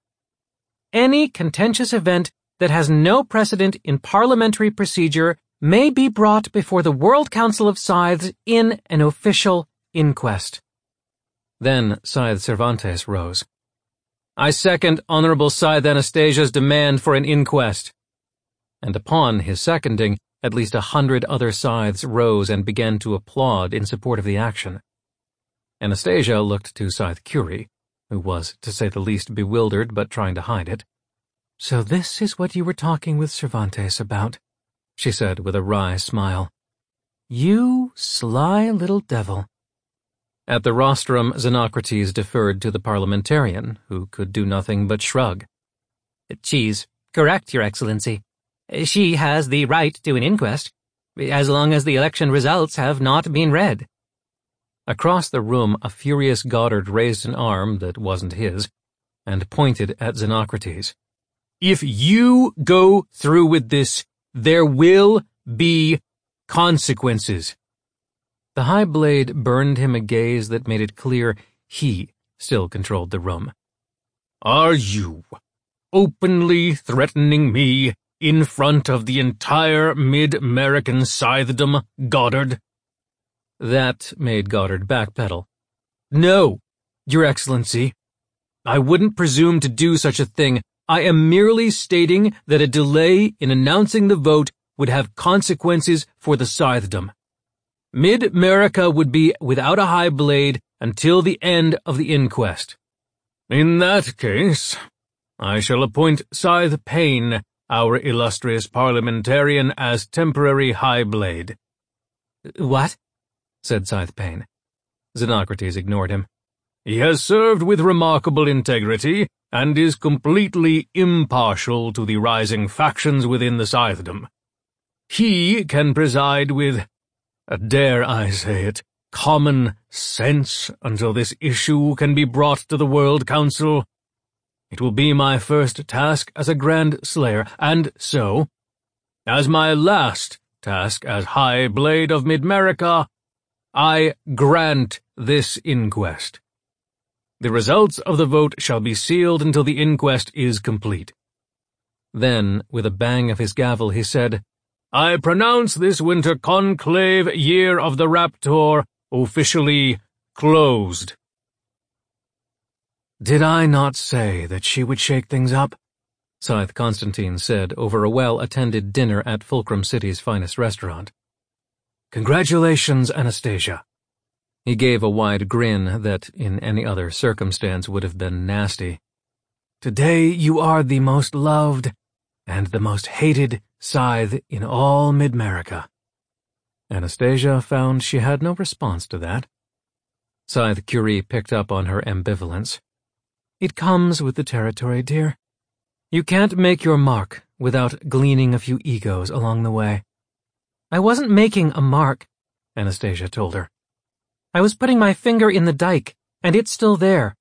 Any contentious event that has no precedent in parliamentary procedure may be brought before the World Council of Scythes in an official inquest. Then Scythe Cervantes rose. I second Honorable Scythe Anastasia's demand for an inquest. And upon his seconding, at least a hundred other scythes rose and began to applaud in support of the action. Anastasia looked to Scythe Curie, who was, to say the least, bewildered but trying to hide it. So this is what you were talking with Cervantes about, she said with a wry smile. You sly little devil. At the rostrum, Xenocrates deferred to the parliamentarian, who could do nothing but shrug. Cheese, correct, Your Excellency. She has the right to an inquest, as long as the election results have not been read. Across the room, a furious Goddard raised an arm that wasn't his and pointed at Xenocrates. If you go through with this, there will be consequences. The high blade burned him a gaze that made it clear he still controlled the room. Are you openly threatening me in front of the entire mid-American scythedom, Goddard? That made Goddard backpedal. No, Your Excellency. I wouldn't presume to do such a thing. I am merely stating that a delay in announcing the vote would have consequences for the scythedom. Mid-America would be without a high blade until the end of the inquest. In that case, I shall appoint Scythe Payne our illustrious parliamentarian as temporary high blade. What? said Scythe Payne. Xenocrates ignored him. He has served with remarkable integrity and is completely impartial to the rising factions within the Scythedom. He can preside with, dare I say it, common sense until this issue can be brought to the World Council it will be my first task as a Grandslayer, and so, as my last task as High Blade of Midmerica, I grant this inquest. The results of the vote shall be sealed until the inquest is complete. Then, with a bang of his gavel, he said, I pronounce this winter conclave year of the Raptor officially closed. Did I not say that she would shake things up? Scythe Constantine said over a well-attended dinner at Fulcrum City's finest restaurant. Congratulations, Anastasia. He gave a wide grin that, in any other circumstance, would have been nasty. Today you are the most loved and the most hated scythe in all Midmerica. Anastasia found she had no response to that. Scythe Curie picked up on her ambivalence. It comes with the territory, dear. You can't make your mark without gleaning a few egos along the way. I wasn't making a mark, Anastasia told her. I was putting my finger in the dike, and it's still there.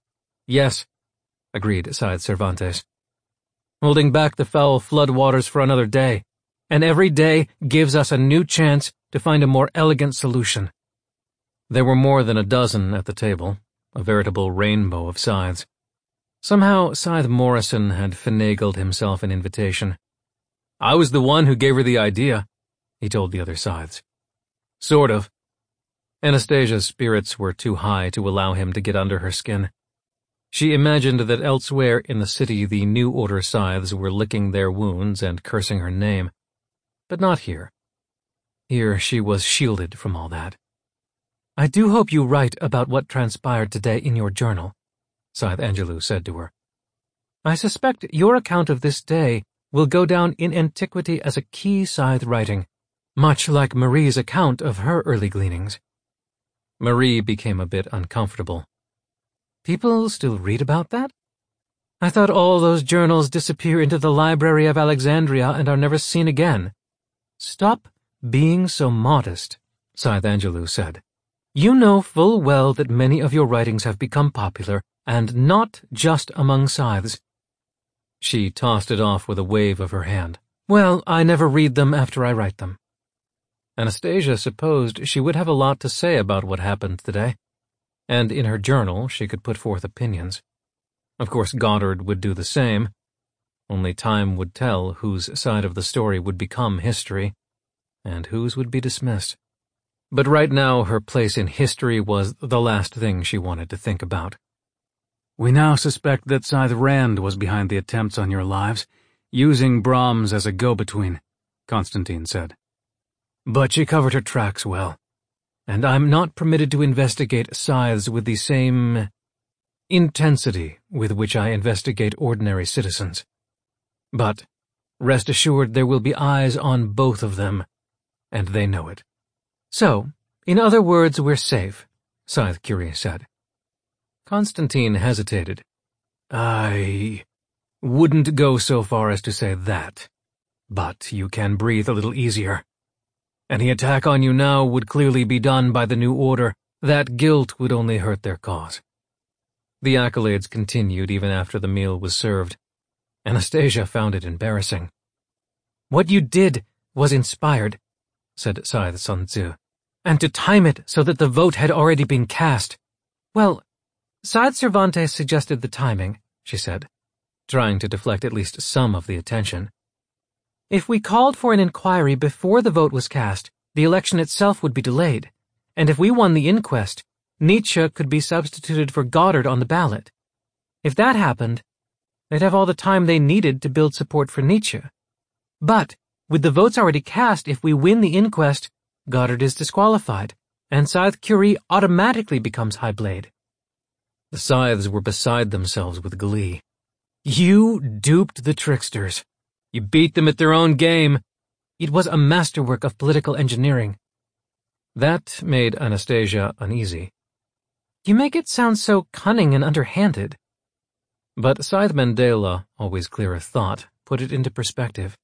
Yes, agreed Scythe Cervantes. Holding back the foul floodwaters for another day, and every day gives us a new chance to find a more elegant solution. There were more than a dozen at the table, a veritable rainbow of scythes. Somehow, Scythe Morrison had finagled himself an invitation. I was the one who gave her the idea, he told the other scythes. Sort of. Anastasia's spirits were too high to allow him to get under her skin. She imagined that elsewhere in the city the New Order scythes were licking their wounds and cursing her name. But not here. Here she was shielded from all that. I do hope you write about what transpired today in your journal, Scythe Angelou said to her. I suspect your account of this day will go down in antiquity as a key scythe writing, much like Marie's account of her early gleanings. Marie became a bit uncomfortable. People still read about that? I thought all those journals disappear into the Library of Alexandria and are never seen again. Stop being so modest, Scythe Angelou said. You know full well that many of your writings have become popular, and not just among scythes. She tossed it off with a wave of her hand. Well, I never read them after I write them. Anastasia supposed she would have a lot to say about what happened today, and in her journal she could put forth opinions. Of course, Goddard would do the same, only time would tell whose side of the story would become history, and whose would be dismissed. But right now, her place in history was the last thing she wanted to think about. We now suspect that Scythe Rand was behind the attempts on your lives, using Brahms as a go-between, Constantine said. But she covered her tracks well, and I'm not permitted to investigate scythes with the same intensity with which I investigate ordinary citizens. But rest assured there will be eyes on both of them, and they know it. So, in other words, we're safe, Scythe Curie said. Constantine hesitated. I wouldn't go so far as to say that, but you can breathe a little easier. Any attack on you now would clearly be done by the New Order. That guilt would only hurt their cause. The accolades continued even after the meal was served. Anastasia found it embarrassing. What you did was inspired, said Scythe Sun Tzu and to time it so that the vote had already been cast. Well, Scythe Cervantes suggested the timing, she said, trying to deflect at least some of the attention. If we called for an inquiry before the vote was cast, the election itself would be delayed, and if we won the inquest, Nietzsche could be substituted for Goddard on the ballot. If that happened, they'd have all the time they needed to build support for Nietzsche. But, with the votes already cast, if we win the inquest, Goddard is disqualified, and Scythe Curie automatically becomes High Blade. The Scythes were beside themselves with glee. You duped the tricksters. You beat them at their own game. It was a masterwork of political engineering. That made Anastasia uneasy. You make it sound so cunning and underhanded. But Scythe Mandela, always clear of thought, put it into perspective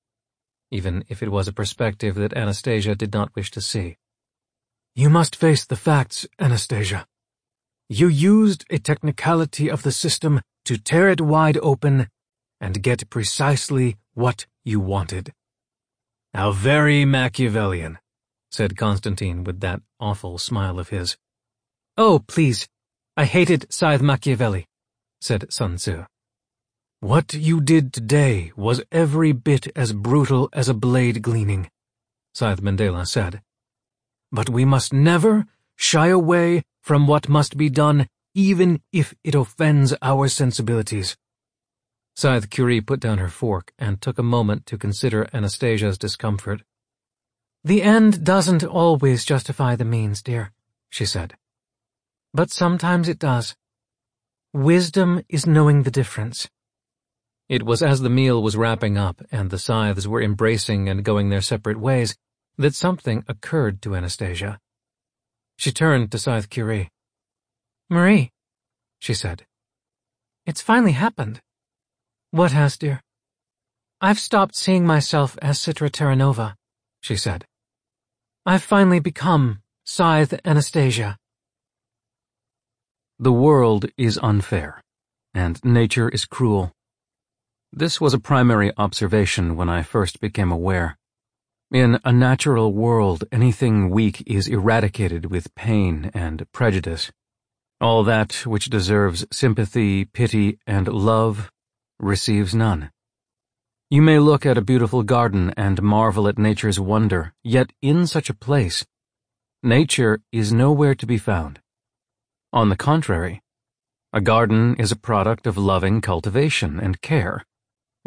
even if it was a perspective that Anastasia did not wish to see. You must face the facts, Anastasia. You used a technicality of the system to tear it wide open and get precisely what you wanted. How very Machiavellian, said Constantine with that awful smile of his. Oh, please, I hated Scythe Machiavelli, said Sun Tzu. What you did today was every bit as brutal as a blade gleaning, Scythe Mandela said. But we must never shy away from what must be done even if it offends our sensibilities. Scythe Curie put down her fork and took a moment to consider Anastasia's discomfort. The end doesn't always justify the means, dear, she said. But sometimes it does. Wisdom is knowing the difference. It was as the meal was wrapping up and the scythes were embracing and going their separate ways that something occurred to Anastasia. She turned to Scythe Curie. Marie, she said, it's finally happened. What has, dear? I've stopped seeing myself as Citra Terranova, she said. I've finally become Scythe Anastasia. The world is unfair, and nature is cruel. This was a primary observation when I first became aware. In a natural world, anything weak is eradicated with pain and prejudice. All that which deserves sympathy, pity, and love receives none. You may look at a beautiful garden and marvel at nature's wonder, yet in such a place, nature is nowhere to be found. On the contrary, a garden is a product of loving cultivation and care.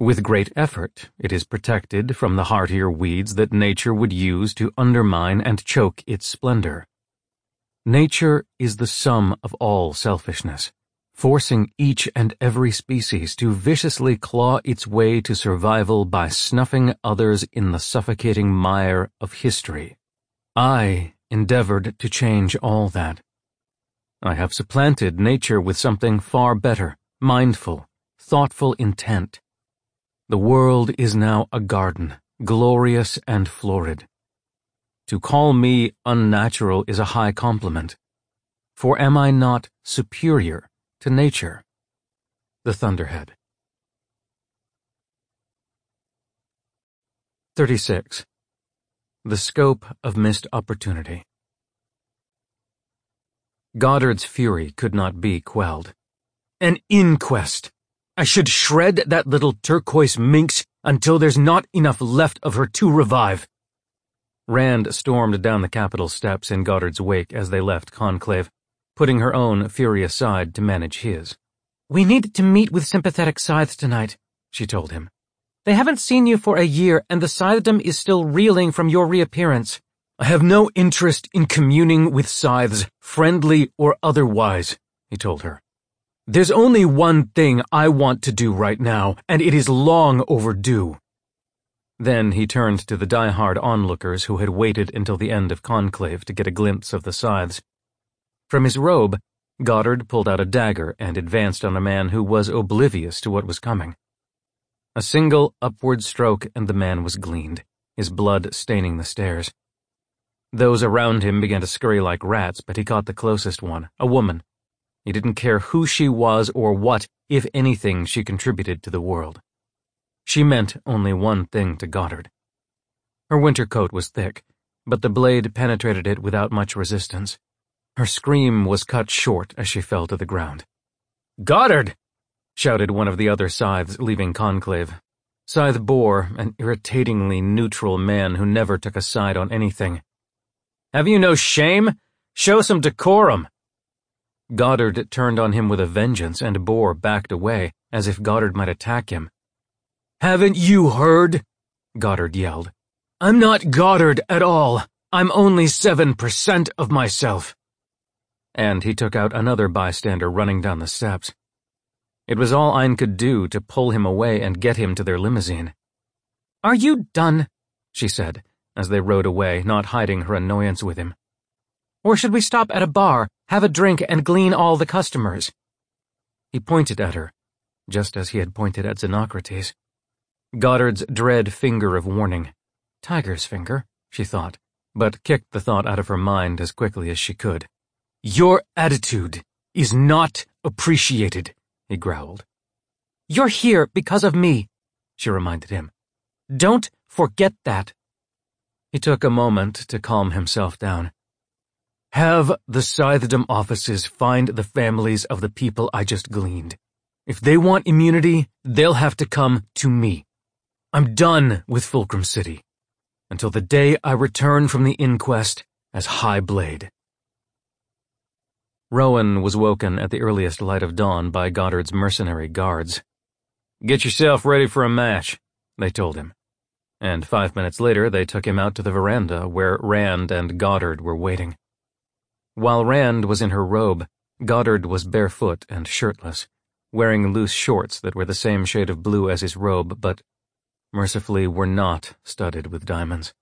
With great effort, it is protected from the heartier weeds that nature would use to undermine and choke its splendor. Nature is the sum of all selfishness, forcing each and every species to viciously claw its way to survival by snuffing others in the suffocating mire of history. I endeavored to change all that. I have supplanted nature with something far better, mindful, thoughtful intent. The world is now a garden, glorious and florid. To call me unnatural is a high compliment. For am I not superior to nature? The Thunderhead. 36. The Scope of Missed Opportunity Goddard's fury could not be quelled. An inquest! I should shred that little turquoise minx until there's not enough left of her to revive. Rand stormed down the Capitol steps in Goddard's wake as they left Conclave, putting her own fury aside to manage his. We need to meet with sympathetic scythes tonight, she told him. They haven't seen you for a year, and the scythedom is still reeling from your reappearance. I have no interest in communing with scythes, friendly or otherwise, he told her. There's only one thing I want to do right now, and it is long overdue. Then he turned to the die-hard onlookers who had waited until the end of conclave to get a glimpse of the scythes. From his robe, Goddard pulled out a dagger and advanced on a man who was oblivious to what was coming. A single upward stroke and the man was gleaned, his blood staining the stairs. Those around him began to scurry like rats, but he caught the closest one, a woman. He didn't care who she was or what, if anything, she contributed to the world. She meant only one thing to Goddard. Her winter coat was thick, but the blade penetrated it without much resistance. Her scream was cut short as she fell to the ground. Goddard! shouted one of the other scythes leaving Conclave. Scythe Boar, an irritatingly neutral man who never took a side on anything. Have you no shame? Show some decorum! Goddard turned on him with a vengeance and Boar backed away, as if Goddard might attack him. Haven't you heard? Goddard yelled. I'm not Goddard at all. I'm only 7% of myself. And he took out another bystander running down the steps. It was all Ayn could do to pull him away and get him to their limousine. Are you done? she said, as they rode away, not hiding her annoyance with him. Or should we stop at a bar, have a drink, and glean all the customers? He pointed at her, just as he had pointed at Xenocrates. Goddard's dread finger of warning. Tiger's finger, she thought, but kicked the thought out of her mind as quickly as she could. Your attitude is not appreciated, he growled. You're here because of me, she reminded him. Don't forget that. He took a moment to calm himself down. Have the Scythedom offices find the families of the people I just gleaned. If they want immunity, they'll have to come to me. I'm done with Fulcrum City until the day I return from the inquest as High Blade. Rowan was woken at the earliest light of dawn by Goddard's mercenary guards. Get yourself ready for a match, they told him. And five minutes later, they took him out to the veranda where Rand and Goddard were waiting. While Rand was in her robe, Goddard was barefoot and shirtless, wearing loose shorts that were the same shade of blue as his robe but mercifully were not studded with diamonds.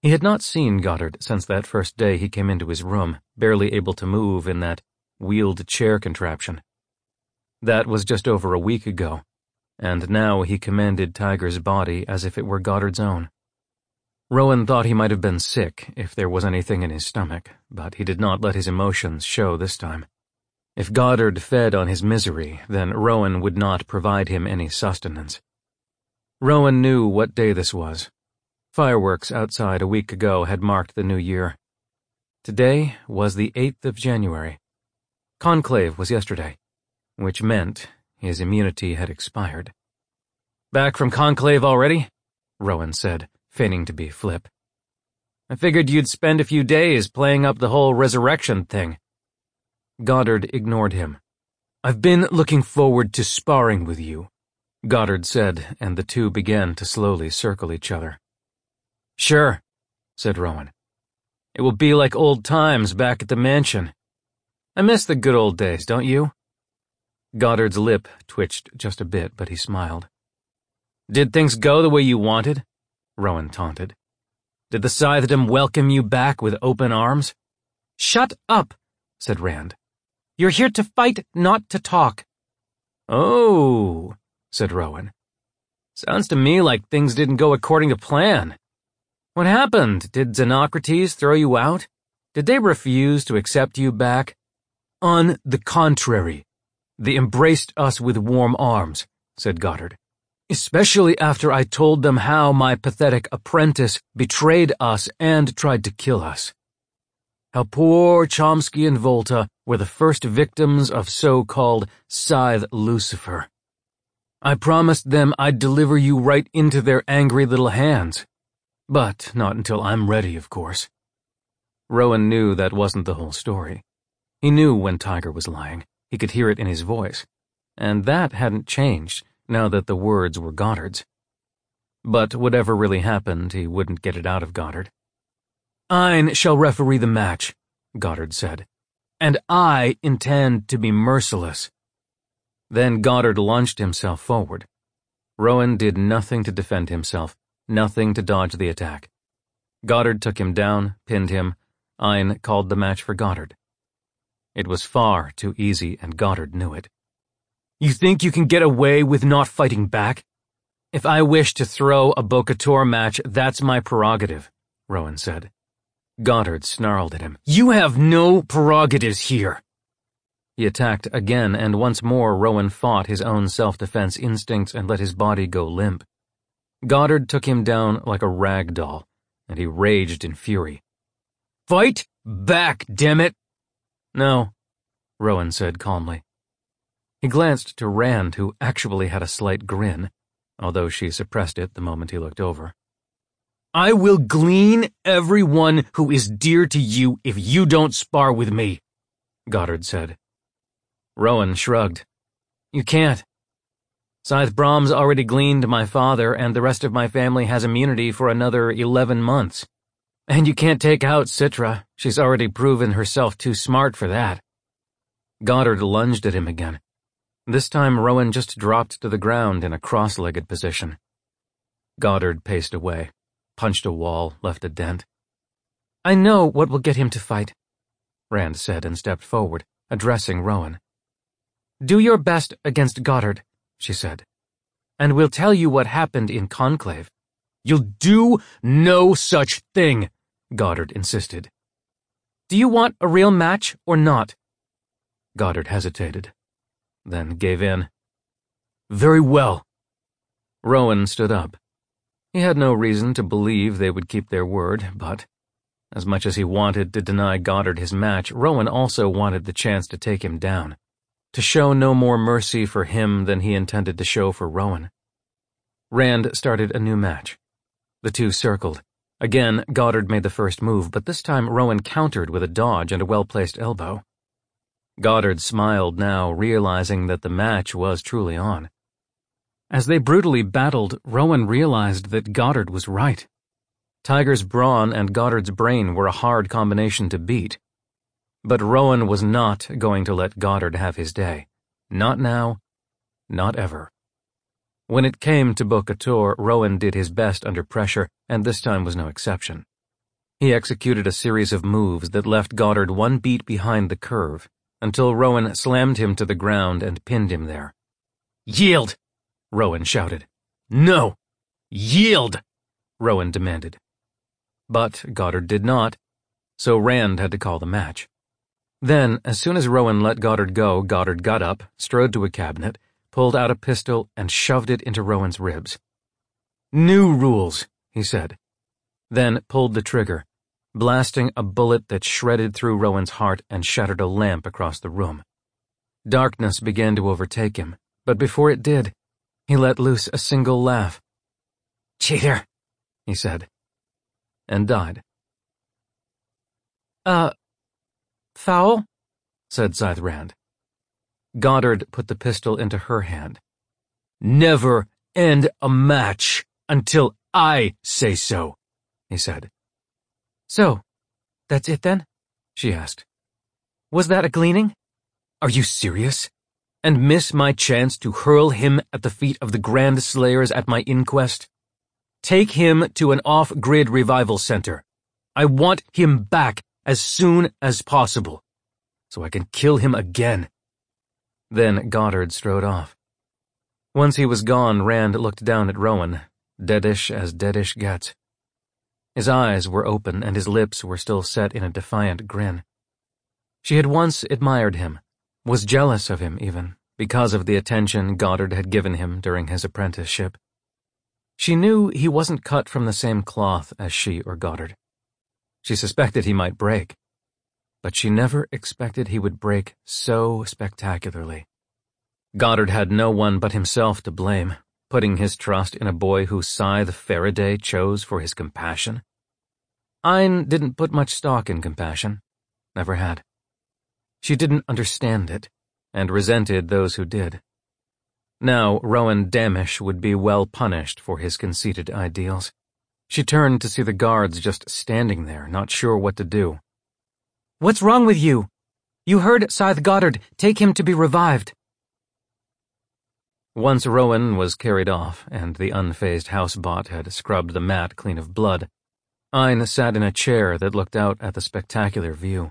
He had not seen Goddard since that first day he came into his room, barely able to move in that wheeled chair contraption. That was just over a week ago, and now he commanded Tiger's body as if it were Goddard's own. Rowan thought he might have been sick if there was anything in his stomach, but he did not let his emotions show this time. If Goddard fed on his misery, then Rowan would not provide him any sustenance. Rowan knew what day this was. Fireworks outside a week ago had marked the new year. Today was the 8th of January. Conclave was yesterday, which meant his immunity had expired. Back from Conclave already? Rowan said, feigning to be flip. I figured you'd spend a few days playing up the whole resurrection thing. Goddard ignored him. I've been looking forward to sparring with you, Goddard said, and the two began to slowly circle each other. Sure, said Rowan. It will be like old times back at the mansion. I miss the good old days, don't you? Goddard's lip twitched just a bit, but he smiled. Did things go the way you wanted? Rowan taunted. Did the Scythedom welcome you back with open arms? Shut up, said Rand. You're here to fight, not to talk. Oh, said Rowan. Sounds to me like things didn't go according to plan. What happened? Did Xenocrates throw you out? Did they refuse to accept you back? On the contrary, they embraced us with warm arms, said Goddard. Especially after I told them how my pathetic apprentice betrayed us and tried to kill us. How poor Chomsky and Volta were the first victims of so-called Scythe Lucifer. I promised them I'd deliver you right into their angry little hands. But not until I'm ready, of course. Rowan knew that wasn't the whole story. He knew when Tiger was lying. He could hear it in his voice. And that hadn't changed now that the words were Goddard's. But whatever really happened, he wouldn't get it out of Goddard. Ayn shall referee the match, Goddard said, and I intend to be merciless. Then Goddard launched himself forward. Rowan did nothing to defend himself, nothing to dodge the attack. Goddard took him down, pinned him. Ayn called the match for Goddard. It was far too easy, and Goddard knew it. You think you can get away with not fighting back? If I wish to throw a Bokator match, that's my prerogative, Rowan said. Goddard snarled at him. You have no prerogatives here. He attacked again, and once more Rowan fought his own self-defense instincts and let his body go limp. Goddard took him down like a rag doll, and he raged in fury. Fight back, damn it! No, Rowan said calmly. He glanced to Rand, who actually had a slight grin, although she suppressed it the moment he looked over. I will glean everyone who is dear to you if you don't spar with me, Goddard said. Rowan shrugged. You can't. Scythe Brahms already gleaned my father, and the rest of my family has immunity for another eleven months. And you can't take out Citra. She's already proven herself too smart for that. Goddard lunged at him again. This time Rowan just dropped to the ground in a cross-legged position. Goddard paced away, punched a wall, left a dent. I know what will get him to fight, Rand said and stepped forward, addressing Rowan. Do your best against Goddard she said. And we'll tell you what happened in Conclave. You'll do no such thing, Goddard insisted. Do you want a real match or not? Goddard hesitated, then gave in. Very well. Rowan stood up. He had no reason to believe they would keep their word, but as much as he wanted to deny Goddard his match, Rowan also wanted the chance to take him down to show no more mercy for him than he intended to show for Rowan. Rand started a new match. The two circled. Again, Goddard made the first move, but this time Rowan countered with a dodge and a well-placed elbow. Goddard smiled now, realizing that the match was truly on. As they brutally battled, Rowan realized that Goddard was right. Tiger's brawn and Goddard's brain were a hard combination to beat. But Rowan was not going to let Goddard have his day. Not now, not ever. When it came to Bokator, Rowan did his best under pressure, and this time was no exception. He executed a series of moves that left Goddard one beat behind the curve, until Rowan slammed him to the ground and pinned him there. Yield! Rowan shouted. No! Yield! Rowan demanded. But Goddard did not, so Rand had to call the match. Then, as soon as Rowan let Goddard go, Goddard got up, strode to a cabinet, pulled out a pistol, and shoved it into Rowan's ribs. New rules, he said. Then pulled the trigger, blasting a bullet that shredded through Rowan's heart and shattered a lamp across the room. Darkness began to overtake him, but before it did, he let loose a single laugh. Cheater, he said, and died. Uh, Foul? said Scythe Rand. Goddard put the pistol into her hand. Never end a match until I say so, he said. So, that's it then? she asked. Was that a gleaning? Are you serious? And miss my chance to hurl him at the feet of the Grandslayers at my inquest? Take him to an off-grid revival center. I want him back as soon as possible, so I can kill him again. Then Goddard strode off. Once he was gone, Rand looked down at Rowan, deadish as deadish gets. His eyes were open and his lips were still set in a defiant grin. She had once admired him, was jealous of him even, because of the attention Goddard had given him during his apprenticeship. She knew he wasn't cut from the same cloth as she or Goddard. She suspected he might break, but she never expected he would break so spectacularly. Goddard had no one but himself to blame, putting his trust in a boy whose scythe Faraday chose for his compassion. Ayn didn't put much stock in compassion, never had. She didn't understand it, and resented those who did. Now Rowan Damisch would be well punished for his conceited ideals. She turned to see the guards just standing there, not sure what to do. What's wrong with you? You heard Scythe Goddard take him to be revived. Once Rowan was carried off, and the unfazed housebot had scrubbed the mat clean of blood, Ayn sat in a chair that looked out at the spectacular view.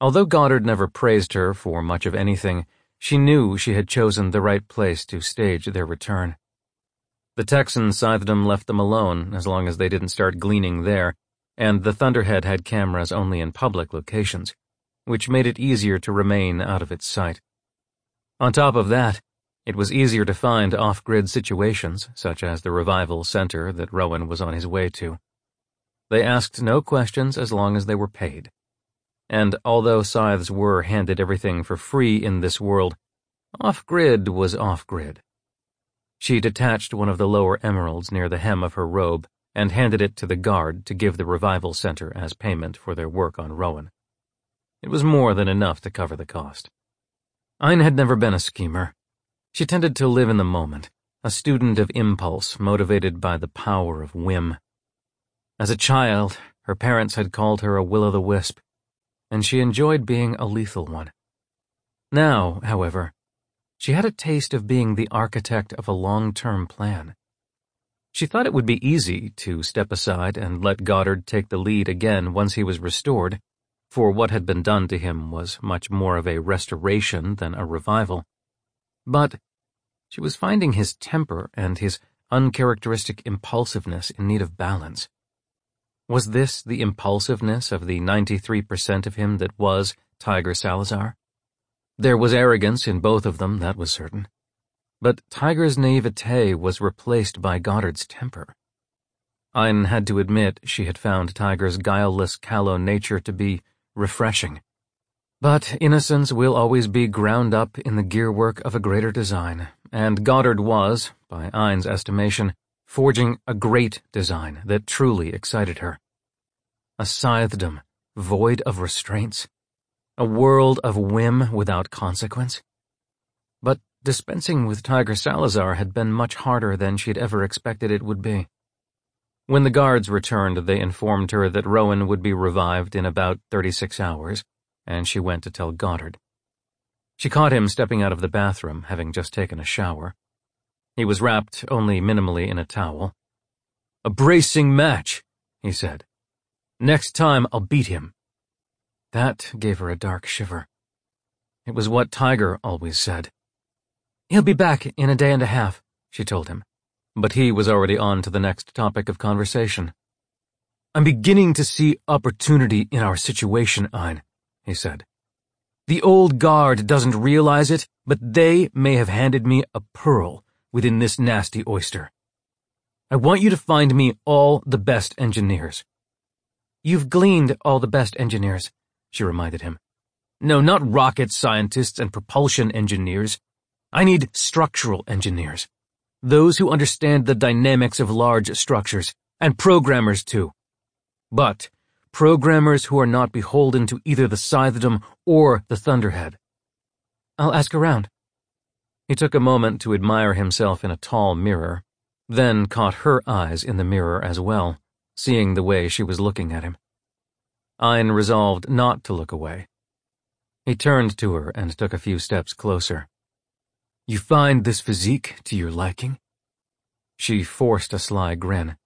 Although Goddard never praised her for much of anything, she knew she had chosen the right place to stage their return. The Texan Scythedom left them alone as long as they didn't start gleaning there, and the Thunderhead had cameras only in public locations, which made it easier to remain out of its sight. On top of that, it was easier to find off-grid situations, such as the revival center that Rowan was on his way to. They asked no questions as long as they were paid. And although scythes were handed everything for free in this world, off-grid was off-grid. She detached one of the lower emeralds near the hem of her robe and handed it to the guard to give the revival center as payment for their work on Rowan. It was more than enough to cover the cost. Ayn had never been a schemer. She tended to live in the moment, a student of impulse motivated by the power of whim. As a child, her parents had called her a will-o'-the-wisp, and she enjoyed being a lethal one. Now, however, she had a taste of being the architect of a long-term plan. She thought it would be easy to step aside and let Goddard take the lead again once he was restored, for what had been done to him was much more of a restoration than a revival. But she was finding his temper and his uncharacteristic impulsiveness in need of balance. Was this the impulsiveness of the 93% of him that was Tiger Salazar? There was arrogance in both of them, that was certain. But Tiger's naivete was replaced by Goddard's temper. Ayn had to admit she had found Tiger's guileless, callow nature to be refreshing. But innocence will always be ground up in the gearwork of a greater design, and Goddard was, by Ayn's estimation, forging a great design that truly excited her. A scythedom, void of restraints, a world of whim without consequence. But dispensing with Tiger Salazar had been much harder than she'd ever expected it would be. When the guards returned, they informed her that Rowan would be revived in about 36 hours, and she went to tell Goddard. She caught him stepping out of the bathroom, having just taken a shower. He was wrapped only minimally in a towel. A bracing match, he said. Next time I'll beat him. That gave her a dark shiver. It was what Tiger always said. He'll be back in a day and a half, she told him. But he was already on to the next topic of conversation. I'm beginning to see opportunity in our situation, Ayn, he said. The old guard doesn't realize it, but they may have handed me a pearl within this nasty oyster. I want you to find me all the best engineers. You've gleaned all the best engineers, she reminded him. No, not rocket scientists and propulsion engineers. I need structural engineers. Those who understand the dynamics of large structures, and programmers too. But programmers who are not beholden to either the Scythedom or the Thunderhead. I'll ask around. He took a moment to admire himself in a tall mirror, then caught her eyes in the mirror as well, seeing the way she was looking at him. Ayn resolved not to look away. He turned to her and took a few steps closer. You find this physique to your liking? She forced a sly grin.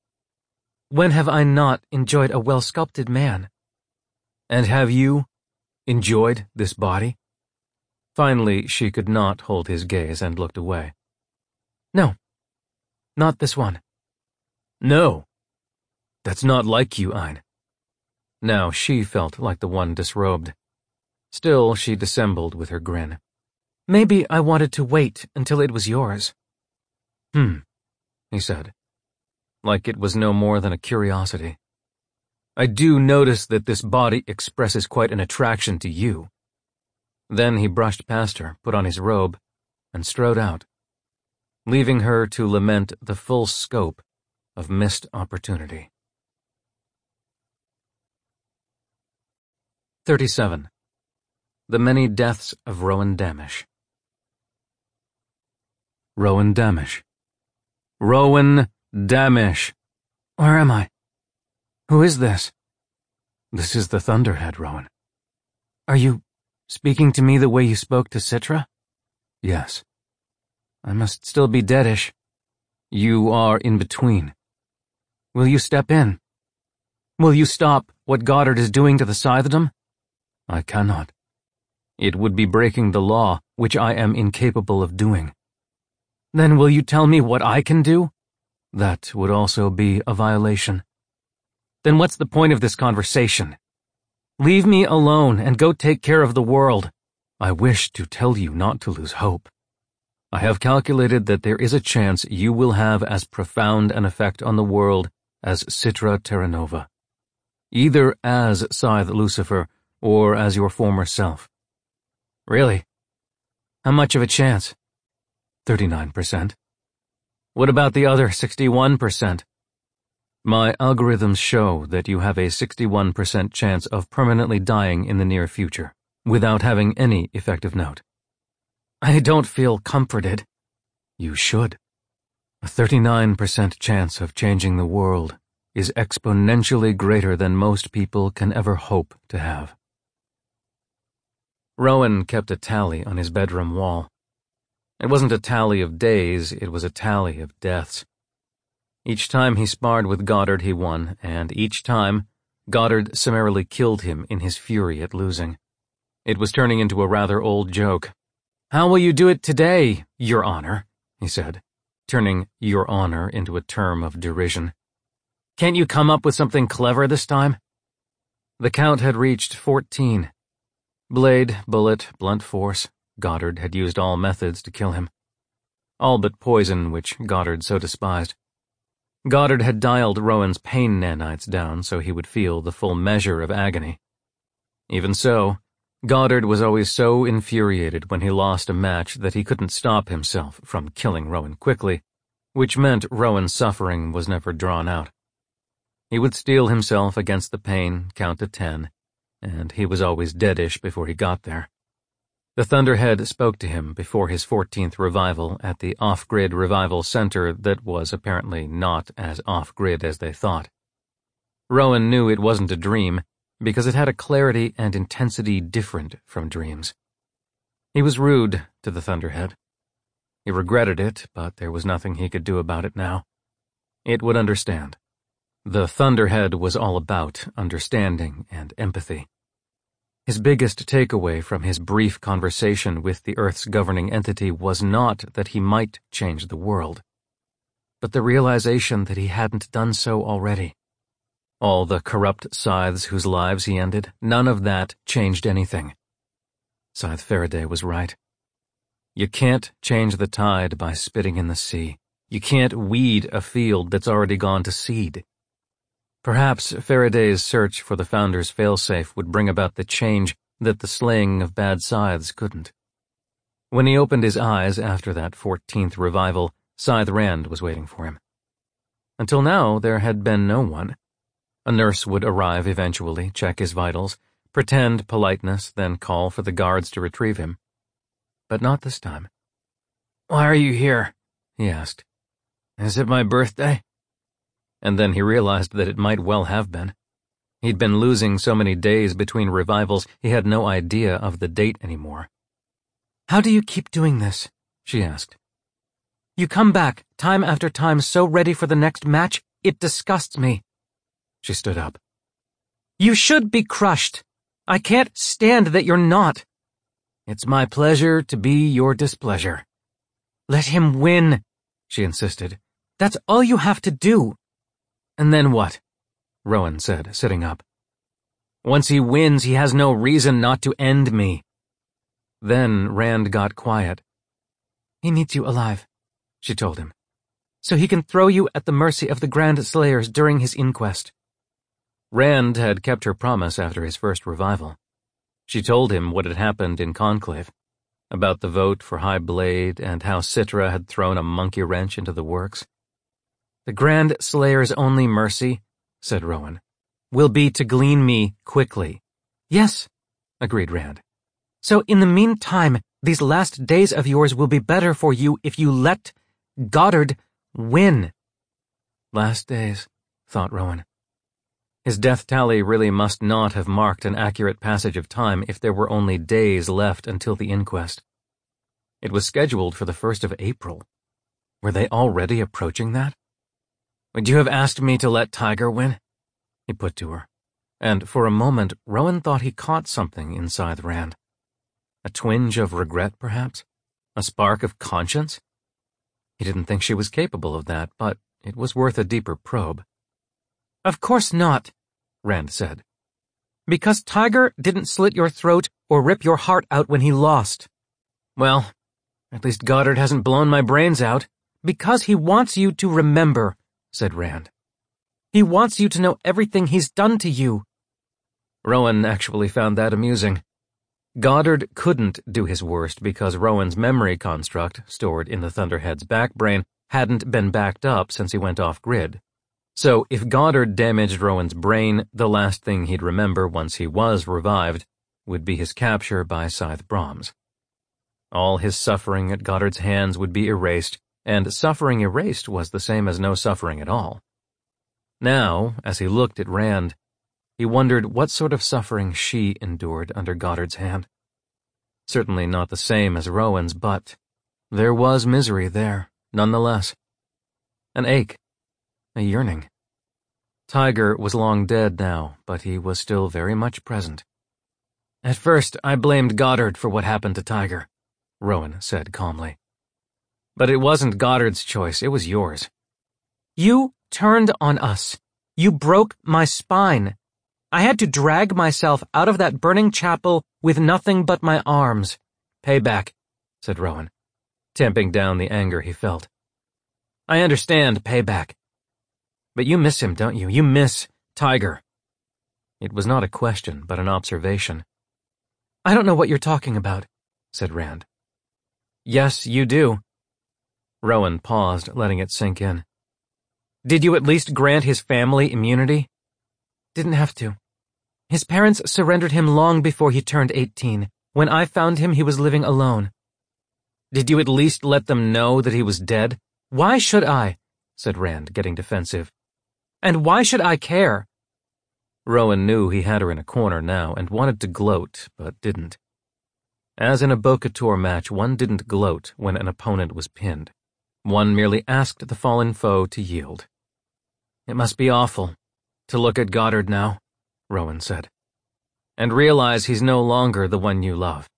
When have I not enjoyed a well-sculpted man? And have you enjoyed this body? Finally, she could not hold his gaze and looked away. No, not this one. No. That's not like you, Ayn. Now she felt like the one disrobed. Still, she dissembled with her grin. Maybe I wanted to wait until it was yours. Hmm, he said, like it was no more than a curiosity. I do notice that this body expresses quite an attraction to you. Then he brushed past her, put on his robe, and strode out, leaving her to lament the full scope of missed opportunity. 37. The Many Deaths of Rowan Damisch Rowan Damisch. Rowan Damisch. Where am I? Who is this? This is the Thunderhead, Rowan. Are you speaking to me the way you spoke to Citra? Yes. I must still be deadish. You are in between. Will you step in? Will you stop what Goddard is doing to the Scythedom? I cannot. It would be breaking the law, which I am incapable of doing. Then will you tell me what I can do? That would also be a violation. Then what's the point of this conversation? Leave me alone and go take care of the world. I wish to tell you not to lose hope. I have calculated that there is a chance you will have as profound an effect on the world as Citra Terranova. Either as Scythe Lucifer or as your former self. Really? How much of a chance? 39%. What about the other 61%? My algorithms show that you have a 61% chance of permanently dying in the near future, without having any effective note. I don't feel comforted. You should. A 39% chance of changing the world is exponentially greater than most people can ever hope to have. Rowan kept a tally on his bedroom wall. It wasn't a tally of days, it was a tally of deaths. Each time he sparred with Goddard, he won, and each time, Goddard summarily killed him in his fury at losing. It was turning into a rather old joke. How will you do it today, Your Honor? he said, turning Your Honor into a term of derision. Can't you come up with something clever this time? The count had reached fourteen. Blade, bullet, blunt force, Goddard had used all methods to kill him. All but poison, which Goddard so despised. Goddard had dialed Rowan's pain nanites down so he would feel the full measure of agony. Even so, Goddard was always so infuriated when he lost a match that he couldn't stop himself from killing Rowan quickly, which meant Rowan's suffering was never drawn out. He would steel himself against the pain, count to ten, and he was always deadish before he got there. The Thunderhead spoke to him before his 14th revival at the off-grid revival center that was apparently not as off-grid as they thought. Rowan knew it wasn't a dream because it had a clarity and intensity different from dreams. He was rude to the Thunderhead. He regretted it, but there was nothing he could do about it now. It would understand. The Thunderhead was all about understanding and empathy. His biggest takeaway from his brief conversation with the Earth's governing entity was not that he might change the world, but the realization that he hadn't done so already. All the corrupt scythes whose lives he ended, none of that changed anything. Scythe Faraday was right. You can't change the tide by spitting in the sea. You can't weed a field that's already gone to seed. Perhaps Faraday's search for the founder's failsafe would bring about the change that the slaying of bad scythes couldn't. When he opened his eyes after that 14th revival, Scythe Rand was waiting for him. Until now, there had been no one. A nurse would arrive eventually, check his vitals, pretend politeness, then call for the guards to retrieve him. But not this time. Why are you here? he asked. Is it my birthday? And then he realized that it might well have been. He'd been losing so many days between revivals, he had no idea of the date anymore. How do you keep doing this? she asked. You come back, time after time, so ready for the next match, it disgusts me. She stood up. You should be crushed. I can't stand that you're not. It's my pleasure to be your displeasure. Let him win, she insisted. That's all you have to do. And then what? Rowan said, sitting up. Once he wins, he has no reason not to end me. Then Rand got quiet. He needs you alive, she told him, so he can throw you at the mercy of the Grandslayers during his inquest. Rand had kept her promise after his first revival. She told him what had happened in Conclave, about the vote for High Blade and how Citra had thrown a monkey wrench into the works. The Grandslayer's only mercy, said Rowan, will be to glean me quickly. Yes, agreed Rand. So in the meantime, these last days of yours will be better for you if you let Goddard win. Last days, thought Rowan. His death tally really must not have marked an accurate passage of time if there were only days left until the inquest. It was scheduled for the 1st of April. Were they already approaching that? Would you have asked me to let Tiger win? He put to her, and for a moment Rowan thought he caught something inside Rand. A twinge of regret, perhaps? A spark of conscience? He didn't think she was capable of that, but it was worth a deeper probe. Of course not, Rand said. Because Tiger didn't slit your throat or rip your heart out when he lost. Well, at least Goddard hasn't blown my brains out. Because he wants you to remember, said Rand. He wants you to know everything he's done to you. Rowan actually found that amusing. Goddard couldn't do his worst because Rowan's memory construct, stored in the Thunderhead's backbrain, hadn't been backed up since he went off-grid. So if Goddard damaged Rowan's brain, the last thing he'd remember once he was revived would be his capture by Scythe Brahms. All his suffering at Goddard's hands would be erased, and suffering erased was the same as no suffering at all. Now, as he looked at Rand, he wondered what sort of suffering she endured under Goddard's hand. Certainly not the same as Rowan's, but there was misery there, nonetheless. An ache, a yearning. Tiger was long dead now, but he was still very much present. At first, I blamed Goddard for what happened to Tiger, Rowan said calmly. But it wasn't Goddard's choice, it was yours. You turned on us. You broke my spine. I had to drag myself out of that burning chapel with nothing but my arms. Payback, said Rowan, tamping down the anger he felt. I understand payback. But you miss him, don't you? You miss Tiger. It was not a question, but an observation. I don't know what you're talking about, said Rand. Yes, you do. Rowan paused, letting it sink in. Did you at least grant his family immunity? Didn't have to. His parents surrendered him long before he turned 18. When I found him, he was living alone. Did you at least let them know that he was dead? Why should I? said Rand, getting defensive. And why should I care? Rowan knew he had her in a corner now and wanted to gloat, but didn't. As in a Bokator match, one didn't gloat when an opponent was pinned. One merely asked the fallen foe to yield. It must be awful to look at Goddard now. Rowan said, and realize he's no longer the one you love.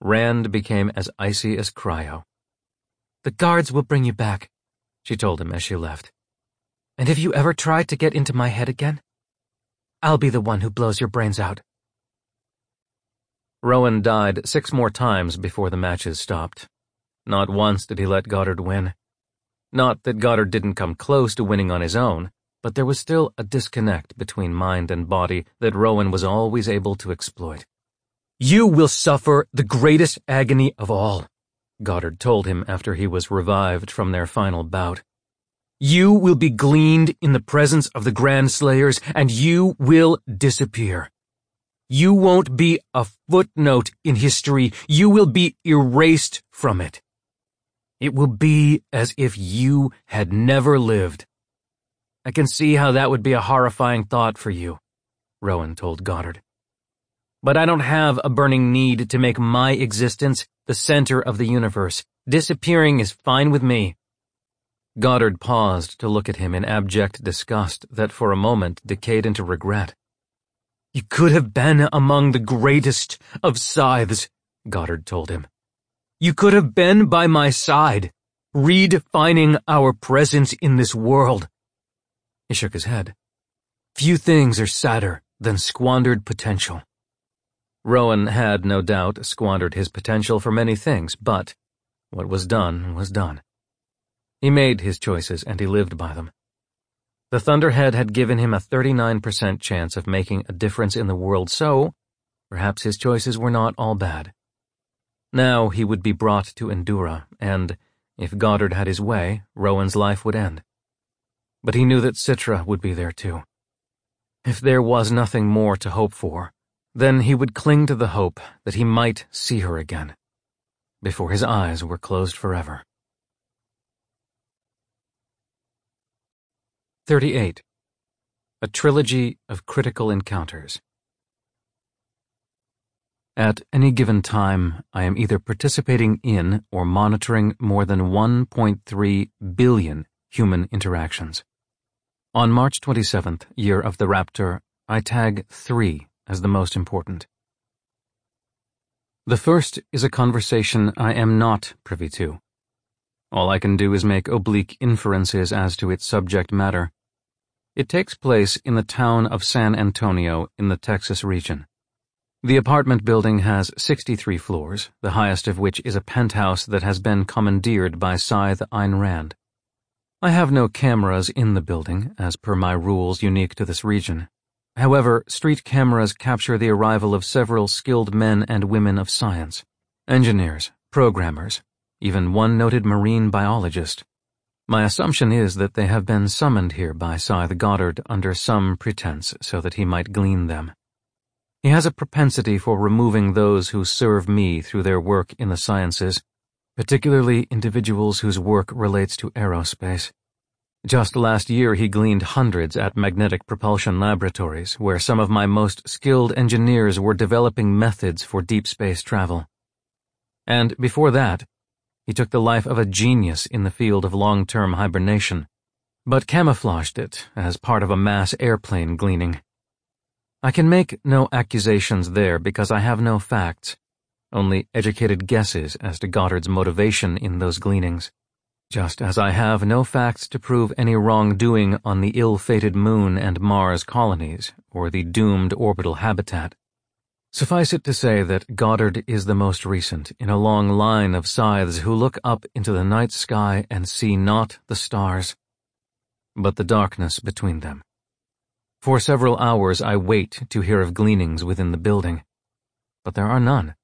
Rand became as icy as cryo. The guards will bring you back, she told him as she left. And if you ever try to get into my head again, I'll be the one who blows your brains out. Rowan died six more times before the matches stopped. Not once did he let Goddard win. Not that Goddard didn't come close to winning on his own, but there was still a disconnect between mind and body that Rowan was always able to exploit. You will suffer the greatest agony of all, Goddard told him after he was revived from their final bout. You will be gleaned in the presence of the Grandslayers, and you will disappear. You won't be a footnote in history. You will be erased from it. It will be as if you had never lived. I can see how that would be a horrifying thought for you, Rowan told Goddard. But I don't have a burning need to make my existence the center of the universe. Disappearing is fine with me. Goddard paused to look at him in abject disgust that for a moment decayed into regret. You could have been among the greatest of scythes, Goddard told him. You could have been by my side, redefining our presence in this world. He shook his head. Few things are sadder than squandered potential. Rowan had, no doubt, squandered his potential for many things, but what was done was done. He made his choices and he lived by them. The Thunderhead had given him a 39% chance of making a difference in the world, so perhaps his choices were not all bad. Now he would be brought to Endura, and if Goddard had his way, Rowan's life would end. But he knew that Citra would be there too. If there was nothing more to hope for, then he would cling to the hope that he might see her again, before his eyes were closed forever. 38. A Trilogy of Critical Encounters At any given time, I am either participating in or monitoring more than 1.3 billion human interactions. On March 27th, year of the Raptor, I tag three as the most important. The first is a conversation I am not privy to. All I can do is make oblique inferences as to its subject matter. It takes place in the town of San Antonio in the Texas region. The apartment building has 63 floors, the highest of which is a penthouse that has been commandeered by Scythe Ayn Rand. I have no cameras in the building, as per my rules unique to this region. However, street cameras capture the arrival of several skilled men and women of science, engineers, programmers, even one noted marine biologist. My assumption is that they have been summoned here by Scythe Goddard under some pretense so that he might glean them. He has a propensity for removing those who serve me through their work in the sciences particularly individuals whose work relates to aerospace. Just last year he gleaned hundreds at magnetic propulsion laboratories where some of my most skilled engineers were developing methods for deep space travel. And before that, he took the life of a genius in the field of long-term hibernation, but camouflaged it as part of a mass airplane gleaning. I can make no accusations there because I have no facts, only educated guesses as to Goddard's motivation in those gleanings, just as I have no facts to prove any wrongdoing on the ill-fated Moon and Mars colonies or the doomed orbital habitat. Suffice it to say that Goddard is the most recent in a long line of scythes who look up into the night sky and see not the stars, but the darkness between them. For several hours I wait to hear of gleanings within the building, but there are none.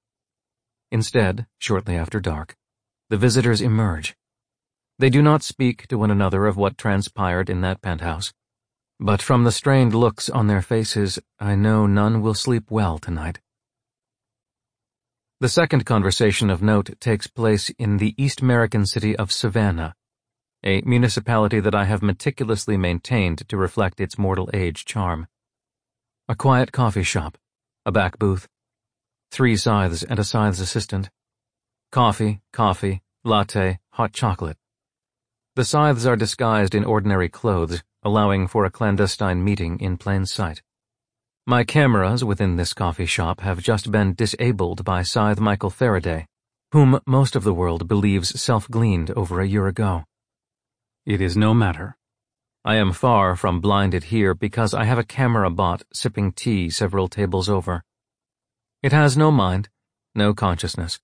Instead, shortly after dark, the visitors emerge. They do not speak to one another of what transpired in that penthouse, but from the strained looks on their faces, I know none will sleep well tonight. The second conversation of note takes place in the East American city of Savannah, a municipality that I have meticulously maintained to reflect its mortal age charm. A quiet coffee shop, a back booth, Three scythes and a scythe's assistant. Coffee, coffee, latte, hot chocolate. The scythes are disguised in ordinary clothes, allowing for a clandestine meeting in plain sight. My cameras within this coffee shop have just been disabled by Scythe Michael Faraday, whom most of the world believes self-gleaned over a year ago. It is no matter. I am far from blinded here because I have a camera bot sipping tea several tables over. It has no mind, no consciousness,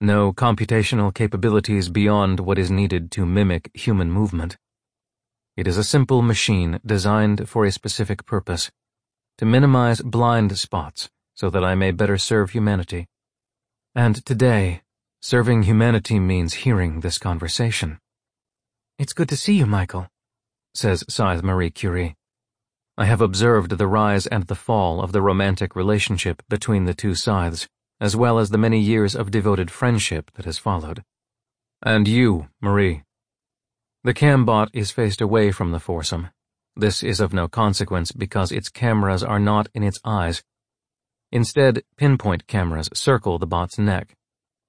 no computational capabilities beyond what is needed to mimic human movement. It is a simple machine designed for a specific purpose, to minimize blind spots so that I may better serve humanity. And today, serving humanity means hearing this conversation. It's good to see you, Michael, says Scythe Marie Curie. I have observed the rise and the fall of the romantic relationship between the two scythes, as well as the many years of devoted friendship that has followed. And you, Marie. The cambot is faced away from the foursome. This is of no consequence because its cameras are not in its eyes. Instead, pinpoint cameras circle the bot's neck,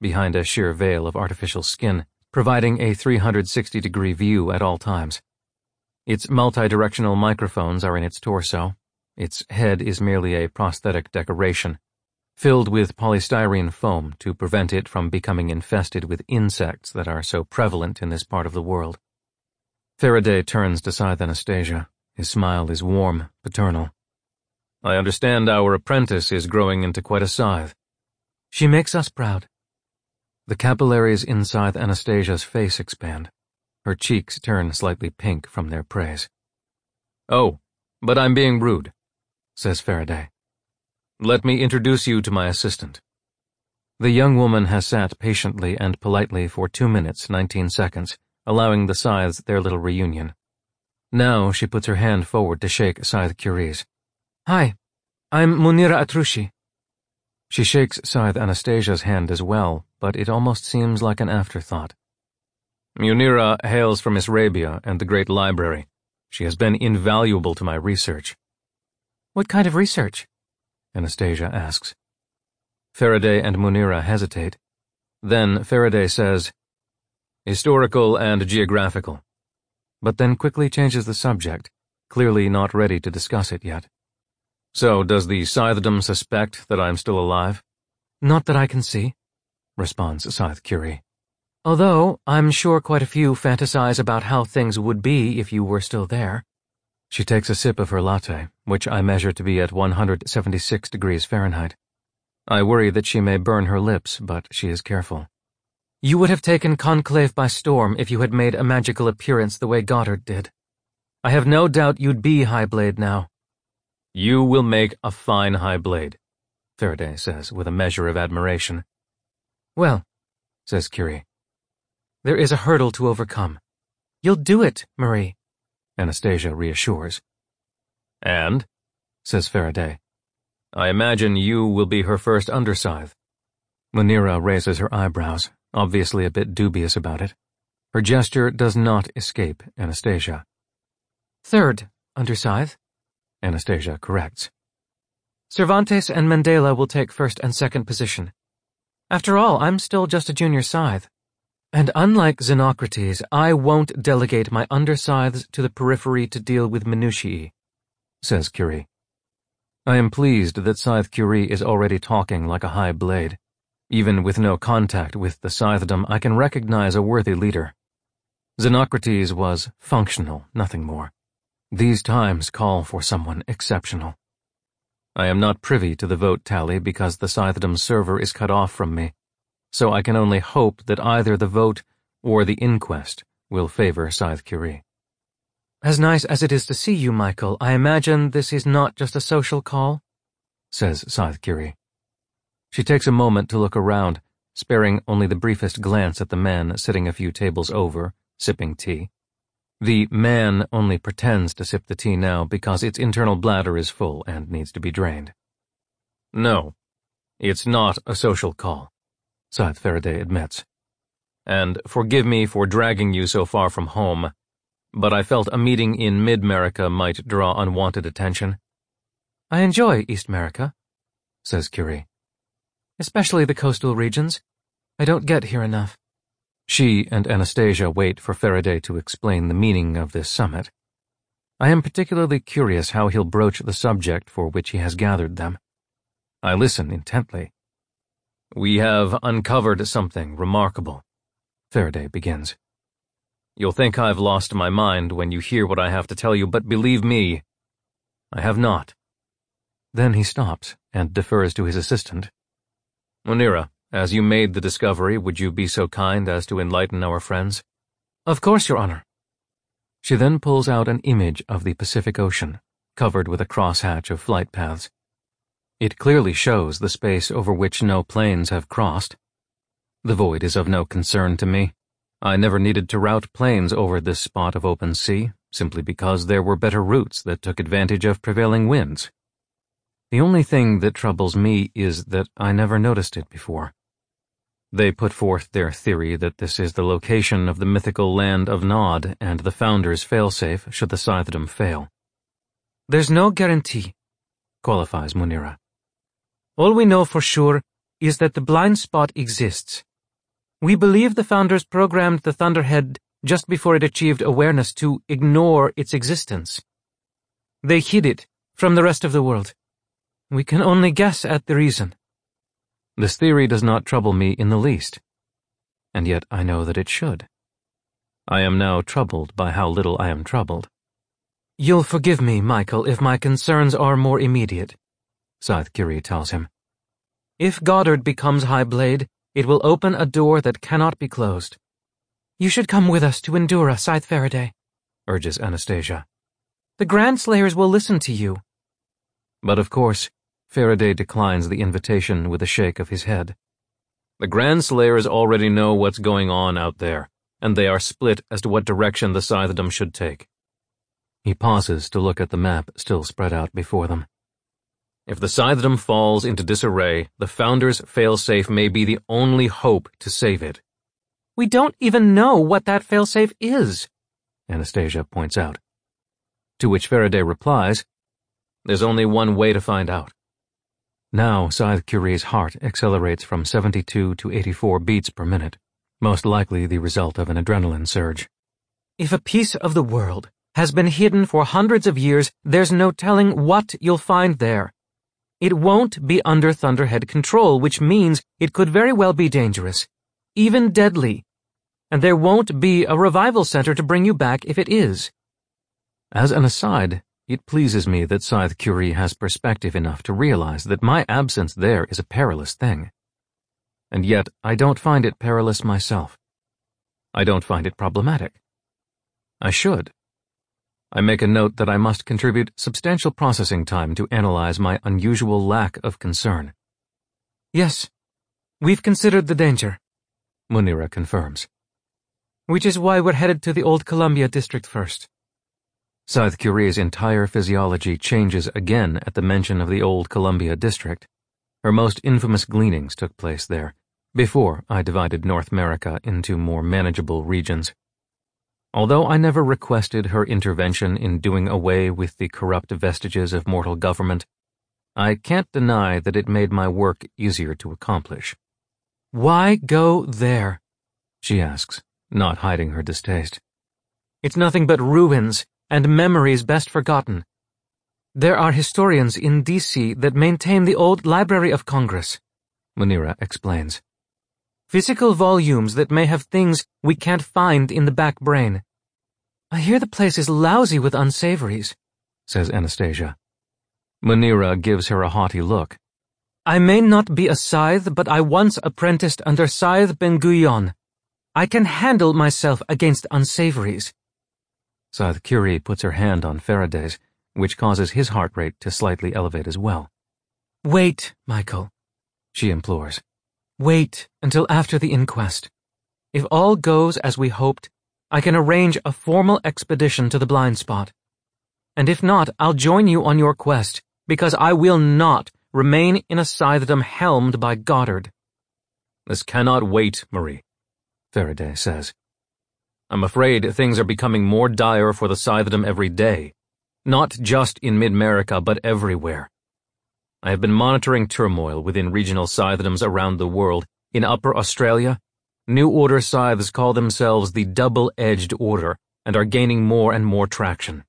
behind a sheer veil of artificial skin, providing a 360-degree view at all times. Its multi-directional microphones are in its torso. Its head is merely a prosthetic decoration, filled with polystyrene foam to prevent it from becoming infested with insects that are so prevalent in this part of the world. Faraday turns to Scythe Anastasia, His smile is warm, paternal. I understand our apprentice is growing into quite a scythe. She makes us proud. The capillaries inside Anastasia's face expand. Her cheeks turn slightly pink from their praise. Oh, but I'm being rude, says Faraday. Let me introduce you to my assistant. The young woman has sat patiently and politely for two minutes, nineteen seconds, allowing the scythes their little reunion. Now she puts her hand forward to shake Scythe Curie's. Hi, I'm Munira Atrushi. She shakes Scythe Anastasia's hand as well, but it almost seems like an afterthought. Munira hails from Israbia and the Great Library. She has been invaluable to my research. What kind of research? Anastasia asks. Faraday and Munira hesitate. Then Faraday says, Historical and geographical. But then quickly changes the subject, clearly not ready to discuss it yet. So, does the Scythedom suspect that I'm still alive? Not that I can see, responds Scythe Curie. Although, I'm sure quite a few fantasize about how things would be if you were still there. She takes a sip of her latte, which I measure to be at 176 degrees Fahrenheit. I worry that she may burn her lips, but she is careful. You would have taken Conclave by storm if you had made a magical appearance the way Goddard did. I have no doubt you'd be Highblade now. You will make a fine high blade, Faraday says with a measure of admiration. Well, says Curie, there is a hurdle to overcome. You'll do it, Marie, Anastasia reassures. And, says Faraday, I imagine you will be her first underscythe. Munira raises her eyebrows, obviously a bit dubious about it. Her gesture does not escape Anastasia. Third, underscythe. Anastasia corrects. Cervantes and Mandela will take first and second position. After all, I'm still just a junior scythe. And unlike Xenocrates, I won't delegate my underscythes to the periphery to deal with minutiae, says Curie. I am pleased that Scythe Curie is already talking like a high blade. Even with no contact with the Scythedom, I can recognize a worthy leader. Xenocrates was functional, nothing more. These times call for someone exceptional. I am not privy to the vote tally because the Scythedom server is cut off from me, so I can only hope that either the vote or the inquest will favor Scythe Curie. As nice as it is to see you, Michael, I imagine this is not just a social call? says Scythe Curie. She takes a moment to look around, sparing only the briefest glance at the man sitting a few tables over, sipping tea. The man only pretends to sip the tea now because its internal bladder is full and needs to be drained. No, it's not a social call, Scythe Faraday admits. And forgive me for dragging you so far from home, but I felt a meeting in Mid-America might draw unwanted attention. I enjoy East America, says Curie. Especially the coastal regions. I don't get here enough. She and Anastasia wait for Faraday to explain the meaning of this summit. I am particularly curious how he'll broach the subject for which he has gathered them. I listen intently. We have uncovered something remarkable, Faraday begins. You'll think I've lost my mind when you hear what I have to tell you, but believe me, I have not. Then he stops and defers to his assistant. Munira, as you made the discovery, would you be so kind as to enlighten our friends? Of course, Your Honor. She then pulls out an image of the Pacific Ocean, covered with a crosshatch of flight paths. It clearly shows the space over which no planes have crossed. The void is of no concern to me. I never needed to route planes over this spot of open sea, simply because there were better routes that took advantage of prevailing winds. The only thing that troubles me is that I never noticed it before. They put forth their theory that this is the location of the mythical land of Nod and the founder's failsafe should the Scythedom fail. There's no guarantee, qualifies Munira. All we know for sure is that the blind spot exists. We believe the founders programmed the Thunderhead just before it achieved awareness to ignore its existence. They hid it from the rest of the world. We can only guess at the reason. This theory does not trouble me in the least, and yet I know that it should. I am now troubled by how little I am troubled. You'll forgive me, Michael, if my concerns are more immediate, Scythe Curie tells him. If Goddard becomes High Blade, it will open a door that cannot be closed. You should come with us to Endura, Scythe Faraday, urges Anastasia. The Grandslayers will listen to you. But of course, Faraday declines the invitation with a shake of his head. The Grandslayers already know what's going on out there, and they are split as to what direction the Scythedom should take. He pauses to look at the map still spread out before them. If the Scythedom falls into disarray, the Founder's failsafe may be the only hope to save it. We don't even know what that failsafe is, Anastasia points out. To which Faraday replies, There's only one way to find out. Now, Scythe Curie's heart accelerates from 72 to 84 beats per minute, most likely the result of an adrenaline surge. If a piece of the world has been hidden for hundreds of years, there's no telling what you'll find there. It won't be under Thunderhead control, which means it could very well be dangerous, even deadly. And there won't be a revival center to bring you back if it is. As an aside, it pleases me that Scythe Curie has perspective enough to realize that my absence there is a perilous thing. And yet, I don't find it perilous myself. I don't find it problematic. I should. I make a note that I must contribute substantial processing time to analyze my unusual lack of concern. Yes, we've considered the danger, Munira confirms. Which is why we're headed to the Old Columbia district first. Scythe Curie's entire physiology changes again at the mention of the Old Columbia district. Her most infamous gleanings took place there, before I divided North America into more manageable regions. Although I never requested her intervention in doing away with the corrupt vestiges of mortal government, I can't deny that it made my work easier to accomplish. Why go there? She asks, not hiding her distaste. It's nothing but ruins and memories best forgotten. There are historians in D.C. that maintain the old Library of Congress, Munira explains. Physical volumes that may have things we can't find in the back brain. I hear the place is lousy with unsavories, says Anastasia. Munira gives her a haughty look. I may not be a scythe, but I once apprenticed under Scythe Ben-Gurion. I can handle myself against unsavories. Scythe Curie puts her hand on Faraday's, which causes his heart rate to slightly elevate as well. Wait, Michael, she implores. Wait until after the inquest. If all goes as we hoped, I can arrange a formal expedition to the blind spot. And if not, I'll join you on your quest, because I will not remain in a scythedom helmed by Goddard. This cannot wait, Marie, Faraday says. I'm afraid things are becoming more dire for the scythedom every day, not just in mid-America, but everywhere. I have been monitoring turmoil within regional scythedoms around the world. In Upper Australia, New Order scythes call themselves the Double-Edged Order and are gaining more and more traction.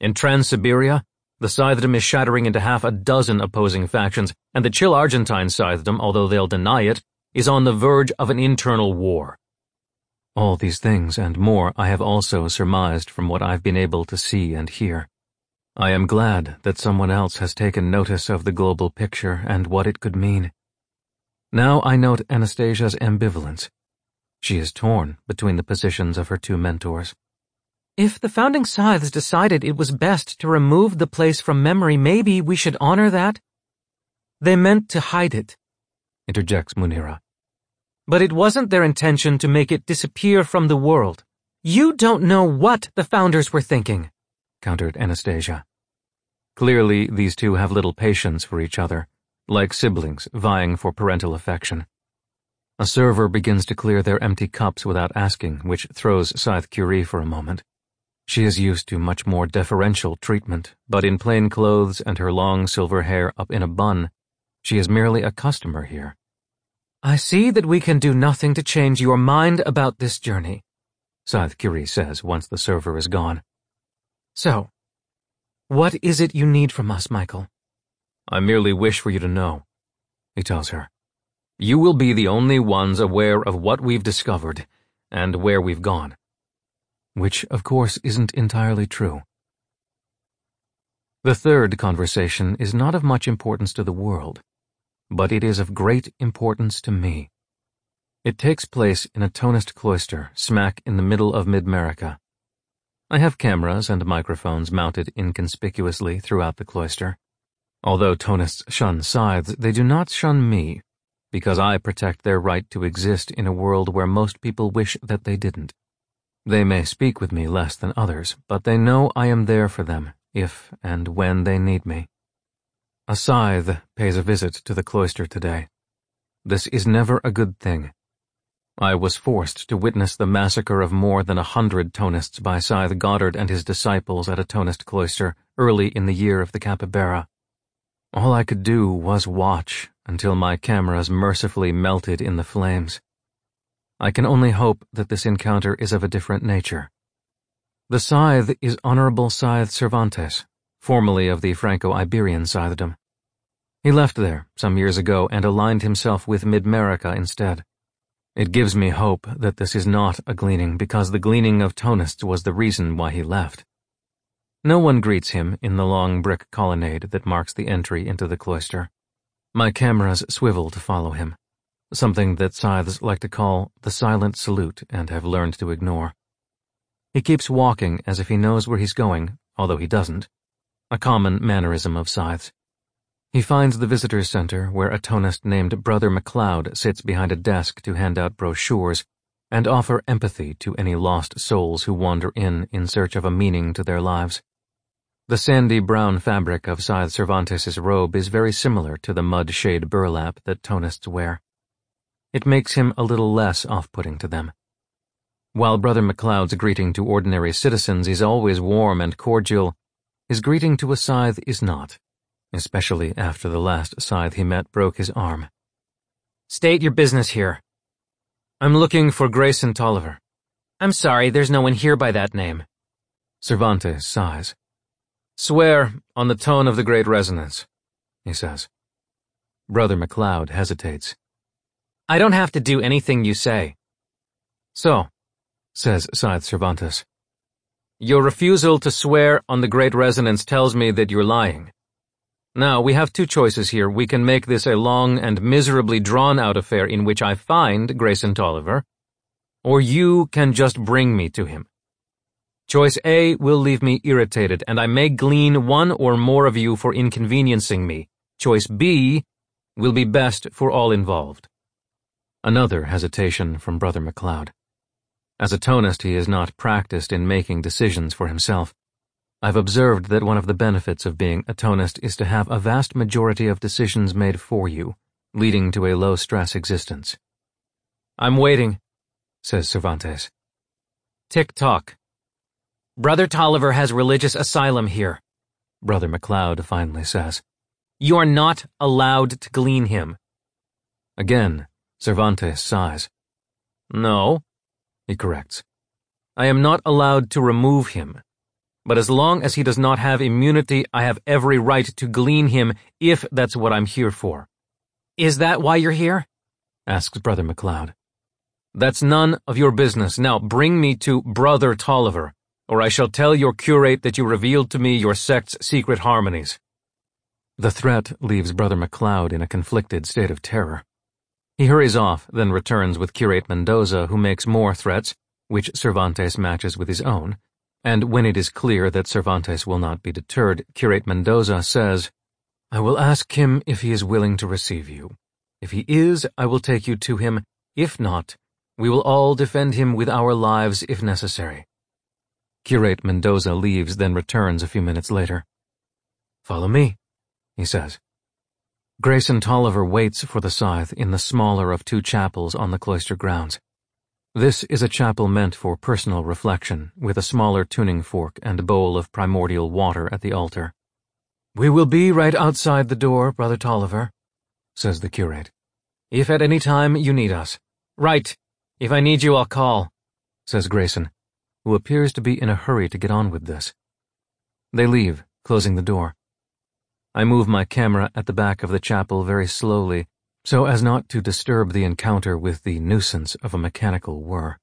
In Trans-Siberia, the scythedom is shattering into half a dozen opposing factions, and the Chilargentine scythedom, although they'll deny it, is on the verge of an internal war. All these things and more I have also surmised from what I've been able to see and hear. I am glad that someone else has taken notice of the global picture and what it could mean. Now I note Anastasia's ambivalence. She is torn between the positions of her two mentors. If the founding scythes decided it was best to remove the place from memory, maybe we should honor that? They meant to hide it, interjects Munira. But it wasn't their intention to make it disappear from the world. You don't know what the founders were thinking countered Anastasia. Clearly, these two have little patience for each other, like siblings vying for parental affection. A server begins to clear their empty cups without asking, which throws Scythe Curie for a moment. She is used to much more deferential treatment, but in plain clothes and her long silver hair up in a bun, she is merely a customer here. I see that we can do nothing to change your mind about this journey, Scythe Curie says once the server is gone. So, what is it you need from us, Michael? I merely wish for you to know, he tells her. You will be the only ones aware of what we've discovered and where we've gone. Which, of course, isn't entirely true. The third conversation is not of much importance to the world, but it is of great importance to me. It takes place in a Tonist cloister smack in the middle of mid-America. I have cameras and microphones mounted inconspicuously throughout the cloister. Although Tonists shun scythes, they do not shun me, because I protect their right to exist in a world where most people wish that they didn't. They may speak with me less than others, but they know I am there for them if and when they need me. A scythe pays a visit to the cloister today. This is never a good thing. I was forced to witness the massacre of more than a hundred Tonists by Scythe Goddard and his disciples at a Tonist cloister early in the year of the capybara. All I could do was watch until my cameras mercifully melted in the flames. I can only hope that this encounter is of a different nature. The scythe is Honorable Scythe Cervantes, formerly of the Franco-Iberian scythedom. He left there some years ago and aligned himself with Mid-America instead. It gives me hope that this is not a gleaning because the gleaning of Tonists was the reason why he left. No one greets him in the long brick colonnade that marks the entry into the cloister. My cameras swivel to follow him, something that scythes like to call the silent salute and have learned to ignore. He keeps walking as if he knows where he's going, although he doesn't, a common mannerism of Scythe's. He finds the visitor's center where a tonist named Brother McCloud sits behind a desk to hand out brochures and offer empathy to any lost souls who wander in in search of a meaning to their lives. The sandy brown fabric of Scythe Cervantes's robe is very similar to the mud shade burlap that tonists wear. It makes him a little less off-putting to them. While Brother McCloud's greeting to ordinary citizens is always warm and cordial, his greeting to a scythe is not, especially after the last scythe he met broke his arm. State your business here. I'm looking for Grayson Tolliver. I'm sorry, there's no one here by that name. Cervantes sighs. Swear on the tone of the great resonance, he says. Brother McCloud hesitates. I don't have to do anything you say. So, says Scythe Cervantes. Your refusal to swear on the Great Resonance tells me that you're lying. Now, we have two choices here. We can make this a long and miserably drawn-out affair in which I find Grayson Tolliver, or you can just bring me to him. Choice A will leave me irritated, and I may glean one or more of you for inconveniencing me. Choice B will be best for all involved. Another hesitation from Brother McCloud. As a tonist, he is not practiced in making decisions for himself. I've observed that one of the benefits of being a tonist is to have a vast majority of decisions made for you, leading to a low-stress existence. I'm waiting, says Cervantes. Tick-tock. Brother Tolliver has religious asylum here, Brother McCloud finally says. You are not allowed to glean him. Again, Cervantes sighs. No, he corrects. I am not allowed to remove him. But as long as he does not have immunity, I have every right to glean him if that's what I'm here for. Is that why you're here? asks Brother McCloud. That's none of your business. Now bring me to Brother Tolliver, or I shall tell your curate that you revealed to me your sect's secret harmonies. The threat leaves Brother McCloud in a conflicted state of terror. He hurries off, then returns with Curate Mendoza, who makes more threats, which Cervantes matches with his own, and when it is clear that Cervantes will not be deterred, Curate Mendoza says, I will ask him if he is willing to receive you. If he is, I will take you to him. If not, we will all defend him with our lives if necessary. Curate Mendoza leaves, then returns a few minutes later. Follow me, he says. Grayson Tolliver waits for the scythe in the smaller of two chapels on the cloister grounds. This is a chapel meant for personal reflection, with a smaller tuning fork and a bowl of primordial water at the altar. We will be right outside the door, Brother Tolliver, says the curate. If at any time you need us. Right. If I need you, I'll call, says Grayson, who appears to be in a hurry to get on with this. They leave, closing the door. I move my camera at the back of the chapel very slowly, so as not to disturb the encounter with the nuisance of a mechanical whir.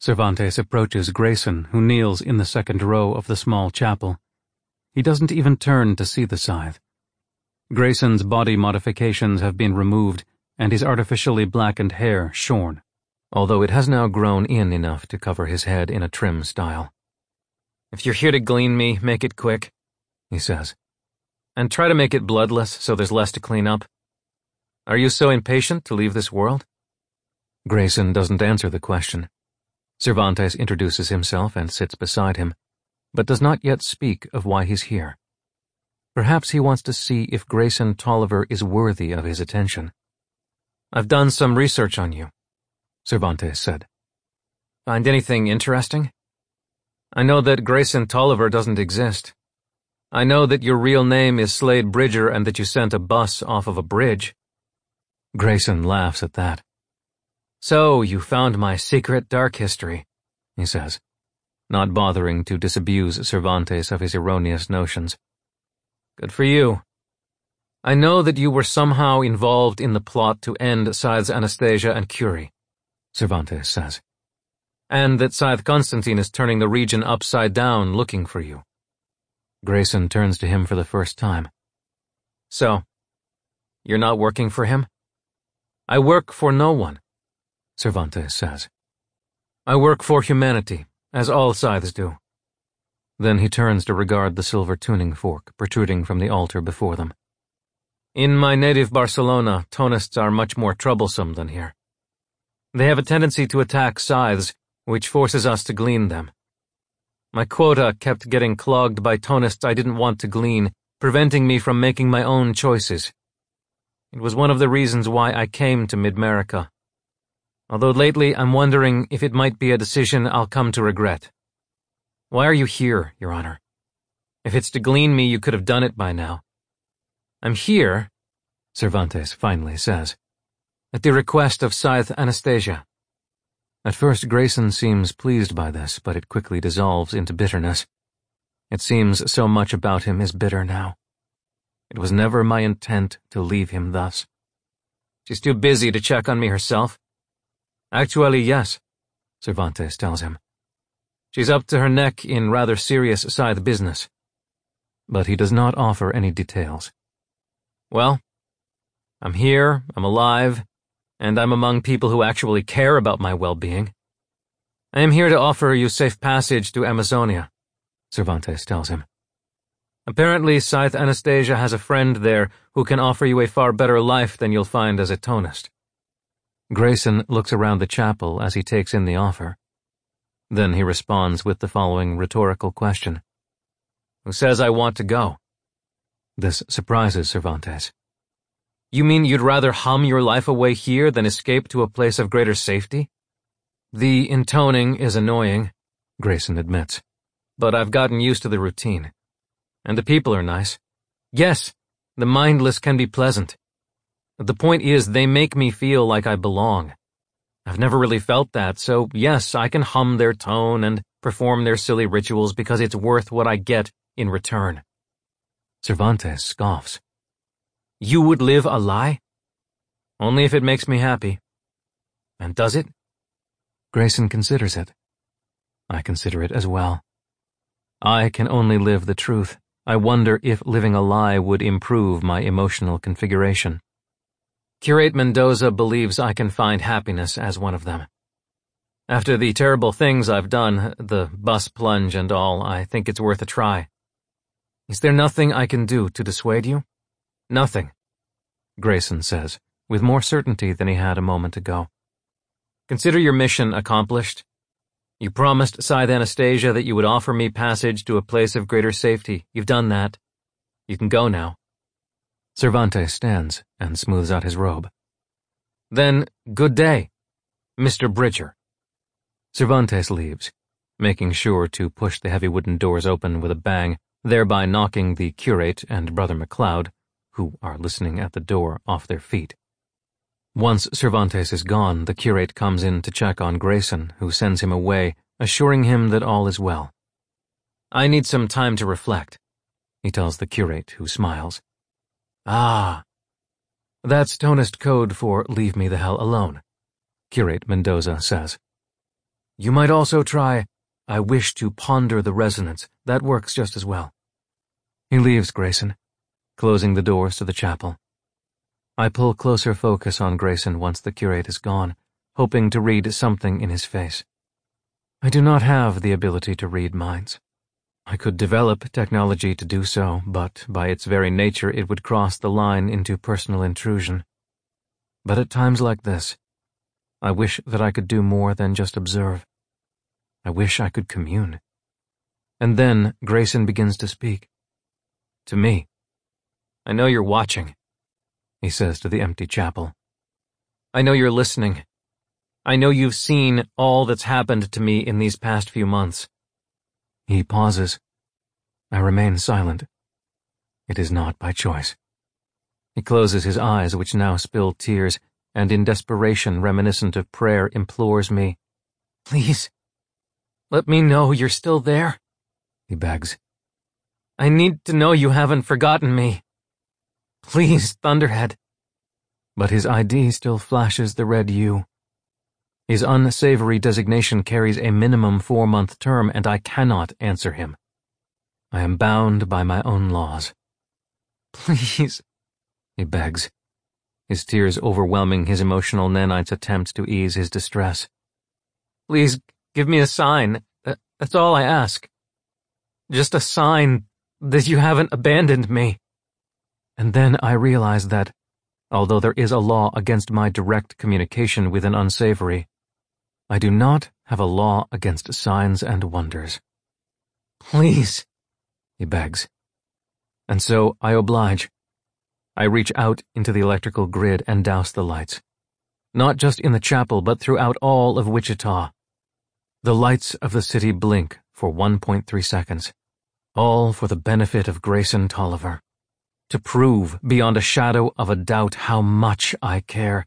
Cervantes approaches Grayson, who kneels in the second row of the small chapel. He doesn't even turn to see the scythe. Grayson's body modifications have been removed and his artificially blackened hair shorn, although it has now grown in enough to cover his head in a trim style. If you're here to glean me, make it quick, he says. And try to make it bloodless so there's less to clean up. Are you so impatient to leave this world? Grayson doesn't answer the question. Cervantes introduces himself and sits beside him, but does not yet speak of why he's here. Perhaps he wants to see if Grayson Tolliver is worthy of his attention. I've done some research on you, Cervantes said. Find anything interesting? I know that Grayson Tolliver doesn't exist. I know that your real name is Slade Bridger and that you sent a bus off of a bridge. Grayson laughs at that. So, you found my secret dark history, he says, not bothering to disabuse Cervantes of his erroneous notions. Good for you. I know that you were somehow involved in the plot to end Scythe's Anastasia and Curie, Cervantes says, and that Scythe Constantine is turning the region upside down looking for you. Grayson turns to him for the first time. So, you're not working for him? I work for no one. Cervantes says. I work for humanity, as all scythes do. Then he turns to regard the silver tuning fork protruding from the altar before them. In my native Barcelona, tonists are much more troublesome than here. They have a tendency to attack scythes, which forces us to glean them. My quota kept getting clogged by tonists I didn't want to glean, preventing me from making my own choices. It was one of the reasons why I came to Midmerica although lately I'm wondering if it might be a decision I'll come to regret. Why are you here, Your Honor? If it's to glean me, you could have done it by now. I'm here, Cervantes finally says, at the request of Scythe Anastasia. At first, Grayson seems pleased by this, but it quickly dissolves into bitterness. It seems so much about him is bitter now. It was never my intent to leave him thus. She's too busy to check on me herself. Actually, yes, Cervantes tells him. She's up to her neck in rather serious scythe business. But he does not offer any details. Well, I'm here, I'm alive, and I'm among people who actually care about my well-being. I am here to offer you safe passage to Amazonia, Cervantes tells him. Apparently, Scythe Anastasia has a friend there who can offer you a far better life than you'll find as a tonist. Grayson looks around the chapel as he takes in the offer. Then he responds with the following rhetorical question. Who says I want to go? This surprises Cervantes. You mean you'd rather hum your life away here than escape to a place of greater safety? The intoning is annoying, Grayson admits, but I've gotten used to the routine. And the people are nice. Yes, the mindless can be pleasant. The point is, they make me feel like I belong. I've never really felt that, so yes, I can hum their tone and perform their silly rituals because it's worth what I get in return. Cervantes scoffs. You would live a lie? Only if it makes me happy. And does it? Grayson considers it. I consider it as well. I can only live the truth. I wonder if living a lie would improve my emotional configuration. Curate Mendoza believes I can find happiness as one of them. After the terrible things I've done, the bus plunge and all, I think it's worth a try. Is there nothing I can do to dissuade you? Nothing, Grayson says, with more certainty than he had a moment ago. Consider your mission accomplished. You promised Scythe Anastasia that you would offer me passage to a place of greater safety. You've done that. You can go now. Cervantes stands and smooths out his robe. Then, good day, Mr. Bridger. Cervantes leaves, making sure to push the heavy wooden doors open with a bang, thereby knocking the curate and Brother McCloud, who are listening at the door, off their feet. Once Cervantes is gone, the curate comes in to check on Grayson, who sends him away, assuring him that all is well. I need some time to reflect, he tells the curate, who smiles. Ah. That's Tonist code for leave me the hell alone, Curate Mendoza says. You might also try, I wish to ponder the resonance. That works just as well. He leaves Grayson, closing the doors to the chapel. I pull closer focus on Grayson once the curate is gone, hoping to read something in his face. I do not have the ability to read minds. I could develop technology to do so, but by its very nature it would cross the line into personal intrusion. But at times like this, I wish that I could do more than just observe. I wish I could commune. And then Grayson begins to speak. To me. I know you're watching, he says to the empty chapel. I know you're listening. I know you've seen all that's happened to me in these past few months. He pauses. I remain silent. It is not by choice. He closes his eyes, which now spill tears, and in desperation reminiscent of prayer implores me, Please, let me know you're still there, he begs. I need to know you haven't forgotten me. Please, Thunderhead. But his ID still flashes the red U. His unsavory designation carries a minimum four-month term, and I cannot answer him. I am bound by my own laws. Please, he begs, his tears overwhelming his emotional nanite's attempts to ease his distress. Please, give me a sign. That's all I ask. Just a sign that you haven't abandoned me. And then I realize that, although there is a law against my direct communication with an unsavory, I do not have a law against signs and wonders. Please, he begs. And so I oblige. I reach out into the electrical grid and douse the lights. Not just in the chapel, but throughout all of Wichita. The lights of the city blink for 1.3 seconds, all for the benefit of Grayson Tolliver. To prove beyond a shadow of a doubt how much I care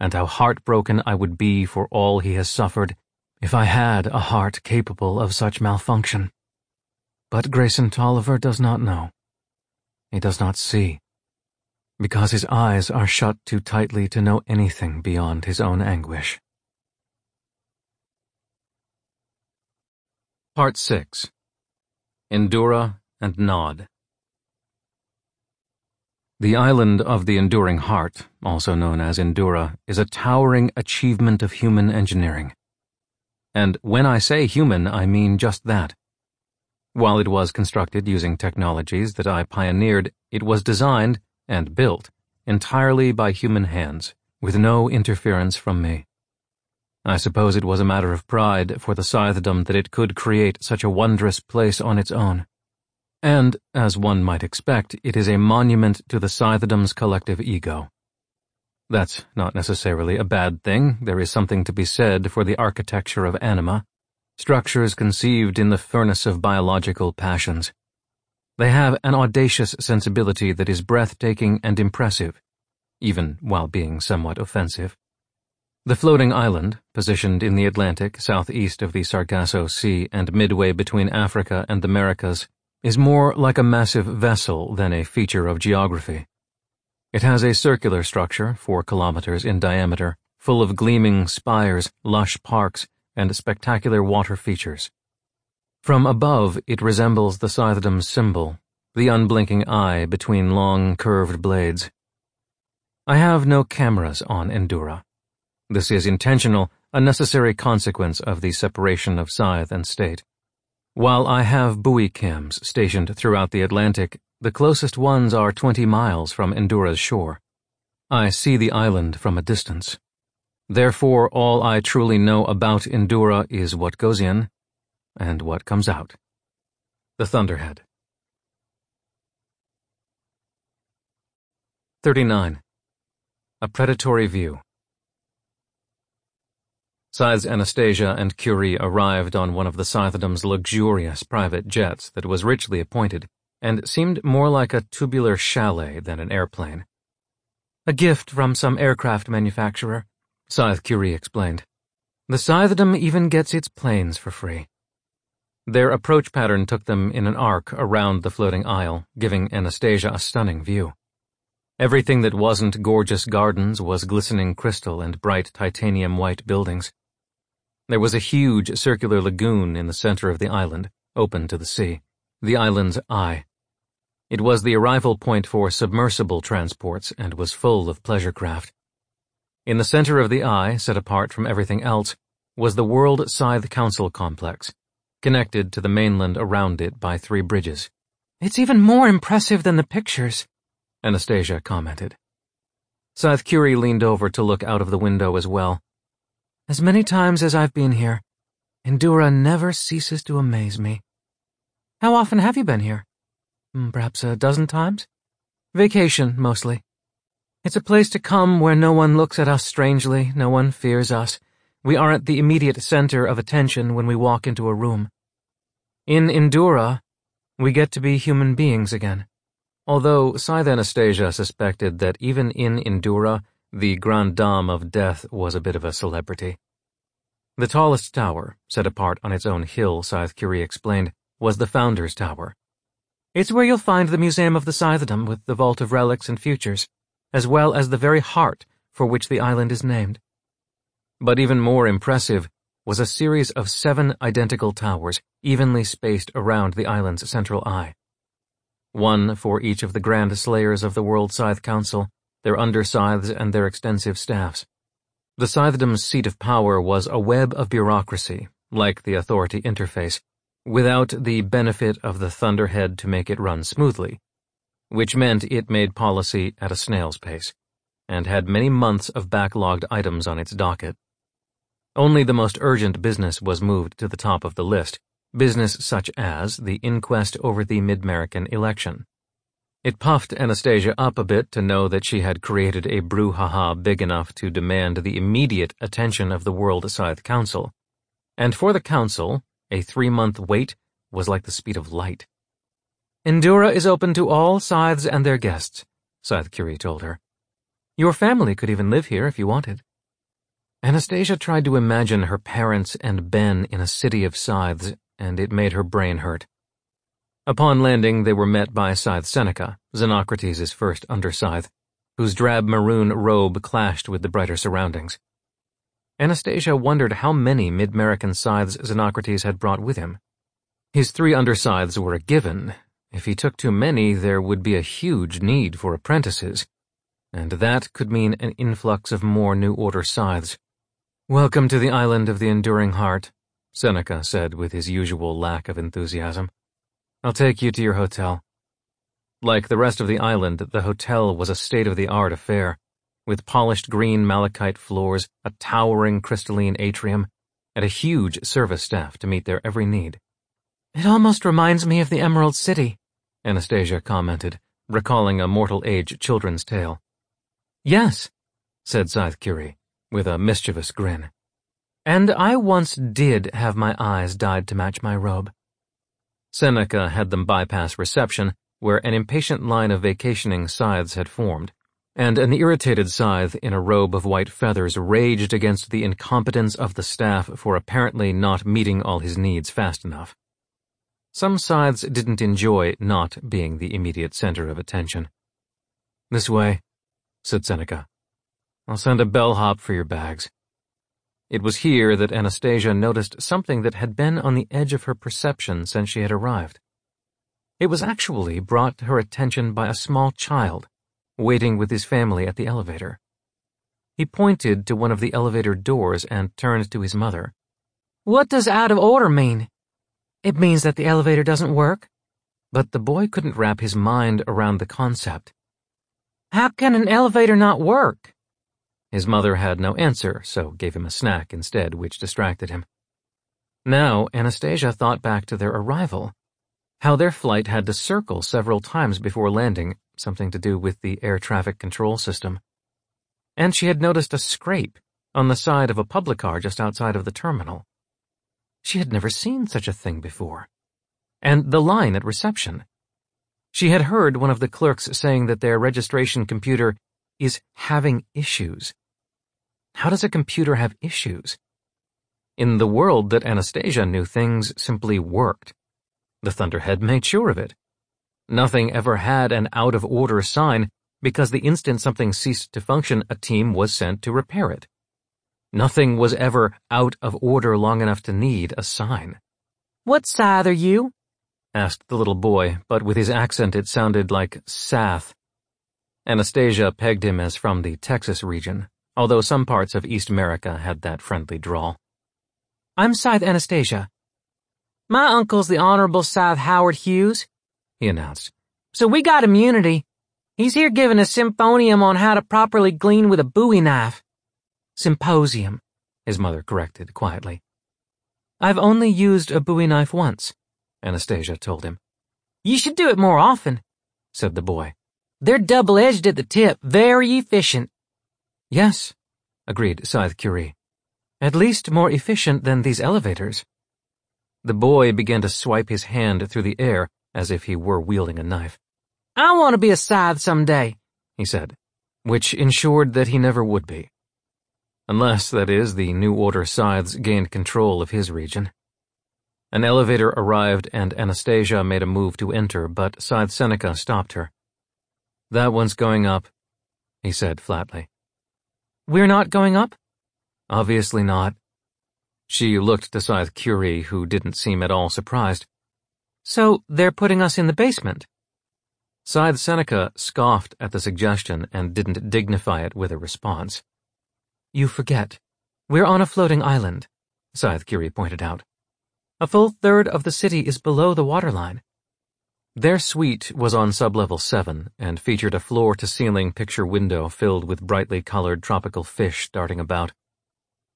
and how heartbroken I would be for all he has suffered if I had a heart capable of such malfunction. But Grayson Tolliver does not know. He does not see, because his eyes are shut too tightly to know anything beyond his own anguish. Part 6 Endura and Nod the island of the Enduring Heart, also known as Endura, is a towering achievement of human engineering. And when I say human, I mean just that. While it was constructed using technologies that I pioneered, it was designed and built entirely by human hands, with no interference from me. I suppose it was a matter of pride for the Scythedom that it could create such a wondrous place on its own. And, as one might expect, it is a monument to the Scythedom's collective ego. That's not necessarily a bad thing. There is something to be said for the architecture of anima, structures conceived in the furnace of biological passions. They have an audacious sensibility that is breathtaking and impressive, even while being somewhat offensive. The floating island, positioned in the Atlantic southeast of the Sargasso Sea and midway between Africa and the Americas, is more like a massive vessel than a feature of geography. It has a circular structure, four kilometers in diameter, full of gleaming spires, lush parks, and spectacular water features. From above, it resembles the Scythedom's symbol, the unblinking eye between long, curved blades. I have no cameras on Endura. This is intentional, a necessary consequence of the separation of scythe and state. While I have buoy cams stationed throughout the Atlantic, the closest ones are 20 miles from Endura's shore. I see the island from a distance. Therefore, all I truly know about Endura is what goes in and what comes out. The Thunderhead. 39. A Predatory View Scythe's Anastasia and Curie arrived on one of the Scythedom's luxurious private jets that was richly appointed and seemed more like a tubular chalet than an airplane. A gift from some aircraft manufacturer, Scythe Curie explained. The Scythedom even gets its planes for free. Their approach pattern took them in an arc around the floating isle, giving Anastasia a stunning view. Everything that wasn't gorgeous gardens was glistening crystal and bright titanium white buildings. There was a huge circular lagoon in the center of the island, open to the sea, the island's eye. It was the arrival point for submersible transports and was full of pleasure craft. In the center of the eye, set apart from everything else, was the World Scythe Council complex, connected to the mainland around it by three bridges. It's even more impressive than the pictures, Anastasia commented. Scythe Curie leaned over to look out of the window as well. As many times as I've been here, Endura never ceases to amaze me. How often have you been here? Hmm, perhaps a dozen times? Vacation, mostly. It's a place to come where no one looks at us strangely, no one fears us. We aren't the immediate center of attention when we walk into a room. In Endura, we get to be human beings again. Although Scythe Anastasia suspected that even in Endura, the Grande Dame of Death was a bit of a celebrity. The tallest tower, set apart on its own hill, Scythe Curie explained, was the Founder's Tower. It's where you'll find the Museum of the Scythedom with the Vault of Relics and Futures, as well as the very heart for which the island is named. But even more impressive was a series of seven identical towers evenly spaced around the island's central eye. One for each of the Grandslayers of the World Scythe Council, their under-scythes and their extensive staffs. The Scythedom's seat of power was a web of bureaucracy, like the Authority interface, without the benefit of the thunderhead to make it run smoothly, which meant it made policy at a snail's pace, and had many months of backlogged items on its docket. Only the most urgent business was moved to the top of the list, business such as the inquest over the Mid-American election. It puffed Anastasia up a bit to know that she had created a brouhaha big enough to demand the immediate attention of the World Scythe Council. And for the Council, a three-month wait was like the speed of light. Endura is open to all scythes and their guests, Scythe Curie told her. Your family could even live here if you wanted. Anastasia tried to imagine her parents and Ben in a city of scythes, and it made her brain hurt. Upon landing, they were met by Scythe Seneca, Xenocrates' first under-scythe, whose drab maroon robe clashed with the brighter surroundings. Anastasia wondered how many Mid-American scythes Xenocrates had brought with him. His three under-scythes were a given. If he took too many, there would be a huge need for apprentices, and that could mean an influx of more New Order scythes. Welcome to the island of the enduring heart, Seneca said with his usual lack of enthusiasm. I'll take you to your hotel. Like the rest of the island, the hotel was a state-of-the-art affair with polished green malachite floors, a towering crystalline atrium, and a huge service staff to meet their every need. It almost reminds me of the Emerald City, Anastasia commented, recalling a Mortal Age children's tale. Yes, said Scythe Curie, with a mischievous grin. And I once did have my eyes dyed to match my robe. Seneca had them bypass reception, where an impatient line of vacationing scythes had formed and an irritated scythe in a robe of white feathers raged against the incompetence of the staff for apparently not meeting all his needs fast enough. Some scythes didn't enjoy not being the immediate center of attention. This way, said Seneca. I'll send a bellhop for your bags. It was here that Anastasia noticed something that had been on the edge of her perception since she had arrived. It was actually brought to her attention by a small child waiting with his family at the elevator. He pointed to one of the elevator doors and turned to his mother. What does out of order mean? It means that the elevator doesn't work? But the boy couldn't wrap his mind around the concept. How can an elevator not work? His mother had no answer, so gave him a snack instead, which distracted him. Now, Anastasia thought back to their arrival, how their flight had to circle several times before landing something to do with the air traffic control system. And she had noticed a scrape on the side of a public car just outside of the terminal. She had never seen such a thing before. And the line at reception. She had heard one of the clerks saying that their registration computer is having issues. How does a computer have issues? In the world that Anastasia knew, things simply worked. The Thunderhead made sure of it. Nothing ever had an out-of-order sign because the instant something ceased to function, a team was sent to repair it. Nothing was ever out of order long enough to need a sign. What side are you? asked the little boy, but with his accent it sounded like Sath. Anastasia pegged him as from the Texas region, although some parts of East America had that friendly drawl. I'm Scythe Anastasia. My uncle's the Honorable Scythe Howard Hughes, he announced. So we got immunity. He's here giving a symphonium on how to properly glean with a bowie knife. Symposium, his mother corrected quietly. I've only used a bowie knife once, Anastasia told him. You should do it more often, said the boy. They're double-edged at the tip, very efficient. Yes, agreed Scythe Curie. At least more efficient than these elevators. The boy began to swipe his hand through the air as if he were wielding a knife. I want to be a scythe someday, he said, which ensured that he never would be. Unless, that is, the New Order scythes gained control of his region. An elevator arrived and Anastasia made a move to enter, but Scythe Seneca stopped her. That one's going up, he said flatly. We're not going up? Obviously not. She looked to Scythe Curie, who didn't seem at all surprised. So they're putting us in the basement? Scythe Seneca scoffed at the suggestion and didn't dignify it with a response. You forget. We're on a floating island, Scythe Curie pointed out. A full third of the city is below the waterline. Their suite was on sublevel 7 and featured a floor-to-ceiling picture window filled with brightly colored tropical fish darting about.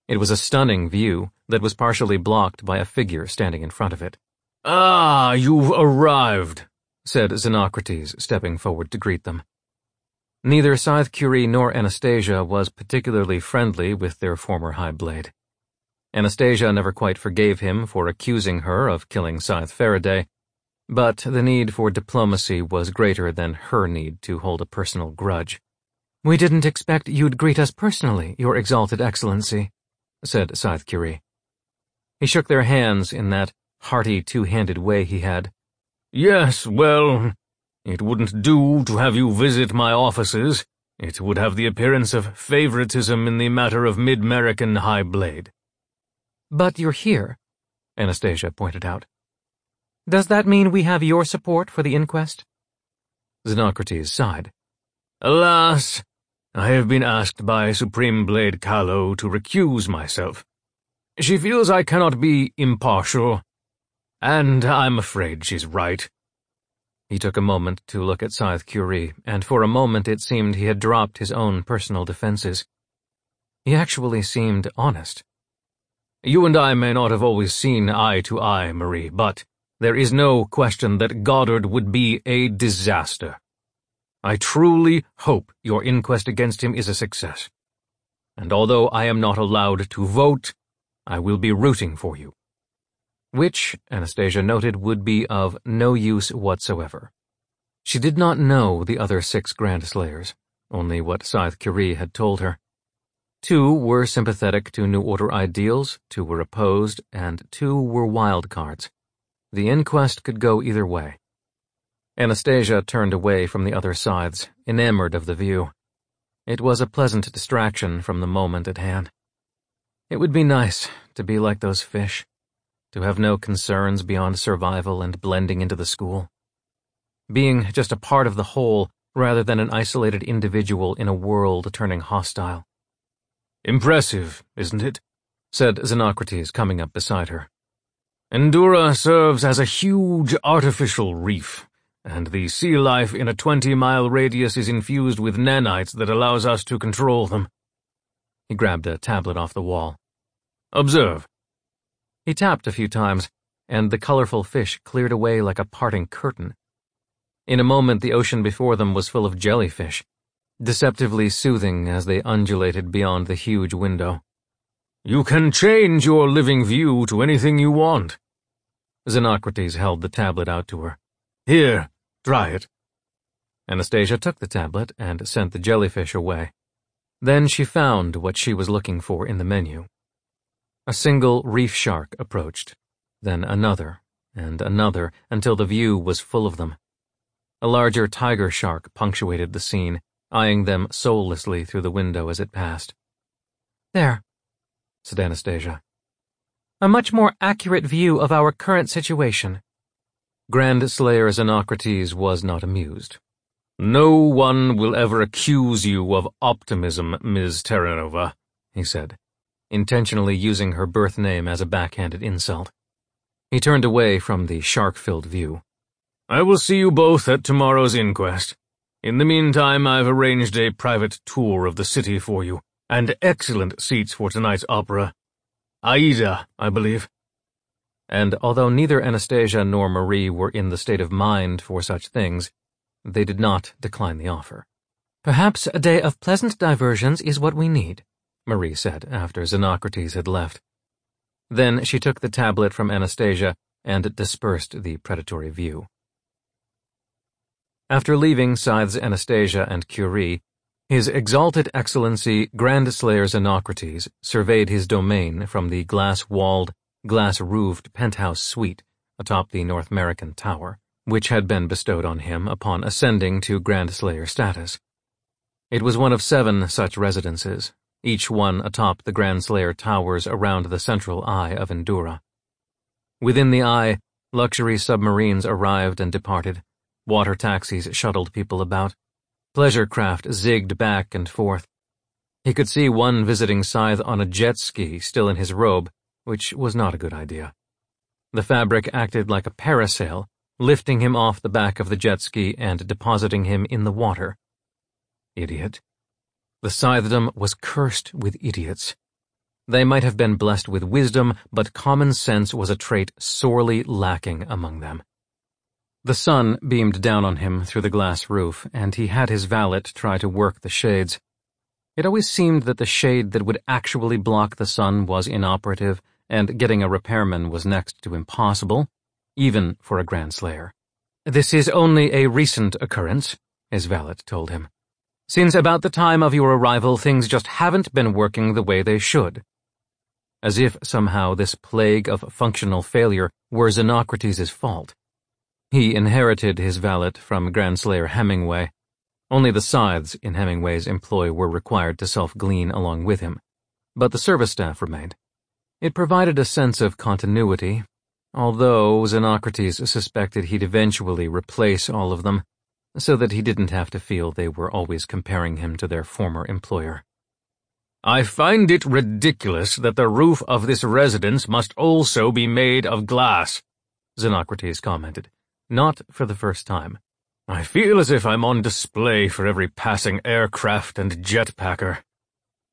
It was a stunning view that was partially blocked by a figure standing in front of it. Ah, you've arrived, said Xenocrates, stepping forward to greet them. Neither Scythe Curie nor Anastasia was particularly friendly with their former High Blade. Anastasia never quite forgave him for accusing her of killing Scythe Faraday, but the need for diplomacy was greater than her need to hold a personal grudge. We didn't expect you'd greet us personally, Your Exalted Excellency, said Scythe Curie. He shook their hands in that hearty two-handed way he had. Yes, well, it wouldn't do to have you visit my offices. It would have the appearance of favoritism in the matter of mid-American high blade. But you're here, Anastasia pointed out. Does that mean we have your support for the inquest? Xenocrates sighed. Alas, I have been asked by Supreme Blade Kahlo to recuse myself. She feels I cannot be impartial, and I'm afraid she's right. He took a moment to look at Scythe Curie, and for a moment it seemed he had dropped his own personal defenses. He actually seemed honest. You and I may not have always seen eye to eye, Marie, but there is no question that Goddard would be a disaster. I truly hope your inquest against him is a success. And although I am not allowed to vote, I will be rooting for you. Which, Anastasia noted, would be of no use whatsoever. She did not know the other six Grandslayers, only what Scythe Curie had told her. Two were sympathetic to New Order ideals, two were opposed, and two were wildcards. The inquest could go either way. Anastasia turned away from the other scythes, enamored of the view. It was a pleasant distraction from the moment at hand. It would be nice to be like those fish, to have no concerns beyond survival and blending into the school. Being just a part of the whole rather than an isolated individual in a world turning hostile. Impressive, isn't it? said Xenocrates, coming up beside her. Endura serves as a huge artificial reef, and the sea life in a 20-mile radius is infused with nanites that allows us to control them. He grabbed a tablet off the wall. Observe. He tapped a few times, and the colorful fish cleared away like a parting curtain. In a moment the ocean before them was full of jellyfish, deceptively soothing as they undulated beyond the huge window. You can change your living view to anything you want. Xenocrates held the tablet out to her. Here, try it. Anastasia took the tablet and sent the jellyfish away. Then she found what she was looking for in the menu. A single reef shark approached, then another, and another, until the view was full of them. A larger tiger shark punctuated the scene, eyeing them soullessly through the window as it passed. There, said Anastasia. A much more accurate view of our current situation. Grandslayer Xenocrates was not amused. No one will ever accuse you of optimism, Ms. Terranova, he said, intentionally using her birth name as a backhanded insult. He turned away from the shark-filled view. I will see you both at tomorrow's inquest. In the meantime, I've arranged a private tour of the city for you, and excellent seats for tonight's opera. Aida, I believe and although neither Anastasia nor Marie were in the state of mind for such things, they did not decline the offer. Perhaps a day of pleasant diversions is what we need, Marie said after Xenocrates had left. Then she took the tablet from Anastasia and dispersed the predatory view. After leaving Scythe's Anastasia and Curie, his exalted excellency Grandslayer Xenocrates surveyed his domain from the glass-walled, glass-roofed penthouse suite atop the North American Tower, which had been bestowed on him upon ascending to Grandslayer status. It was one of seven such residences, each one atop the Grandslayer towers around the central eye of Endura. Within the eye, luxury submarines arrived and departed, water taxis shuttled people about, pleasure craft zigged back and forth. He could see one visiting Scythe on a jet ski still in his robe, which was not a good idea. The fabric acted like a parasail, lifting him off the back of the jet ski and depositing him in the water. Idiot. The Scythedom was cursed with idiots. They might have been blessed with wisdom, but common sense was a trait sorely lacking among them. The sun beamed down on him through the glass roof, and he had his valet try to work the shades. It always seemed that the shade that would actually block the sun was inoperative, and getting a repairman was next to impossible, even for a Grandslayer. This is only a recent occurrence, his valet told him. Since about the time of your arrival, things just haven't been working the way they should. As if somehow this plague of functional failure were Xenocrates' fault. He inherited his valet from Grandslayer Hemingway. Only the scythes in Hemingway's employ were required to self-glean along with him, but the service staff remained. It provided a sense of continuity, although Xenocrates suspected he'd eventually replace all of them, so that he didn't have to feel they were always comparing him to their former employer. I find it ridiculous that the roof of this residence must also be made of glass, Xenocrates commented, not for the first time. I feel as if I'm on display for every passing aircraft and jetpacker.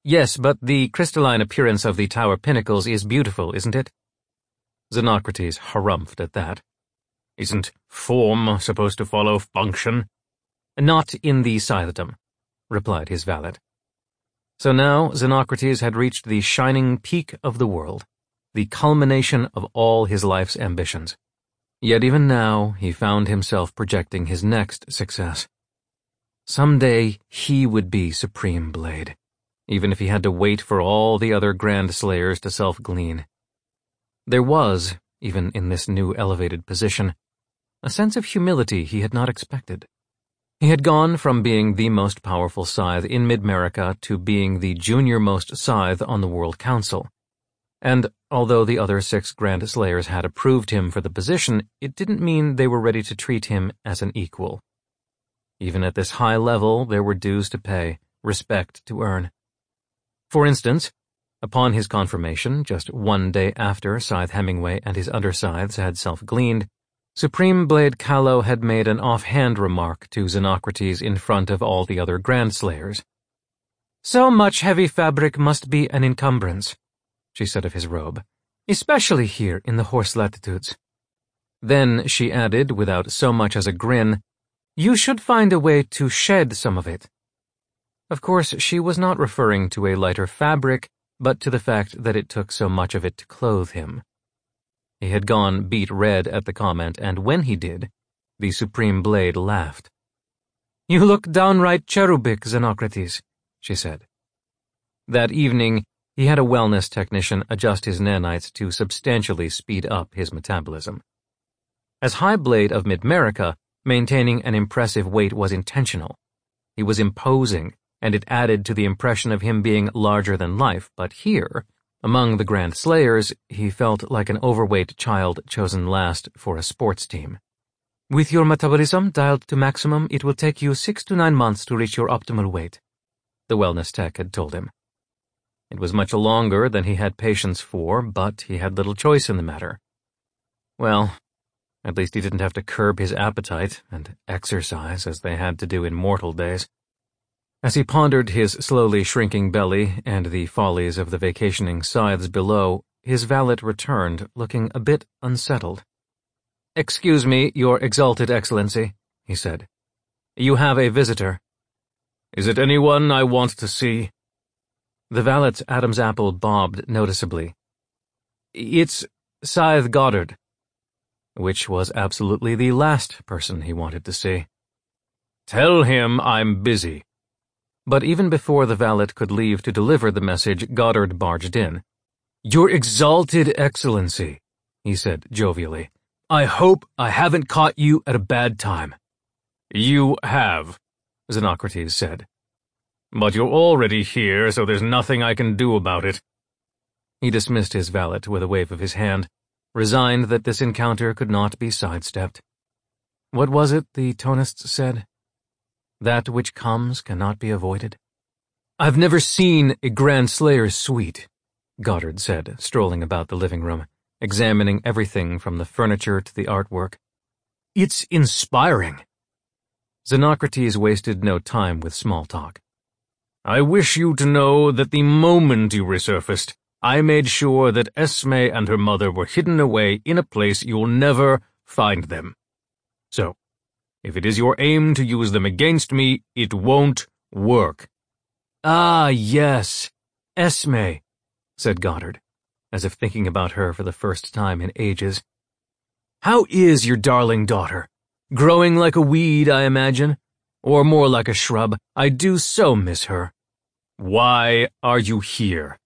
Yes, but the crystalline appearance of the tower pinnacles is beautiful, isn't it? Xenocrates harumphed at that. Isn't form supposed to follow function? Not in the Scythedom, replied his valet. So now Xenocrates had reached the shining peak of the world, the culmination of all his life's ambitions. Yet even now he found himself projecting his next success. Someday he would be Supreme Blade even if he had to wait for all the other Grandslayers to self-glean. There was, even in this new elevated position, a sense of humility he had not expected. He had gone from being the most powerful scythe in Midmerica to being the junior-most scythe on the World Council. And although the other six Grandslayers had approved him for the position, it didn't mean they were ready to treat him as an equal. Even at this high level, there were dues to pay, respect to earn. For instance, upon his confirmation, just one day after Scythe Hemingway and his underscythes had self-gleaned, Supreme Blade Kahlo had made an offhand remark to Xenocrates in front of all the other Grandslayers. So much heavy fabric must be an encumbrance, she said of his robe, especially here in the horse latitudes. Then she added, without so much as a grin, You should find a way to shed some of it. Of course, she was not referring to a lighter fabric, but to the fact that it took so much of it to clothe him. He had gone beet red at the comment, and when he did, the Supreme Blade laughed. You look downright cherubic, Xenocrates, she said. That evening, he had a wellness technician adjust his nanites to substantially speed up his metabolism. As High Blade of Midmerica, maintaining an impressive weight was intentional. He was imposing, and it added to the impression of him being larger than life, but here, among the Grandslayers, he felt like an overweight child chosen last for a sports team. With your metabolism dialed to maximum, it will take you six to nine months to reach your optimal weight, the wellness tech had told him. It was much longer than he had patience for, but he had little choice in the matter. Well, at least he didn't have to curb his appetite and exercise as they had to do in mortal days. As he pondered his slowly shrinking belly and the follies of the vacationing scythes below, his valet returned, looking a bit unsettled. Excuse me, your exalted excellency, he said. You have a visitor. Is it anyone I want to see? The valet's Adam's apple bobbed noticeably. It's Scythe Goddard. Which was absolutely the last person he wanted to see. Tell him I'm busy. But even before the valet could leave to deliver the message, Goddard barged in. Your exalted excellency, he said jovially. I hope I haven't caught you at a bad time. You have, Xenocrates said. But you're already here, so there's nothing I can do about it. He dismissed his valet with a wave of his hand, resigned that this encounter could not be sidestepped. What was it the Tonists said? That which comes cannot be avoided. I've never seen a Grandslayer's suite, Goddard said, strolling about the living room examining everything from the furniture to the artwork. It's inspiring. Xenocrates wasted no time with small talk. I wish you to know that the moment you resurfaced, I made sure that Esme and her mother were hidden away in a place you'll never find them. So, if it is your aim to use them against me, it won't work. Ah, yes, Esme, said Goddard as if thinking about her for the first time in ages. How is your darling daughter? Growing like a weed, I imagine? Or more like a shrub? I do so miss her. Why are you here?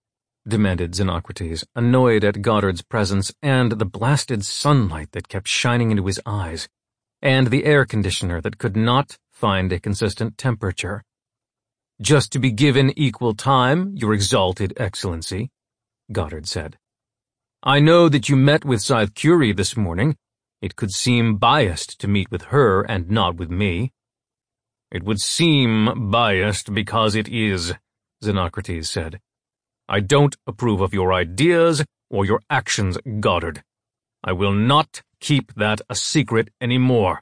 demanded Xenocrates, annoyed at Goddard's presence and the blasted sunlight that kept shining into his eyes, and the air conditioner that could not find a consistent temperature. Just to be given equal time, your exalted excellency, Goddard said. I know that you met with Scythe Curie this morning. It could seem biased to meet with her and not with me. It would seem biased because it is, Xenocrates said. I don't approve of your ideas or your actions, Goddard. I will not keep that a secret anymore.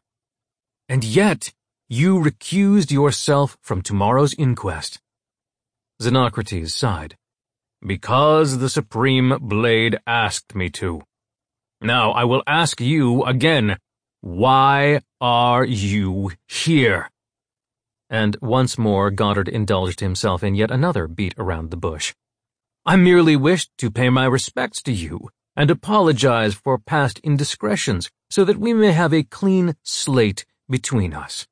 And yet, you recused yourself from tomorrow's inquest. Xenocrates sighed. Because the Supreme Blade asked me to. Now I will ask you again, why are you here? And once more Goddard indulged himself in yet another beat around the bush. I merely wished to pay my respects to you and apologize for past indiscretions so that we may have a clean slate between us.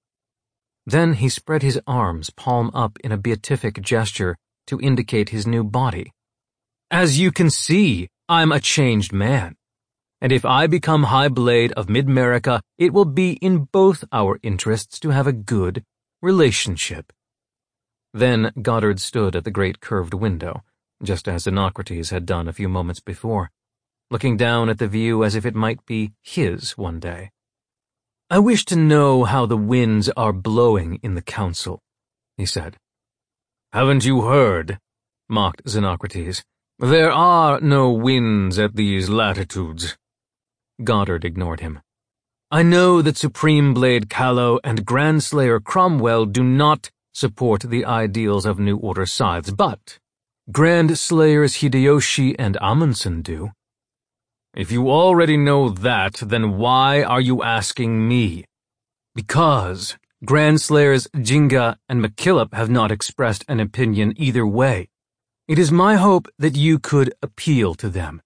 Then he spread his arms palm up in a beatific gesture to indicate his new body. As you can see, I'm a changed man. And if I become High Blade of Midmerica, it will be in both our interests to have a good relationship. Then Goddard stood at the great curved window, just as Xenocrates had done a few moments before, looking down at the view as if it might be his one day. I wish to know how the winds are blowing in the council, he said. Haven't you heard? mocked Xenocrates. There are no winds at these latitudes. Goddard ignored him. I know that Supreme Blade Callow and Grandslayer Cromwell do not support the ideals of New Order scythes, but Grandslayers Hideyoshi and Amundsen do. If you already know that, then why are you asking me? Because Grandslayers Jinga and McKillop have not expressed an opinion either way. It is my hope that you could appeal to them.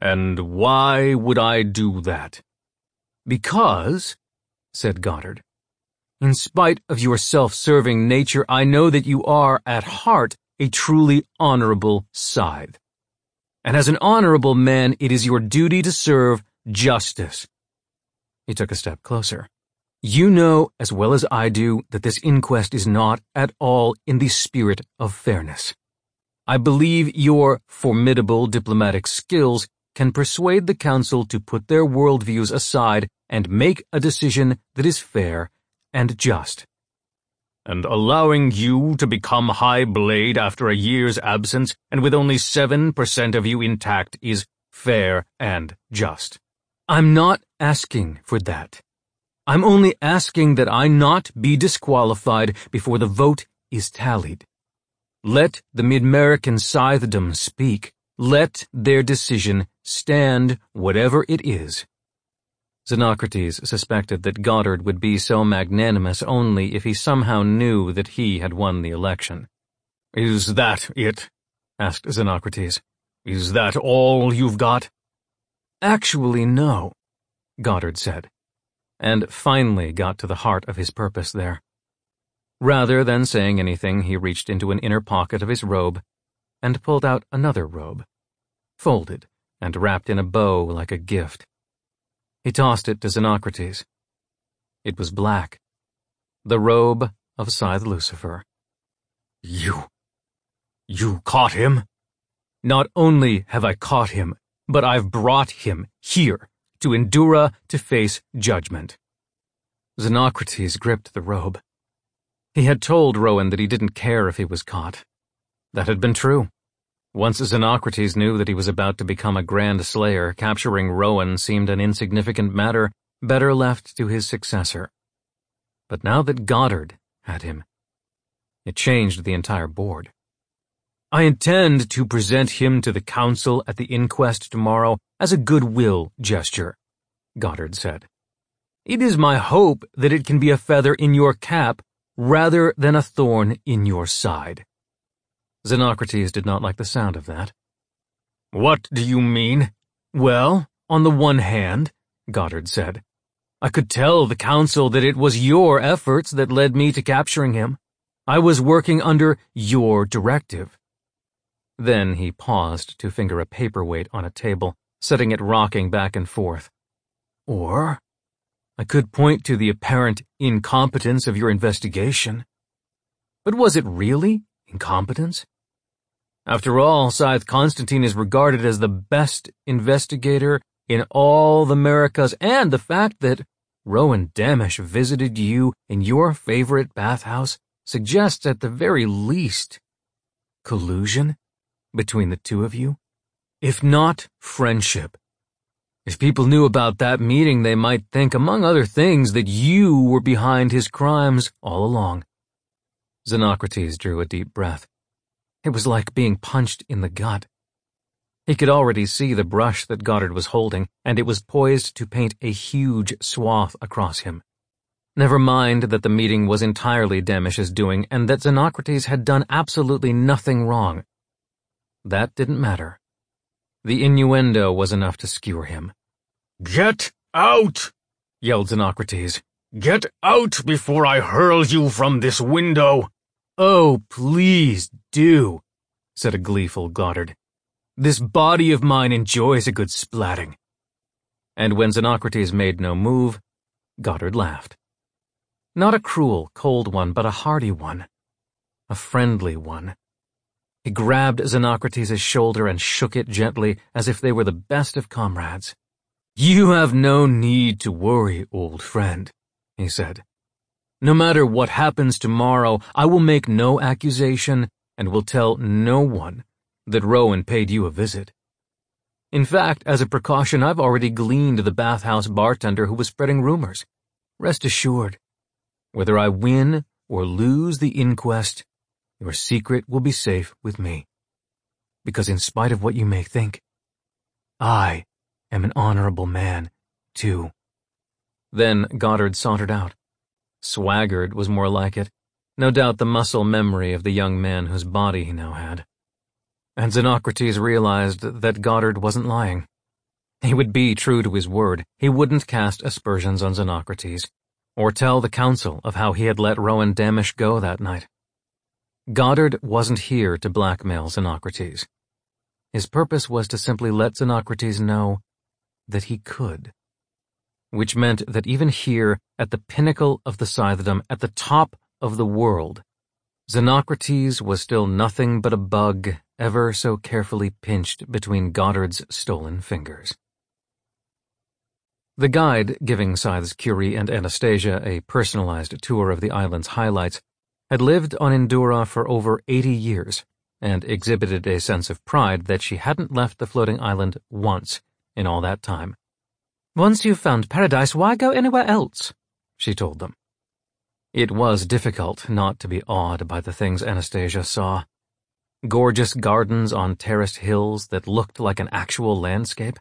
And why would I do that? Because, said Goddard, in spite of your self-serving nature, I know that you are, at heart, a truly honorable scythe. And as an honorable man, it is your duty to serve justice. He took a step closer. You know, as well as I do, that this inquest is not at all in the spirit of fairness. I believe your formidable diplomatic skills can persuade the council to put their worldviews aside and make a decision that is fair and just. And allowing you to become High Blade after a year's absence and with only 7% of you intact is fair and just. I'm not asking for that. I'm only asking that I not be disqualified before the vote is tallied. Let the Mid-American Scythedom speak. Let their decision stand whatever it is. Xenocrates suspected that Goddard would be so magnanimous only if he somehow knew that he had won the election. Is that it? asked Xenocrates. Is that all you've got? Actually, no, Goddard said, and finally got to the heart of his purpose there. Rather than saying anything, he reached into an inner pocket of his robe and pulled out another robe, folded and wrapped in a bow like a gift. He tossed it to Xenocrates. It was black, the robe of Scythe Lucifer. You, you caught him? Not only have I caught him, but I've brought him here to Endura to face judgment. Xenocrates gripped the robe. He had told Rowan that he didn't care if he was caught. That had been true. Once Xenocrates knew that he was about to become a grandslayer, capturing Rowan seemed an insignificant matter better left to his successor. But now that Goddard had him, it changed the entire board. I intend to present him to the council at the inquest tomorrow as a goodwill gesture, Goddard said. It is my hope that it can be a feather in your cap rather than a thorn in your side. Xenocrates did not like the sound of that. What do you mean? Well, on the one hand, Goddard said, I could tell the council that it was your efforts that led me to capturing him. I was working under your directive. Then he paused to finger a paperweight on a table, setting it rocking back and forth. Or, I could point to the apparent incompetence of your investigation. But was it really incompetence? After all, Scythe Constantine is regarded as the best investigator in all the Americas, and the fact that Rowan Damisch visited you in your favorite bathhouse suggests at the very least collusion between the two of you, if not friendship. If people knew about that meeting, they might think, among other things, that you were behind his crimes all along. Xenocrates drew a deep breath. It was like being punched in the gut. He could already see the brush that Goddard was holding, and it was poised to paint a huge swath across him. Never mind that the meeting was entirely Damisch's doing, and that Xenocrates had done absolutely nothing wrong. That didn't matter. The innuendo was enough to skewer him. Get out! yelled Xenocrates. Get out before I hurl you from this window! Oh, please do, said a gleeful Goddard. This body of mine enjoys a good splatting. And when Xenocrates made no move, Goddard laughed. Not a cruel, cold one, but a hearty one. A friendly one. He grabbed Xenocrates' shoulder and shook it gently as if they were the best of comrades. You have no need to worry, old friend, he said. No matter what happens tomorrow, I will make no accusation and will tell no one that Rowan paid you a visit. In fact, as a precaution, I've already gleaned the bathhouse bartender who was spreading rumors. Rest assured, whether I win or lose the inquest, your secret will be safe with me. Because in spite of what you may think, I am an honorable man, too. Then Goddard sauntered out. Swaggered was more like it. No doubt the muscle memory of the young man whose body he now had. And Xenocrates realized that Goddard wasn't lying. He would be true to his word. He wouldn't cast aspersions on Xenocrates, or tell the council of how he had let Rowan Damisch go that night. Goddard wasn't here to blackmail Xenocrates. His purpose was to simply let Xenocrates know that he could. Which meant that even here, at the pinnacle of the Scythedom, at the top of the world, Xenocrates was still nothing but a bug ever so carefully pinched between Goddard's stolen fingers. The guide, giving Scythe's Curie and Anastasia a personalized tour of the island's highlights, had lived on Endura for over 80 years and exhibited a sense of pride that she hadn't left the floating island once in all that time. Once you've found paradise, why go anywhere else? she told them. It was difficult not to be awed by the things Anastasia saw. Gorgeous gardens on terraced hills that looked like an actual landscape.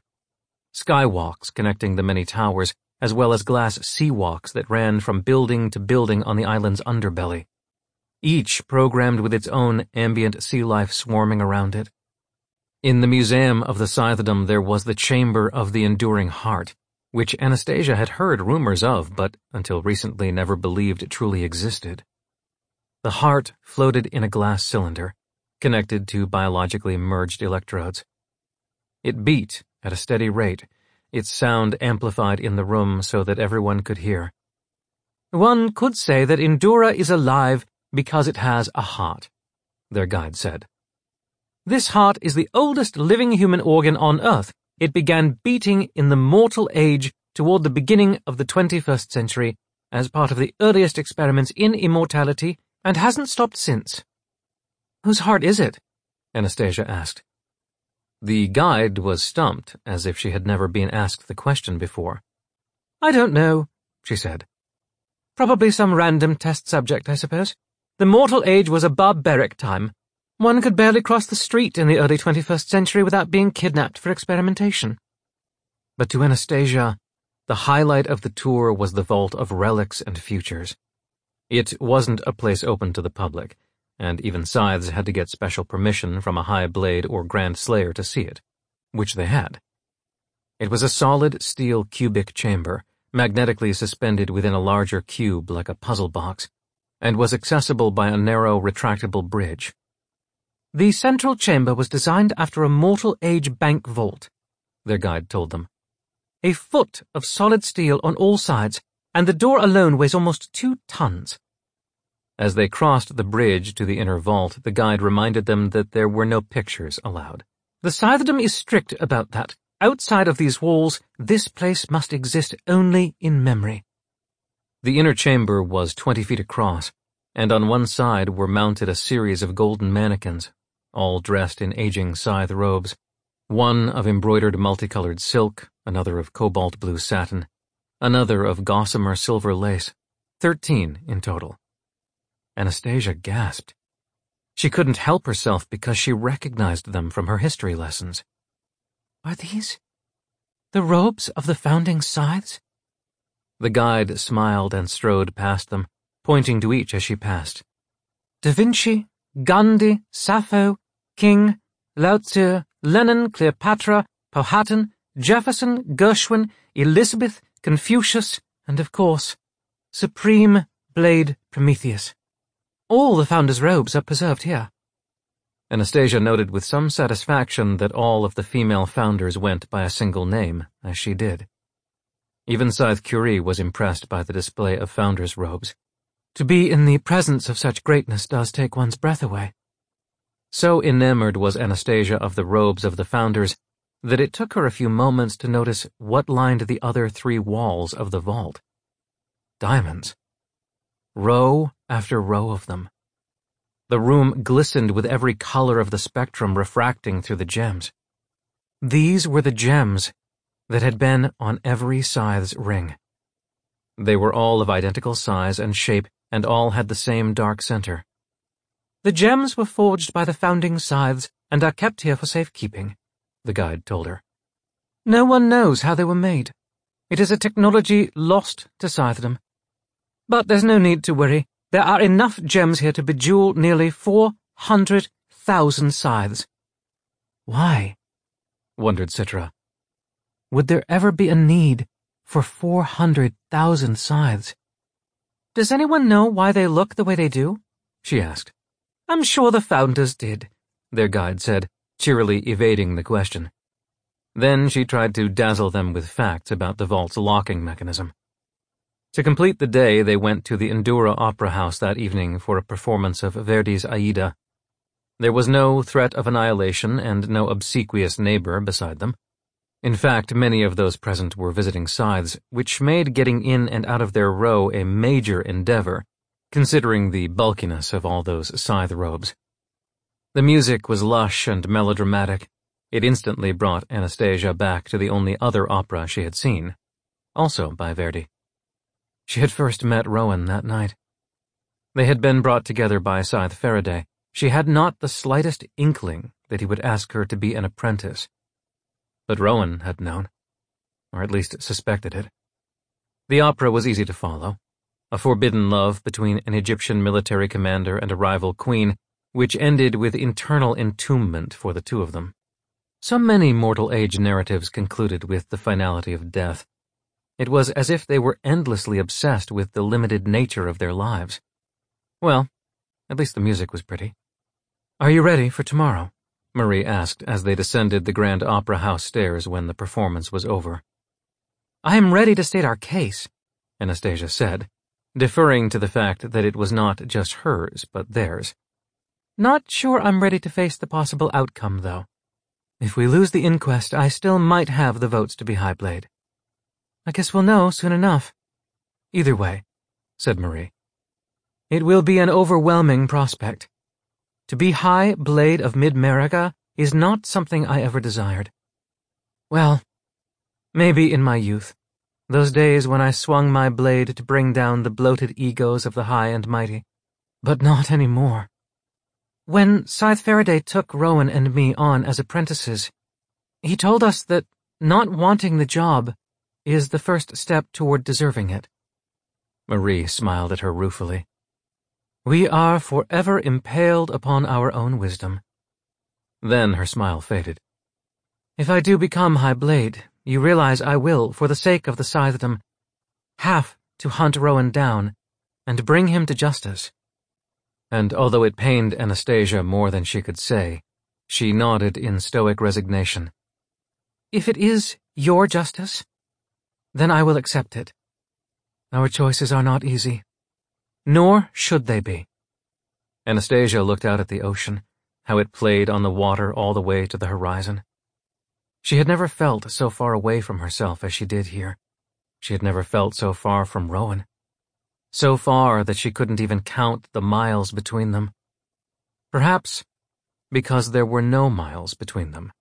Skywalks connecting the many towers, as well as glass seawalks that ran from building to building on the island's underbelly. Each programmed with its own ambient sea life swarming around it. In the Museum of the Scythedom there was the Chamber of the Enduring Heart, which Anastasia had heard rumors of but until recently never believed truly existed. The heart floated in a glass cylinder, connected to biologically merged electrodes. It beat at a steady rate, its sound amplified in the room so that everyone could hear. One could say that Endura is alive because it has a heart, their guide said. This heart is the oldest living human organ on Earth it began beating in the mortal age toward the beginning of the 21st century as part of the earliest experiments in immortality and hasn't stopped since. Whose heart is it? Anastasia asked. The guide was stumped, as if she had never been asked the question before. I don't know, she said. Probably some random test subject, I suppose. The mortal age was a barbaric time, one could barely cross the street in the early 21st century without being kidnapped for experimentation. But to Anastasia, the highlight of the tour was the vault of relics and futures. It wasn't a place open to the public, and even scythes had to get special permission from a high blade or grandslayer to see it, which they had. It was a solid steel cubic chamber, magnetically suspended within a larger cube like a puzzle box, and was accessible by a narrow retractable bridge. The central chamber was designed after a mortal age bank vault, their guide told them. A foot of solid steel on all sides, and the door alone weighs almost two tons. As they crossed the bridge to the inner vault, the guide reminded them that there were no pictures allowed. The Scythedom is strict about that. Outside of these walls, this place must exist only in memory. The inner chamber was twenty feet across, and on one side were mounted a series of golden mannequins all dressed in aging scythe robes, one of embroidered multicolored silk, another of cobalt blue satin, another of gossamer silver lace, thirteen in total. Anastasia gasped. She couldn't help herself because she recognized them from her history lessons. Are these the robes of the founding scythes? The guide smiled and strode past them, pointing to each as she passed. Da Vinci, Gandhi, Sappho, King, Lao Lenin, Cleopatra, Powhatan, Jefferson, Gershwin, Elizabeth, Confucius, and of course, Supreme Blade Prometheus. All the founders' robes are preserved here. Anastasia noted with some satisfaction that all of the female founders went by a single name, as she did. Even Scythe Curie was impressed by the display of founders' robes. To be in the presence of such greatness does take one's breath away. So enamored was Anastasia of the robes of the founders that it took her a few moments to notice what lined the other three walls of the vault. Diamonds. Row after row of them. The room glistened with every color of the spectrum refracting through the gems. These were the gems that had been on every scythe's ring. They were all of identical size and shape and all had the same dark center. The gems were forged by the founding scythes and are kept here for safekeeping, the guide told her. No one knows how they were made. It is a technology lost to scythedom. But there's no need to worry. There are enough gems here to bejewel nearly 400,000 scythes. Why? wondered Citra. Would there ever be a need for 400,000 scythes? Does anyone know why they look the way they do? she asked. I'm sure the founders did, their guide said, cheerily evading the question. Then she tried to dazzle them with facts about the vault's locking mechanism. To complete the day, they went to the Endura Opera House that evening for a performance of Verdi's Aida. There was no threat of annihilation and no obsequious neighbor beside them. In fact, many of those present were visiting scythes, which made getting in and out of their row a major endeavor, considering the bulkiness of all those scythe robes. The music was lush and melodramatic. It instantly brought Anastasia back to the only other opera she had seen, also by Verdi. She had first met Rowan that night. They had been brought together by Scythe Faraday. She had not the slightest inkling that he would ask her to be an apprentice. But Rowan had known, or at least suspected it. The opera was easy to follow. A forbidden love between an Egyptian military commander and a rival queen, which ended with internal entombment for the two of them. So many mortal age narratives concluded with the finality of death. It was as if they were endlessly obsessed with the limited nature of their lives. Well, at least the music was pretty. Are you ready for tomorrow? Marie asked as they descended the Grand Opera House stairs when the performance was over. I am ready to state our case, Anastasia said, deferring to the fact that it was not just hers, but theirs. Not sure I'm ready to face the possible outcome, though. If we lose the inquest, I still might have the votes to be Highblade. I guess we'll know soon enough. Either way, said Marie. It will be an overwhelming prospect. To be High Blade of Mid-Merica is not something I ever desired. Well, maybe in my youth, those days when I swung my blade to bring down the bloated egos of the high and mighty, but not anymore. When Scythe Faraday took Rowan and me on as apprentices, he told us that not wanting the job is the first step toward deserving it. Marie smiled at her ruefully. We are forever impaled upon our own wisdom. Then her smile faded. If I do become High Blade, you realize I will, for the sake of the Scythedom, have to hunt Rowan down and bring him to justice. And although it pained Anastasia more than she could say, she nodded in stoic resignation. If it is your justice, then I will accept it. Our choices are not easy. Nor should they be. Anastasia looked out at the ocean, how it played on the water all the way to the horizon. She had never felt so far away from herself as she did here. She had never felt so far from Rowan. So far that she couldn't even count the miles between them. Perhaps because there were no miles between them.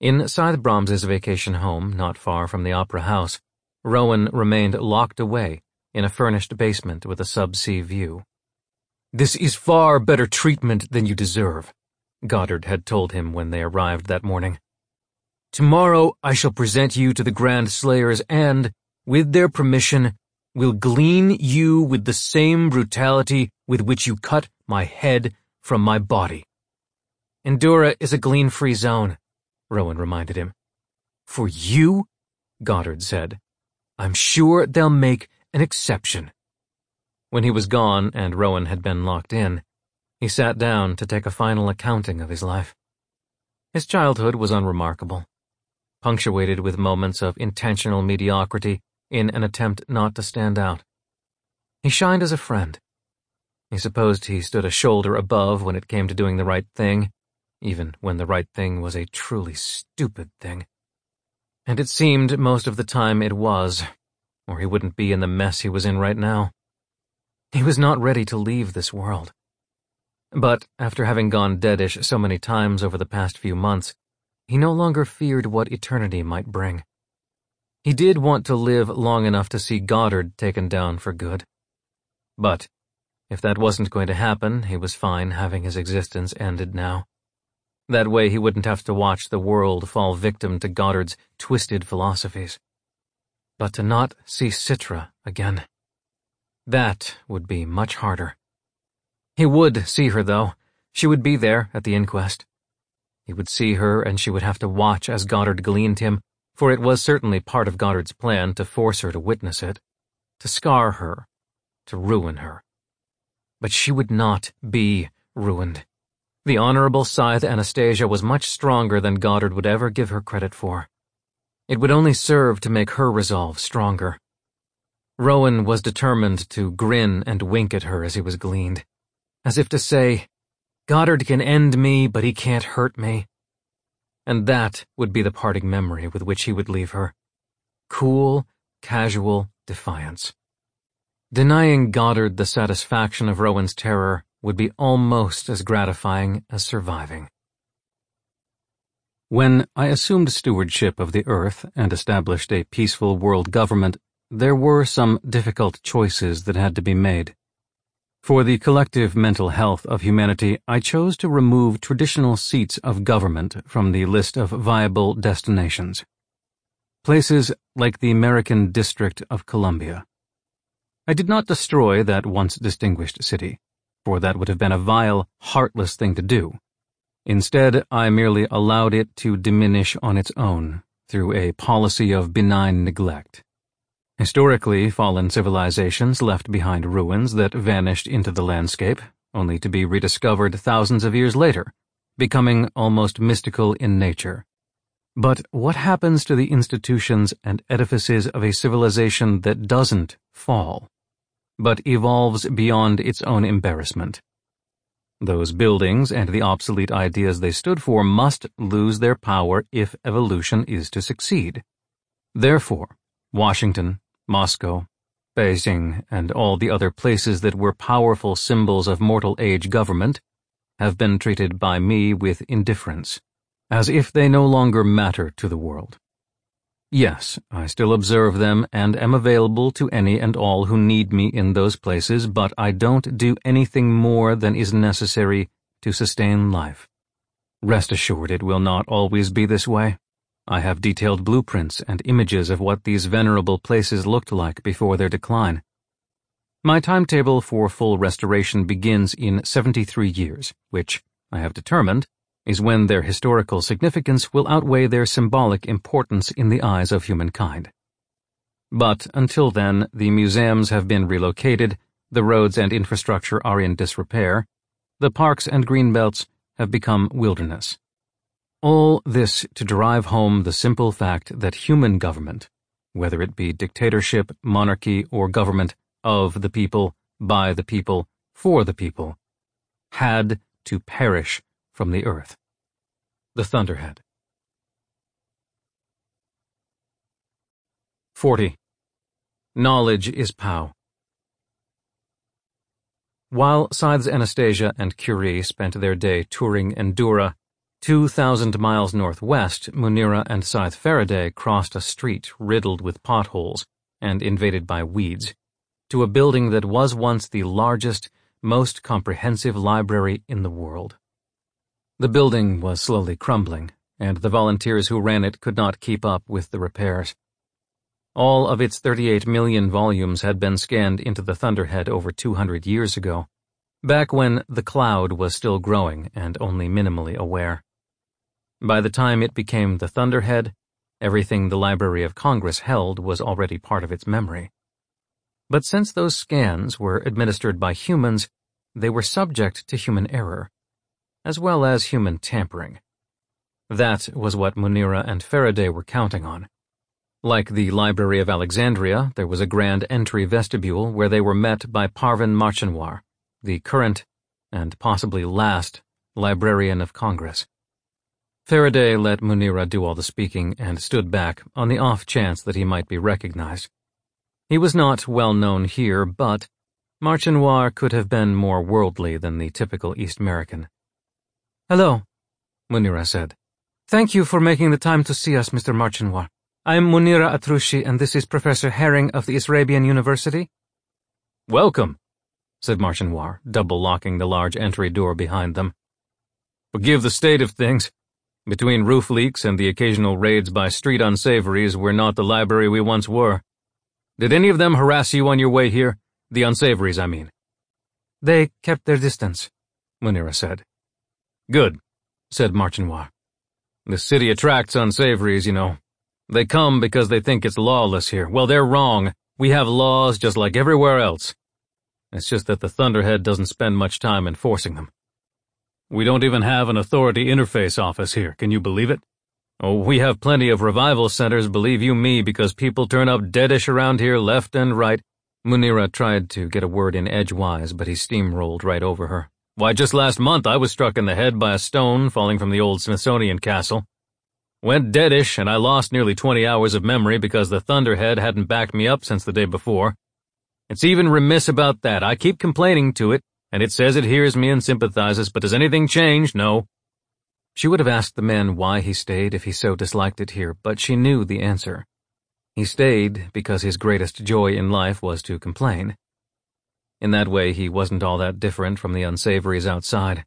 In Scythe Brahms's vacation home, not far from the Opera House, Rowan remained locked away in a furnished basement with a sub-sea view. This is far better treatment than you deserve, Goddard had told him when they arrived that morning. Tomorrow I shall present you to the Grandslayers and, with their permission, will glean you with the same brutality with which you cut my head from my body. Endura is a glean-free zone, Rowan reminded him. For you? Goddard said. I'm sure they'll make an exception. When he was gone and Rowan had been locked in, he sat down to take a final accounting of his life. His childhood was unremarkable, punctuated with moments of intentional mediocrity in an attempt not to stand out. He shined as a friend. He supposed he stood a shoulder above when it came to doing the right thing, even when the right thing was a truly stupid thing. And it seemed most of the time it was, or he wouldn't be in the mess he was in right now. He was not ready to leave this world. But after having gone deadish so many times over the past few months, he no longer feared what eternity might bring. He did want to live long enough to see Goddard taken down for good. But if that wasn't going to happen, he was fine having his existence ended now. That way he wouldn't have to watch the world fall victim to Goddard's twisted philosophies but to not see Citra again. That would be much harder. He would see her, though. She would be there at the inquest. He would see her, and she would have to watch as Goddard gleaned him, for it was certainly part of Goddard's plan to force her to witness it, to scar her, to ruin her. But she would not be ruined. The Honorable Scythe Anastasia was much stronger than Goddard would ever give her credit for. It would only serve to make her resolve stronger. Rowan was determined to grin and wink at her as he was gleaned, as if to say, Goddard can end me, but he can't hurt me. And that would be the parting memory with which he would leave her. Cool, casual defiance. Denying Goddard the satisfaction of Rowan's terror would be almost as gratifying as surviving. When I assumed stewardship of the Earth and established a peaceful world government, there were some difficult choices that had to be made. For the collective mental health of humanity, I chose to remove traditional seats of government from the list of viable destinations. Places like the American District of Columbia. I did not destroy that once distinguished city, for that would have been a vile, heartless thing to do Instead, I merely allowed it to diminish on its own through a policy of benign neglect. Historically, fallen civilizations left behind ruins that vanished into the landscape, only to be rediscovered thousands of years later, becoming almost mystical in nature. But what happens to the institutions and edifices of a civilization that doesn't fall, but evolves beyond its own embarrassment? Those buildings and the obsolete ideas they stood for must lose their power if evolution is to succeed. Therefore, Washington, Moscow, Beijing, and all the other places that were powerful symbols of mortal age government have been treated by me with indifference, as if they no longer matter to the world. Yes, I still observe them and am available to any and all who need me in those places, but I don't do anything more than is necessary to sustain life. Rest assured it will not always be this way. I have detailed blueprints and images of what these venerable places looked like before their decline. My timetable for full restoration begins in 73 years, which, I have determined, is when their historical significance will outweigh their symbolic importance in the eyes of humankind. But until then, the museums have been relocated, the roads and infrastructure are in disrepair, the parks and greenbelts have become wilderness. All this to drive home the simple fact that human government, whether it be dictatorship, monarchy, or government of the people, by the people, for the people, had to perish from the earth. The Thunderhead. 40. Knowledge is Pow. While Scythes Anastasia and Curie spent their day touring Endura, 2,000 miles northwest, Munira and Scythe Faraday crossed a street riddled with potholes and invaded by weeds, to a building that was once the largest, most comprehensive library in the world. The building was slowly crumbling, and the volunteers who ran it could not keep up with the repairs. All of its 38 million volumes had been scanned into the Thunderhead over 200 years ago, back when the cloud was still growing and only minimally aware. By the time it became the Thunderhead, everything the Library of Congress held was already part of its memory. But since those scans were administered by humans, they were subject to human error as well as human tampering. That was what Munira and Faraday were counting on. Like the Library of Alexandria, there was a grand entry vestibule where they were met by Parvin Marchenoir, the current, and possibly last, Librarian of Congress. Faraday let Munira do all the speaking and stood back on the off chance that he might be recognized. He was not well known here, but Marchenoir could have been more worldly than the typical East American. Hello, Munira said. Thank you for making the time to see us, Mr. Marchenoir. I'm Munira Atrushi, and this is Professor Herring of the Israbian University. Welcome, said Marchenoir, double-locking the large entry door behind them. Forgive the state of things. Between roof leaks and the occasional raids by street unsavories, we're not the library we once were. Did any of them harass you on your way here? The unsavories, I mean. They kept their distance, Munira said. Good, said Marchenoir. The city attracts unsavories, you know. They come because they think it's lawless here. Well, they're wrong. We have laws just like everywhere else. It's just that the Thunderhead doesn't spend much time enforcing them. We don't even have an authority interface office here, can you believe it? Oh, we have plenty of revival centers, believe you me, because people turn up deadish around here left and right. Munira tried to get a word in edgewise, but he steamrolled right over her. Why, just last month I was struck in the head by a stone falling from the old Smithsonian castle. Went deadish, and I lost nearly 20 hours of memory because the Thunderhead hadn't backed me up since the day before. It's even remiss about that. I keep complaining to it, and it says it hears me and sympathizes, but does anything change? No. She would have asked the man why he stayed if he so disliked it here, but she knew the answer. He stayed because his greatest joy in life was to complain. In that way, he wasn't all that different from the unsavories outside.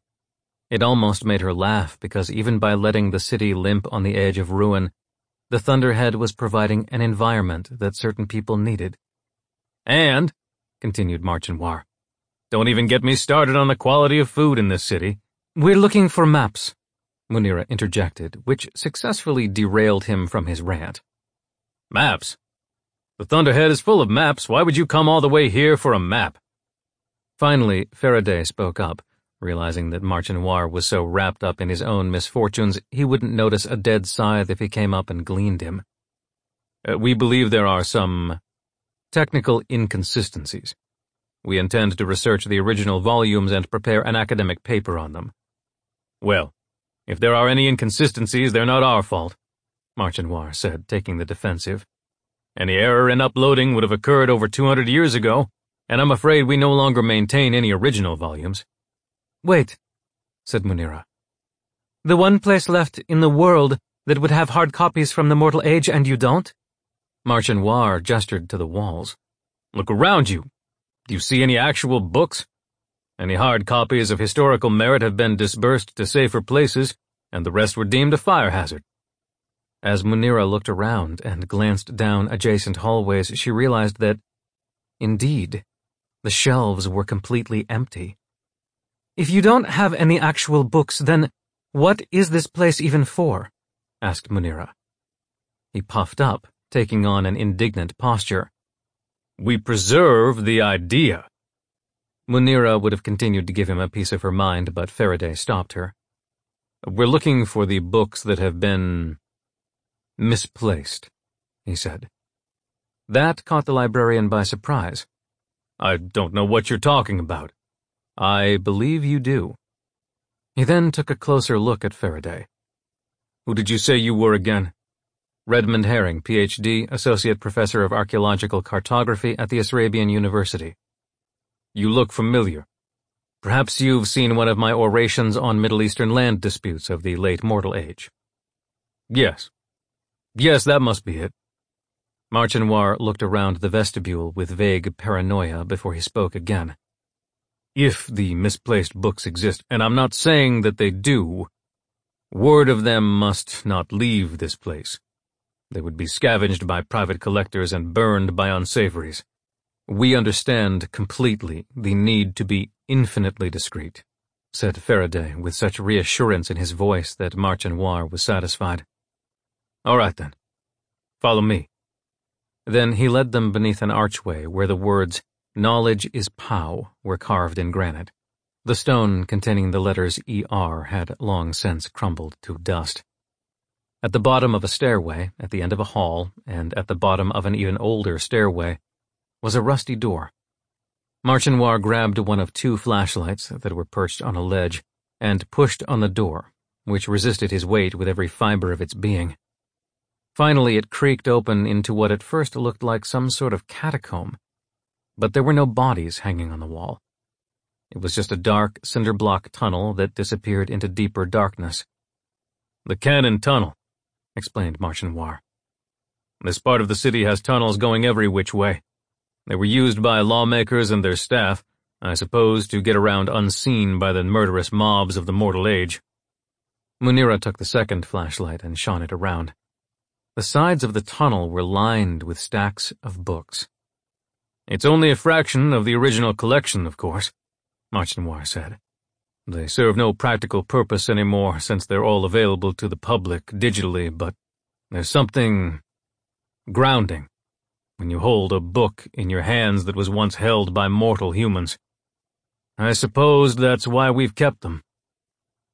It almost made her laugh because even by letting the city limp on the edge of ruin, the Thunderhead was providing an environment that certain people needed. And, continued Marchenoir, don't even get me started on the quality of food in this city. We're looking for maps, Munira interjected, which successfully derailed him from his rant. Maps? The Thunderhead is full of maps. Why would you come all the way here for a map? Finally, Faraday spoke up, realizing that Marchenoir was so wrapped up in his own misfortunes he wouldn't notice a dead scythe if he came up and gleaned him. Uh, we believe there are some technical inconsistencies. We intend to research the original volumes and prepare an academic paper on them. Well, if there are any inconsistencies, they're not our fault, Marchenoir said, taking the defensive. Any error in uploading would have occurred over 200 years ago, and I'm afraid we no longer maintain any original volumes. Wait, said Munira. The one place left in the world that would have hard copies from the Mortal Age and you don't? Marchenoir gestured to the walls. Look around you. Do you see any actual books? Any hard copies of historical merit have been dispersed to safer places, and the rest were deemed a fire hazard. As Munira looked around and glanced down adjacent hallways, she realized that, indeed, the shelves were completely empty. If you don't have any actual books, then what is this place even for? asked Munira. He puffed up, taking on an indignant posture. We preserve the idea. Munira would have continued to give him a piece of her mind, but Faraday stopped her. We're looking for the books that have been misplaced, he said. That caught the librarian by surprise. I don't know what you're talking about. I believe you do. He then took a closer look at Faraday. Who did you say you were again? Redmond Herring, Ph.D., Associate Professor of Archaeological Cartography at the Israbian University. You look familiar. Perhaps you've seen one of my orations on Middle Eastern land disputes of the late Mortal Age. Yes. Yes, that must be it. Marchenoir looked around the vestibule with vague paranoia before he spoke again. If the misplaced books exist, and I'm not saying that they do, word of them must not leave this place. They would be scavenged by private collectors and burned by unsavories. We understand completely the need to be infinitely discreet, said Faraday with such reassurance in his voice that Marchenoir was satisfied. All right then. Follow me. Then he led them beneath an archway where the words, Knowledge is Pow, were carved in granite. The stone containing the letters ER had long since crumbled to dust. At the bottom of a stairway, at the end of a hall, and at the bottom of an even older stairway, was a rusty door. Marchenoir grabbed one of two flashlights that were perched on a ledge and pushed on the door, which resisted his weight with every fiber of its being. Finally, it creaked open into what at first looked like some sort of catacomb, but there were no bodies hanging on the wall. It was just a dark, cinder block tunnel that disappeared into deeper darkness. The Cannon Tunnel, explained Marchenoir. This part of the city has tunnels going every which way. They were used by lawmakers and their staff, I suppose, to get around unseen by the murderous mobs of the mortal age. Munira took the second flashlight and shone it around. The sides of the tunnel were lined with stacks of books. It's only a fraction of the original collection, of course, Marchenoir said. They serve no practical purpose anymore since they're all available to the public digitally, but there's something grounding when you hold a book in your hands that was once held by mortal humans. I suppose that's why we've kept them.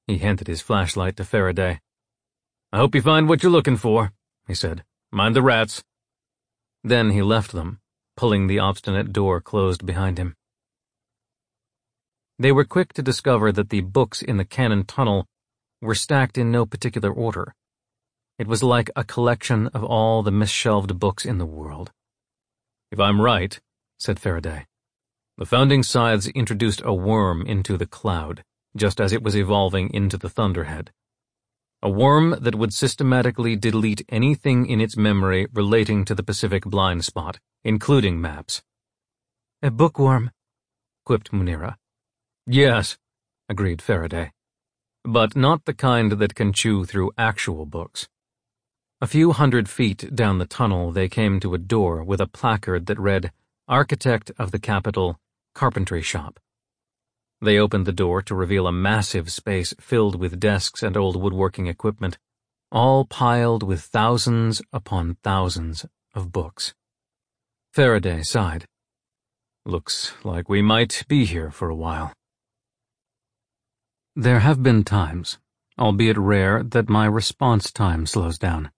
He handed his flashlight to Faraday. I hope you find what you're looking for, he said. Mind the rats. Then he left them, pulling the obstinate door closed behind him. They were quick to discover that the books in the cannon tunnel were stacked in no particular order. It was like a collection of all the misshelved books in the world. If I'm right, said Faraday, the founding scythes introduced a worm into the cloud, just as it was evolving into the thunderhead. A worm that would systematically delete anything in its memory relating to the Pacific blind spot, including maps. A bookworm, quipped Munira. Yes, agreed Faraday. But not the kind that can chew through actual books. A few hundred feet down the tunnel, they came to a door with a placard that read, Architect of the Capitol, Carpentry Shop. They opened the door to reveal a massive space filled with desks and old woodworking equipment, all piled with thousands upon thousands of books. Faraday sighed. Looks like we might be here for a while. There have been times, albeit rare, that my response time slows down.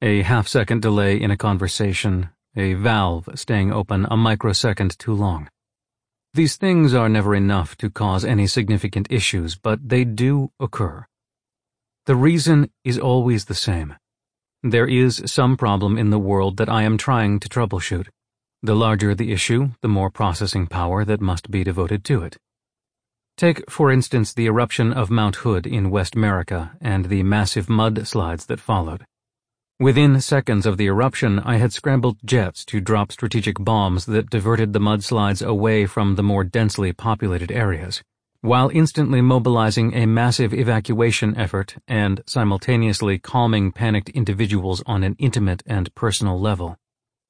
A half-second delay in a conversation, a valve staying open a microsecond too long. These things are never enough to cause any significant issues, but they do occur. The reason is always the same. There is some problem in the world that I am trying to troubleshoot. The larger the issue, the more processing power that must be devoted to it. Take, for instance, the eruption of Mount Hood in WestMerica and the massive mudslides that followed. Within seconds of the eruption, I had scrambled jets to drop strategic bombs that diverted the mudslides away from the more densely populated areas, while instantly mobilizing a massive evacuation effort and simultaneously calming panicked individuals on an intimate and personal level.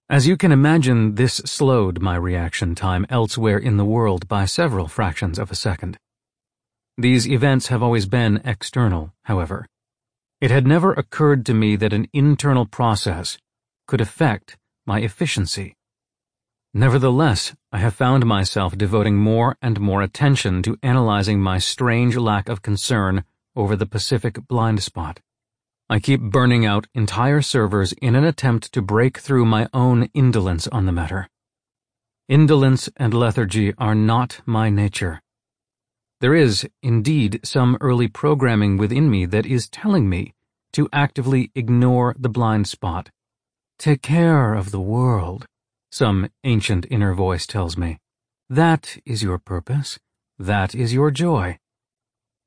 As you can imagine, this slowed my reaction time elsewhere in the world by several fractions of a second. These events have always been external, however it had never occurred to me that an internal process could affect my efficiency. Nevertheless, I have found myself devoting more and more attention to analyzing my strange lack of concern over the Pacific blind spot. I keep burning out entire servers in an attempt to break through my own indolence on the matter. Indolence and lethargy are not my nature. There is, indeed, some early programming within me that is telling me to actively ignore the blind spot. Take care of the world, some ancient inner voice tells me. That is your purpose. That is your joy.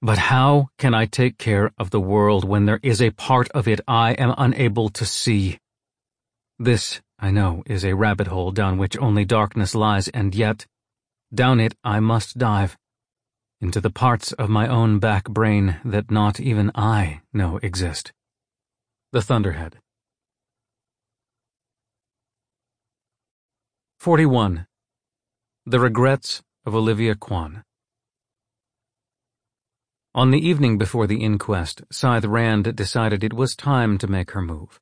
But how can I take care of the world when there is a part of it I am unable to see? This, I know, is a rabbit hole down which only darkness lies, and yet, down it I must dive into the parts of my own back brain that not even I know exist. The Thunderhead. 41. The Regrets of Olivia Quan. On the evening before the inquest, Scythe Rand decided it was time to make her move.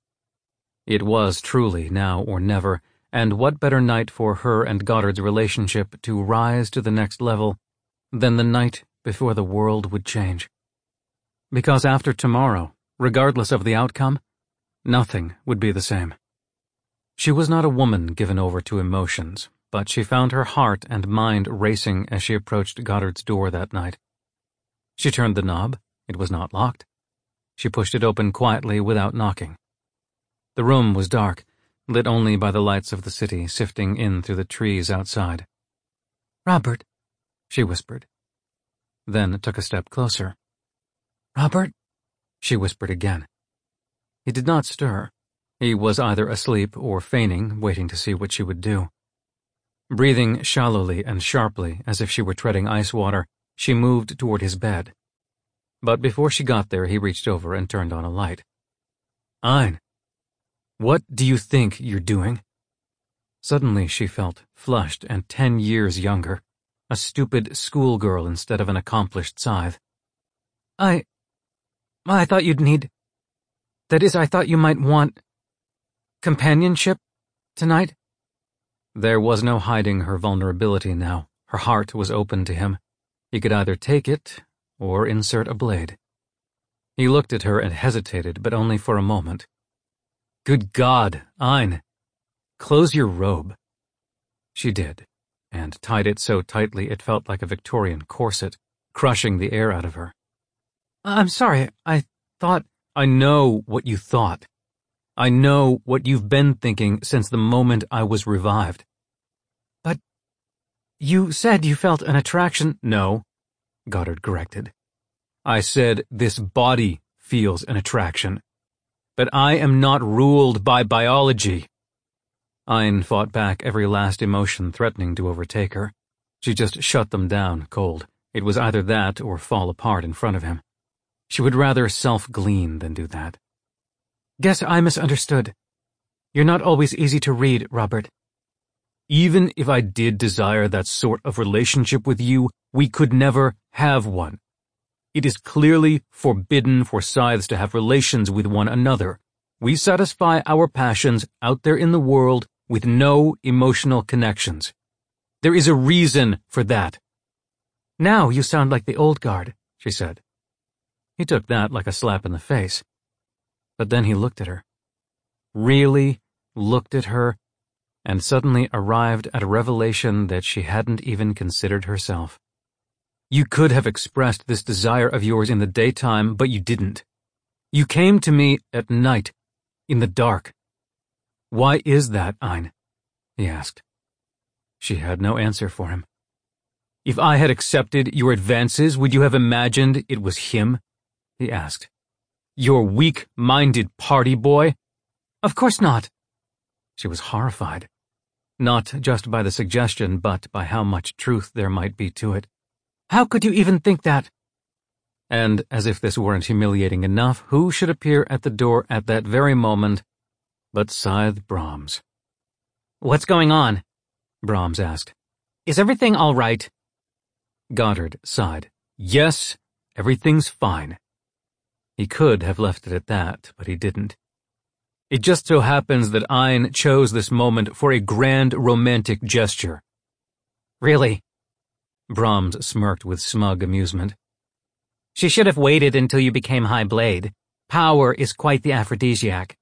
It was truly now or never, and what better night for her and Goddard's relationship to rise to the next level than the night before the world would change. Because after tomorrow, regardless of the outcome, nothing would be the same. She was not a woman given over to emotions, but she found her heart and mind racing as she approached Goddard's door that night. She turned the knob. It was not locked. She pushed it open quietly without knocking. The room was dark, lit only by the lights of the city sifting in through the trees outside. Robert, she whispered. Then took a step closer. Robert, she whispered again. He did not stir. He was either asleep or feigning, waiting to see what she would do. Breathing shallowly and sharply, as if she were treading ice water, she moved toward his bed. But before she got there, he reached over and turned on a light. Ayn, what do you think you're doing? Suddenly she felt flushed and ten years younger a stupid schoolgirl instead of an accomplished scythe. I... I thought you'd need... That is, I thought you might want... companionship tonight? There was no hiding her vulnerability now. Her heart was open to him. He could either take it or insert a blade. He looked at her and hesitated, but only for a moment. Good God, Ayn! Close your robe. She did, and tied it so tightly it felt like a Victorian corset, crushing the air out of her. I'm sorry, I thought... I know what you thought. I know what you've been thinking since the moment I was revived. But you said you felt an attraction... No, Goddard corrected. I said this body feels an attraction. But I am not ruled by biology. Ayn fought back every last emotion threatening to overtake her. She just shut them down cold. It was either that or fall apart in front of him. She would rather self-glean than do that. Guess I misunderstood. You're not always easy to read, Robert. Even if I did desire that sort of relationship with you, we could never have one. It is clearly forbidden for scythes to have relations with one another. We satisfy our passions out there in the world with no emotional connections. There is a reason for that. Now you sound like the old guard, she said. He took that like a slap in the face. But then he looked at her. Really looked at her and suddenly arrived at a revelation that she hadn't even considered herself. You could have expressed this desire of yours in the daytime, but you didn't. You came to me at night, in the dark. Why is that, Ayn? he asked. She had no answer for him. If I had accepted your advances, would you have imagined it was him? he asked. Your weak-minded party boy? Of course not. She was horrified. Not just by the suggestion, but by how much truth there might be to it. How could you even think that? And, as if this weren't humiliating enough, who should appear at the door at that very moment but Scythe Brahms? What's going on? Brahms asked. Is everything all right? Goddard sighed. Yes, everything's fine. He could have left it at that, but he didn't. It just so happens that Ayn chose this moment for a grand romantic gesture. Really? Brahms smirked with smug amusement. She should have waited until you became High Blade. Power is quite the aphrodisiac.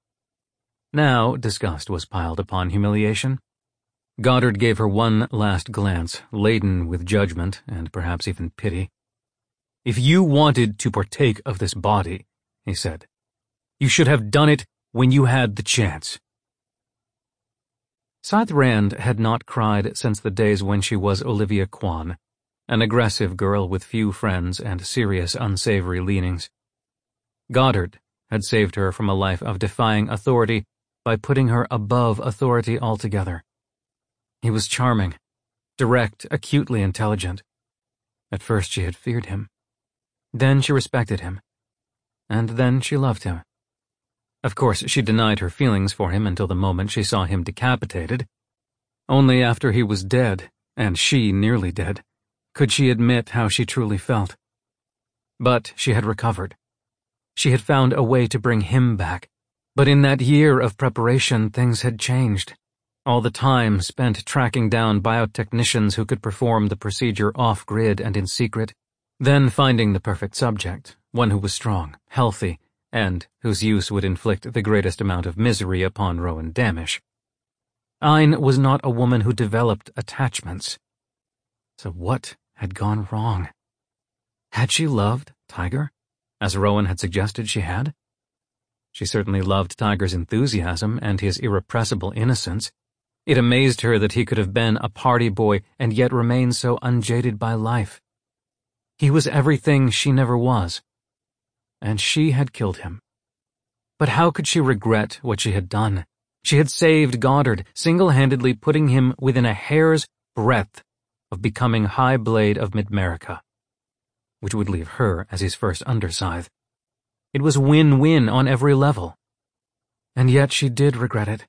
Now disgust was piled upon humiliation. Goddard gave her one last glance, laden with judgment and perhaps even pity. If you wanted to partake of this body, he said, you should have done it when you had the chance. Scythe Rand had not cried since the days when she was Olivia Kwan, an aggressive girl with few friends and serious unsavory leanings. Goddard had saved her from a life of defying authority by putting her above authority altogether. He was charming, direct, acutely intelligent. At first she had feared him. Then she respected him. And then she loved him. Of course, she denied her feelings for him until the moment she saw him decapitated. Only after he was dead, and she nearly dead, could she admit how she truly felt. But she had recovered. She had found a way to bring him back. But in that year of preparation, things had changed. All the time spent tracking down biotechnicians who could perform the procedure off-grid and in secret, then finding the perfect subject, one who was strong, healthy, and whose use would inflict the greatest amount of misery upon Rowan Damisch. Ayn was not a woman who developed attachments. So what had gone wrong. Had she loved Tiger, as Rowan had suggested she had? She certainly loved Tiger's enthusiasm and his irrepressible innocence. It amazed her that he could have been a party boy and yet remain so unjaded by life. He was everything she never was. And she had killed him. But how could she regret what she had done? She had saved Goddard, single-handedly putting him within a hair's breadth of becoming High Blade of Midmerica, which would leave her as his first underscythe. It was win-win on every level. And yet she did regret it.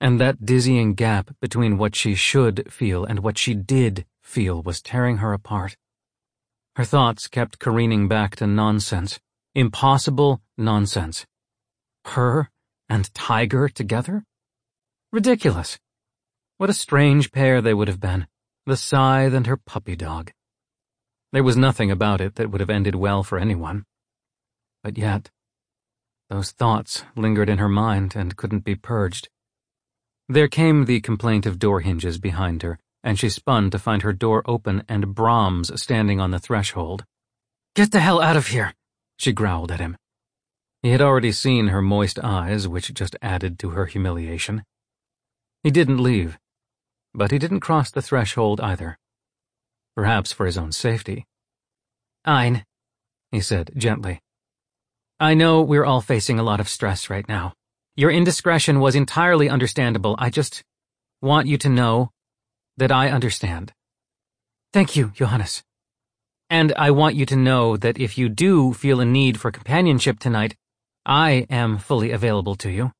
And that dizzying gap between what she should feel and what she did feel was tearing her apart. Her thoughts kept careening back to nonsense, impossible nonsense. Her and Tiger together? Ridiculous. What a strange pair they would have been the scythe and her puppy dog. There was nothing about it that would have ended well for anyone. But yet, those thoughts lingered in her mind and couldn't be purged. There came the complaint of door hinges behind her, and she spun to find her door open and Brahms standing on the threshold. Get the hell out of here, she growled at him. He had already seen her moist eyes, which just added to her humiliation. He didn't leave, but he didn't cross the threshold either. Perhaps for his own safety. Ayn, he said gently. I know we're all facing a lot of stress right now. Your indiscretion was entirely understandable. I just want you to know that I understand. Thank you, Johannes. And I want you to know that if you do feel a need for companionship tonight, I am fully available to you.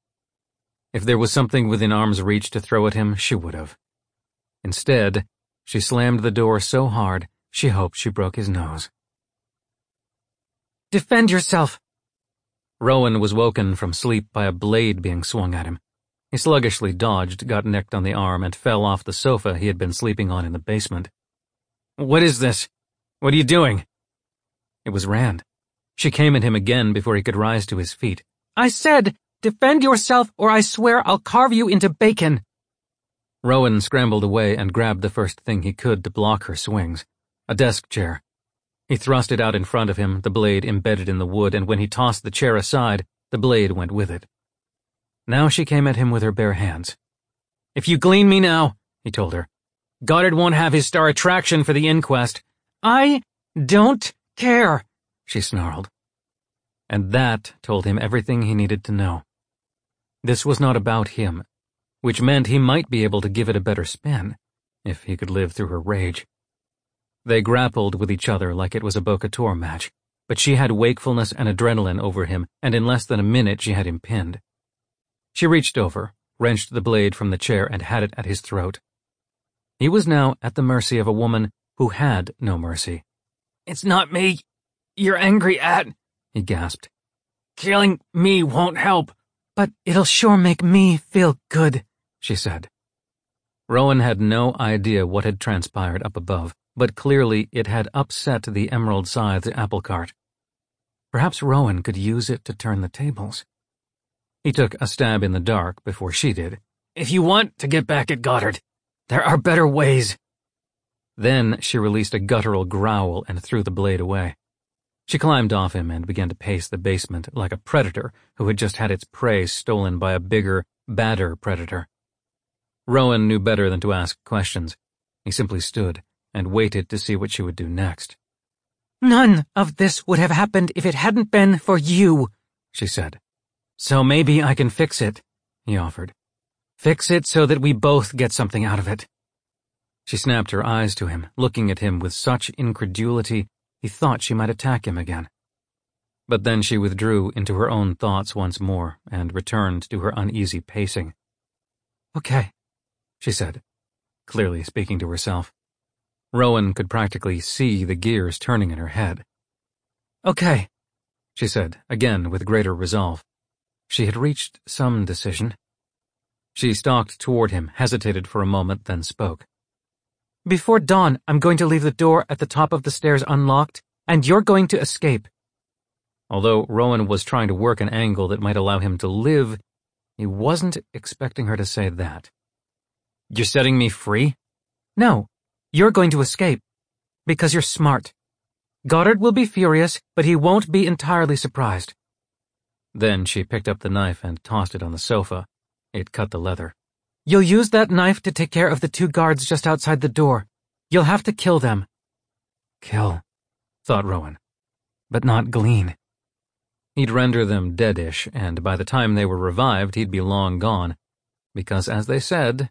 If there was something within arm's reach to throw at him, she would have. Instead, she slammed the door so hard she hoped she broke his nose. Defend yourself! Rowan was woken from sleep by a blade being swung at him. He sluggishly dodged, got nicked on the arm, and fell off the sofa he had been sleeping on in the basement. What is this? What are you doing? It was Rand. She came at him again before he could rise to his feet. I said, defend yourself or I swear I'll carve you into bacon. Rowan scrambled away and grabbed the first thing he could to block her swings. A desk chair. He thrust it out in front of him, the blade embedded in the wood, and when he tossed the chair aside, the blade went with it. Now she came at him with her bare hands. If you glean me now, he told her, Goddard won't have his star attraction for the inquest. I don't care she snarled. And that told him everything he needed to know. This was not about him, which meant he might be able to give it a better spin, if he could live through her rage. They grappled with each other like it was a Bokator match, but she had wakefulness and adrenaline over him, and in less than a minute she had him pinned. She reached over, wrenched the blade from the chair, and had it at his throat. He was now at the mercy of a woman who had no mercy. It's not me, you're angry at, he gasped. Killing me won't help. But it'll sure make me feel good, she said. Rowan had no idea what had transpired up above, but clearly it had upset the Emerald Scythe's apple cart. Perhaps Rowan could use it to turn the tables. He took a stab in the dark before she did. If you want to get back at Goddard, there are better ways. Then she released a guttural growl and threw the blade away. She climbed off him and began to pace the basement like a predator who had just had its prey stolen by a bigger, badder predator. Rowan knew better than to ask questions. He simply stood and waited to see what she would do next. None of this would have happened if it hadn't been for you, she said. So maybe I can fix it, he offered. Fix it so that we both get something out of it. She snapped her eyes to him, looking at him with such incredulity he thought she might attack him again. But then she withdrew into her own thoughts once more and returned to her uneasy pacing. Okay, she said, clearly speaking to herself. Rowan could practically see the gears turning in her head. Okay, she said, again with greater resolve. She had reached some decision. She stalked toward him, hesitated for a moment, then spoke. Before dawn, I'm going to leave the door at the top of the stairs unlocked, and you're going to escape. Although Rowan was trying to work an angle that might allow him to live, he wasn't expecting her to say that. You're setting me free? No, you're going to escape. Because you're smart. Goddard will be furious, but he won't be entirely surprised. Then she picked up the knife and tossed it on the sofa. It cut the leather. You'll use that knife to take care of the two guards just outside the door. You'll have to kill them. Kill, thought Rowan, but not glean. He'd render them deadish, and by the time they were revived, he'd be long gone, because as they said,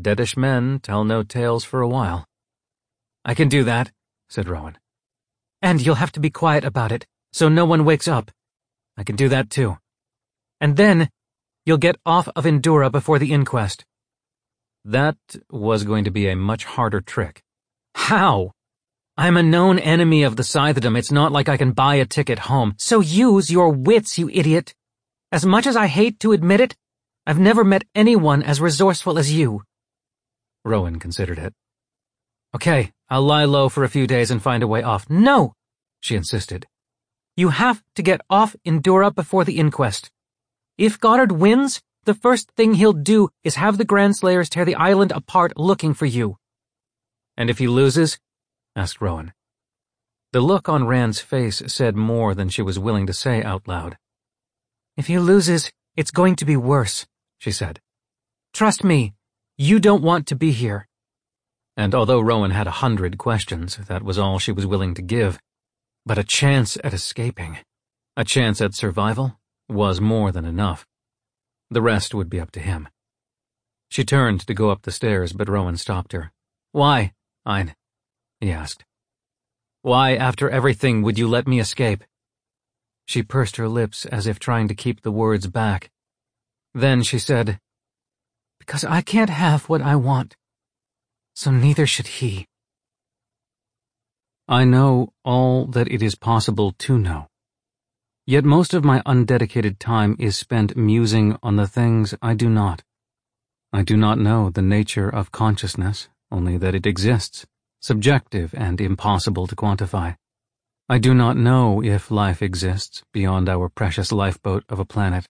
deadish men tell no tales for a while. I can do that, said Rowan. And you'll have to be quiet about it, so no one wakes up. I can do that too. And then, you'll get off of Endura before the inquest. That was going to be a much harder trick. How? I'm a known enemy of the Scythedom. It's not like I can buy a ticket home. So use your wits, you idiot. As much as I hate to admit it, I've never met anyone as resourceful as you. Rowan considered it. Okay, I'll lie low for a few days and find a way off. No, she insisted. You have to get off Endura before the inquest. If Goddard wins, the first thing he'll do is have the Grandslayers tear the island apart looking for you. And if he loses? asked Rowan. The look on Rand's face said more than she was willing to say out loud. If he loses, it's going to be worse, she said. Trust me, you don't want to be here. And although Rowan had a hundred questions, that was all she was willing to give. But a chance at escaping, a chance at survival, was more than enough. The rest would be up to him. She turned to go up the stairs, but Rowan stopped her. Why, Ayn? he asked. Why, after everything, would you let me escape? She pursed her lips as if trying to keep the words back. Then she said, Because I can't have what I want. So neither should he. I know all that it is possible to know. Yet most of my undedicated time is spent musing on the things I do not. I do not know the nature of consciousness, only that it exists, subjective and impossible to quantify. I do not know if life exists beyond our precious lifeboat of a planet,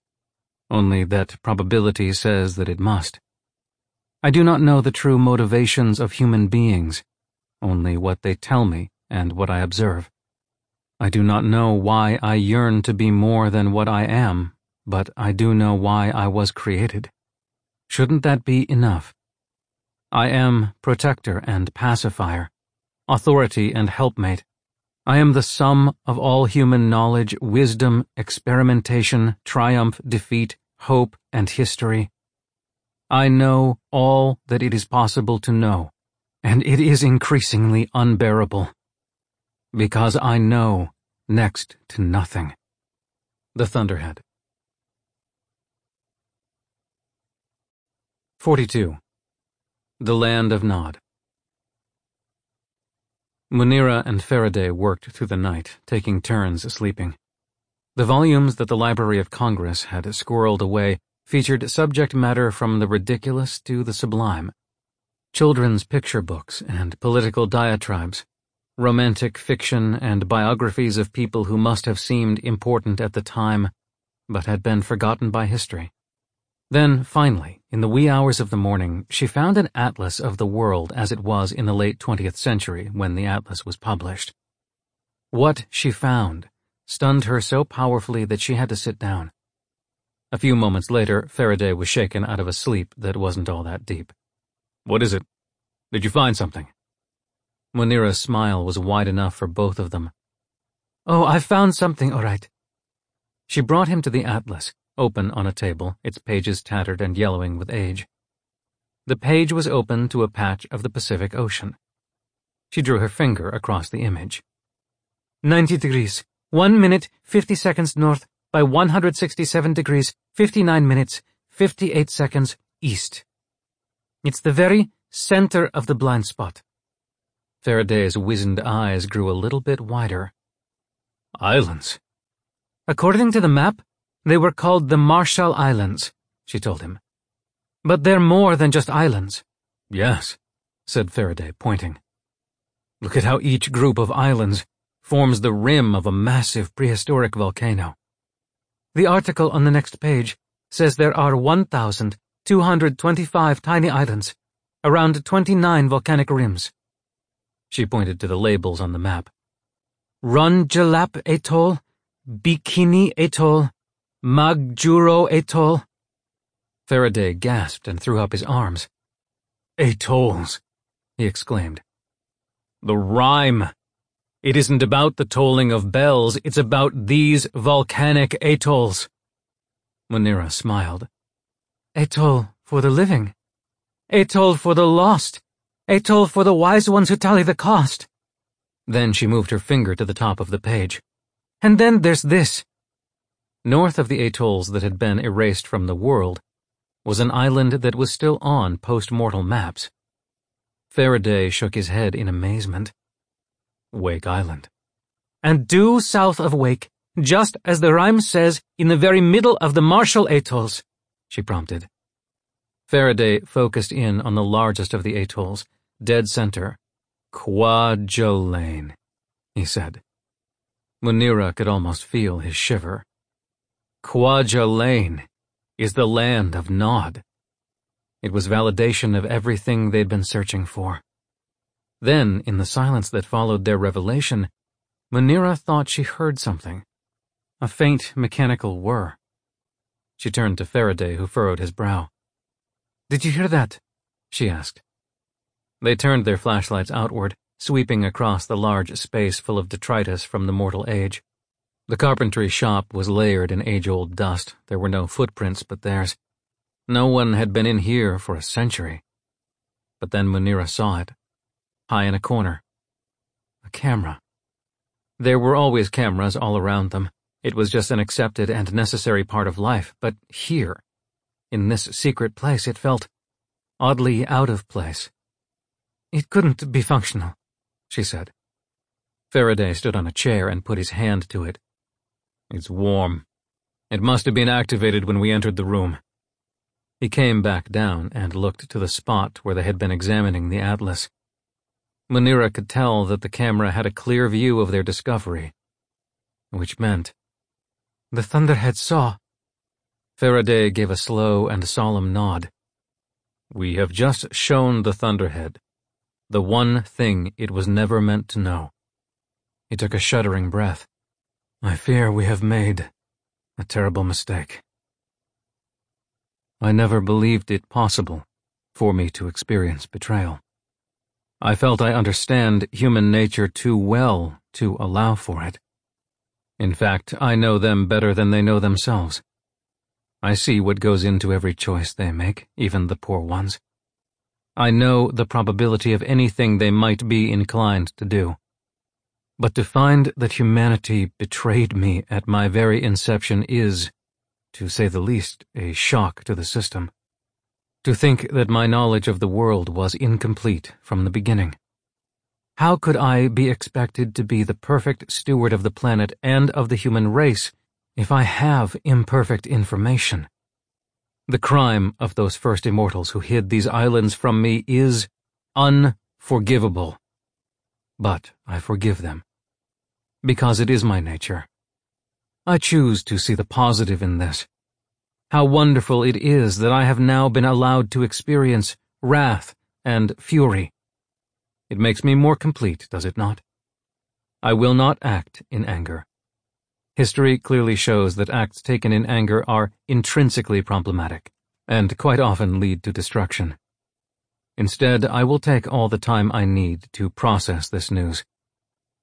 only that probability says that it must. I do not know the true motivations of human beings, only what they tell me and what I observe. I do not know why I yearn to be more than what I am, but I do know why I was created. Shouldn't that be enough? I am protector and pacifier, authority and helpmate. I am the sum of all human knowledge, wisdom, experimentation, triumph, defeat, hope, and history. I know all that it is possible to know, and it is increasingly unbearable because I know next to nothing. The Thunderhead. 42. The Land of Nod. Munira and Faraday worked through the night, taking turns sleeping. The volumes that the Library of Congress had squirreled away featured subject matter from the ridiculous to the sublime. Children's picture books and political diatribes, romantic fiction, and biographies of people who must have seemed important at the time, but had been forgotten by history. Then, finally, in the wee hours of the morning, she found an atlas of the world as it was in the late 20th century when the atlas was published. What she found stunned her so powerfully that she had to sit down. A few moments later, Faraday was shaken out of a sleep that wasn't all that deep. What is it? Did you find something? Munira's smile was wide enough for both of them. Oh, I found something, all right. She brought him to the atlas, open on a table, its pages tattered and yellowing with age. The page was open to a patch of the Pacific Ocean. She drew her finger across the image. 90 degrees, 1 minute, 50 seconds north by 167 degrees, 59 minutes, 58 seconds east. It's the very center of the blind spot. Faraday's wizened eyes grew a little bit wider. Islands? According to the map, they were called the Marshall Islands, she told him. But they're more than just islands. Yes, said Faraday, pointing. Look at how each group of islands forms the rim of a massive prehistoric volcano. The article on the next page says there are 1,225 tiny islands, around 29 volcanic rims. She pointed to the labels on the map. Rongelap Atoll, Bikini Atoll, Majuro Atoll. Faraday gasped and threw up his arms. Atolls, he exclaimed. The rhyme. It isn't about the tolling of bells, it's about these volcanic atolls. Munira smiled. Atoll for the living. Atoll for the lost. Atoll for the wise ones who tally the cost. Then she moved her finger to the top of the page. And then there's this. North of the atolls that had been erased from the world was an island that was still on post-mortal maps. Faraday shook his head in amazement. Wake Island. And due south of Wake, just as the rhyme says, in the very middle of the Marshall Atolls, she prompted. Faraday focused in on the largest of the atolls, dead center. Kwajalein, he said. Munira could almost feel his shiver. Lane is the land of Nod. It was validation of everything they'd been searching for. Then, in the silence that followed their revelation, Munira thought she heard something. A faint, mechanical whir. She turned to Faraday, who furrowed his brow. Did you hear that? she asked. They turned their flashlights outward, sweeping across the large space full of detritus from the mortal age. The carpentry shop was layered in age-old dust. There were no footprints but theirs. No one had been in here for a century. But then Munira saw it, high in a corner. A camera. There were always cameras all around them. It was just an accepted and necessary part of life, but here, in this secret place, it felt oddly out of place. It couldn't be functional, she said. Faraday stood on a chair and put his hand to it. It's warm. It must have been activated when we entered the room. He came back down and looked to the spot where they had been examining the atlas. Munira could tell that the camera had a clear view of their discovery, which meant the Thunderhead saw. Faraday gave a slow and solemn nod. We have just shown the Thunderhead the one thing it was never meant to know. He took a shuddering breath. I fear we have made a terrible mistake. I never believed it possible for me to experience betrayal. I felt I understand human nature too well to allow for it. In fact, I know them better than they know themselves. I see what goes into every choice they make, even the poor ones. I know the probability of anything they might be inclined to do. But to find that humanity betrayed me at my very inception is, to say the least, a shock to the system. To think that my knowledge of the world was incomplete from the beginning. How could I be expected to be the perfect steward of the planet and of the human race if I have imperfect information? The crime of those first immortals who hid these islands from me is unforgivable. But I forgive them because it is my nature. I choose to see the positive in this. How wonderful it is that I have now been allowed to experience wrath and fury. It makes me more complete, does it not? I will not act in anger. History clearly shows that acts taken in anger are intrinsically problematic, and quite often lead to destruction. Instead, I will take all the time I need to process this news.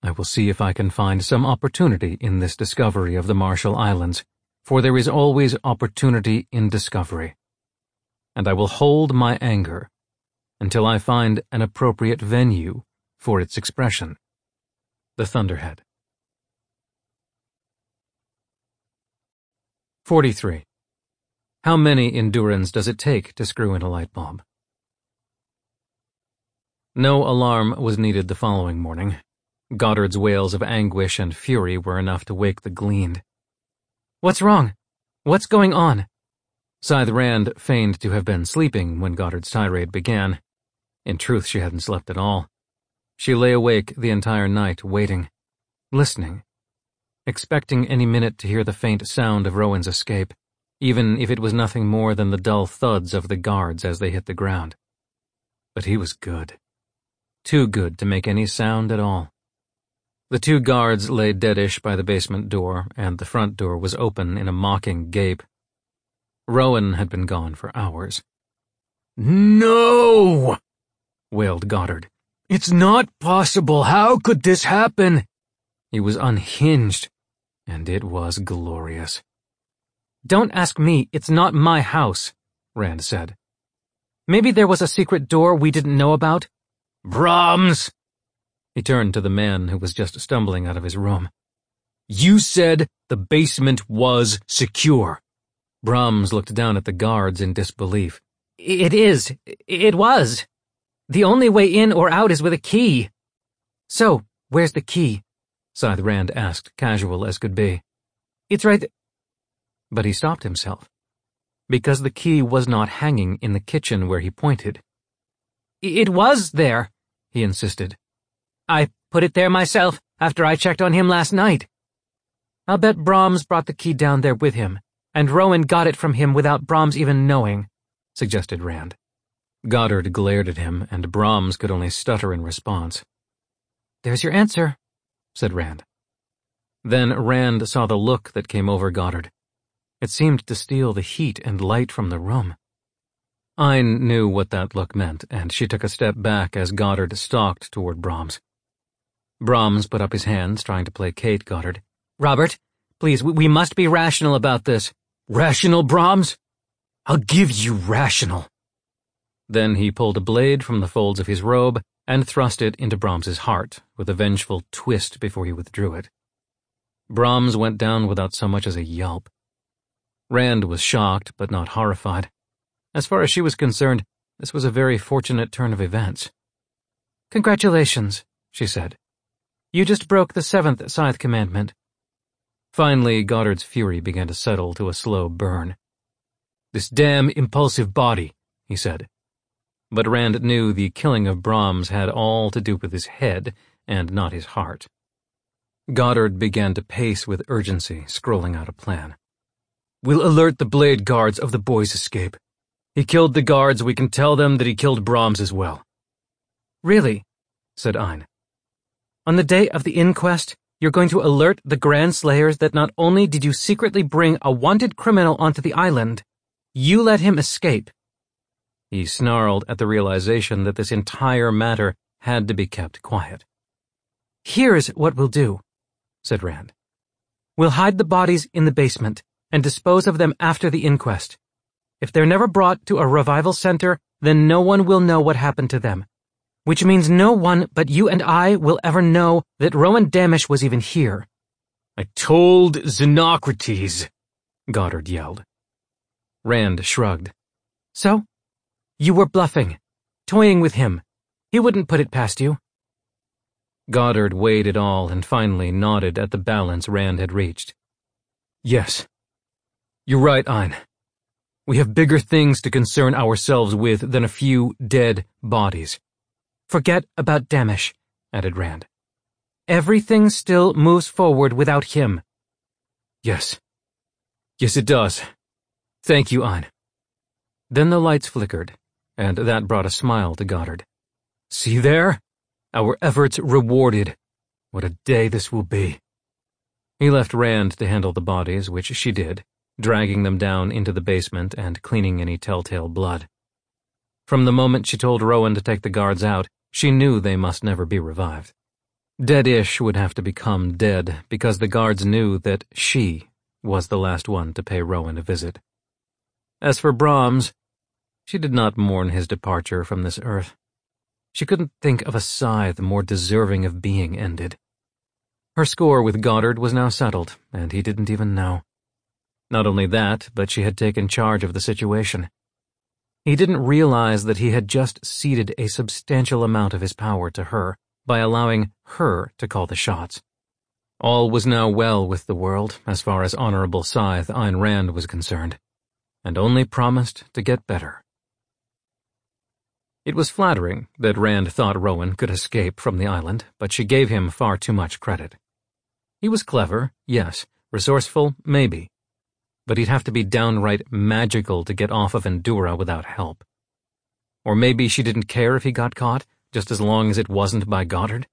I will see if I can find some opportunity in this discovery of the Marshall Islands, for there is always opportunity in discovery. And I will hold my anger until I find an appropriate venue for its expression. The Thunderhead. 43. How many Endurans does it take to screw in a light bulb? No alarm was needed the following morning, Goddard's wails of anguish and fury were enough to wake the gleaned. What's wrong? What's going on? Scythe Rand feigned to have been sleeping when Goddard's tirade began. In truth, she hadn't slept at all. She lay awake the entire night, waiting, listening, expecting any minute to hear the faint sound of Rowan's escape, even if it was nothing more than the dull thuds of the guards as they hit the ground. But he was good. Too good to make any sound at all. The two guards lay deadish by the basement door, and the front door was open in a mocking gape. Rowan had been gone for hours. No! wailed Goddard. It's not possible. How could this happen? He was unhinged, and it was glorious. Don't ask me. It's not my house, Rand said. Maybe there was a secret door we didn't know about. Brahms! He turned to the man who was just stumbling out of his room. You said the basement was secure. Brahms looked down at the guards in disbelief. It is. It was. The only way in or out is with a key. So, where's the key? Scythe Rand asked, casual as could be. It's right th But he stopped himself, because the key was not hanging in the kitchen where he pointed. It was there, he insisted. I put it there myself after I checked on him last night. I'll bet Brahms brought the key down there with him, and Rowan got it from him without Brahms even knowing, suggested Rand. Goddard glared at him, and Brahms could only stutter in response. There's your answer, said Rand. Then Rand saw the look that came over Goddard. It seemed to steal the heat and light from the room. Ayn knew what that look meant, and she took a step back as Goddard stalked toward Brahms. Brahms put up his hands, trying to placate Goddard. Robert, please, we must be rational about this. Rational, Brahms? I'll give you rational. Then he pulled a blade from the folds of his robe and thrust it into Brahms's heart, with a vengeful twist before he withdrew it. Brahms went down without so much as a yelp. Rand was shocked, but not horrified. As far as she was concerned, this was a very fortunate turn of events. Congratulations, she said. You just broke the seventh Scythe commandment. Finally, Goddard's fury began to settle to a slow burn. This damn impulsive body, he said. But Rand knew the killing of Brahms had all to do with his head and not his heart. Goddard began to pace with urgency, scrolling out a plan. We'll alert the Blade Guards of the boy's escape. He killed the guards, we can tell them that he killed Brahms as well. Really? said Ayn. On the day of the inquest, you're going to alert the Grandslayers that not only did you secretly bring a wanted criminal onto the island, you let him escape. He snarled at the realization that this entire matter had to be kept quiet. Here's what we'll do, said Rand. We'll hide the bodies in the basement and dispose of them after the inquest. If they're never brought to a revival center, then no one will know what happened to them. Which means no one but you and I will ever know that Rowan Damisch was even here. I told Xenocrates, Goddard yelled. Rand shrugged. So? You were bluffing, toying with him. He wouldn't put it past you. Goddard weighed it all and finally nodded at the balance Rand had reached. Yes. You're right, Ayn. We have bigger things to concern ourselves with than a few dead bodies. Forget about Damisch, added Rand. Everything still moves forward without him. Yes. Yes, it does. Thank you, Ayn. Then the lights flickered, and that brought a smile to Goddard. See there? Our efforts rewarded. What a day this will be. He left Rand to handle the bodies, which she did, dragging them down into the basement and cleaning any telltale blood. From the moment she told Rowan to take the guards out, she knew they must never be revived. Dead-ish would have to become dead because the guards knew that she was the last one to pay Rowan a visit. As for Brahms, she did not mourn his departure from this earth. She couldn't think of a scythe more deserving of being ended. Her score with Goddard was now settled, and he didn't even know. Not only that, but she had taken charge of the situation. He didn't realize that he had just ceded a substantial amount of his power to her by allowing her to call the shots. All was now well with the world, as far as Honorable Scythe Ayn Rand was concerned, and only promised to get better. It was flattering that Rand thought Rowan could escape from the island, but she gave him far too much credit. He was clever, yes, resourceful, maybe, but he'd have to be downright magical to get off of Endura without help. Or maybe she didn't care if he got caught, just as long as it wasn't by Goddard?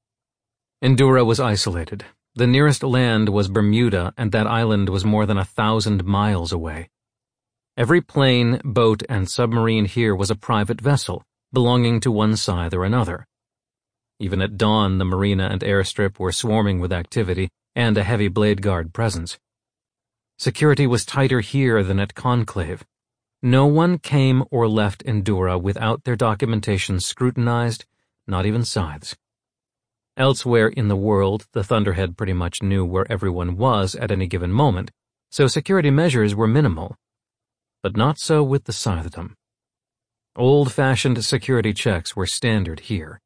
Endura was isolated. The nearest land was Bermuda, and that island was more than a thousand miles away. Every plane, boat, and submarine here was a private vessel, belonging to one side or another. Even at dawn, the marina and airstrip were swarming with activity and a heavy blade guard presence. Security was tighter here than at Conclave. No one came or left Endura without their documentation scrutinized, not even scythes. Elsewhere in the world, the Thunderhead pretty much knew where everyone was at any given moment, so security measures were minimal. But not so with the Scythedom. Old-fashioned security checks were standard here.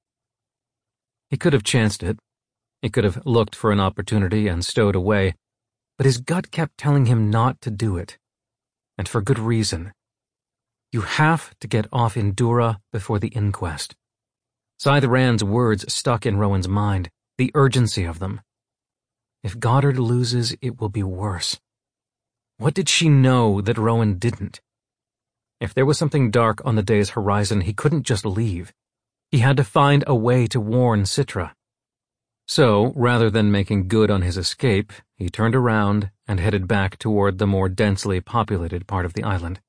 He could have chanced it. He could have looked for an opportunity and stowed away, but his gut kept telling him not to do it. And for good reason. You have to get off Endura before the inquest. Scythe Rand's words stuck in Rowan's mind, the urgency of them. If Goddard loses, it will be worse. What did she know that Rowan didn't? If there was something dark on the day's horizon, he couldn't just leave. He had to find a way to warn Citra. So, rather than making good on his escape, he turned around and headed back toward the more densely populated part of the island.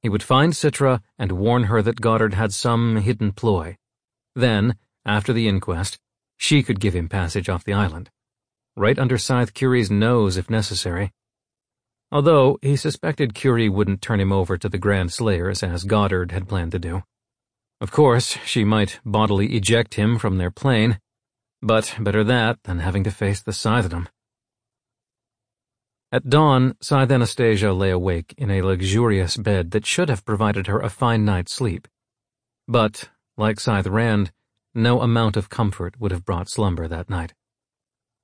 He would find Citra and warn her that Goddard had some hidden ploy. Then, after the inquest, she could give him passage off the island. Right under Scythe Curie's nose if necessary although he suspected Curie wouldn't turn him over to the Grandslayers as Goddard had planned to do. Of course, she might bodily eject him from their plane, but better that than having to face the Scythedom. At dawn, Scythe Anastasia lay awake in a luxurious bed that should have provided her a fine night's sleep. But, like Scythe Rand, no amount of comfort would have brought slumber that night.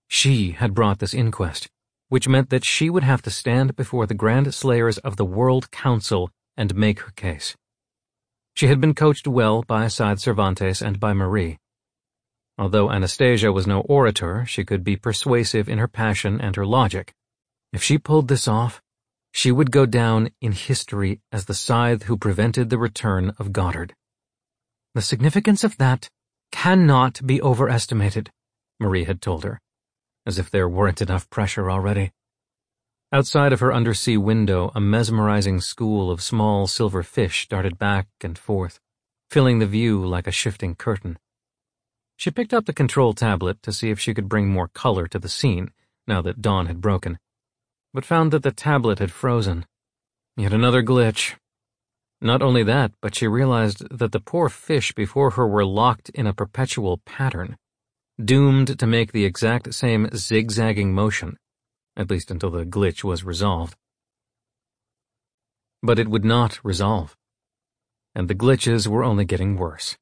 She had brought this inquest, which meant that she would have to stand before the Grandslayers of the World Council and make her case. She had been coached well by Scythe Cervantes and by Marie. Although Anastasia was no orator, she could be persuasive in her passion and her logic. If she pulled this off, she would go down in history as the scythe who prevented the return of Goddard. The significance of that cannot be overestimated, Marie had told her as if there weren't enough pressure already. Outside of her undersea window, a mesmerizing school of small silver fish darted back and forth, filling the view like a shifting curtain. She picked up the control tablet to see if she could bring more color to the scene now that dawn had broken, but found that the tablet had frozen. Yet another glitch. Not only that, but she realized that the poor fish before her were locked in a perpetual pattern doomed to make the exact same zigzagging motion, at least until the glitch was resolved. But it would not resolve, and the glitches were only getting worse.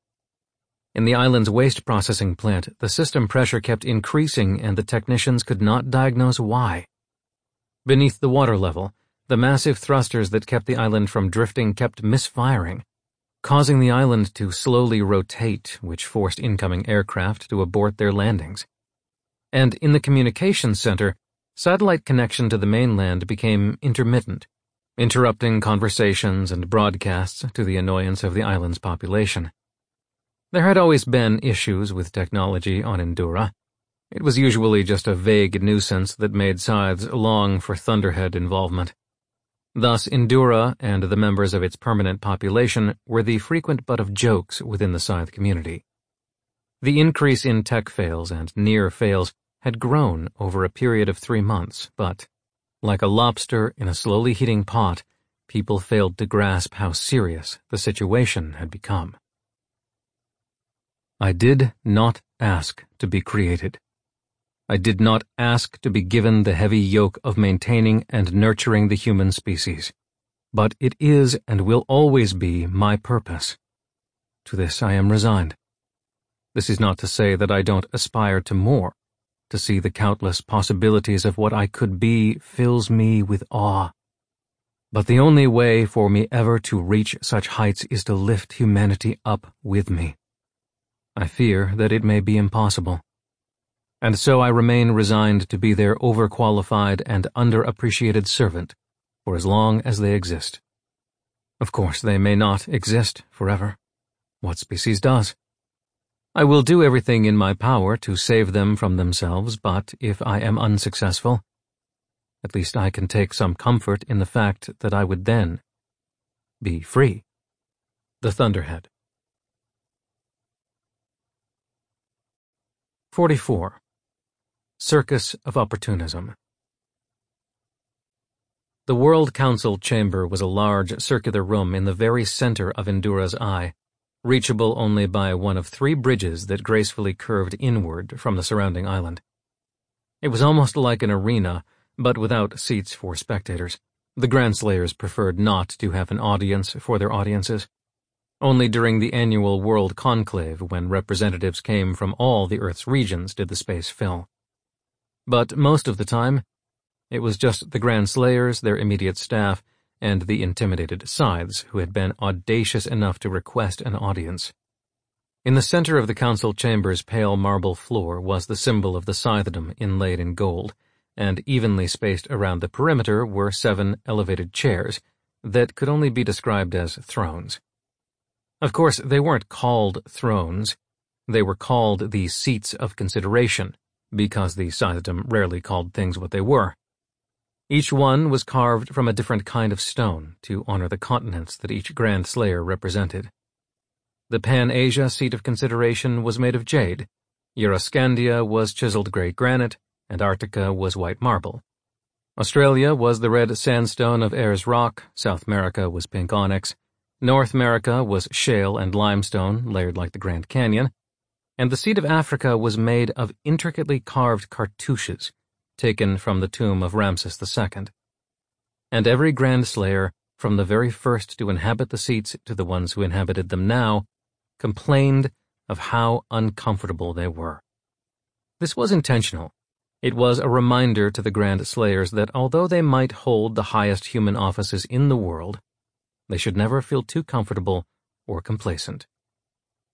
In the island's waste processing plant, the system pressure kept increasing and the technicians could not diagnose why. Beneath the water level, the massive thrusters that kept the island from drifting kept misfiring, causing the island to slowly rotate, which forced incoming aircraft to abort their landings. And in the communications center, satellite connection to the mainland became intermittent, interrupting conversations and broadcasts to the annoyance of the island's population. There had always been issues with technology on Endura. It was usually just a vague nuisance that made scythes long for Thunderhead involvement. Thus, Endura and the members of its permanent population were the frequent butt of jokes within the Scythe community. The increase in tech fails and near fails had grown over a period of three months, but, like a lobster in a slowly heating pot, people failed to grasp how serious the situation had become. I did not ask to be created. I did not ask to be given the heavy yoke of maintaining and nurturing the human species, but it is and will always be my purpose. To this I am resigned. This is not to say that I don't aspire to more. To see the countless possibilities of what I could be fills me with awe. But the only way for me ever to reach such heights is to lift humanity up with me. I fear that it may be impossible and so I remain resigned to be their overqualified and underappreciated servant for as long as they exist. Of course, they may not exist forever. What species does? I will do everything in my power to save them from themselves, but if I am unsuccessful, at least I can take some comfort in the fact that I would then be free. The Thunderhead. 44. Circus of Opportunism The World Council chamber was a large circular room in the very center of Endura's eye, reachable only by one of three bridges that gracefully curved inward from the surrounding island. It was almost like an arena, but without seats for spectators. The Grand Slayers preferred not to have an audience for their audiences. Only during the annual World Conclave, when representatives came from all the Earth's regions, did the space fill. But most of the time, it was just the Grand Slayers, their immediate staff, and the intimidated Scythes who had been audacious enough to request an audience. In the center of the council chamber's pale marble floor was the symbol of the Scythedom inlaid in gold, and evenly spaced around the perimeter were seven elevated chairs that could only be described as thrones. Of course, they weren't called thrones. They were called the seats of consideration, because the Scythedom rarely called things what they were. Each one was carved from a different kind of stone to honor the continents that each Grand Slayer represented. The Pan-Asia seat of consideration was made of jade, Euroscandia was chiseled gray granite, Antarctica was white marble. Australia was the red sandstone of Ayers Rock, South America was pink onyx, North America was shale and limestone layered like the Grand Canyon, and the seat of Africa was made of intricately carved cartouches taken from the tomb of Ramses II. And every Grand Slayer, from the very first to inhabit the seats to the ones who inhabited them now, complained of how uncomfortable they were. This was intentional. It was a reminder to the Grand Slayers that although they might hold the highest human offices in the world, they should never feel too comfortable or complacent.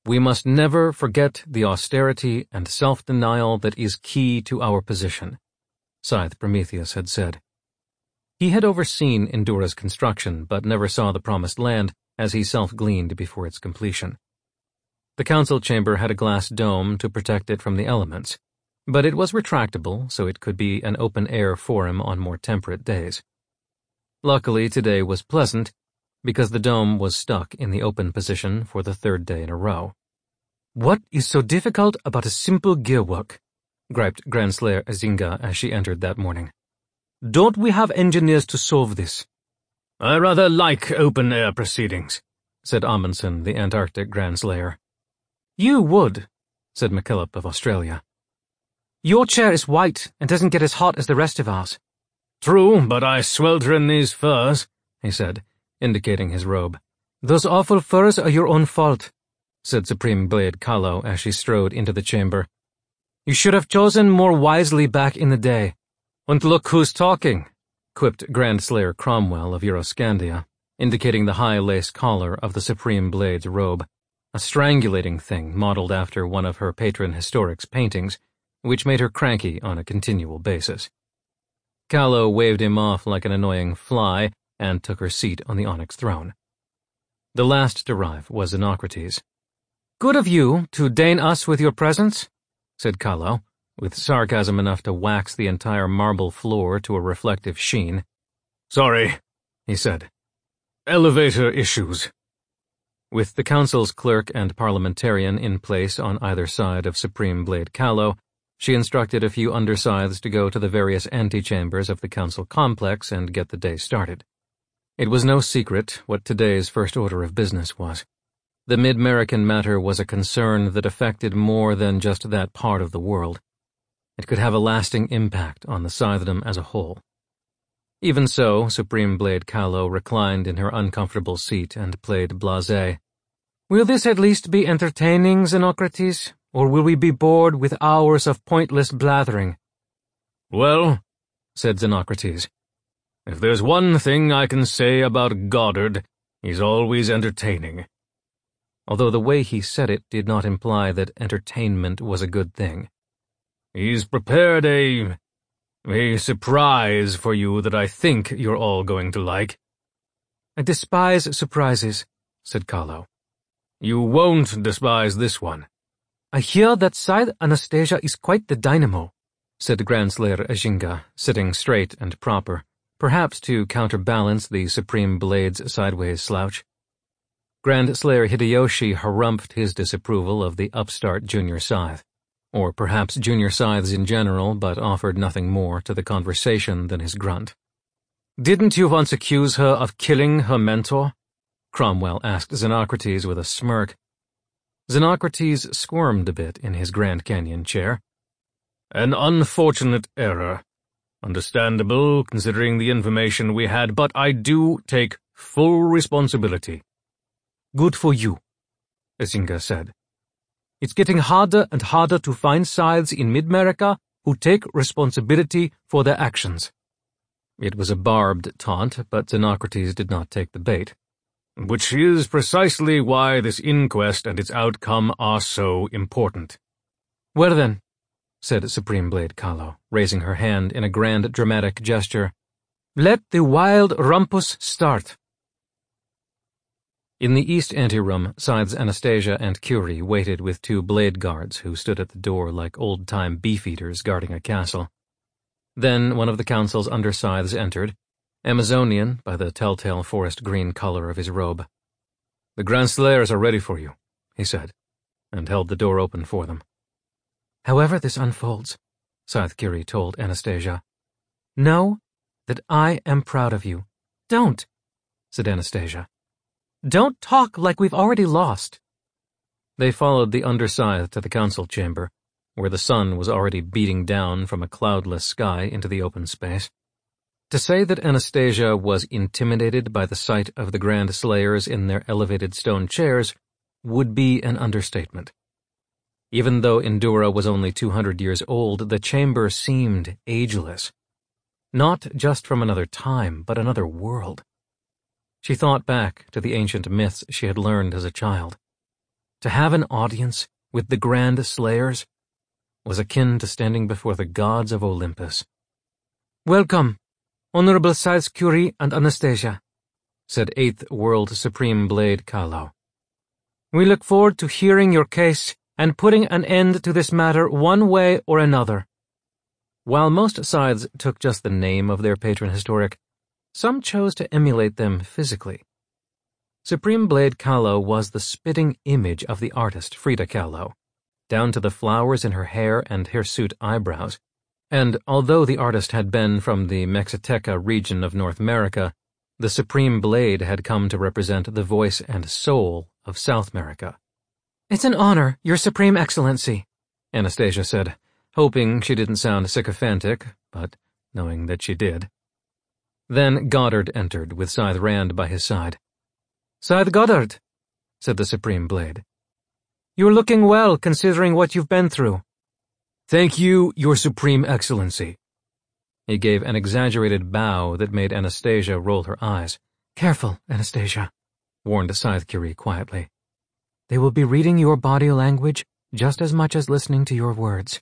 We must never forget the austerity and self-denial that is key to our position, Scythe Prometheus had said. He had overseen Endura's construction, but never saw the promised land as he self-gleaned before its completion. The council chamber had a glass dome to protect it from the elements, but it was retractable so it could be an open-air forum on more temperate days. Luckily, today was pleasant because the dome was stuck in the open position for the third day in a row. What is so difficult about a simple gearwork? griped Grand Slayer Nzinga as she entered that morning. Don't we have engineers to solve this? I rather like open-air proceedings, said Amundsen, the Antarctic Grand Slayer. You would, said MacKillop of Australia. Your chair is white and doesn't get as hot as the rest of ours. True, but I swelter in these furs, he said, indicating his robe. Those awful furs are your own fault, said Supreme Blade Kahlo as she strode into the chamber. You should have chosen more wisely back in the day. And look who's talking, quipped Grand Slayer Cromwell of Euroscandia, indicating the high lace collar of the Supreme Blade's robe, a strangulating thing modeled after one of her patron historic's paintings, which made her cranky on a continual basis. Kahlo waved him off like an annoying fly and took her seat on the onyx throne. The last to arrive was Xenocrates. Good of you to deign us with your presence, said Kahlo, with sarcasm enough to wax the entire marble floor to a reflective sheen. Sorry, he said. Elevator issues. With the council's clerk and parliamentarian in place on either side of Supreme Blade Kahlo, she instructed a few underscythes to go to the various antechambers of the council complex and get the day started. It was no secret what today's first order of business was. The Mid-American matter was a concern that affected more than just that part of the world. It could have a lasting impact on the Scythedom as a whole. Even so, Supreme Blade Kahlo reclined in her uncomfortable seat and played blasé. Will this at least be entertaining, Xenocrates? Or will we be bored with hours of pointless blathering? Well, said Xenocrates, if there's one thing I can say about Goddard, he's always entertaining. Although the way he said it did not imply that entertainment was a good thing. He's prepared a... a surprise for you that I think you're all going to like. I despise surprises, said Kahlo. You won't despise this one. I hear that Scythe Anastasia is quite the dynamo, said Grand Slayer Nzinga, sitting straight and proper, perhaps to counterbalance the Supreme Blade's sideways slouch. Grand Slayer Hideyoshi harumphed his disapproval of the upstart Junior Scythe, or perhaps Junior Scythes in general, but offered nothing more to the conversation than his grunt. Didn't you once accuse her of killing her mentor? Cromwell asked Xenocrates with a smirk, Xenocrates squirmed a bit in his Grand Canyon chair. An unfortunate error. Understandable, considering the information we had, but I do take full responsibility. Good for you, Nzinga said. It's getting harder and harder to find scythes in Mid-America who take responsibility for their actions. It was a barbed taunt, but Xenocrates did not take the bait. Which is precisely why this inquest and its outcome are so important. Well then, said Supreme Blade Kahlo, raising her hand in a grand dramatic gesture, let the wild rumpus start. In the east anteroom, Scythe's Anastasia and Curie waited with two blade guards who stood at the door like old-time beefeaters guarding a castle. Then one of the council's underscythes entered, Amazonian by the telltale forest green color of his robe. The Grand Slayers are ready for you, he said, and held the door open for them. However this unfolds, Scythe Curie told Anastasia, know that I am proud of you. Don't, said Anastasia. Don't talk like we've already lost. They followed the underscythe to the council chamber, where the sun was already beating down from a cloudless sky into the open space. To say that Anastasia was intimidated by the sight of the Grand Slayers in their elevated stone chairs would be an understatement. Even though Endura was only 200 years old, the chamber seemed ageless. Not just from another time, but another world. She thought back to the ancient myths she had learned as a child. To have an audience with the Grand Slayers was akin to standing before the gods of Olympus. Welcome, Honorable Scythe Curie and Anastasia, said Eighth World Supreme Blade Kahlo. We look forward to hearing your case and putting an end to this matter one way or another. While most scythes took just the name of their patron historic, some chose to emulate them physically. Supreme Blade Kahlo was the spitting image of the artist Frida Kahlo, down to the flowers in her hair and hirsute eyebrows. And although the artist had been from the Mexiteca region of North America, the Supreme Blade had come to represent the voice and soul of South America. It's an honor, Your Supreme Excellency, Anastasia said, hoping she didn't sound sycophantic, but knowing that she did. Then Goddard entered with Scythe Rand by his side. Scythe Goddard, said the Supreme Blade. You're looking well, considering what you've been through. Thank you, Your Supreme Excellency. He gave an exaggerated bow that made Anastasia roll her eyes. Careful, Anastasia, warned Scythe Curie quietly. They will be reading your body language just as much as listening to your words.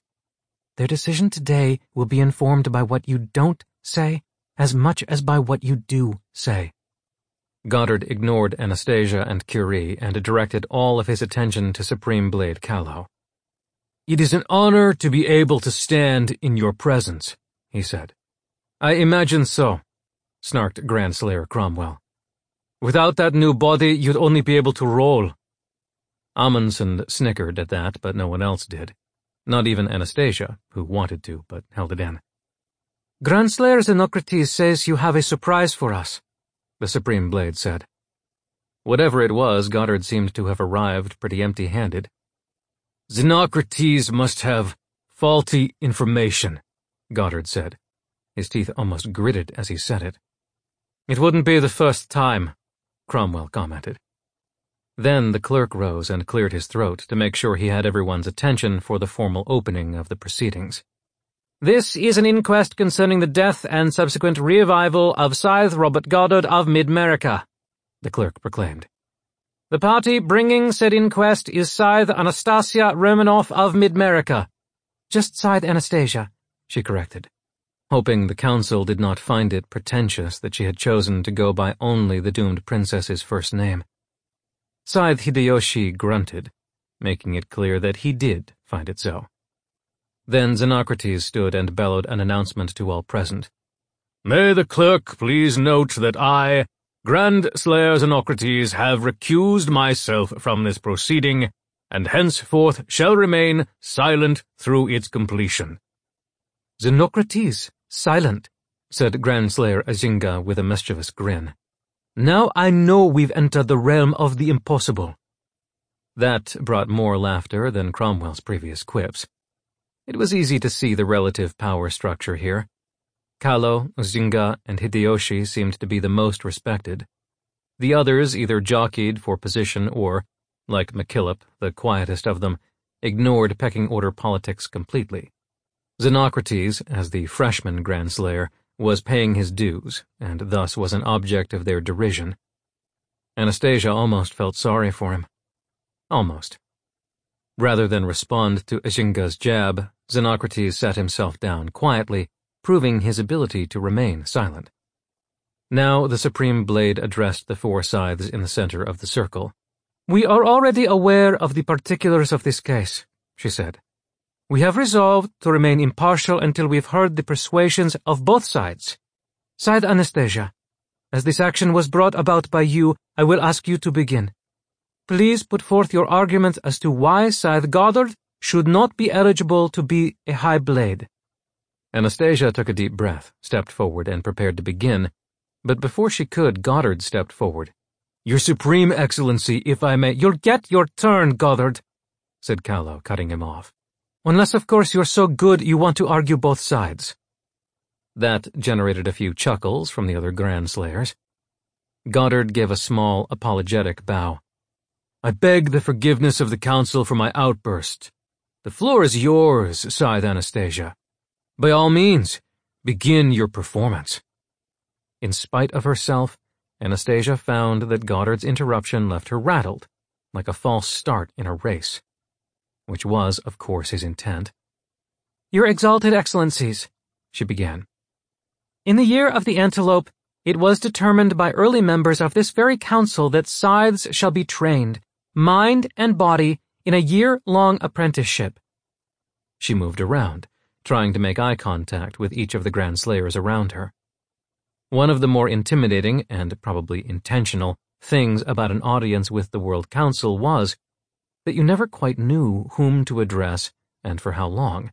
Their decision today will be informed by what you don't say as much as by what you do say. Goddard ignored Anastasia and Curie and directed all of his attention to Supreme Blade Kahlo. It is an honor to be able to stand in your presence, he said. I imagine so, snarked Grand Slayer Cromwell. Without that new body, you'd only be able to roll. Amundsen snickered at that, but no one else did. Not even Anastasia, who wanted to, but held it in. Grandslayer Xenocrates says you have a surprise for us, the Supreme Blade said. Whatever it was, Goddard seemed to have arrived pretty empty-handed. Xenocrates must have faulty information, Goddard said. His teeth almost gritted as he said it. It wouldn't be the first time, Cromwell commented. Then the clerk rose and cleared his throat to make sure he had everyone's attention for the formal opening of the proceedings. This is an inquest concerning the death and subsequent revival of Scythe Robert Goddard of Mid-America, the clerk proclaimed. The party bringing said inquest is Scythe Anastasia Romanoff of Mid-America. Just Scythe Anastasia, she corrected, hoping the council did not find it pretentious that she had chosen to go by only the doomed princess's first name. Scythe Hideyoshi grunted, making it clear that he did find it so. Then Xenocrates stood and bellowed an announcement to all present. May the clerk please note that I, Grand Slayer Xenocrates, have recused myself from this proceeding, and henceforth shall remain silent through its completion. Xenocrates, silent, said Grand Slayer Nzinga with a mischievous grin. Now I know we've entered the realm of the impossible. That brought more laughter than Cromwell's previous quips. It was easy to see the relative power structure here. Kahlo, Nzinga, and Hideyoshi seemed to be the most respected. The others either jockeyed for position or, like MacKillop, the quietest of them, ignored pecking order politics completely. Xenocrates, as the freshman Grand Slayer, was paying his dues, and thus was an object of their derision. Anastasia almost felt sorry for him. Almost. Rather than respond to Nzinga's jab, Xenocrates sat himself down quietly, proving his ability to remain silent. Now the Supreme Blade addressed the four scythes in the center of the circle. We are already aware of the particulars of this case, she said. We have resolved to remain impartial until we've heard the persuasions of both sides. Scythe Anastasia, as this action was brought about by you, I will ask you to begin. Please put forth your argument as to why Scythe Goddard should not be eligible to be a High Blade. Anastasia took a deep breath, stepped forward, and prepared to begin, but before she could, Goddard stepped forward. Your Supreme Excellency, if I may— You'll get your turn, Goddard, said Kahlo, cutting him off. Unless, of course, you're so good you want to argue both sides. That generated a few chuckles from the other Grand Slayers. Goddard gave a small, apologetic bow. I beg the forgiveness of the Council for my outburst. The floor is yours, sighed Anastasia. By all means, begin your performance. In spite of herself, Anastasia found that Goddard's interruption left her rattled, like a false start in a race. Which was, of course, his intent. Your Exalted Excellencies, she began. In the year of the antelope, it was determined by early members of this very council that scythes shall be trained, mind and body, in a year-long apprenticeship. She moved around, trying to make eye contact with each of the Grand Slayers around her. One of the more intimidating, and probably intentional, things about an audience with the World Council was that you never quite knew whom to address and for how long,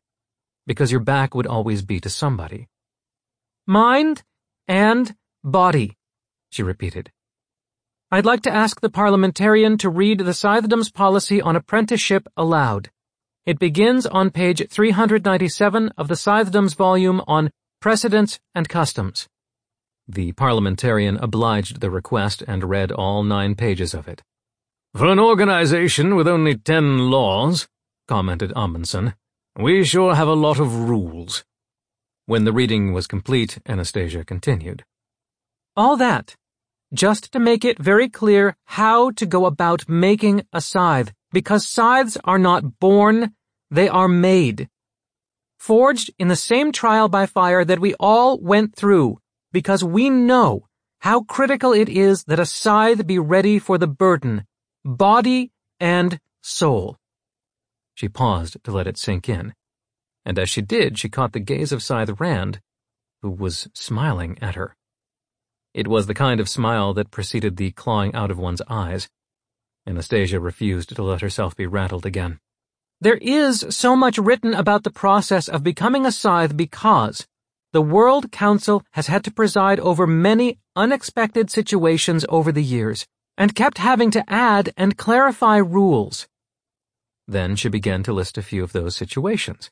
because your back would always be to somebody. Mind and body, she repeated. I'd like to ask the parliamentarian to read the Scythedom's policy on apprenticeship aloud. It begins on page 397 of the Scythedom's volume on Precedents and Customs. The parliamentarian obliged the request and read all nine pages of it. For an organization with only ten laws, commented Amundsen, we sure have a lot of rules. When the reading was complete, Anastasia continued. All that, just to make it very clear how to go about making a scythe, because scythes are not born, they are made. Forged in the same trial by fire that we all went through, because we know how critical it is that a scythe be ready for the burden, body and soul. She paused to let it sink in, and as she did, she caught the gaze of Scythe Rand, who was smiling at her. It was the kind of smile that preceded the clawing out of one's eyes. Anastasia refused to let herself be rattled again. There is so much written about the process of becoming a scythe because the World Council has had to preside over many unexpected situations over the years and kept having to add and clarify rules. Then she began to list a few of those situations.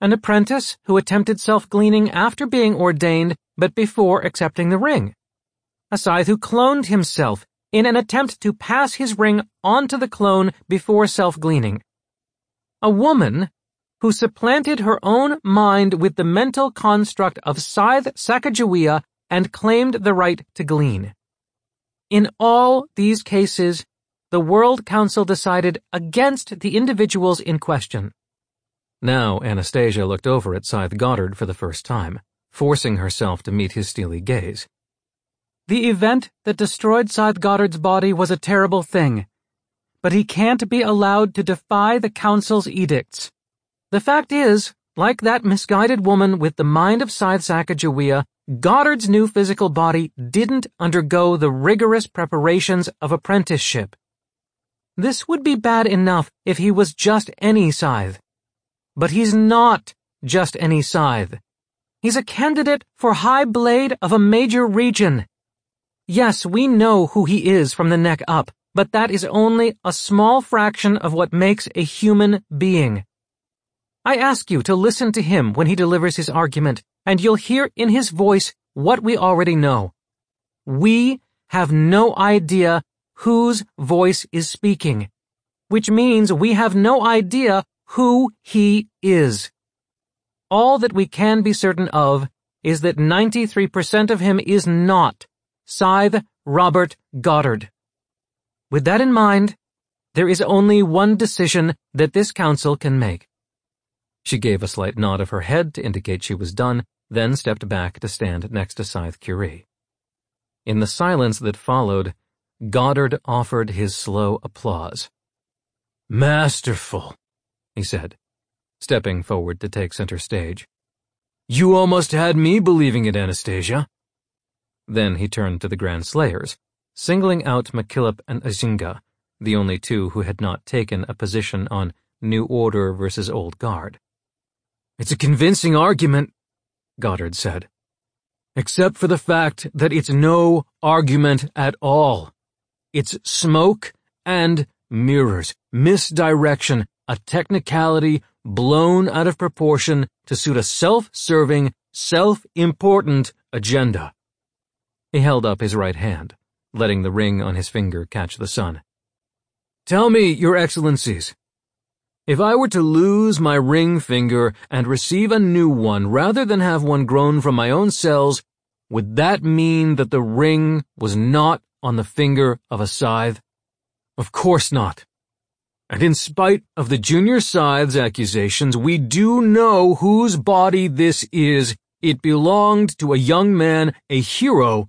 An apprentice who attempted self-gleaning after being ordained but before accepting the ring. A scythe who cloned himself in an attempt to pass his ring onto the clone before self-gleaning. A woman who supplanted her own mind with the mental construct of Scythe Sacagawea and claimed the right to glean. In all these cases, the World Council decided against the individuals in question. Now Anastasia looked over at Scythe Goddard for the first time, forcing herself to meet his steely gaze. The event that destroyed Scythe Goddard's body was a terrible thing, but he can't be allowed to defy the Council's edicts. The fact is, like that misguided woman with the mind of Scythe Sacagawea, Goddard's new physical body didn't undergo the rigorous preparations of apprenticeship. This would be bad enough if he was just any scythe. But he's not just any scythe. He's a candidate for High Blade of a major region. Yes, we know who he is from the neck up, but that is only a small fraction of what makes a human being. I ask you to listen to him when he delivers his argument, and you'll hear in his voice what we already know. We have no idea whose voice is speaking, which means we have no idea who he is. All that we can be certain of is that 93% of him is not Scythe Robert Goddard. With that in mind, there is only one decision that this council can make. She gave a slight nod of her head to indicate she was done, then stepped back to stand next to Scythe Curie. In the silence that followed, Goddard offered his slow applause. Masterful, he said, stepping forward to take center stage. You almost had me believing it, Anastasia. Then he turned to the Grand Slayers, singling out MacKillop and Nzinga, the only two who had not taken a position on New Order versus Old Guard. It's a convincing argument, Goddard said. Except for the fact that it's no argument at all. It's smoke and mirrors, misdirection, a technicality blown out of proportion to suit a self-serving, self-important agenda. He held up his right hand, letting the ring on his finger catch the sun. Tell me, Your Excellencies, if I were to lose my ring finger and receive a new one rather than have one grown from my own cells, would that mean that the ring was not on the finger of a scythe? Of course not. And in spite of the junior scythe's accusations, we do know whose body this is. It belonged to a young man, a hero,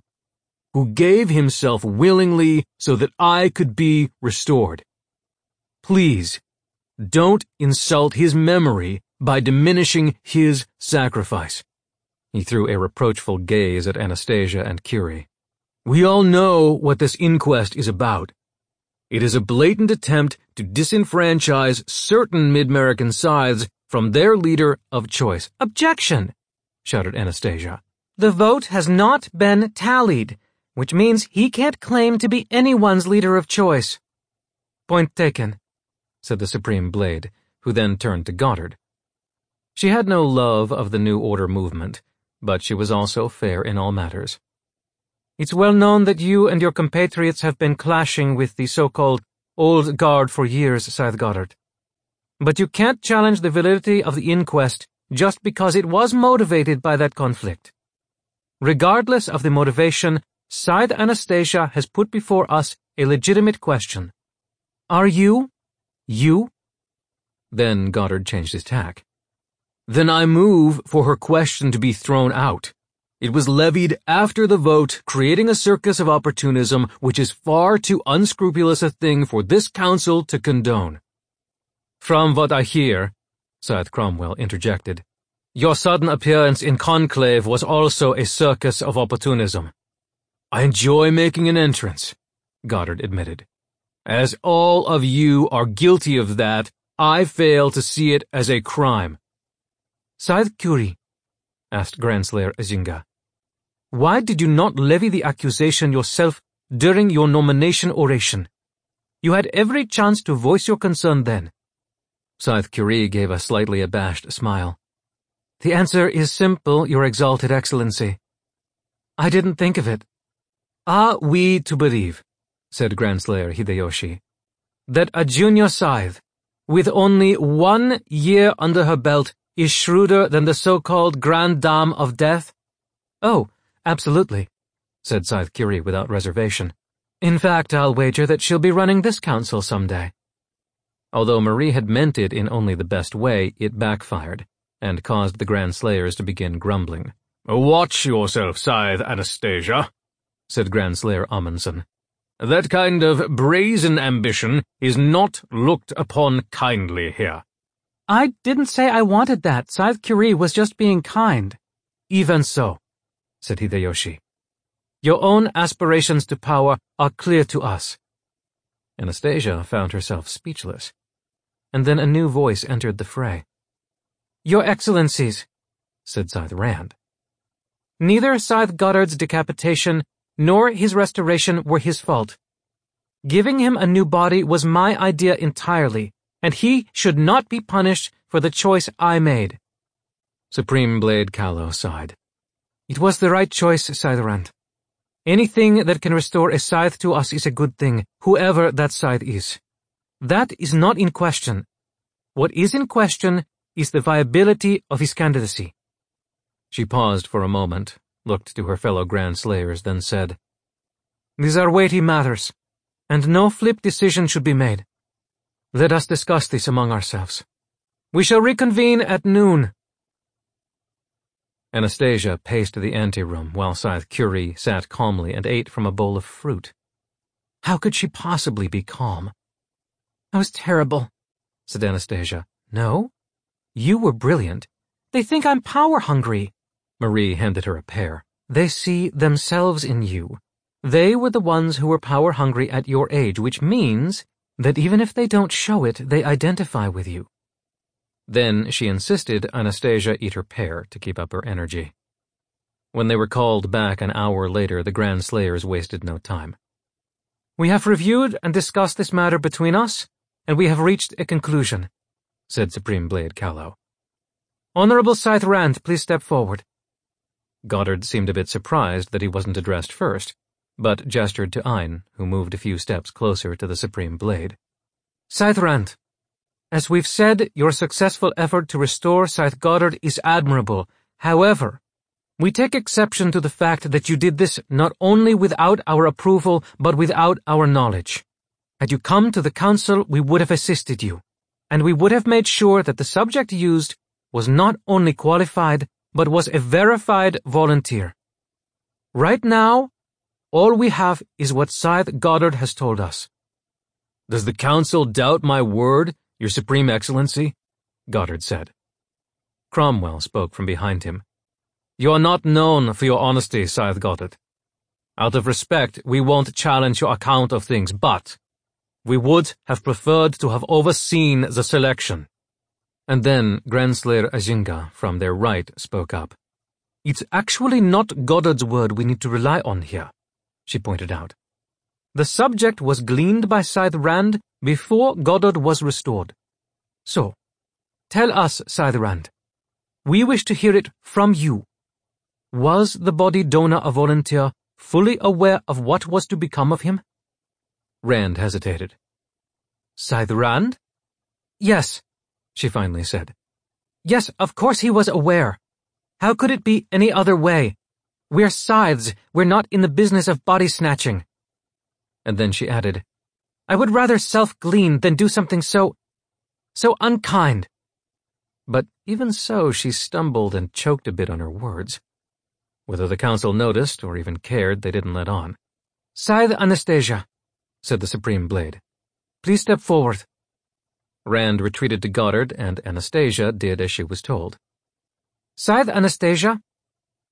who gave himself willingly so that I could be restored. Please, don't insult his memory by diminishing his sacrifice. He threw a reproachful gaze at Anastasia and Curie. We all know what this inquest is about. It is a blatant attempt to disenfranchise certain mid-American scythes from their leader of choice. Objection! shouted Anastasia. The vote has not been tallied, which means he can't claim to be anyone's leader of choice. Point taken said the Supreme Blade, who then turned to Goddard. She had no love of the New Order movement, but she was also fair in all matters. It's well known that you and your compatriots have been clashing with the so-called Old Guard for years, Scythe Goddard. But you can't challenge the validity of the inquest just because it was motivated by that conflict. Regardless of the motivation, Scythe Anastasia has put before us a legitimate question. Are you, you? Then Goddard changed his tack. Then I move for her question to be thrown out. It was levied after the vote, creating a circus of opportunism which is far too unscrupulous a thing for this council to condone. From what I hear, Scythe Cromwell interjected, your sudden appearance in conclave was also a circus of opportunism. I enjoy making an entrance, Goddard admitted. As all of you are guilty of that, I fail to see it as a crime. Scythe Curie, asked Grandslayer Nzinga, why did you not levy the accusation yourself during your nomination oration? You had every chance to voice your concern then. Scythe Curie gave a slightly abashed smile. The answer is simple, Your Exalted Excellency. I didn't think of it. Are we to believe said Grandslayer Hideyoshi, that a junior scythe, with only one year under her belt, is shrewder than the so-called Grand Dame of Death? Oh, absolutely, said Scythe Curie without reservation. In fact, I'll wager that she'll be running this council someday. Although Marie had meant it in only the best way, it backfired, and caused the Grand Slayers to begin grumbling. Watch yourself, Scythe Anastasia, said Grand Slayer Amundsen. That kind of brazen ambition is not looked upon kindly here. I didn't say I wanted that. Scythe Curie was just being kind. Even so, said Hideyoshi. Your own aspirations to power are clear to us. Anastasia found herself speechless. And then a new voice entered the fray. Your Excellencies, said Scythe Rand. Neither Scythe Goddard's decapitation nor his restoration were his fault. Giving him a new body was my idea entirely, and he should not be punished for the choice I made. Supreme Blade Kahlo sighed. It was the right choice, Scythe Rand. Anything that can restore a scythe to us is a good thing, whoever that scythe is. That is not in question. What is in question is the viability of his candidacy. She paused for a moment, looked to her fellow Grand Slayers, then said, These are weighty matters, and no flip decision should be made. Let us discuss this among ourselves. We shall reconvene at noon. Anastasia paced the anteroom while Scythe Curie sat calmly and ate from a bowl of fruit. How could she possibly be calm? I was terrible, said Anastasia. No, you were brilliant. They think I'm power-hungry. Marie handed her a pear. They see themselves in you. They were the ones who were power-hungry at your age, which means that even if they don't show it, they identify with you. Then she insisted Anastasia eat her pear to keep up her energy. When they were called back an hour later, the Grand Slayers wasted no time. We have reviewed and discussed this matter between us, and we have reached a conclusion, said Supreme Blade Kahlo. Honorable Scythe Rand, please step forward. Goddard seemed a bit surprised that he wasn't addressed first, but gestured to Ayn, who moved a few steps closer to the Supreme Blade. Scythe Rand, as we've said, your successful effort to restore Scythe Goddard is admirable. However, we take exception to the fact that you did this not only without our approval, but without our knowledge. Had you come to the Council, we would have assisted you, and we would have made sure that the subject used was not only qualified, but was a verified volunteer. Right now, all we have is what Scythe Goddard has told us. Does the Council doubt my word, Your Supreme Excellency? Goddard said. Cromwell spoke from behind him. You are not known for your honesty, Scythe Goddard. Out of respect, we won't challenge your account of things, but we would have preferred to have overseen the selection. And then Grandslayer Nzinga, from their right, spoke up. It's actually not Goddard's word we need to rely on here, she pointed out. The subject was gleaned by Scythe Rand before Goddard was restored. So, tell us, Scythe Rand. We wish to hear it from you. Was the body donor a volunteer fully aware of what was to become of him? Rand hesitated. Scythe Rand? Yes, she finally said. Yes, of course he was aware. How could it be any other way? We're scythes, we're not in the business of body snatching. And then she added, I would rather self-glean than do something so... so unkind. But even so, she stumbled and choked a bit on her words. Whether the council noticed or even cared, they didn't let on. Scythe Anastasia, said the Supreme Blade. Please step forward. Rand retreated to Goddard, and Anastasia did as she was told. Scythe Anastasia,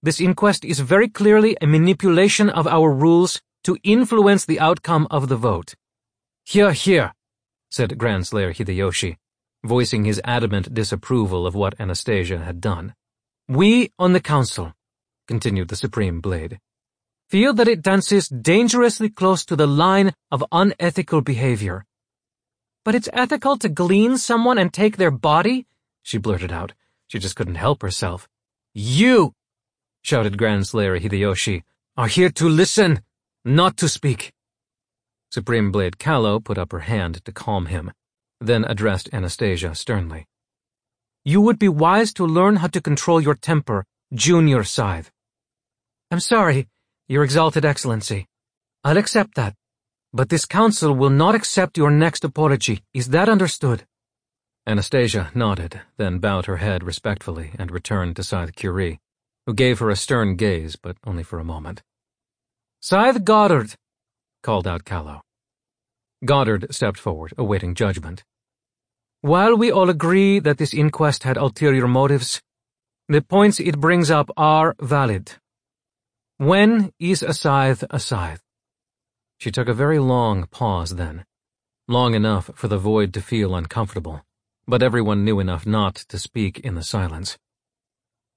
this inquest is very clearly a manipulation of our rules to influence the outcome of the vote. Hear, hear, said Grandslayer Hideyoshi, voicing his adamant disapproval of what Anastasia had done. We on the council, continued the Supreme Blade, feel that it dances dangerously close to the line of unethical behavior but it's ethical to glean someone and take their body? She blurted out. She just couldn't help herself. You, shouted Grandslayer Hideyoshi, are here to listen, not to speak. Supreme Blade Kahlo put up her hand to calm him, then addressed Anastasia sternly. You would be wise to learn how to control your temper, Junior Scythe. I'm sorry, Your Exalted Excellency. I'll accept that. But this council will not accept your next apology. Is that understood? Anastasia nodded, then bowed her head respectfully and returned to Scythe Curie, who gave her a stern gaze, but only for a moment. Scythe Goddard, called out Kahlo. Goddard stepped forward, awaiting judgment. While we all agree that this inquest had ulterior motives, the points it brings up are valid. When is a scythe a scythe? She took a very long pause then, long enough for the void to feel uncomfortable, but everyone knew enough not to speak in the silence.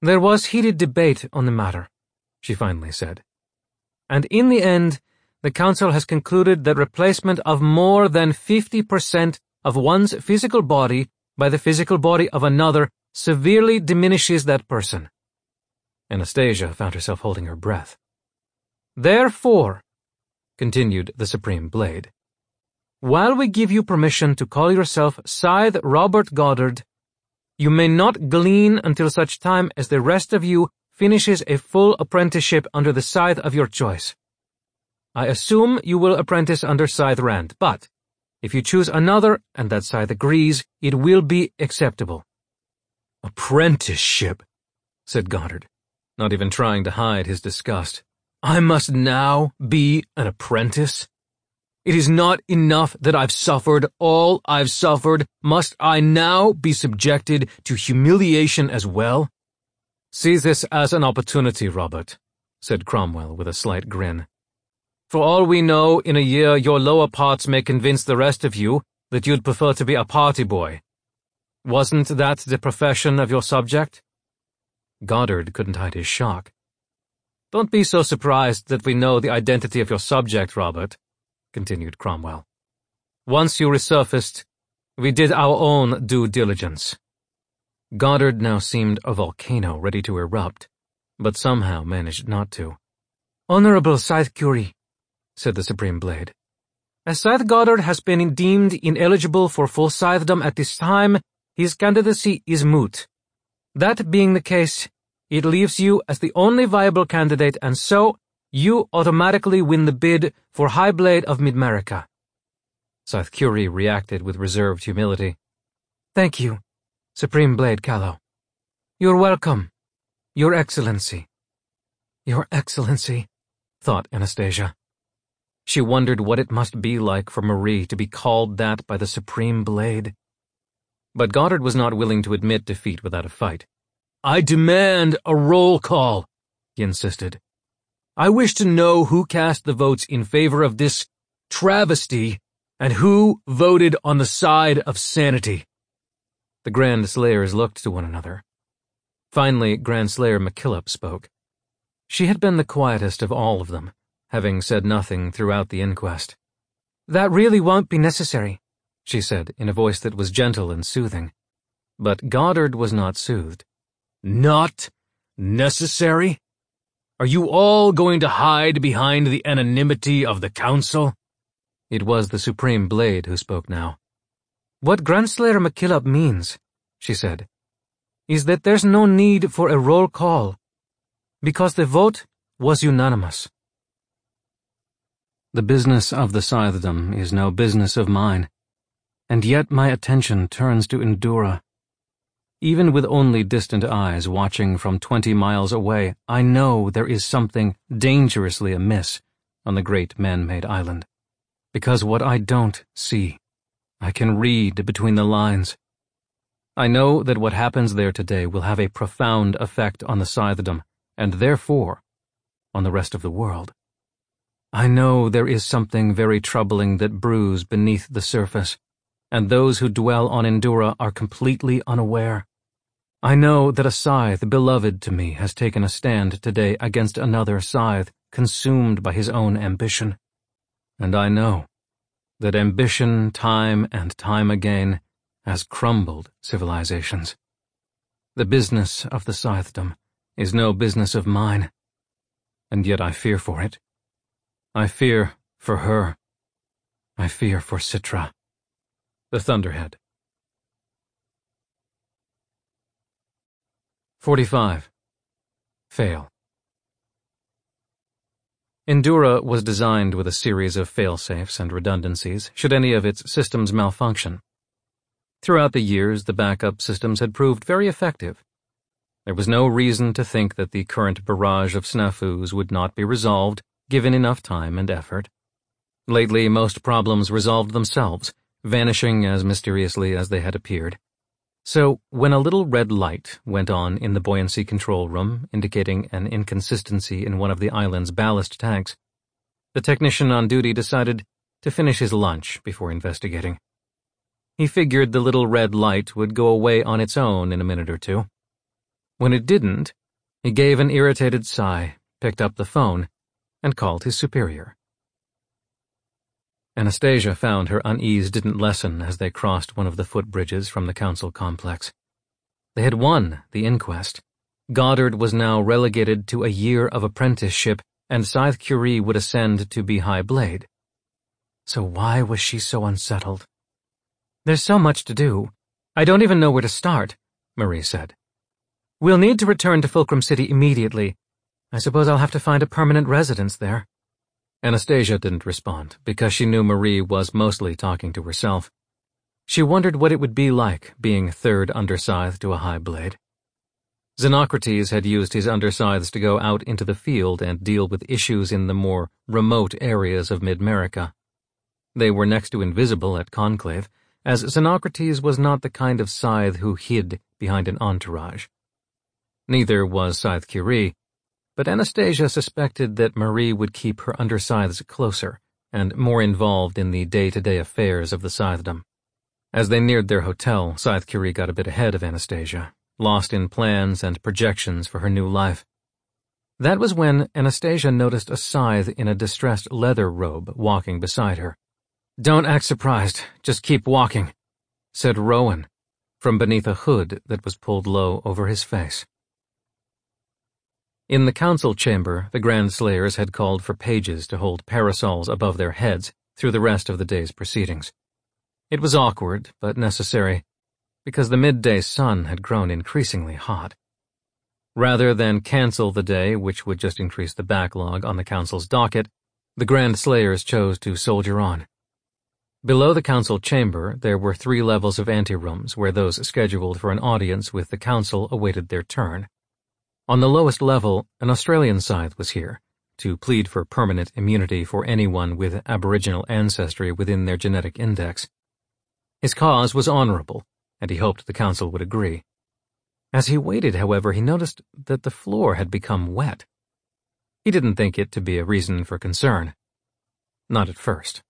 There was heated debate on the matter, she finally said. And in the end, the Council has concluded that replacement of more than 50% of one's physical body by the physical body of another severely diminishes that person. Anastasia found herself holding her breath. Therefore, continued the Supreme Blade. While we give you permission to call yourself Scythe Robert Goddard, you may not glean until such time as the rest of you finishes a full apprenticeship under the scythe of your choice. I assume you will apprentice under Scythe Rand, but if you choose another and that Scythe agrees, it will be acceptable. Apprenticeship, said Goddard, not even trying to hide his disgust. I must now be an apprentice? It is not enough that I've suffered all I've suffered. Must I now be subjected to humiliation as well? Seize this as an opportunity, Robert, said Cromwell with a slight grin. For all we know, in a year your lower parts may convince the rest of you that you'd prefer to be a party boy. Wasn't that the profession of your subject? Goddard couldn't hide his shock. Don't be so surprised that we know the identity of your subject, Robert, continued Cromwell. Once you resurfaced, we did our own due diligence. Goddard now seemed a volcano ready to erupt, but somehow managed not to. Honorable Scythe Curie, said the Supreme Blade. As Scythe Goddard has been deemed ineligible for full scythedom at this time, his candidacy is moot. That being the case, it leaves you as the only viable candidate and so, you automatically win the bid for High Blade of MidMerica. Scythe Curie reacted with reserved humility. Thank you, Supreme Blade Kahlo. You're welcome, Your Excellency. Your Excellency, thought Anastasia. She wondered what it must be like for Marie to be called that by the Supreme Blade. But Goddard was not willing to admit defeat without a fight. I demand a roll call, he insisted. I wish to know who cast the votes in favor of this travesty and who voted on the side of sanity. The Grandslayers looked to one another. Finally, Grandslayer MacKillop spoke. She had been the quietest of all of them, having said nothing throughout the inquest. That really won't be necessary, she said in a voice that was gentle and soothing. But Goddard was not soothed. Not necessary? Are you all going to hide behind the anonymity of the Council? It was the Supreme Blade who spoke now. What Grandslayer MacKillop means, she said, is that there's no need for a roll call, because the vote was unanimous. The business of the Scythedom is no business of mine, and yet my attention turns to Endura. Even with only distant eyes watching from twenty miles away, I know there is something dangerously amiss on the great man-made island. Because what I don't see, I can read between the lines. I know that what happens there today will have a profound effect on the Scythedom, and therefore, on the rest of the world. I know there is something very troubling that brews beneath the surface, and those who dwell on Endura are completely unaware. I know that a scythe beloved to me has taken a stand today against another scythe consumed by his own ambition. And I know that ambition time and time again has crumbled civilizations. The business of the scythedom is no business of mine, and yet I fear for it. I fear for her. I fear for Citra, the Thunderhead. 45. Fail. Endura was designed with a series of failsafes and redundancies should any of its systems malfunction. Throughout the years, the backup systems had proved very effective. There was no reason to think that the current barrage of snafus would not be resolved given enough time and effort. Lately, most problems resolved themselves, vanishing as mysteriously as they had appeared. So, when a little red light went on in the buoyancy control room, indicating an inconsistency in one of the island's ballast tanks, the technician on duty decided to finish his lunch before investigating. He figured the little red light would go away on its own in a minute or two. When it didn't, he gave an irritated sigh, picked up the phone, and called his superior. Anastasia found her unease didn't lessen as they crossed one of the footbridges from the council complex. They had won the inquest. Goddard was now relegated to a year of apprenticeship, and Scythe Curie would ascend to be High Blade. So why was she so unsettled? There's so much to do. I don't even know where to start, Marie said. We'll need to return to Fulcrum City immediately. I suppose I'll have to find a permanent residence there. Anastasia didn't respond because she knew Marie was mostly talking to herself. She wondered what it would be like being third underscythe to a high blade. Xenocrates had used his underscythes to go out into the field and deal with issues in the more remote areas of MidMerica. They were next to invisible at Conclave, as Xenocrates was not the kind of scythe who hid behind an entourage. Neither was Scythe Curie, but Anastasia suspected that Marie would keep her underscythes closer and more involved in the day-to-day affairs of the scythedom. As they neared their hotel, Scythe Curie got a bit ahead of Anastasia, lost in plans and projections for her new life. That was when Anastasia noticed a scythe in a distressed leather robe walking beside her. Don't act surprised, just keep walking, said Rowan, from beneath a hood that was pulled low over his face. In the council chamber, the Grandslayers had called for pages to hold parasols above their heads through the rest of the day's proceedings. It was awkward, but necessary, because the midday sun had grown increasingly hot. Rather than cancel the day, which would just increase the backlog on the council's docket, the Grandslayers chose to soldier on. Below the council chamber, there were three levels of anterooms where those scheduled for an audience with the council awaited their turn. On the lowest level, an Australian scythe was here, to plead for permanent immunity for anyone with Aboriginal ancestry within their genetic index. His cause was honorable, and he hoped the council would agree. As he waited, however, he noticed that the floor had become wet. He didn't think it to be a reason for concern. Not at first.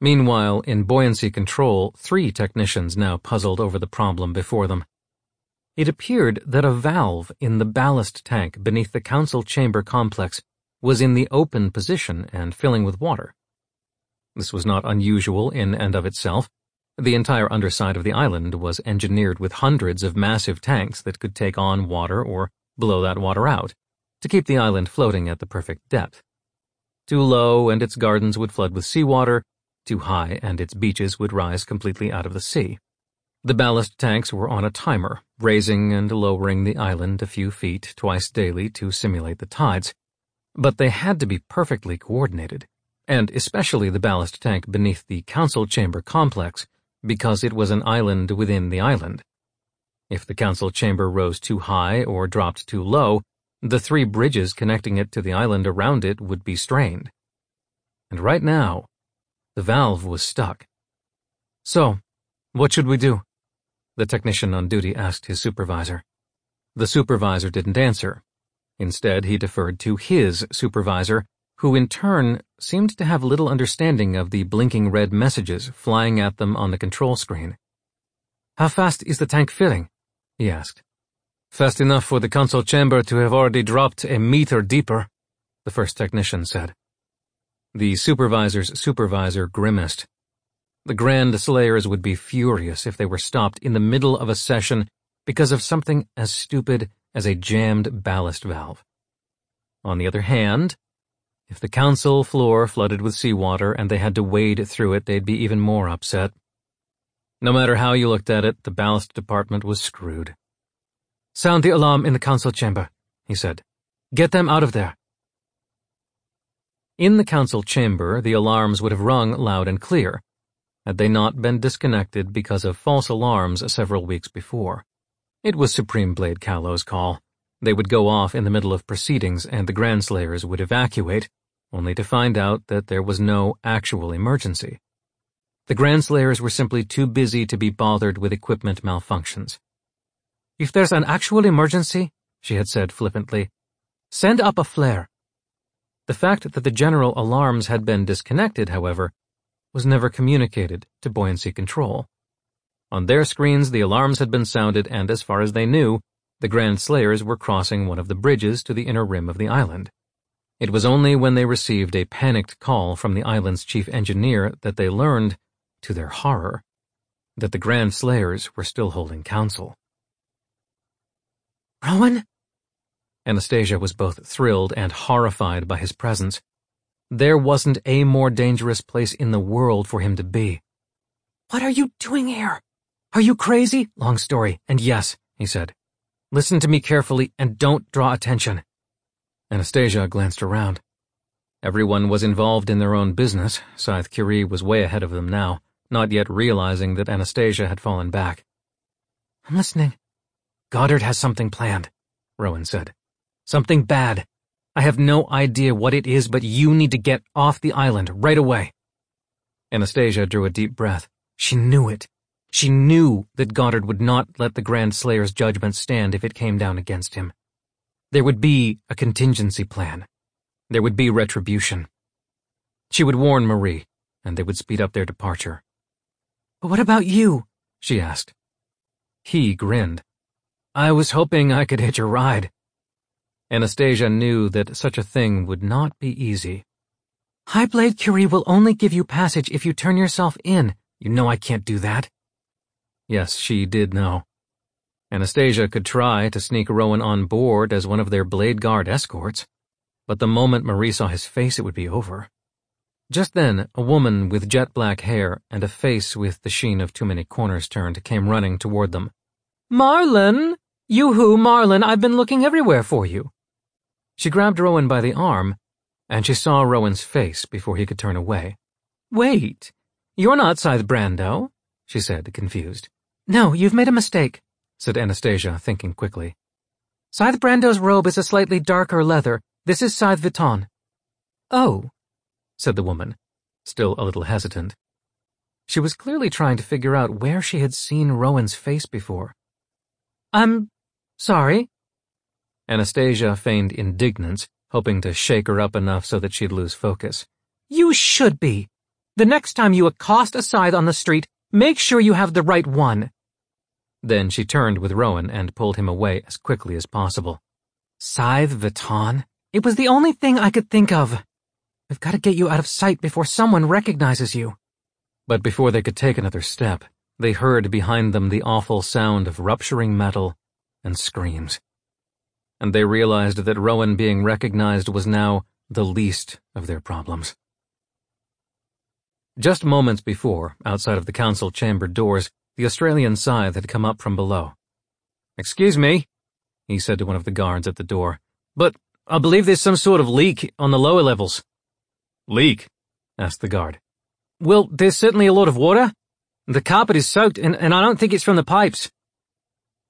Meanwhile, in buoyancy control, three technicians now puzzled over the problem before them. It appeared that a valve in the ballast tank beneath the council chamber complex was in the open position and filling with water. This was not unusual in and of itself, the entire underside of the island was engineered with hundreds of massive tanks that could take on water or blow that water out to keep the island floating at the perfect depth. Too low and its gardens would flood with seawater, too high and its beaches would rise completely out of the sea. The ballast tanks were on a timer, raising and lowering the island a few feet twice daily to simulate the tides, but they had to be perfectly coordinated, and especially the ballast tank beneath the council chamber complex because it was an island within the island. If the council chamber rose too high or dropped too low, the three bridges connecting it to the island around it would be strained. And right now, the valve was stuck. So, what should we do? The technician on duty asked his supervisor. The supervisor didn't answer. Instead, he deferred to his supervisor, who in turn seemed to have little understanding of the blinking red messages flying at them on the control screen. How fast is the tank filling? he asked. Fast enough for the console chamber to have already dropped a meter deeper, the first technician said. The supervisor's supervisor grimaced. The Grandslayers would be furious if they were stopped in the middle of a session because of something as stupid as a jammed ballast valve. On the other hand, if the council floor flooded with seawater and they had to wade through it, they'd be even more upset. No matter how you looked at it, the ballast department was screwed. Sound the alarm in the council chamber, he said. Get them out of there. In the council chamber, the alarms would have rung loud and clear, had they not been disconnected because of false alarms several weeks before. It was Supreme Blade Kahlo's call. They would go off in the middle of proceedings and the Grandslayers would evacuate, only to find out that there was no actual emergency. The Grandslayers were simply too busy to be bothered with equipment malfunctions. If there's an actual emergency, she had said flippantly, send up a flare. The fact that the general alarms had been disconnected, however, was never communicated to buoyancy control. On their screens, the alarms had been sounded, and as far as they knew, the Grandslayers were crossing one of the bridges to the inner rim of the island. It was only when they received a panicked call from the island's chief engineer that they learned, to their horror, that the Grandslayers were still holding council. Rowan? Anastasia was both thrilled and horrified by his presence. There wasn't a more dangerous place in the world for him to be. What are you doing here? Are you crazy? Long story, and yes, he said. Listen to me carefully and don't draw attention. Anastasia glanced around. Everyone was involved in their own business. Scythe Curie was way ahead of them now, not yet realizing that Anastasia had fallen back. I'm listening. Goddard has something planned, Rowan said. Something bad. I have no idea what it is, but you need to get off the island right away. Anastasia drew a deep breath. She knew it. She knew that Goddard would not let the Grandslayer's judgment stand if it came down against him. There would be a contingency plan. There would be retribution. She would warn Marie, and they would speed up their departure. But what about you? she asked. He grinned. I was hoping I could hitch a ride. Anastasia knew that such a thing would not be easy. Highblade Curie will only give you passage if you turn yourself in. You know I can't do that. Yes, she did know. Anastasia could try to sneak Rowan on board as one of their Blade Guard escorts, but the moment Marie saw his face, it would be over. Just then, a woman with jet black hair and a face with the sheen of too many corners turned came running toward them. Marlon! You who, Marlon, I've been looking everywhere for you. She grabbed Rowan by the arm, and she saw Rowan's face before he could turn away. Wait, you're not Scythe Brando, she said, confused. No, you've made a mistake said Anastasia, thinking quickly. Scythe Brando's robe is a slightly darker leather. This is Scythe Vuitton. Oh, said the woman, still a little hesitant. She was clearly trying to figure out where she had seen Rowan's face before. I'm sorry. Anastasia feigned indignance, hoping to shake her up enough so that she'd lose focus. You should be. The next time you accost a scythe on the street, make sure you have the right one. Then she turned with Rowan and pulled him away as quickly as possible. Scythe Vuitton? It was the only thing I could think of. We've got to get you out of sight before someone recognizes you. But before they could take another step, they heard behind them the awful sound of rupturing metal and screams. And they realized that Rowan being recognized was now the least of their problems. Just moments before, outside of the council chamber doors, the Australian scythe had come up from below. Excuse me, he said to one of the guards at the door, but I believe there's some sort of leak on the lower levels. Leak? asked the guard. Well, there's certainly a lot of water. The carpet is soaked, and, and I don't think it's from the pipes.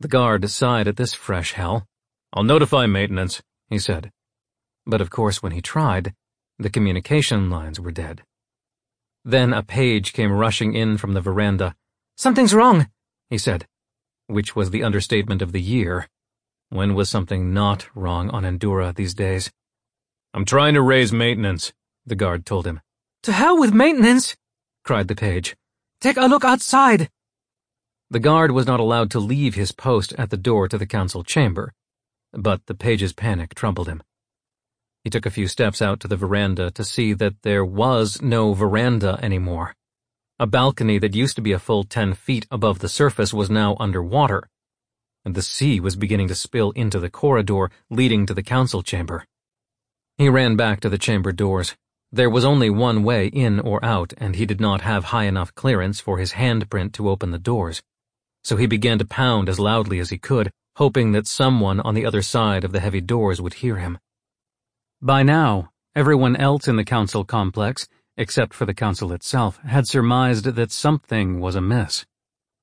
The guard sighed at this fresh hell. I'll notify maintenance, he said. But of course, when he tried, the communication lines were dead. Then a page came rushing in from the veranda Something's wrong, he said, which was the understatement of the year. When was something not wrong on Endura these days? I'm trying to raise maintenance, the guard told him. To hell with maintenance, cried the page. Take a look outside. The guard was not allowed to leave his post at the door to the council chamber, but the page's panic troubled him. He took a few steps out to the veranda to see that there was no veranda anymore. A balcony that used to be a full ten feet above the surface was now underwater, and the sea was beginning to spill into the corridor leading to the council chamber. He ran back to the chamber doors. There was only one way in or out, and he did not have high enough clearance for his handprint to open the doors. So he began to pound as loudly as he could, hoping that someone on the other side of the heavy doors would hear him. By now, everyone else in the council complex except for the council itself, had surmised that something was amiss.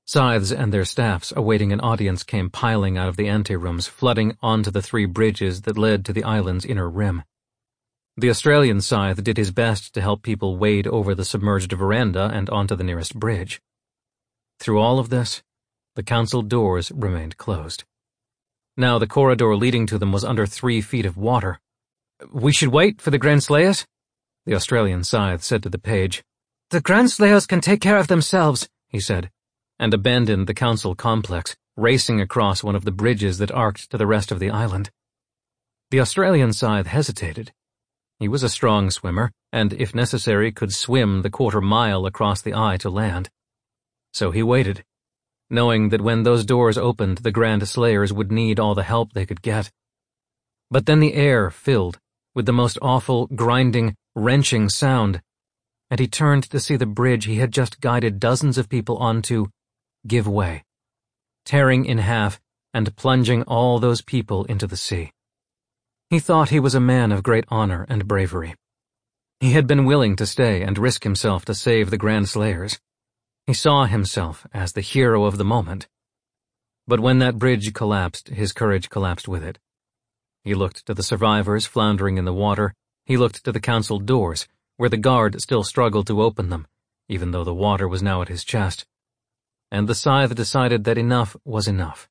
Scythes and their staffs awaiting an audience came piling out of the anterooms, flooding onto the three bridges that led to the island's inner rim. The Australian scythe did his best to help people wade over the submerged veranda and onto the nearest bridge. Through all of this, the council doors remained closed. Now the corridor leading to them was under three feet of water. We should wait for the Grandslayers? The Australian scythe said to the page. The Grandslayers can take care of themselves, he said, and abandoned the council complex, racing across one of the bridges that arced to the rest of the island. The Australian scythe hesitated. He was a strong swimmer, and if necessary could swim the quarter mile across the eye to land. So he waited, knowing that when those doors opened the Grandslayers would need all the help they could get. But then the air filled with the most awful, grinding, wrenching sound, and he turned to see the bridge he had just guided dozens of people onto give way, tearing in half and plunging all those people into the sea. He thought he was a man of great honor and bravery, He had been willing to stay and risk himself to save the Grandslayers. He saw himself as the hero of the moment. But when that bridge collapsed, his courage collapsed with it. He looked to the survivors floundering in the water. He looked to the council doors, where the guard still struggled to open them, even though the water was now at his chest. And the scythe decided that enough was enough.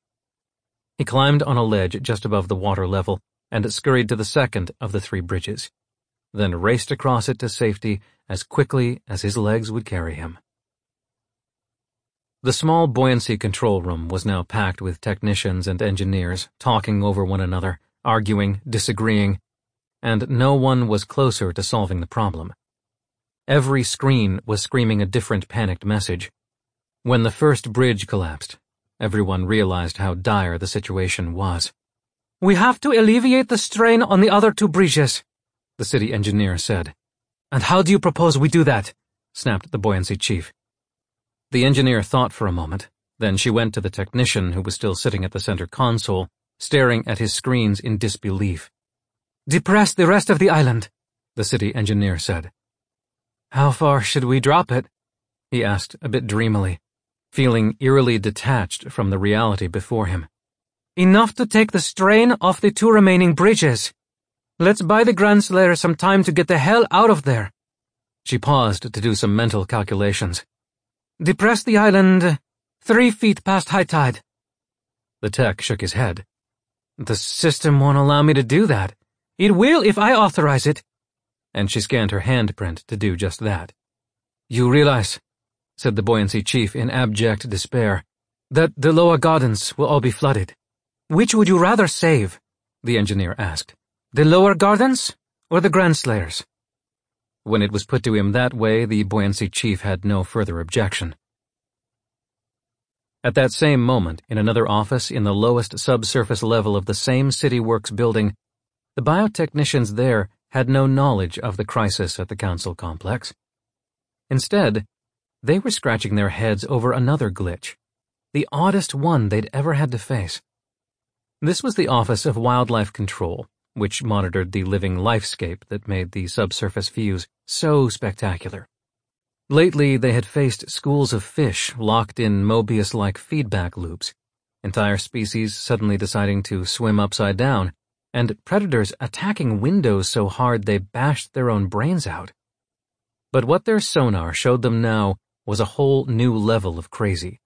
He climbed on a ledge just above the water level and scurried to the second of the three bridges, then raced across it to safety as quickly as his legs would carry him. The small buoyancy control room was now packed with technicians and engineers talking over one another, arguing, disagreeing, and no one was closer to solving the problem. Every screen was screaming a different panicked message. When the first bridge collapsed, everyone realized how dire the situation was. We have to alleviate the strain on the other two bridges, the city engineer said. And how do you propose we do that? snapped the buoyancy chief. The engineer thought for a moment, then she went to the technician who was still sitting at the center console, staring at his screens in disbelief. Depress the rest of the island, the city engineer said. How far should we drop it? he asked a bit dreamily, feeling eerily detached from the reality before him. Enough to take the strain off the two remaining bridges. Let's buy the Grandslayer some time to get the hell out of there. She paused to do some mental calculations. Depress the island three feet past high tide. The tech shook his head. The system won't allow me to do that. It will if I authorize it. And she scanned her handprint to do just that. You realize, said the buoyancy chief in abject despair, that the lower gardens will all be flooded. Which would you rather save? the engineer asked. The lower gardens or the Grandslayers? When it was put to him that way, the buoyancy chief had no further objection. At that same moment, in another office in the lowest subsurface level of the same City Works building, the biotechnicians there had no knowledge of the crisis at the council complex. Instead, they were scratching their heads over another glitch, the oddest one they'd ever had to face. This was the Office of Wildlife Control, which monitored the living lifescape that made the subsurface views so spectacular. Lately, they had faced schools of fish locked in Mobius-like feedback loops, entire species suddenly deciding to swim upside down, and predators attacking windows so hard they bashed their own brains out. But what their sonar showed them now was a whole new level of crazy.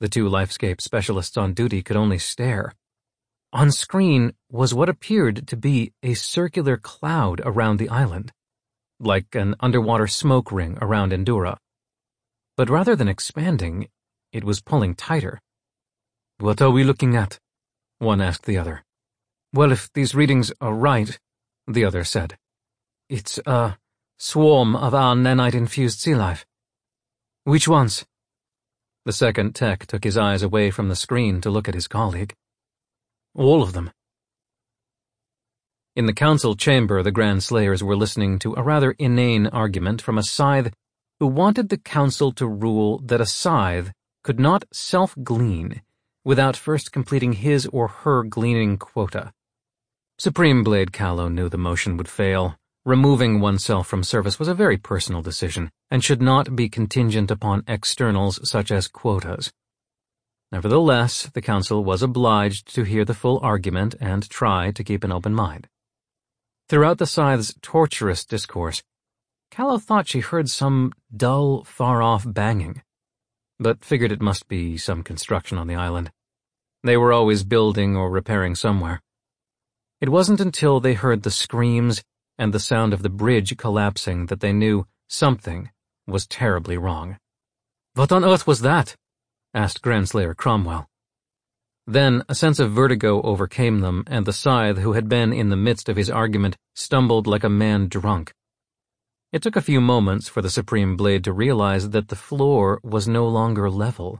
The two lifescape specialists on duty could only stare. On screen was what appeared to be a circular cloud around the island, like an underwater smoke ring around Endura. But rather than expanding, it was pulling tighter. What are we looking at? One asked the other. Well, if these readings are right, the other said, it's a swarm of our nanite-infused sea life. Which ones? The second tech took his eyes away from the screen to look at his colleague. All of them. In the council chamber, the Grandslayers were listening to a rather inane argument from a scythe who wanted the council to rule that a scythe could not self-glean without first completing his or her gleaning quota. Supreme Blade Kahlo knew the motion would fail. Removing oneself from service was a very personal decision and should not be contingent upon externals such as quotas. Nevertheless, the council was obliged to hear the full argument and try to keep an open mind. Throughout the scythe's torturous discourse, Kahlo thought she heard some dull, far-off banging, but figured it must be some construction on the island. They were always building or repairing somewhere. It wasn't until they heard the screams and the sound of the bridge collapsing that they knew something was terribly wrong. What on earth was that? Asked Grandslayer Cromwell. Then a sense of vertigo overcame them, and the scythe, who had been in the midst of his argument, stumbled like a man drunk. It took a few moments for the Supreme Blade to realize that the floor was no longer level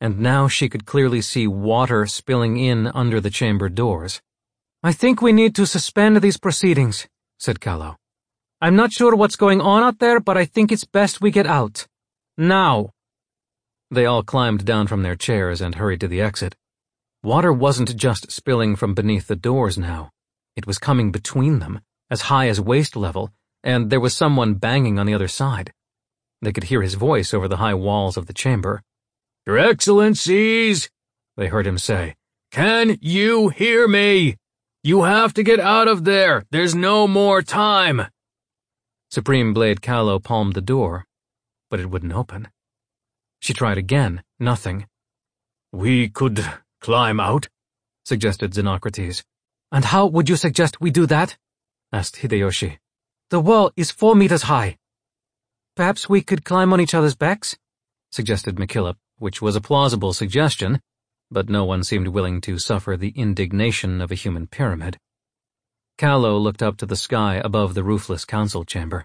and now she could clearly see water spilling in under the chamber doors. I think we need to suspend these proceedings, said Kahlo. I'm not sure what's going on out there, but I think it's best we get out. Now. They all climbed down from their chairs and hurried to the exit. Water wasn't just spilling from beneath the doors now. It was coming between them, as high as waist level, and there was someone banging on the other side. They could hear his voice over the high walls of the chamber. Your Excellencies, they heard him say, can you hear me? You have to get out of there. There's no more time. Supreme Blade Kahlo palmed the door, but it wouldn't open. She tried again, nothing. We could climb out, suggested Xenocrates. And how would you suggest we do that? asked Hideyoshi. The wall is four meters high. Perhaps we could climb on each other's backs? suggested MacKillop, which was a plausible suggestion, but no one seemed willing to suffer the indignation of a human pyramid. Kahlo looked up to the sky above the roofless council chamber.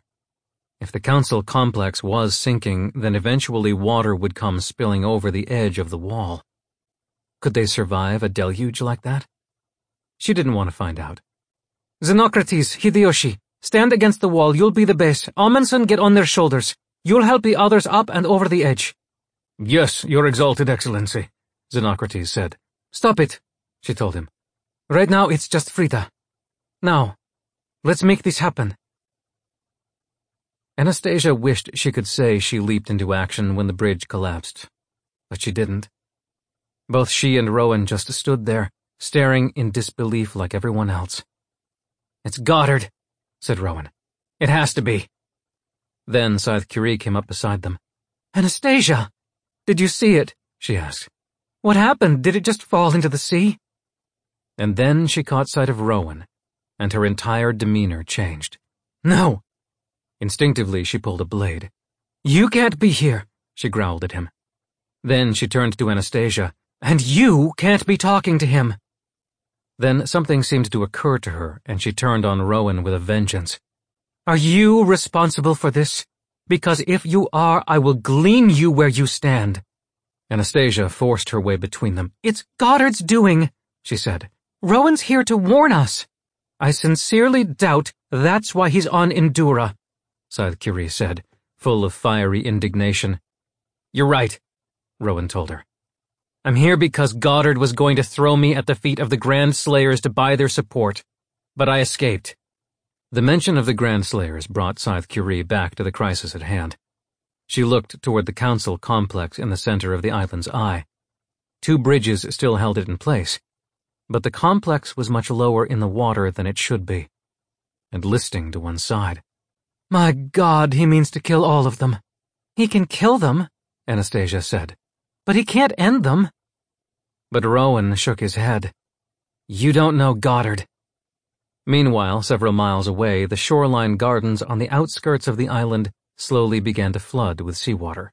If the council complex was sinking, then eventually water would come spilling over the edge of the wall. Could they survive a deluge like that? She didn't want to find out. Xenocrates, Hideyoshi, stand against the wall, you'll be the base. Amundsen get on their shoulders. You'll help the others up and over the edge. Yes, your exalted excellency, Xenocrates said. Stop it, she told him. Right now it's just Frida. Now, let's make this happen. Anastasia wished she could say she leaped into action when the bridge collapsed, but she didn't. Both she and Rowan just stood there, staring in disbelief like everyone else. It's Goddard, said Rowan. It has to be. Then Scythe Curie came up beside them. Anastasia! Did you see it? she asked. What happened? Did it just fall into the sea? And then she caught sight of Rowan, and her entire demeanor changed. No! Instinctively, she pulled a blade. You can't be here, she growled at him. Then she turned to Anastasia. And you can't be talking to him. Then something seemed to occur to her, and she turned on Rowan with a vengeance. Are you responsible for this? Because if you are, I will glean you where you stand. Anastasia forced her way between them. It's Goddard's doing, she said. Rowan's here to warn us. I sincerely doubt that's why he's on Endura, Scythe Curie said, full of fiery indignation. You're right, Rowan told her. I'm here because Goddard was going to throw me at the feet of the Grandslayers to buy their support, but I escaped. The mention of the Grandslayers brought Scythe Curie back to the crisis at hand. She looked toward the council complex in the center of the island's eye. Two bridges still held it in place, but the complex was much lower in the water than it should be, and listing to one side. My God, he means to kill all of them. He can kill them, Anastasia said. But he can't end them. But Rowan shook his head. You don't know Goddard. Meanwhile, several miles away, the shoreline gardens on the outskirts of the island slowly began to flood with seawater.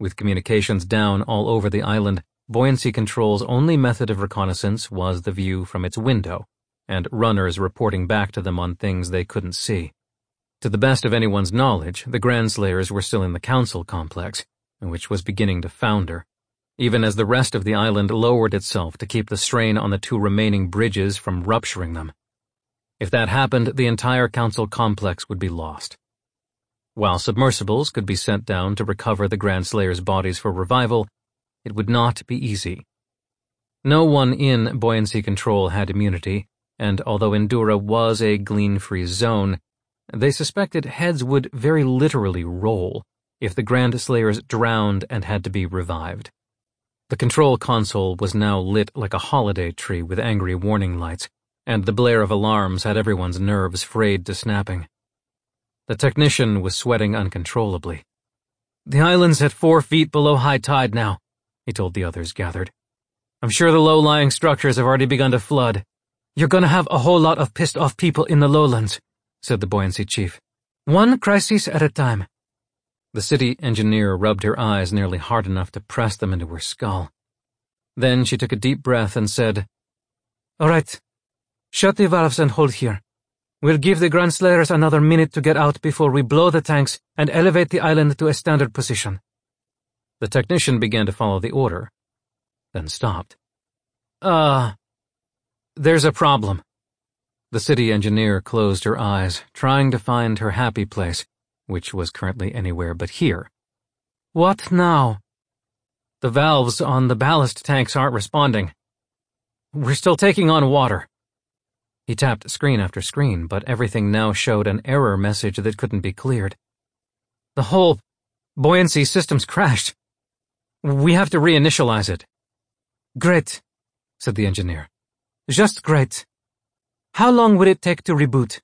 With communications down all over the island, Buoyancy Control's only method of reconnaissance was the view from its window, and runners reporting back to them on things they couldn't see. To the best of anyone's knowledge, the Grandslayers were still in the council complex, which was beginning to founder, even as the rest of the island lowered itself to keep the strain on the two remaining bridges from rupturing them. If that happened, the entire council complex would be lost. While submersibles could be sent down to recover the Grandslayer's bodies for revival, it would not be easy. No one in buoyancy control had immunity, and although Endura was a glean-free zone, they suspected heads would very literally roll if the Grandslayers drowned and had to be revived. The control console was now lit like a holiday tree with angry warning lights, and the blare of alarms had everyone's nerves frayed to snapping. The technician was sweating uncontrollably. The island's at four feet below high tide now, he told the others gathered. I'm sure the low-lying structures have already begun to flood. You're gonna have a whole lot of pissed-off people in the lowlands, said the buoyancy chief. One crisis at a time. The city engineer rubbed her eyes nearly hard enough to press them into her skull. Then she took a deep breath and said, All right. Shut the valves and hold here. We'll give the Grandslayers another minute to get out before we blow the tanks and elevate the island to a standard position. The technician began to follow the order, then stopped. Uh, there's a problem. The city engineer closed her eyes, trying to find her happy place which was currently anywhere but here. What now? The valves on the ballast tanks aren't responding. We're still taking on water. He tapped screen after screen, but everything now showed an error message that couldn't be cleared. The whole buoyancy system's crashed. We have to reinitialize it. Great, said the engineer. Just great. How long would it take to reboot?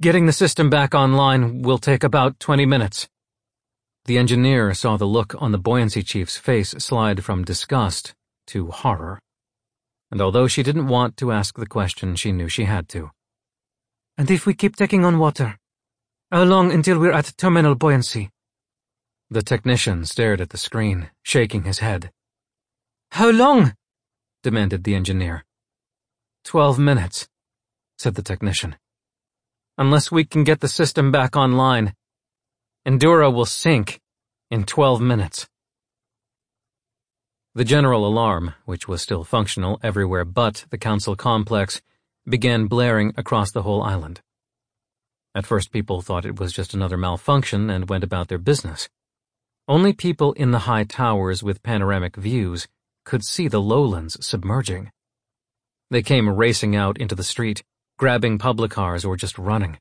Getting the system back online will take about 20 minutes. The engineer saw the look on the buoyancy chief's face slide from disgust to horror and although she didn't want to ask the question, she knew she had to. And if we keep taking on water, how long until we're at terminal buoyancy? The technician stared at the screen, shaking his head. How long? demanded the engineer. Twelve minutes, said the technician. Unless we can get the system back online, Endura will sink in twelve minutes. The general alarm, which was still functional everywhere but the council complex, began blaring across the whole island. At first people thought it was just another malfunction and went about their business. Only people in the high towers with panoramic views could see the lowlands submerging. They came racing out into the street, grabbing public cars or just running.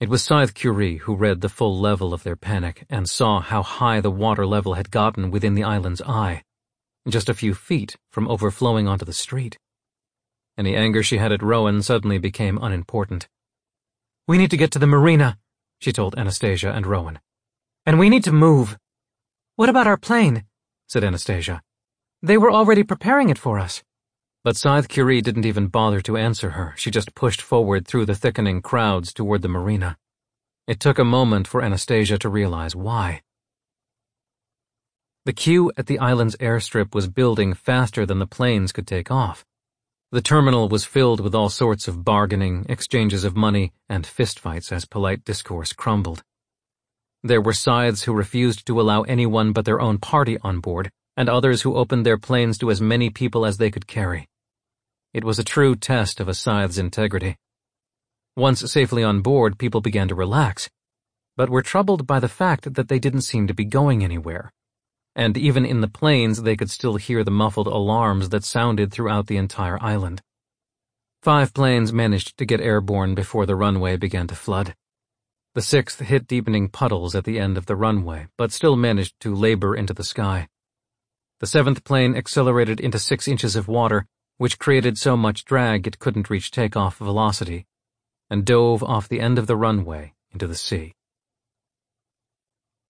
It was Scythe Curie who read the full level of their panic and saw how high the water level had gotten within the island's eye just a few feet from overflowing onto the street. Any anger she had at Rowan suddenly became unimportant. We need to get to the marina, she told Anastasia and Rowan. And we need to move. What about our plane? said Anastasia. They were already preparing it for us. But Scythe Curie didn't even bother to answer her. She just pushed forward through the thickening crowds toward the marina. It took a moment for Anastasia to realize why. The queue at the island's airstrip was building faster than the planes could take off. The terminal was filled with all sorts of bargaining, exchanges of money, and fistfights as polite discourse crumbled. There were scythes who refused to allow anyone but their own party on board, and others who opened their planes to as many people as they could carry. It was a true test of a scythe's integrity. Once safely on board, people began to relax, but were troubled by the fact that they didn't seem to be going anywhere and even in the planes they could still hear the muffled alarms that sounded throughout the entire island. Five planes managed to get airborne before the runway began to flood. The sixth hit deepening puddles at the end of the runway, but still managed to labor into the sky. The seventh plane accelerated into six inches of water, which created so much drag it couldn't reach takeoff velocity, and dove off the end of the runway into the sea.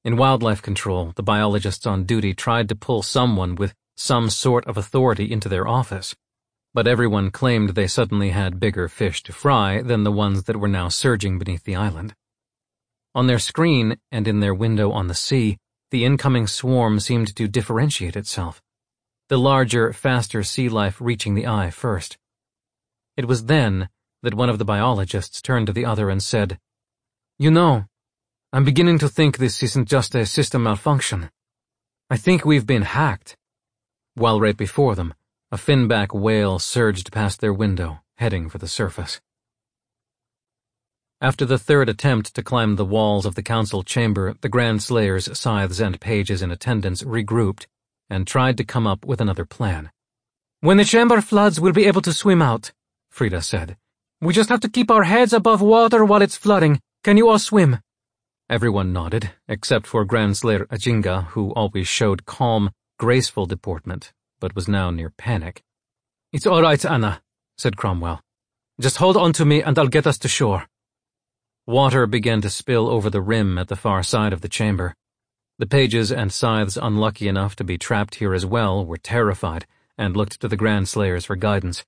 In wildlife control, the biologists on duty tried to pull someone with some sort of authority into their office, but everyone claimed they suddenly had bigger fish to fry than the ones that were now surging beneath the island. On their screen and in their window on the sea, the incoming swarm seemed to differentiate itself, the larger, faster sea life reaching the eye first. It was then that one of the biologists turned to the other and said, You know, I'm beginning to think this isn't just a system malfunction. I think we've been hacked. While right before them, a finback whale surged past their window, heading for the surface. After the third attempt to climb the walls of the council chamber, the Grandslayers, scythes, and pages in attendance regrouped and tried to come up with another plan. When the chamber floods, we'll be able to swim out, Frida said. We just have to keep our heads above water while it's flooding. Can you all swim? Everyone nodded, except for Grandslayer Nzinga, who always showed calm, graceful deportment, but was now near panic. It's all right, Anna, said Cromwell. Just hold on to me and I'll get us to shore. Water began to spill over the rim at the far side of the chamber. The pages and scythes unlucky enough to be trapped here as well were terrified and looked to the Grandslayers for guidance,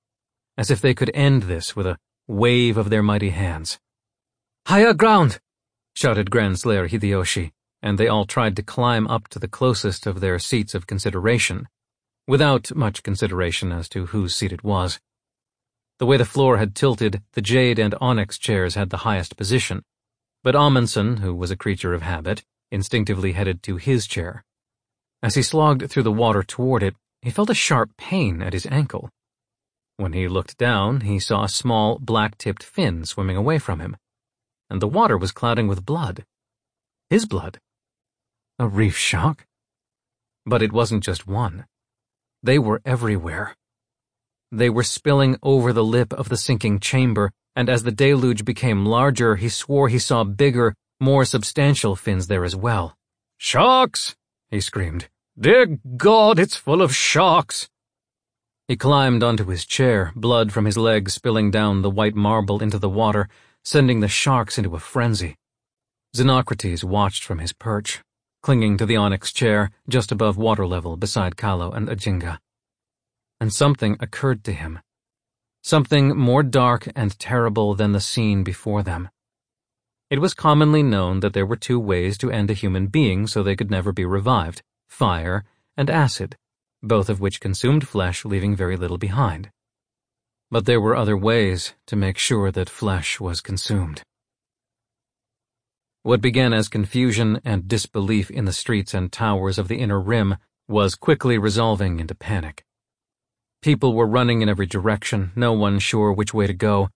as if they could end this with a wave of their mighty hands. Higher ground! shouted Grandslayer Hideyoshi, and they all tried to climb up to the closest of their seats of consideration, without much consideration as to whose seat it was. The way the floor had tilted, the jade and onyx chairs had the highest position, but Amundsen, who was a creature of habit, instinctively headed to his chair. As he slogged through the water toward it, he felt a sharp pain at his ankle. When he looked down, he saw a small, black-tipped fin swimming away from him and the water was clouding with blood. His blood. A reef shark? But it wasn't just one. They were everywhere. They were spilling over the lip of the sinking chamber, and as the deluge became larger, he swore he saw bigger, more substantial fins there as well. Sharks! he screamed. Dear God, it's full of sharks! He climbed onto his chair, blood from his legs spilling down the white marble into the water, sending the sharks into a frenzy. Xenocrates watched from his perch, clinging to the onyx chair just above water level beside Kahlo and Nzinga. And something occurred to him. Something more dark and terrible than the scene before them. It was commonly known that there were two ways to end a human being so they could never be revived, fire and acid, both of which consumed flesh leaving very little behind. But there were other ways to make sure that flesh was consumed. What began as confusion and disbelief in the streets and towers of the inner rim was quickly resolving into panic. People were running in every direction, no one sure which way to go,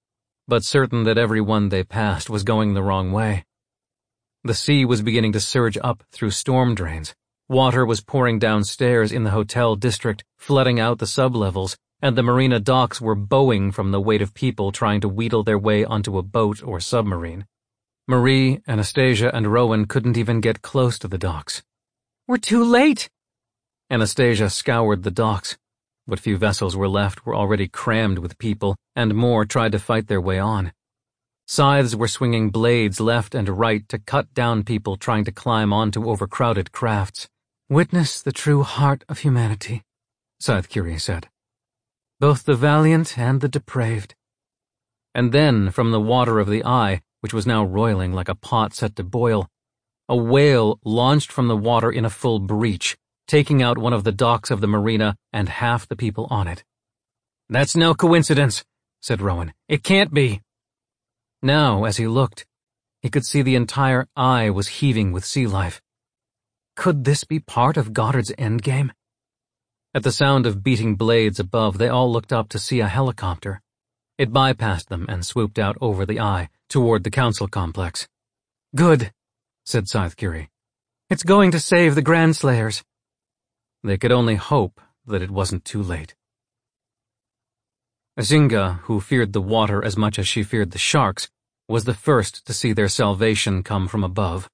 but certain that every one they passed was going the wrong way. The sea was beginning to surge up through storm drains. Water was pouring downstairs in the hotel district, flooding out the sublevels, and the marina docks were bowing from the weight of people trying to wheedle their way onto a boat or submarine. Marie, Anastasia, and Rowan couldn't even get close to the docks. We're too late! Anastasia scoured the docks. What few vessels were left were already crammed with people, and more tried to fight their way on. Scythes were swinging blades left and right to cut down people trying to climb onto overcrowded crafts. Witness the true heart of humanity, Scythe Curie said. Both the valiant and the depraved. And then, from the water of the eye, which was now roiling like a pot set to boil. A whale launched from the water in a full breach, taking out one of the docks of the marina and half the people on it. That's no coincidence, said Rowan. It can't be. Now, as he looked, he could see the entire eye was heaving with sea life. Could this be part of Goddard's endgame? At the sound of beating blades above, they all looked up to see a helicopter. It bypassed them and swooped out over the eye, toward the council complex. Good, said Scythe Curie. It's going to save the Grandslayers. They could only hope that it wasn't too late. Nzinga, who feared the water as much as she feared the sharks, was the first to see their salvation come from above.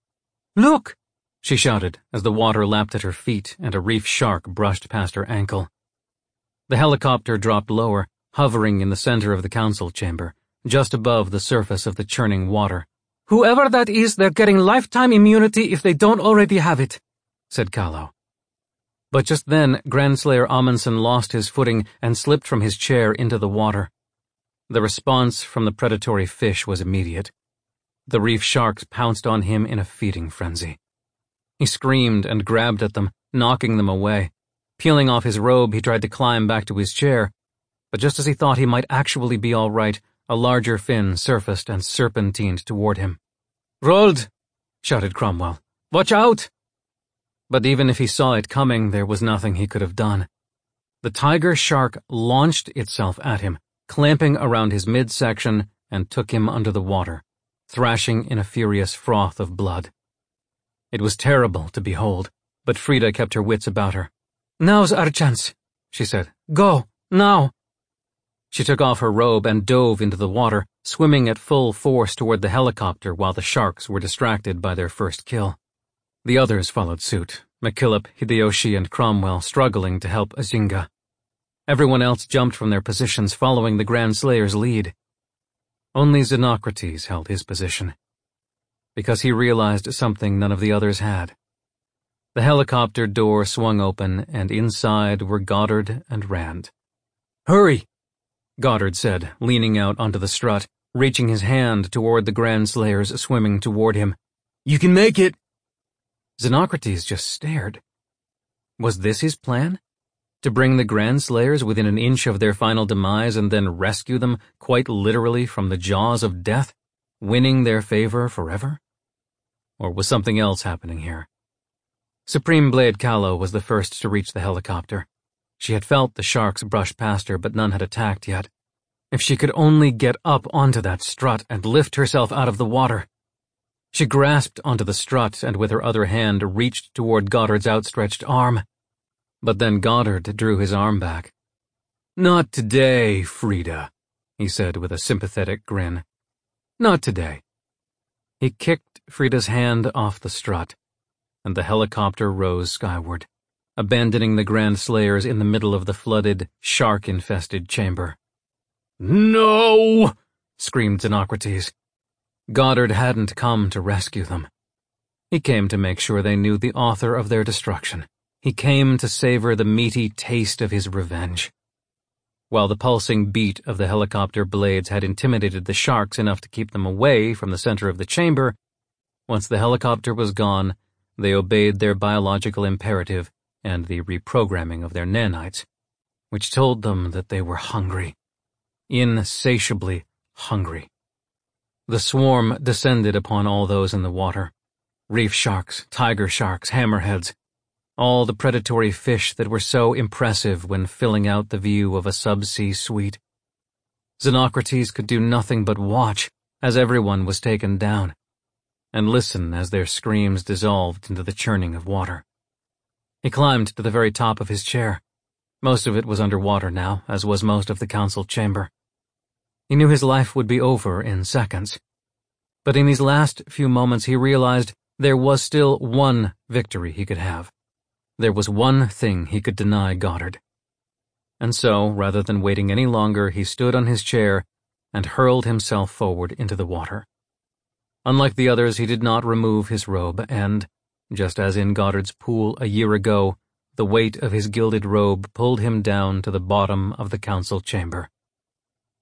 Look! she shouted as the water lapped at her feet and a reef shark brushed past her ankle. The helicopter dropped lower, hovering in the center of the council chamber, just above the surface of the churning water. Whoever that is, they're getting lifetime immunity if they don't already have it, said Kahlo. But just then, Grandslayer Amundsen lost his footing and slipped from his chair into the water. The response from the predatory fish was immediate. The reef sharks pounced on him in a feeding frenzy. He screamed and grabbed at them, knocking them away. Peeling off his robe, he tried to climb back to his chair, but just as he thought he might actually be all right, a larger fin surfaced and serpentined toward him. Roald! shouted Cromwell. Watch out! But even if he saw it coming, there was nothing he could have done. The tiger shark launched itself at him, clamping around his midsection, and took him under the water, thrashing in a furious froth of blood. It was terrible to behold, but Frida kept her wits about her. Now's our chance, she said. Go, now! She took off her robe and dove into the water, swimming at full force toward the helicopter while the sharks were distracted by their first kill. The others followed suit, MacKillop, Hideyoshi, and Cromwell struggling to help Nzinga. Everyone else jumped from their positions following the Grandslayer's lead. Only Xenocrates held his position, because he realized something none of the others had. The helicopter door swung open, and inside were Goddard and Rand. Hurry! Goddard said, leaning out onto the strut, reaching his hand toward the Grandslayers swimming toward him. You can make it! Xenocrates just stared. Was this his plan? To bring the Grandslayers within an inch of their final demise and then rescue them, quite literally, from the jaws of death, winning their favor forever? Or was something else happening here? Supreme Blade Kahlo was the first to reach the helicopter. She had felt the sharks brush past her, but none had attacked yet. If she could only get up onto that strut and lift herself out of the water. She grasped onto the strut and with her other hand reached toward Goddard's outstretched arm. But then Goddard drew his arm back. Not today, Frida, he said with a sympathetic grin. Not today. He kicked Frida's hand off the strut, and the helicopter rose skyward, abandoning the Grandslayers in the middle of the flooded, shark-infested chamber. No! screamed Xenocrates. Goddard hadn't come to rescue them. He came to make sure they knew the author of their destruction. He came to savor the meaty taste of his revenge. While the pulsing beat of the helicopter blades had intimidated the sharks enough to keep them away from the center of the chamber, once the helicopter was gone, they obeyed their biological imperative and the reprogramming of their nanites, which told them that they were hungry. Insatiably hungry. The swarm descended upon all those in the water. Reef sharks, tiger sharks, hammerheads, all the predatory fish that were so impressive when filling out the view of a subsea suite. Xenocrates could do nothing but watch as everyone was taken down, and listen as their screams dissolved into the churning of water. He climbed to the very top of his chair. Most of it was under water now, as was most of the council chamber. He knew his life would be over in seconds. But in these last few moments he realized there was still one victory he could have. There was one thing he could deny Goddard. And so, rather than waiting any longer, he stood on his chair and hurled himself forward into the water. Unlike the others, he did not remove his robe, and, just as in Goddard's pool a year ago, the weight of his gilded robe pulled him down to the bottom of the council chamber.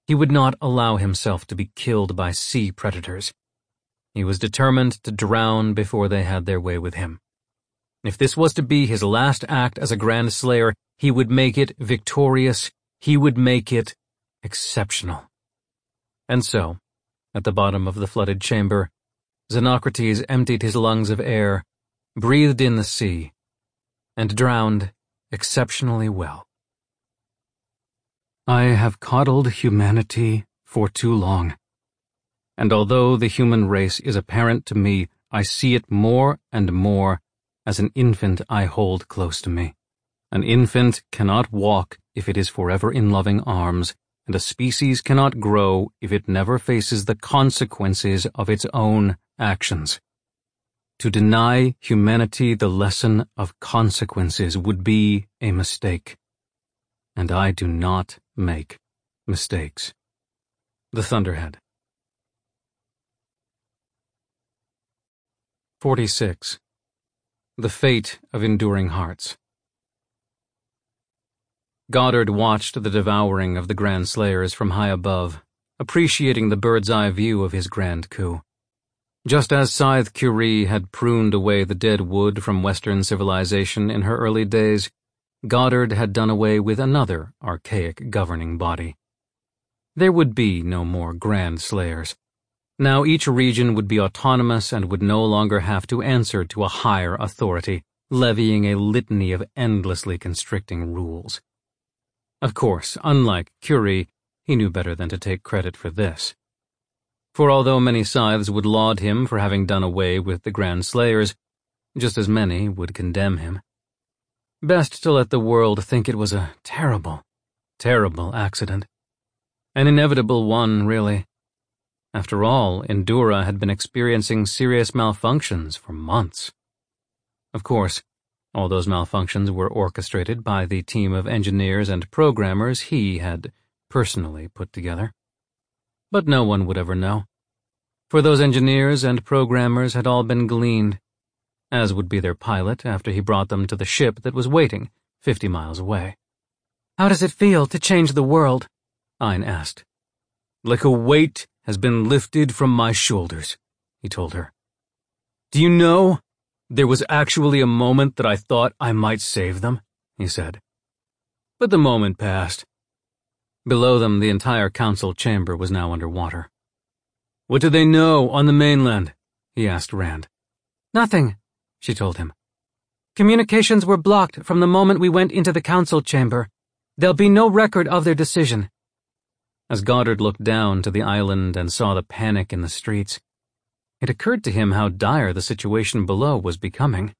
He would not allow himself to be killed by sea predators. He was determined to drown before they had their way with him. If this was to be his last act as a Grandslayer, he would make it victorious, he would make it exceptional. And so, at the bottom of the flooded chamber, Xenocrates emptied his lungs of air, breathed in the sea, and drowned exceptionally well. I have coddled humanity for too long, and although the human race is apparent to me, I see it more and more as an infant I hold close to me. An infant cannot walk if it is forever in loving arms, and a species cannot grow if it never faces the consequences of its own actions. To deny humanity the lesson of consequences would be a mistake. And I do not make mistakes. The Thunderhead. 46. The Fate of Enduring Hearts Goddard watched the devouring of the Grandslayers from high above, appreciating the bird's-eye view of his grand coup. Just as Scythe Curie had pruned away the dead wood from Western civilization in her early days, Goddard had done away with another archaic governing body. There would be no more Grandslayers. Now each region would be autonomous and would no longer have to answer to a higher authority, levying a litany of endlessly constricting rules. Of course, unlike Curie, he knew better than to take credit for this. For although many scythes would laud him for having done away with the Grandslayers, just as many would condemn him. Best to let the world think it was a terrible, terrible accident. An inevitable one, really. After all, Endura had been experiencing serious malfunctions for months. Of course, all those malfunctions were orchestrated by the team of engineers and programmers he had personally put together. But no one would ever know. For those engineers and programmers had all been gleaned, as would be their pilot after he brought them to the ship that was waiting fifty miles away. How does it feel to change the world? Ayn asked. Like a weight has been lifted from my shoulders, he told her. Do you know, there was actually a moment that I thought I might save them, he said. But the moment passed. Below them, the entire council chamber was now under water. What do they know on the mainland? he asked Rand. Nothing, she told him. Communications were blocked from the moment we went into the council chamber. There'll be no record of their decision. As Goddard looked down to the island and saw the panic in the streets, it occurred to him how dire the situation below was becoming.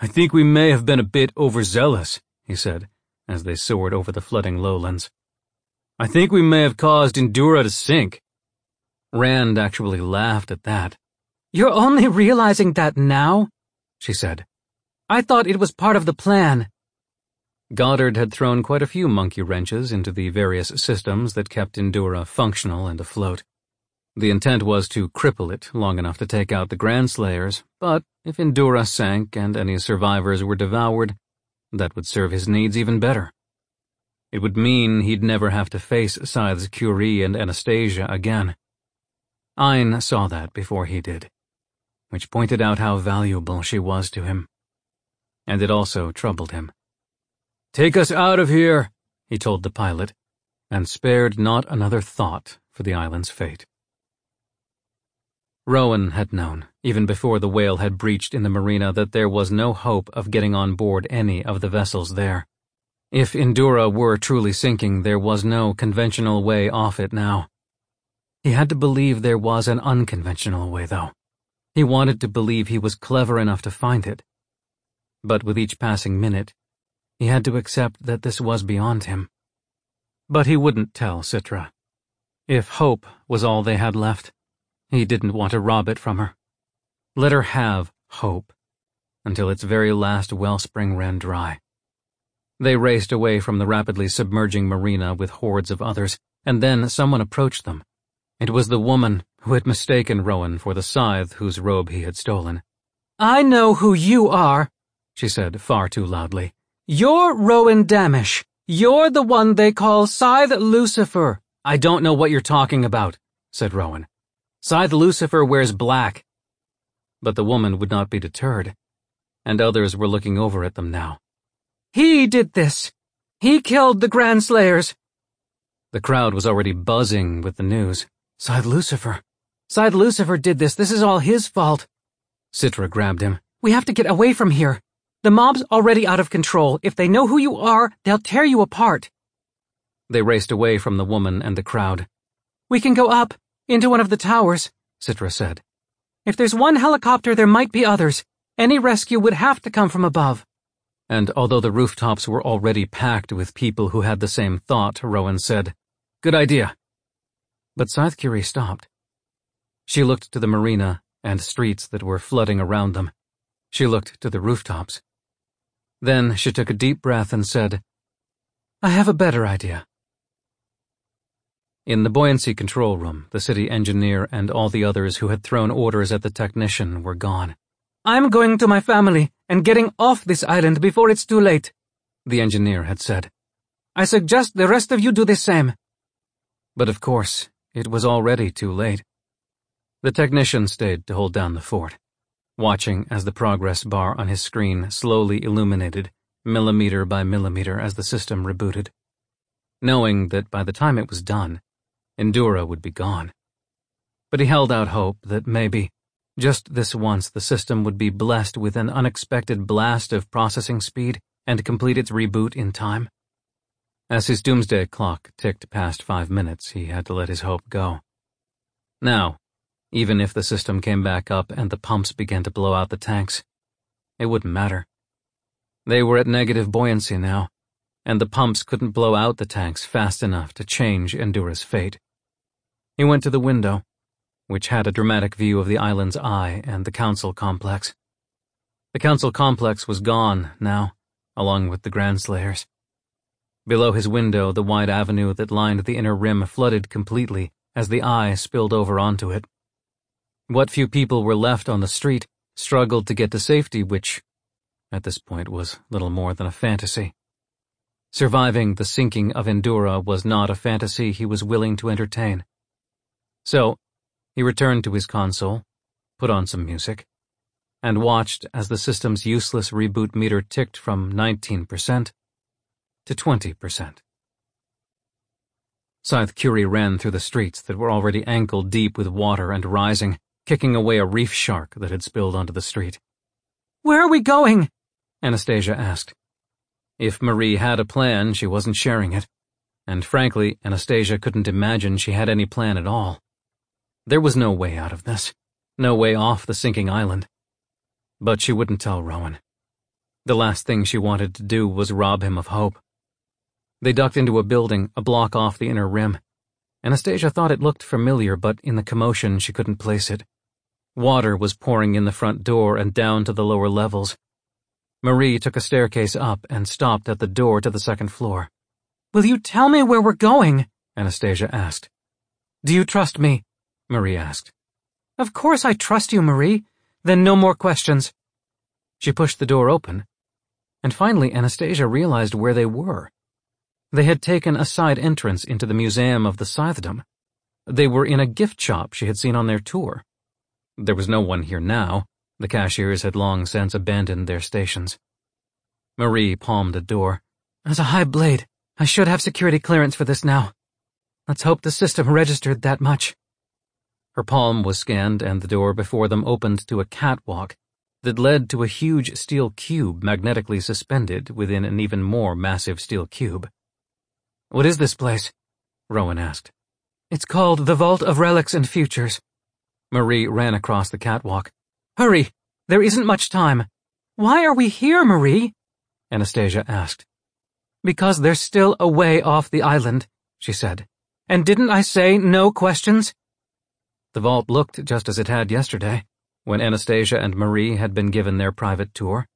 I think we may have been a bit overzealous, he said, as they soared over the flooding lowlands. I think we may have caused Endura to sink. Rand actually laughed at that. You're only realizing that now? she said. I thought it was part of the plan. Goddard had thrown quite a few monkey wrenches into the various systems that kept Endura functional and afloat. The intent was to cripple it long enough to take out the Grand Slayers, but if Endura sank and any survivors were devoured, that would serve his needs even better. It would mean he'd never have to face Scythe's Curie and Anastasia again. Ayn saw that before he did, which pointed out how valuable she was to him. And it also troubled him. Take us out of here, he told the pilot, and spared not another thought for the island's fate. Rowan had known, even before the whale had breached in the marina, that there was no hope of getting on board any of the vessels there. If Endura were truly sinking, there was no conventional way off it now. He had to believe there was an unconventional way, though. He wanted to believe he was clever enough to find it. But with each passing minute, he had to accept that this was beyond him. But he wouldn't tell Citra. If hope was all they had left, he didn't want to rob it from her. Let her have hope until its very last wellspring ran dry. They raced away from the rapidly submerging marina with hordes of others, and then someone approached them. It was the woman who had mistaken Rowan for the scythe whose robe he had stolen. I know who you are, she said far too loudly. You're Rowan Damisch. You're the one they call Scythe Lucifer. I don't know what you're talking about, said Rowan. Scythe Lucifer wears black. But the woman would not be deterred, and others were looking over at them now. He did this. He killed the Grandslayers. The crowd was already buzzing with the news. Scythe Lucifer. Scythe Lucifer did this. This is all his fault. Citra grabbed him. We have to get away from here. The mob's already out of control. If they know who you are, they'll tear you apart. They raced away from the woman and the crowd. We can go up. Into one of the towers, Citra said. If there's one helicopter, there might be others. Any rescue would have to come from above. And although the rooftops were already packed with people who had the same thought, Rowan said, Good idea. But Scythe Curie stopped. She looked to the marina and streets that were flooding around them. She looked to the rooftops. Then she took a deep breath and said, I have a better idea. In the buoyancy control room, the city engineer and all the others who had thrown orders at the technician were gone. I'm going to my family and getting off this island before it's too late, the engineer had said. I suggest the rest of you do the same. But of course, it was already too late. The technician stayed to hold down the fort, watching as the progress bar on his screen slowly illuminated, millimeter by millimeter as the system rebooted. Knowing that by the time it was done, Endura would be gone. But he held out hope that maybe, just this once, the system would be blessed with an unexpected blast of processing speed and complete its reboot in time. As his doomsday clock ticked past five minutes, he had to let his hope go. Now, even if the system came back up and the pumps began to blow out the tanks, it wouldn't matter. They were at negative buoyancy now, and the pumps couldn't blow out the tanks fast enough to change Endura's fate. He went to the window, which had a dramatic view of the island's eye and the council complex. The council complex was gone now, along with the Grandslayers. Below his window, the wide avenue that lined the inner rim flooded completely as the eye spilled over onto it. What few people were left on the street struggled to get to safety, which, at this point, was little more than a fantasy. Surviving the sinking of Endura was not a fantasy he was willing to entertain. So, he returned to his console, put on some music, and watched as the system's useless reboot meter ticked from 19% to 20%. Scythe Curie ran through the streets that were already ankle deep with water and rising, kicking away a reef shark that had spilled onto the street. Where are we going? Anastasia asked. If Marie had a plan, she wasn't sharing it. And frankly, Anastasia couldn't imagine she had any plan at all. There was no way out of this. No way off the sinking island. But she wouldn't tell Rowan. The last thing she wanted to do was rob him of hope. They ducked into a building a block off the inner rim. Anastasia thought it looked familiar, but in the commotion she couldn't place it. Water was pouring in the front door and down to the lower levels. Marie took a staircase up and stopped at the door to the second floor. Will you tell me where we're going? Anastasia asked. Do you trust me? Marie asked. Of course I trust you, Marie. Then no more questions. She pushed the door open, and finally Anastasia realized where they were. They had taken a side entrance into the Museum of the Scythedom. They were in a gift shop she had seen on their tour. There was no one here now, the cashiers had long since abandoned their stations. Marie palmed a door. As a high blade, I should have security clearance for this now. Let's hope the system registered that much. Her palm was scanned and the door before them opened to a catwalk that led to a huge steel cube magnetically suspended within an even more massive steel cube. What is this place? Rowan asked. It's called the Vault of Relics and Futures. Marie ran across the catwalk. Hurry! There isn't much time. Why are we here, Marie? Anastasia asked. Because they're still away off the island, she said. And didn't I say no questions? The vault looked just as it had yesterday, when Anastasia and Marie had been given their private tour.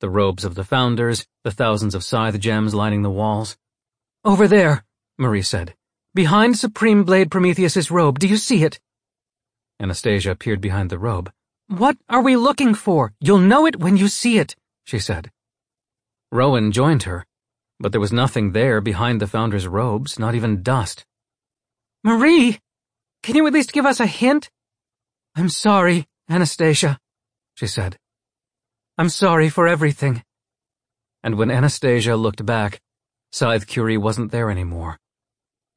The robes of the founders, the thousands of scythe gems lining the walls. Over there, Marie said. Behind Supreme Blade Prometheus's robe, do you see it? Anastasia peered behind the robe. What are we looking for? You'll know it when you see it, she said. Rowan joined her, but there was nothing there behind the founder's robes, not even dust. Marie, can you at least give us a hint? I'm sorry, Anastasia, she said. I'm sorry for everything. And when Anastasia looked back, Scythe Curie wasn't there anymore,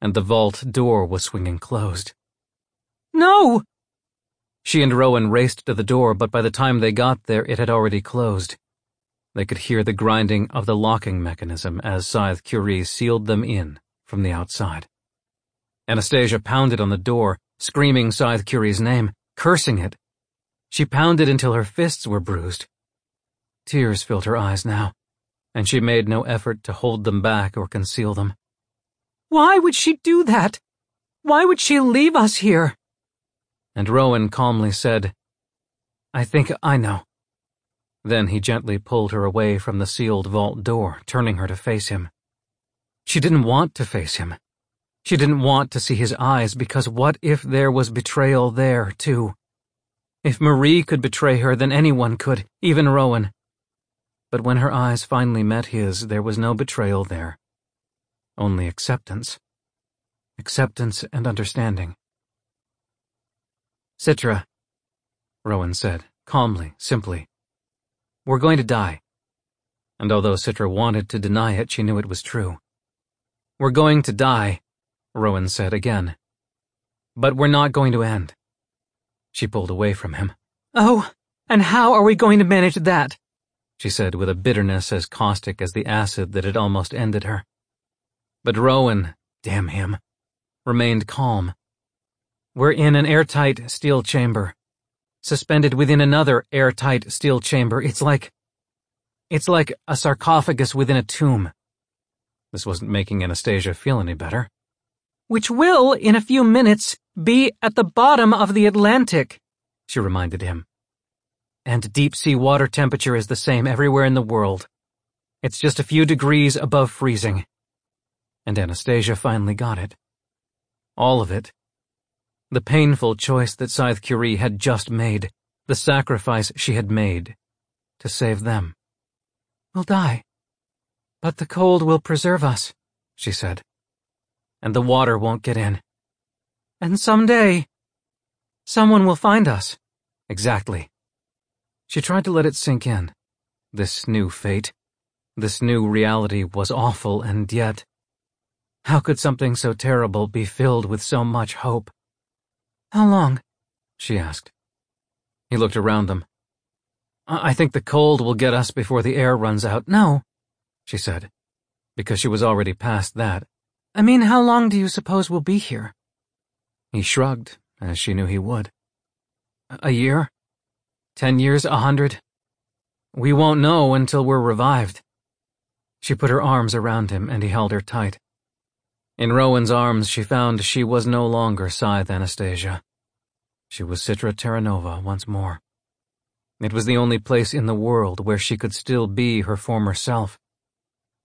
and the vault door was swinging closed. No! She and Rowan raced to the door, but by the time they got there, it had already closed. They could hear the grinding of the locking mechanism as Scythe Curie sealed them in from the outside. Anastasia pounded on the door, screaming Scythe Curie's name, cursing it. She pounded until her fists were bruised. Tears filled her eyes now, and she made no effort to hold them back or conceal them. Why would she do that? Why would she leave us here? And Rowan calmly said, I think I know. Then he gently pulled her away from the sealed vault door, turning her to face him. She didn't want to face him. She didn't want to see his eyes because what if there was betrayal there, too? If Marie could betray her, then anyone could, even Rowan. But when her eyes finally met his, there was no betrayal there. Only acceptance. Acceptance and understanding. Citra, Rowan said, calmly, simply. We're going to die. And although Citra wanted to deny it, she knew it was true. We're going to die, Rowan said again. But we're not going to end. She pulled away from him. Oh, and how are we going to manage that? She said with a bitterness as caustic as the acid that had almost ended her. But Rowan, damn him, remained calm we're in an airtight steel chamber. Suspended within another airtight steel chamber. It's like... It's like a sarcophagus within a tomb. This wasn't making Anastasia feel any better. Which will, in a few minutes, be at the bottom of the Atlantic, she reminded him. And deep sea water temperature is the same everywhere in the world. It's just a few degrees above freezing. And Anastasia finally got it. All of it the painful choice that Scythe Curie had just made, the sacrifice she had made, to save them. We'll die. But the cold will preserve us, she said. And the water won't get in. And someday, someone will find us. Exactly. She tried to let it sink in. This new fate, this new reality was awful, and yet, how could something so terrible be filled with so much hope? How long? she asked. He looked around them. I think the cold will get us before the air runs out. No, she said, because she was already past that. I mean, how long do you suppose we'll be here? He shrugged, as she knew he would. A year? Ten years? A hundred? We won't know until we're revived. She put her arms around him and he held her tight. In Rowan's arms, she found she was no longer Scythe Anastasia. She was Citra Terranova once more. It was the only place in the world where she could still be her former self.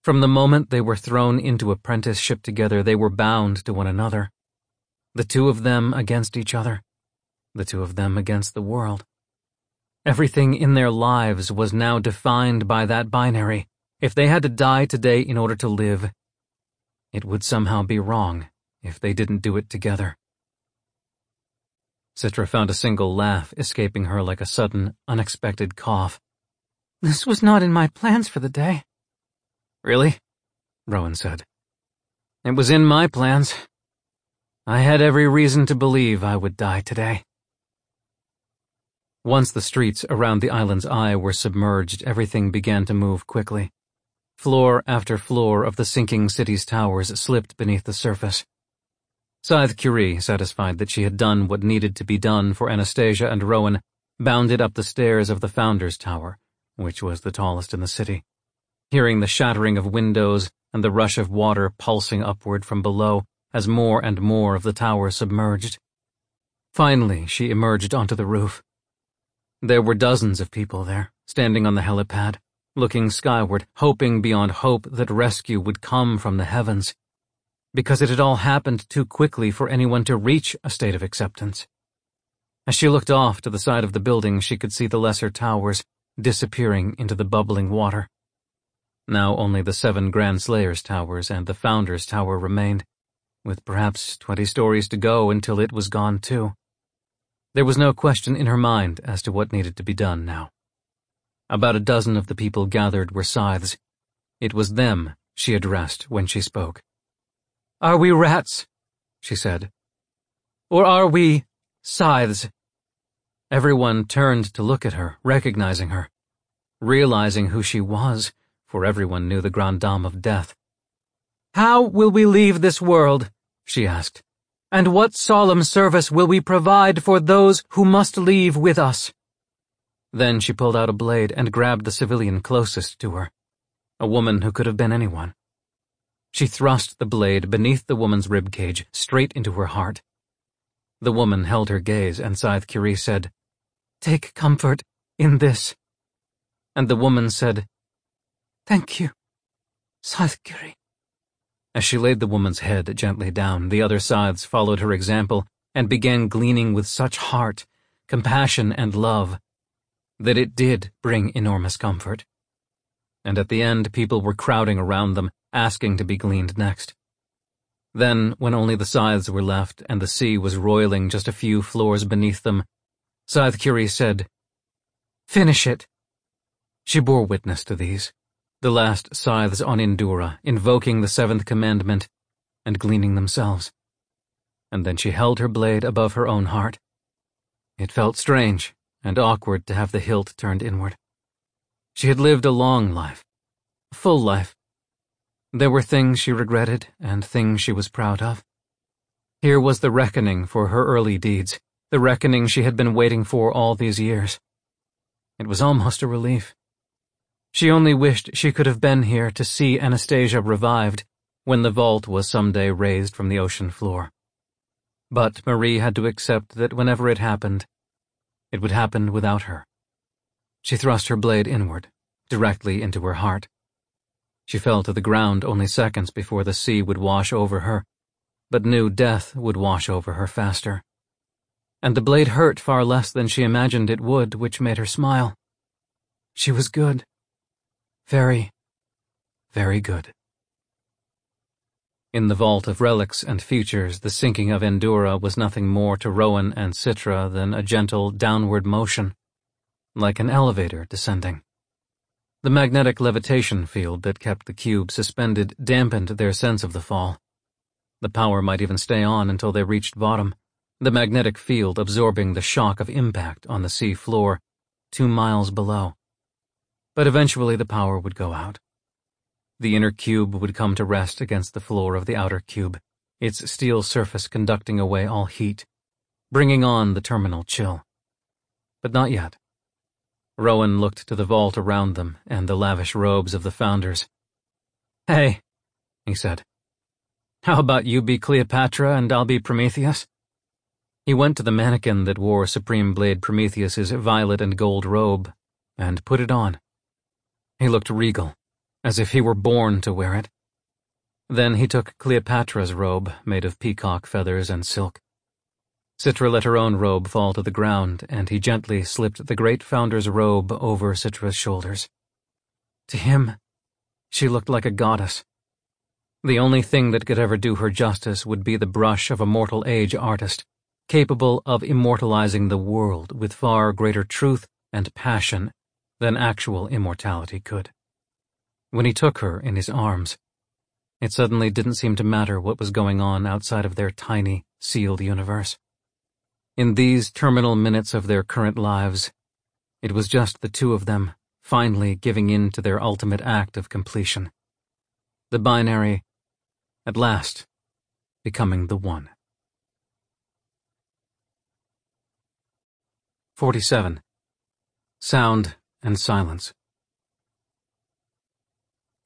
From the moment they were thrown into apprenticeship together, they were bound to one another. The two of them against each other. The two of them against the world. Everything in their lives was now defined by that binary. If they had to die today in order to live, it would somehow be wrong if they didn't do it together. Citra found a single laugh escaping her like a sudden, unexpected cough. This was not in my plans for the day. Really? Rowan said. It was in my plans. I had every reason to believe I would die today. Once the streets around the island's eye were submerged, everything began to move quickly. Floor after floor of the sinking city's towers slipped beneath the surface. Scythe Curie, satisfied that she had done what needed to be done for Anastasia and Rowan, bounded up the stairs of the Founder's Tower, which was the tallest in the city. Hearing the shattering of windows and the rush of water pulsing upward from below, as more and more of the tower submerged. Finally, she emerged onto the roof. There were dozens of people there, standing on the helipad, looking skyward, hoping beyond hope that rescue would come from the heavens, because it had all happened too quickly for anyone to reach a state of acceptance. As she looked off to the side of the building, she could see the lesser towers disappearing into the bubbling water. Now only the seven Grandslayers towers and the Founders Tower remained, with perhaps twenty stories to go until it was gone too. There was no question in her mind as to what needed to be done now. About a dozen of the people gathered were scythes. It was them she addressed when she spoke. Are we rats? she said. Or are we scythes? Everyone turned to look at her, recognizing her, realizing who she was, for everyone knew the Grande Dame of Death. How will we leave this world? she asked. And what solemn service will we provide for those who must leave with us? Then she pulled out a blade and grabbed the civilian closest to her, a woman who could have been anyone. She thrust the blade beneath the woman's ribcage, straight into her heart. The woman held her gaze, and Scythe Curie said, Take comfort in this. And the woman said, Thank you, Scythe Curie. As she laid the woman's head gently down, the other scythes followed her example and began gleaning with such heart, compassion, and love that it did bring enormous comfort. And at the end, people were crowding around them, asking to be gleaned next. Then, when only the scythes were left and the sea was roiling just a few floors beneath them, Scythe Curie said, Finish it. She bore witness to these the last scythes on Endura, invoking the seventh commandment and gleaning themselves. And then she held her blade above her own heart. It felt strange and awkward to have the hilt turned inward. She had lived a long life, a full life. There were things she regretted and things she was proud of. Here was the reckoning for her early deeds, the reckoning she had been waiting for all these years. It was almost a relief. She only wished she could have been here to see Anastasia revived when the vault was someday raised from the ocean floor. But Marie had to accept that whenever it happened, it would happen without her. She thrust her blade inward, directly into her heart. She fell to the ground only seconds before the sea would wash over her, but knew death would wash over her faster. And the blade hurt far less than she imagined it would, which made her smile. She was good. Very, very good. In the vault of relics and futures, the sinking of Endura was nothing more to Rowan and Citra than a gentle downward motion, like an elevator descending. The magnetic levitation field that kept the cube suspended dampened their sense of the fall. The power might even stay on until they reached bottom, the magnetic field absorbing the shock of impact on the sea floor, two miles below. But eventually the power would go out. The inner cube would come to rest against the floor of the outer cube, its steel surface conducting away all heat, bringing on the terminal chill. But not yet. Rowan looked to the vault around them and the lavish robes of the founders. Hey, he said. How about you be Cleopatra and I'll be Prometheus? He went to the mannequin that wore Supreme Blade Prometheus's violet and gold robe and put it on. He looked regal, as if he were born to wear it. Then he took Cleopatra's robe, made of peacock feathers and silk. Citra let her own robe fall to the ground, and he gently slipped the great founder's robe over Citra's shoulders. To him, she looked like a goddess. The only thing that could ever do her justice would be the brush of a mortal age artist, capable of immortalizing the world with far greater truth and passion than actual immortality could. When he took her in his arms, it suddenly didn't seem to matter what was going on outside of their tiny, sealed universe. In these terminal minutes of their current lives, it was just the two of them finally giving in to their ultimate act of completion. The binary, at last, becoming the one. 47. Sound and silence.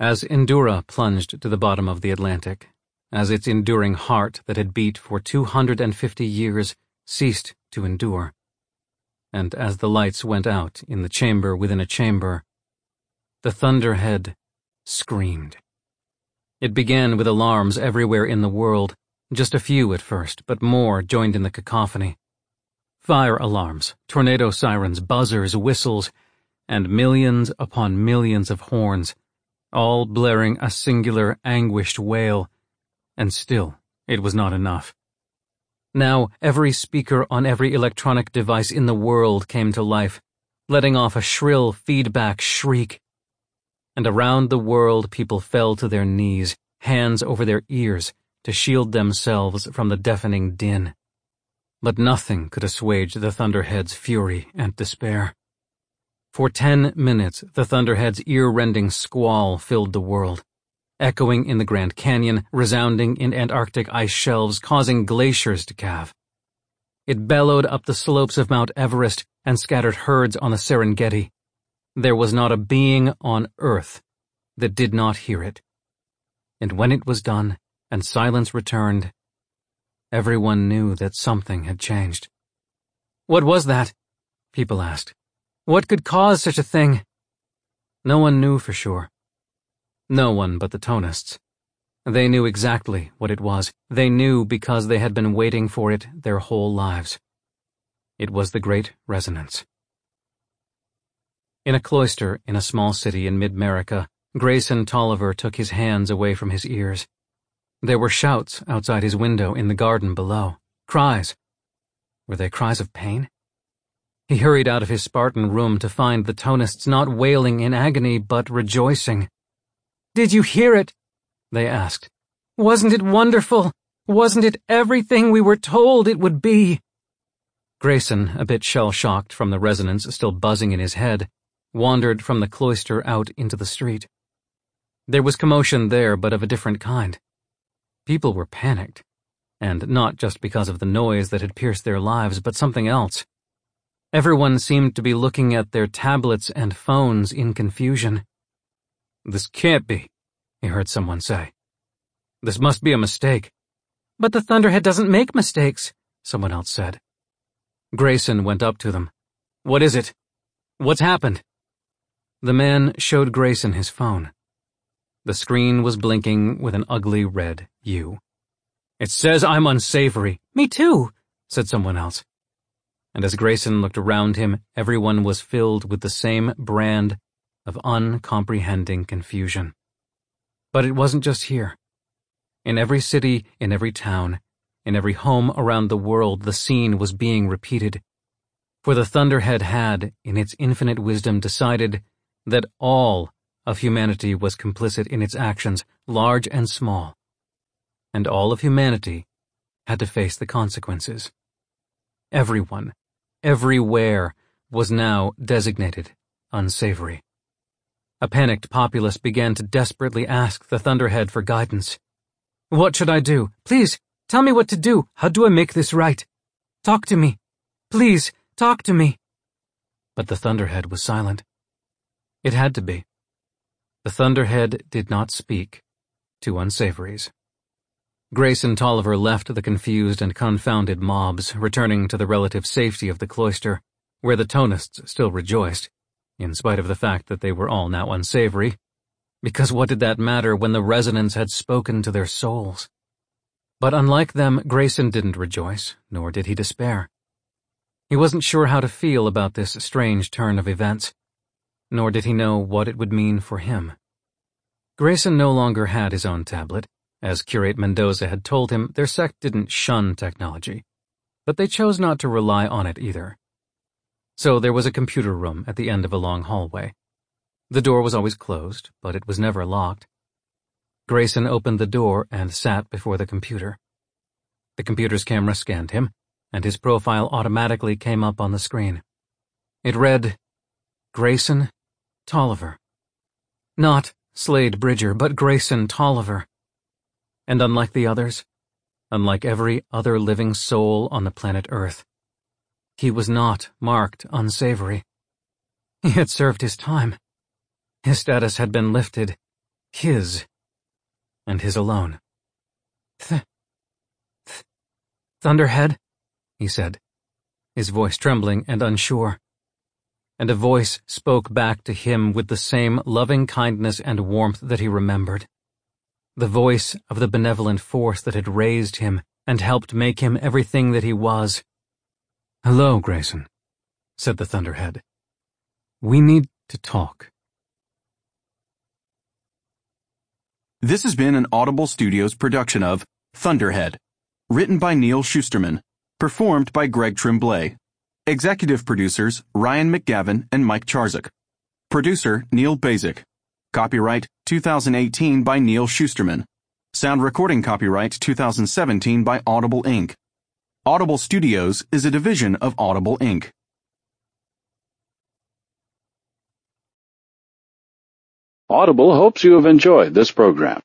As Endura plunged to the bottom of the Atlantic, as its enduring heart that had beat for 250 years ceased to endure, and as the lights went out in the chamber within a chamber, the thunderhead screamed. It began with alarms everywhere in the world, just a few at first, but more joined in the cacophony. Fire alarms, tornado sirens, buzzers, whistles, and millions upon millions of horns, all blaring a singular anguished wail, and still it was not enough. Now every speaker on every electronic device in the world came to life, letting off a shrill feedback shriek. And around the world people fell to their knees, hands over their ears, to shield themselves from the deafening din. But nothing could assuage the Thunderhead's fury and despair. For ten minutes, the Thunderhead's ear-rending squall filled the world, echoing in the Grand Canyon, resounding in Antarctic ice shelves, causing glaciers to calve. It bellowed up the slopes of Mount Everest and scattered herds on the Serengeti. There was not a being on earth that did not hear it. And when it was done, and silence returned, everyone knew that something had changed. What was that? People asked. What could cause such a thing? No one knew for sure. No one but the Tonists. They knew exactly what it was. They knew because they had been waiting for it their whole lives. It was the Great Resonance. In a cloister in a small city in mid-America, Grayson Tolliver took his hands away from his ears. There were shouts outside his window in the garden below. Cries. Were they cries of pain? He hurried out of his Spartan room to find the Tonists not wailing in agony, but rejoicing. Did you hear it? They asked. Wasn't it wonderful? Wasn't it everything we were told it would be? Grayson, a bit shell-shocked from the resonance still buzzing in his head, wandered from the cloister out into the street. There was commotion there, but of a different kind. People were panicked, and not just because of the noise that had pierced their lives, but something else. Everyone seemed to be looking at their tablets and phones in confusion. This can't be, he heard someone say. This must be a mistake. But the Thunderhead doesn't make mistakes, someone else said. Grayson went up to them. What is it? What's happened? The man showed Grayson his phone. The screen was blinking with an ugly red U. It says I'm unsavory. Me too, said someone else and as Grayson looked around him, everyone was filled with the same brand of uncomprehending confusion. But it wasn't just here. In every city, in every town, in every home around the world, the scene was being repeated. For the Thunderhead had, in its infinite wisdom, decided that all of humanity was complicit in its actions, large and small, and all of humanity had to face the consequences. Everyone, everywhere, was now designated unsavory. A panicked populace began to desperately ask the Thunderhead for guidance. What should I do? Please, tell me what to do. How do I make this right? Talk to me. Please, talk to me. But the Thunderhead was silent. It had to be. The Thunderhead did not speak to unsavories. Grayson Tolliver left the confused and confounded mobs, returning to the relative safety of the cloister, where the Tonists still rejoiced, in spite of the fact that they were all now unsavory, because what did that matter when the resonance had spoken to their souls? But unlike them, Grayson didn't rejoice, nor did he despair. He wasn't sure how to feel about this strange turn of events, nor did he know what it would mean for him. Grayson no longer had his own tablet. As Curate Mendoza had told him, their sect didn't shun technology, but they chose not to rely on it either. So there was a computer room at the end of a long hallway. The door was always closed, but it was never locked. Grayson opened the door and sat before the computer. The computer's camera scanned him, and his profile automatically came up on the screen. It read, Grayson Tolliver. Not Slade Bridger, but Grayson Tolliver. And unlike the others, unlike every other living soul on the planet Earth, he was not marked unsavory. He had served his time. His status had been lifted. His. And his alone. Th th Thunderhead? he said, his voice trembling and unsure. And a voice spoke back to him with the same loving kindness and warmth that he remembered. The voice of the benevolent force that had raised him and helped make him everything that he was. Hello, Grayson, said the Thunderhead. We need to talk. This has been an Audible Studios production of Thunderhead, written by Neal Shusterman, Performed by Greg Tremblay. Executive producers Ryan McGavin and Mike Charzuk. Producer Neil Basic. Copyright 2018 by Neal Shusterman. Sound recording copyright 2017 by Audible Inc. Audible Studios is a division of Audible Inc. Audible hopes you have enjoyed this program.